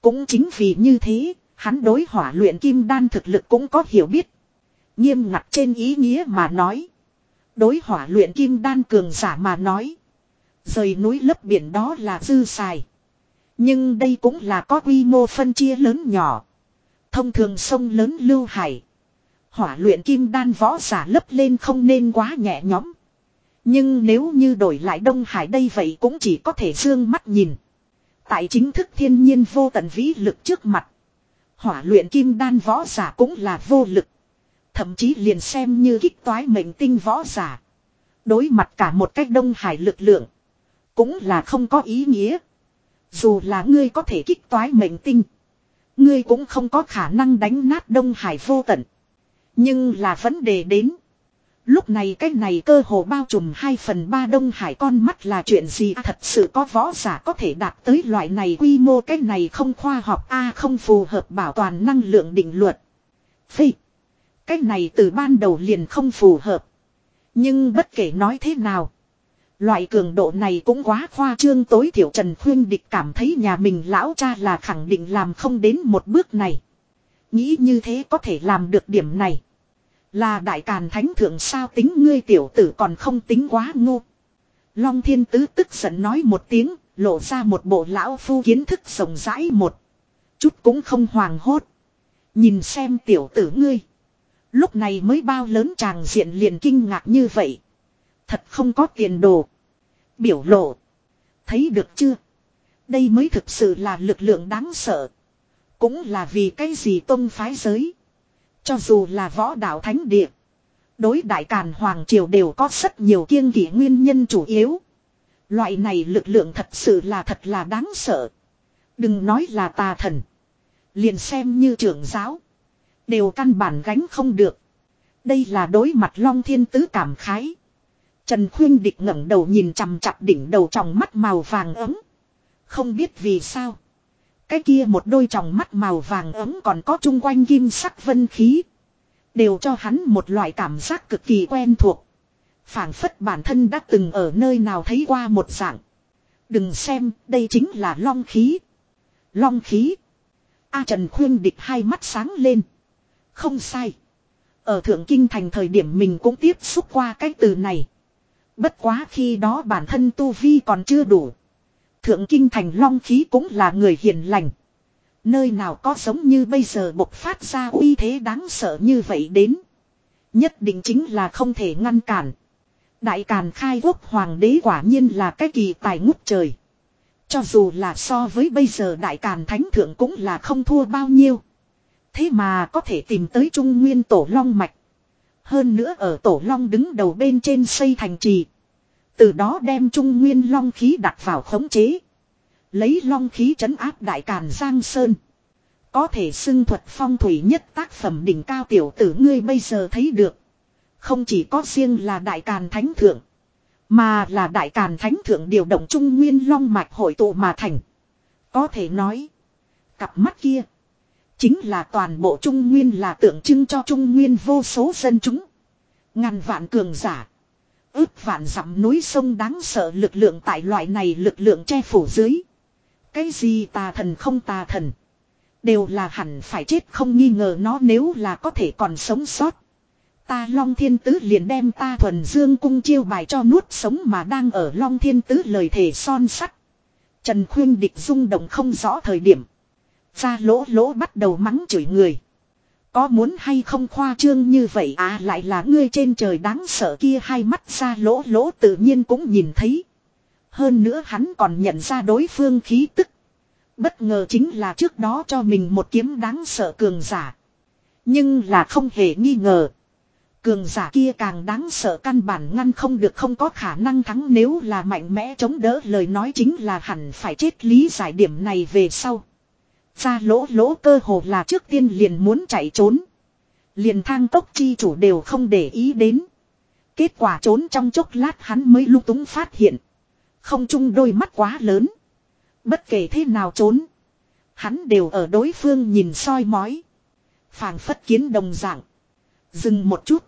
Cũng chính vì như thế, hắn đối hỏa luyện kim đan thực lực cũng có hiểu biết. Nghiêm ngặt trên ý nghĩa mà nói. Đối hỏa luyện kim đan cường giả mà nói. Rời núi lấp biển đó là dư xài. Nhưng đây cũng là có quy mô phân chia lớn nhỏ. Thông thường sông lớn lưu hải. Hỏa luyện kim đan võ giả lấp lên không nên quá nhẹ nhõm. Nhưng nếu như đổi lại Đông Hải đây vậy cũng chỉ có thể dương mắt nhìn. Tại chính thức thiên nhiên vô tận vĩ lực trước mặt. Hỏa luyện kim đan võ giả cũng là vô lực. Thậm chí liền xem như kích toái mệnh tinh võ giả. Đối mặt cả một cách Đông Hải lực lượng. Cũng là không có ý nghĩa. Dù là ngươi có thể kích toái mệnh tinh. Ngươi cũng không có khả năng đánh nát Đông Hải vô tận. Nhưng là vấn đề đến. Lúc này cái này cơ hồ bao trùm 2 phần 3 Đông Hải con mắt là chuyện gì à, thật sự có võ giả có thể đạt tới loại này quy mô cái này không khoa học A không phù hợp bảo toàn năng lượng định luật. Phi. Cái này từ ban đầu liền không phù hợp. Nhưng bất kể nói thế nào. Loại cường độ này cũng quá khoa trương tối thiểu Trần Khuyên Địch cảm thấy nhà mình lão cha là khẳng định làm không đến một bước này. Nghĩ như thế có thể làm được điểm này. Là đại càn thánh thượng sao tính ngươi tiểu tử còn không tính quá ngu. Long thiên tứ tức giận nói một tiếng, lộ ra một bộ lão phu kiến thức rộng rãi một. Chút cũng không hoàng hốt. Nhìn xem tiểu tử ngươi. Lúc này mới bao lớn chàng diện liền kinh ngạc như vậy. Thật không có tiền đồ. Biểu lộ. Thấy được chưa? Đây mới thực sự là lực lượng đáng sợ. Cũng là vì cái gì tông phái giới. Cho dù là võ đạo thánh địa. Đối đại càn hoàng triều đều có rất nhiều kiêng kỷ nguyên nhân chủ yếu. Loại này lực lượng thật sự là thật là đáng sợ. Đừng nói là tà thần. Liền xem như trưởng giáo. Đều căn bản gánh không được. Đây là đối mặt long thiên tứ cảm khái. Trần Khuyên Địch ngẩng đầu nhìn chằm chặp đỉnh đầu trong mắt màu vàng ấm. Không biết vì sao. Cái kia một đôi tròng mắt màu vàng ấm còn có chung quanh kim sắc vân khí. Đều cho hắn một loại cảm giác cực kỳ quen thuộc. phảng phất bản thân đã từng ở nơi nào thấy qua một dạng. Đừng xem, đây chính là long khí. Long khí. A Trần Khuyên địch hai mắt sáng lên. Không sai. Ở Thượng Kinh Thành thời điểm mình cũng tiếp xúc qua cái từ này. Bất quá khi đó bản thân tu vi còn chưa đủ. Thượng kinh thành long khí cũng là người hiền lành. Nơi nào có giống như bây giờ bộc phát ra uy thế đáng sợ như vậy đến. Nhất định chính là không thể ngăn cản. Đại Càn khai quốc hoàng đế quả nhiên là cái kỳ tài ngút trời. Cho dù là so với bây giờ Đại Càn Thánh Thượng cũng là không thua bao nhiêu. Thế mà có thể tìm tới Trung Nguyên Tổ Long Mạch. Hơn nữa ở Tổ Long đứng đầu bên trên xây thành trì. Từ đó đem Trung Nguyên Long khí đặt vào khống chế. Lấy Long khí trấn áp Đại Càn Giang Sơn. Có thể xưng thuật phong thủy nhất tác phẩm đỉnh cao tiểu tử ngươi bây giờ thấy được. Không chỉ có riêng là Đại Càn Thánh Thượng. Mà là Đại Càn Thánh Thượng điều động Trung Nguyên Long Mạch hội tụ mà thành. Có thể nói. Cặp mắt kia. Chính là toàn bộ Trung Nguyên là tượng trưng cho Trung Nguyên vô số dân chúng. Ngàn vạn cường giả. Ước vạn dặm núi sông đáng sợ lực lượng tại loại này lực lượng che phủ dưới. Cái gì tà thần không tà thần. Đều là hẳn phải chết không nghi ngờ nó nếu là có thể còn sống sót. Ta Long Thiên Tứ liền đem ta thuần dương cung chiêu bài cho nuốt sống mà đang ở Long Thiên Tứ lời thể son sắt. Trần Khuyên địch rung động không rõ thời điểm. Ra lỗ lỗ bắt đầu mắng chửi người. Có muốn hay không khoa trương như vậy à lại là ngươi trên trời đáng sợ kia hai mắt ra lỗ lỗ tự nhiên cũng nhìn thấy. Hơn nữa hắn còn nhận ra đối phương khí tức. Bất ngờ chính là trước đó cho mình một kiếm đáng sợ cường giả. Nhưng là không hề nghi ngờ. Cường giả kia càng đáng sợ căn bản ngăn không được không có khả năng thắng nếu là mạnh mẽ chống đỡ lời nói chính là hẳn phải chết lý giải điểm này về sau. Ra lỗ lỗ cơ hồ là trước tiên liền muốn chạy trốn. Liền thang tốc chi chủ đều không để ý đến. Kết quả trốn trong chốc lát hắn mới lung túng phát hiện. Không chung đôi mắt quá lớn. Bất kể thế nào trốn. Hắn đều ở đối phương nhìn soi mói. phảng phất kiến đồng dạng. Dừng một chút.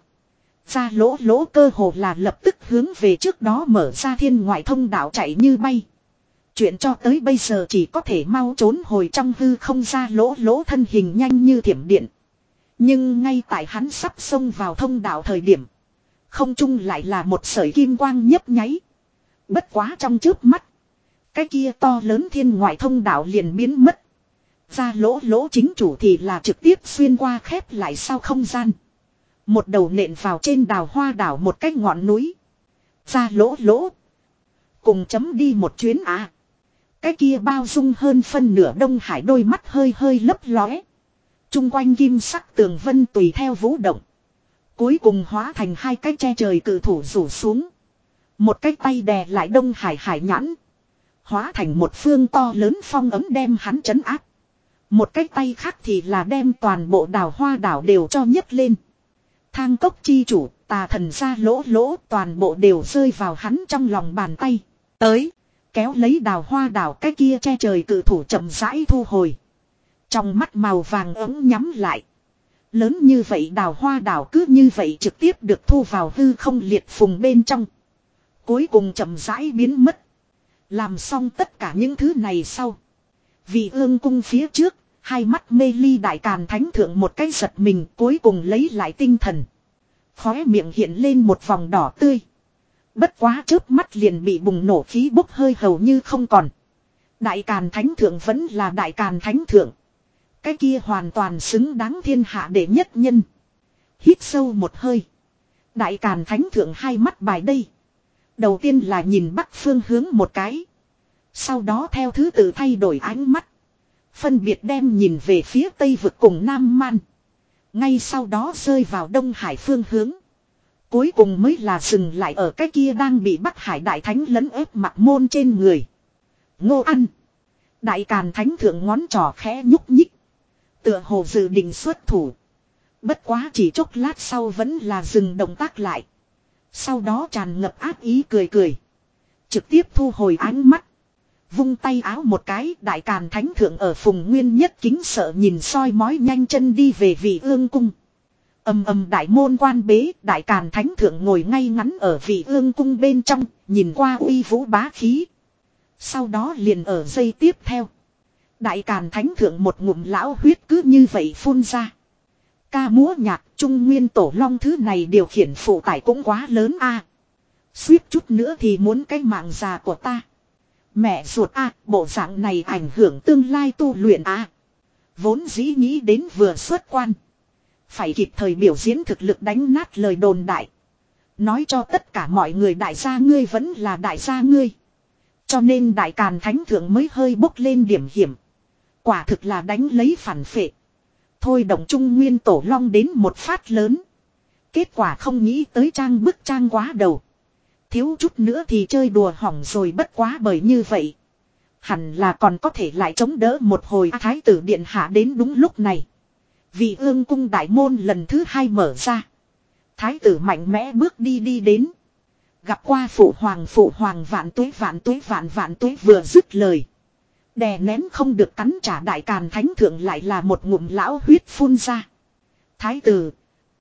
Ra lỗ lỗ cơ hồ là lập tức hướng về trước đó mở ra thiên ngoại thông đạo chạy như bay. Chuyện cho tới bây giờ chỉ có thể mau trốn hồi trong hư không ra lỗ lỗ thân hình nhanh như thiểm điện. Nhưng ngay tại hắn sắp xông vào thông đạo thời điểm. Không chung lại là một sợi kim quang nhấp nháy. Bất quá trong trước mắt. Cái kia to lớn thiên ngoại thông đạo liền biến mất. Ra lỗ lỗ chính chủ thì là trực tiếp xuyên qua khép lại sau không gian. Một đầu nện vào trên đào hoa đảo một cái ngọn núi. Ra lỗ lỗ. Cùng chấm đi một chuyến à. Cái kia bao dung hơn phân nửa đông hải đôi mắt hơi hơi lấp lóe. Trung quanh kim sắc tường vân tùy theo vũ động. Cuối cùng hóa thành hai cái che trời cử thủ rủ xuống. Một cái tay đè lại đông hải hải nhãn. Hóa thành một phương to lớn phong ấm đem hắn chấn áp. Một cái tay khác thì là đem toàn bộ đảo hoa đảo đều cho nhấc lên. Thang cốc chi chủ, tà thần ra lỗ lỗ toàn bộ đều rơi vào hắn trong lòng bàn tay. Tới, kéo lấy đào hoa đảo cái kia che trời cự thủ chậm rãi thu hồi. Trong mắt màu vàng ấm nhắm lại. Lớn như vậy đào hoa đảo cứ như vậy trực tiếp được thu vào hư không liệt phùng bên trong. Cuối cùng chậm rãi biến mất. Làm xong tất cả những thứ này sau. Vì ương cung phía trước, hai mắt mê ly đại càn thánh thượng một cái giật mình cuối cùng lấy lại tinh thần. Khóe miệng hiện lên một vòng đỏ tươi. Bất quá trước mắt liền bị bùng nổ khí bốc hơi hầu như không còn. Đại càn thánh thượng vẫn là đại càn thánh thượng. Cái kia hoàn toàn xứng đáng thiên hạ đệ nhất nhân. Hít sâu một hơi. Đại càn thánh thượng hai mắt bài đây. Đầu tiên là nhìn bắc phương hướng một cái. Sau đó theo thứ tự thay đổi ánh mắt. Phân biệt đem nhìn về phía tây vực cùng Nam Man. Ngay sau đó rơi vào Đông Hải phương hướng. Cuối cùng mới là dừng lại ở cái kia đang bị Bắc Hải Đại Thánh lấn ép mặt môn trên người. Ngô ăn. Đại Càn Thánh thượng ngón trỏ khẽ nhúc nhích. Tựa hồ dự định xuất thủ. Bất quá chỉ chốc lát sau vẫn là dừng động tác lại. Sau đó tràn ngập ác ý cười cười. Trực tiếp thu hồi ánh mắt. Vung tay áo một cái, đại càn thánh thượng ở phùng nguyên nhất kính sợ nhìn soi mói nhanh chân đi về vị ương cung. Âm âm đại môn quan bế, đại càn thánh thượng ngồi ngay ngắn ở vị ương cung bên trong, nhìn qua uy vũ bá khí. Sau đó liền ở dây tiếp theo. Đại càn thánh thượng một ngụm lão huyết cứ như vậy phun ra. Ca múa nhạc, trung nguyên tổ long thứ này điều khiển phụ tải cũng quá lớn a. À. Suýt chút nữa thì muốn cái mạng già của ta. Mẹ ruột a, bộ dạng này ảnh hưởng tương lai tu luyện a Vốn dĩ nghĩ đến vừa xuất quan. Phải kịp thời biểu diễn thực lực đánh nát lời đồn đại. Nói cho tất cả mọi người đại gia ngươi vẫn là đại gia ngươi. Cho nên đại càn thánh thượng mới hơi bốc lên điểm hiểm. Quả thực là đánh lấy phản phệ. Thôi động trung nguyên tổ long đến một phát lớn. Kết quả không nghĩ tới trang bức trang quá đầu. Thiếu chút nữa thì chơi đùa hỏng rồi bất quá bởi như vậy. Hẳn là còn có thể lại chống đỡ một hồi thái tử điện hạ đến đúng lúc này. Vì ương cung đại môn lần thứ hai mở ra. Thái tử mạnh mẽ bước đi đi đến. Gặp qua phụ hoàng phụ hoàng vạn tuế vạn tuế vạn vạn tuế vừa dứt lời. Đè nén không được cắn trả đại càn thánh thượng lại là một ngụm lão huyết phun ra. Thái tử,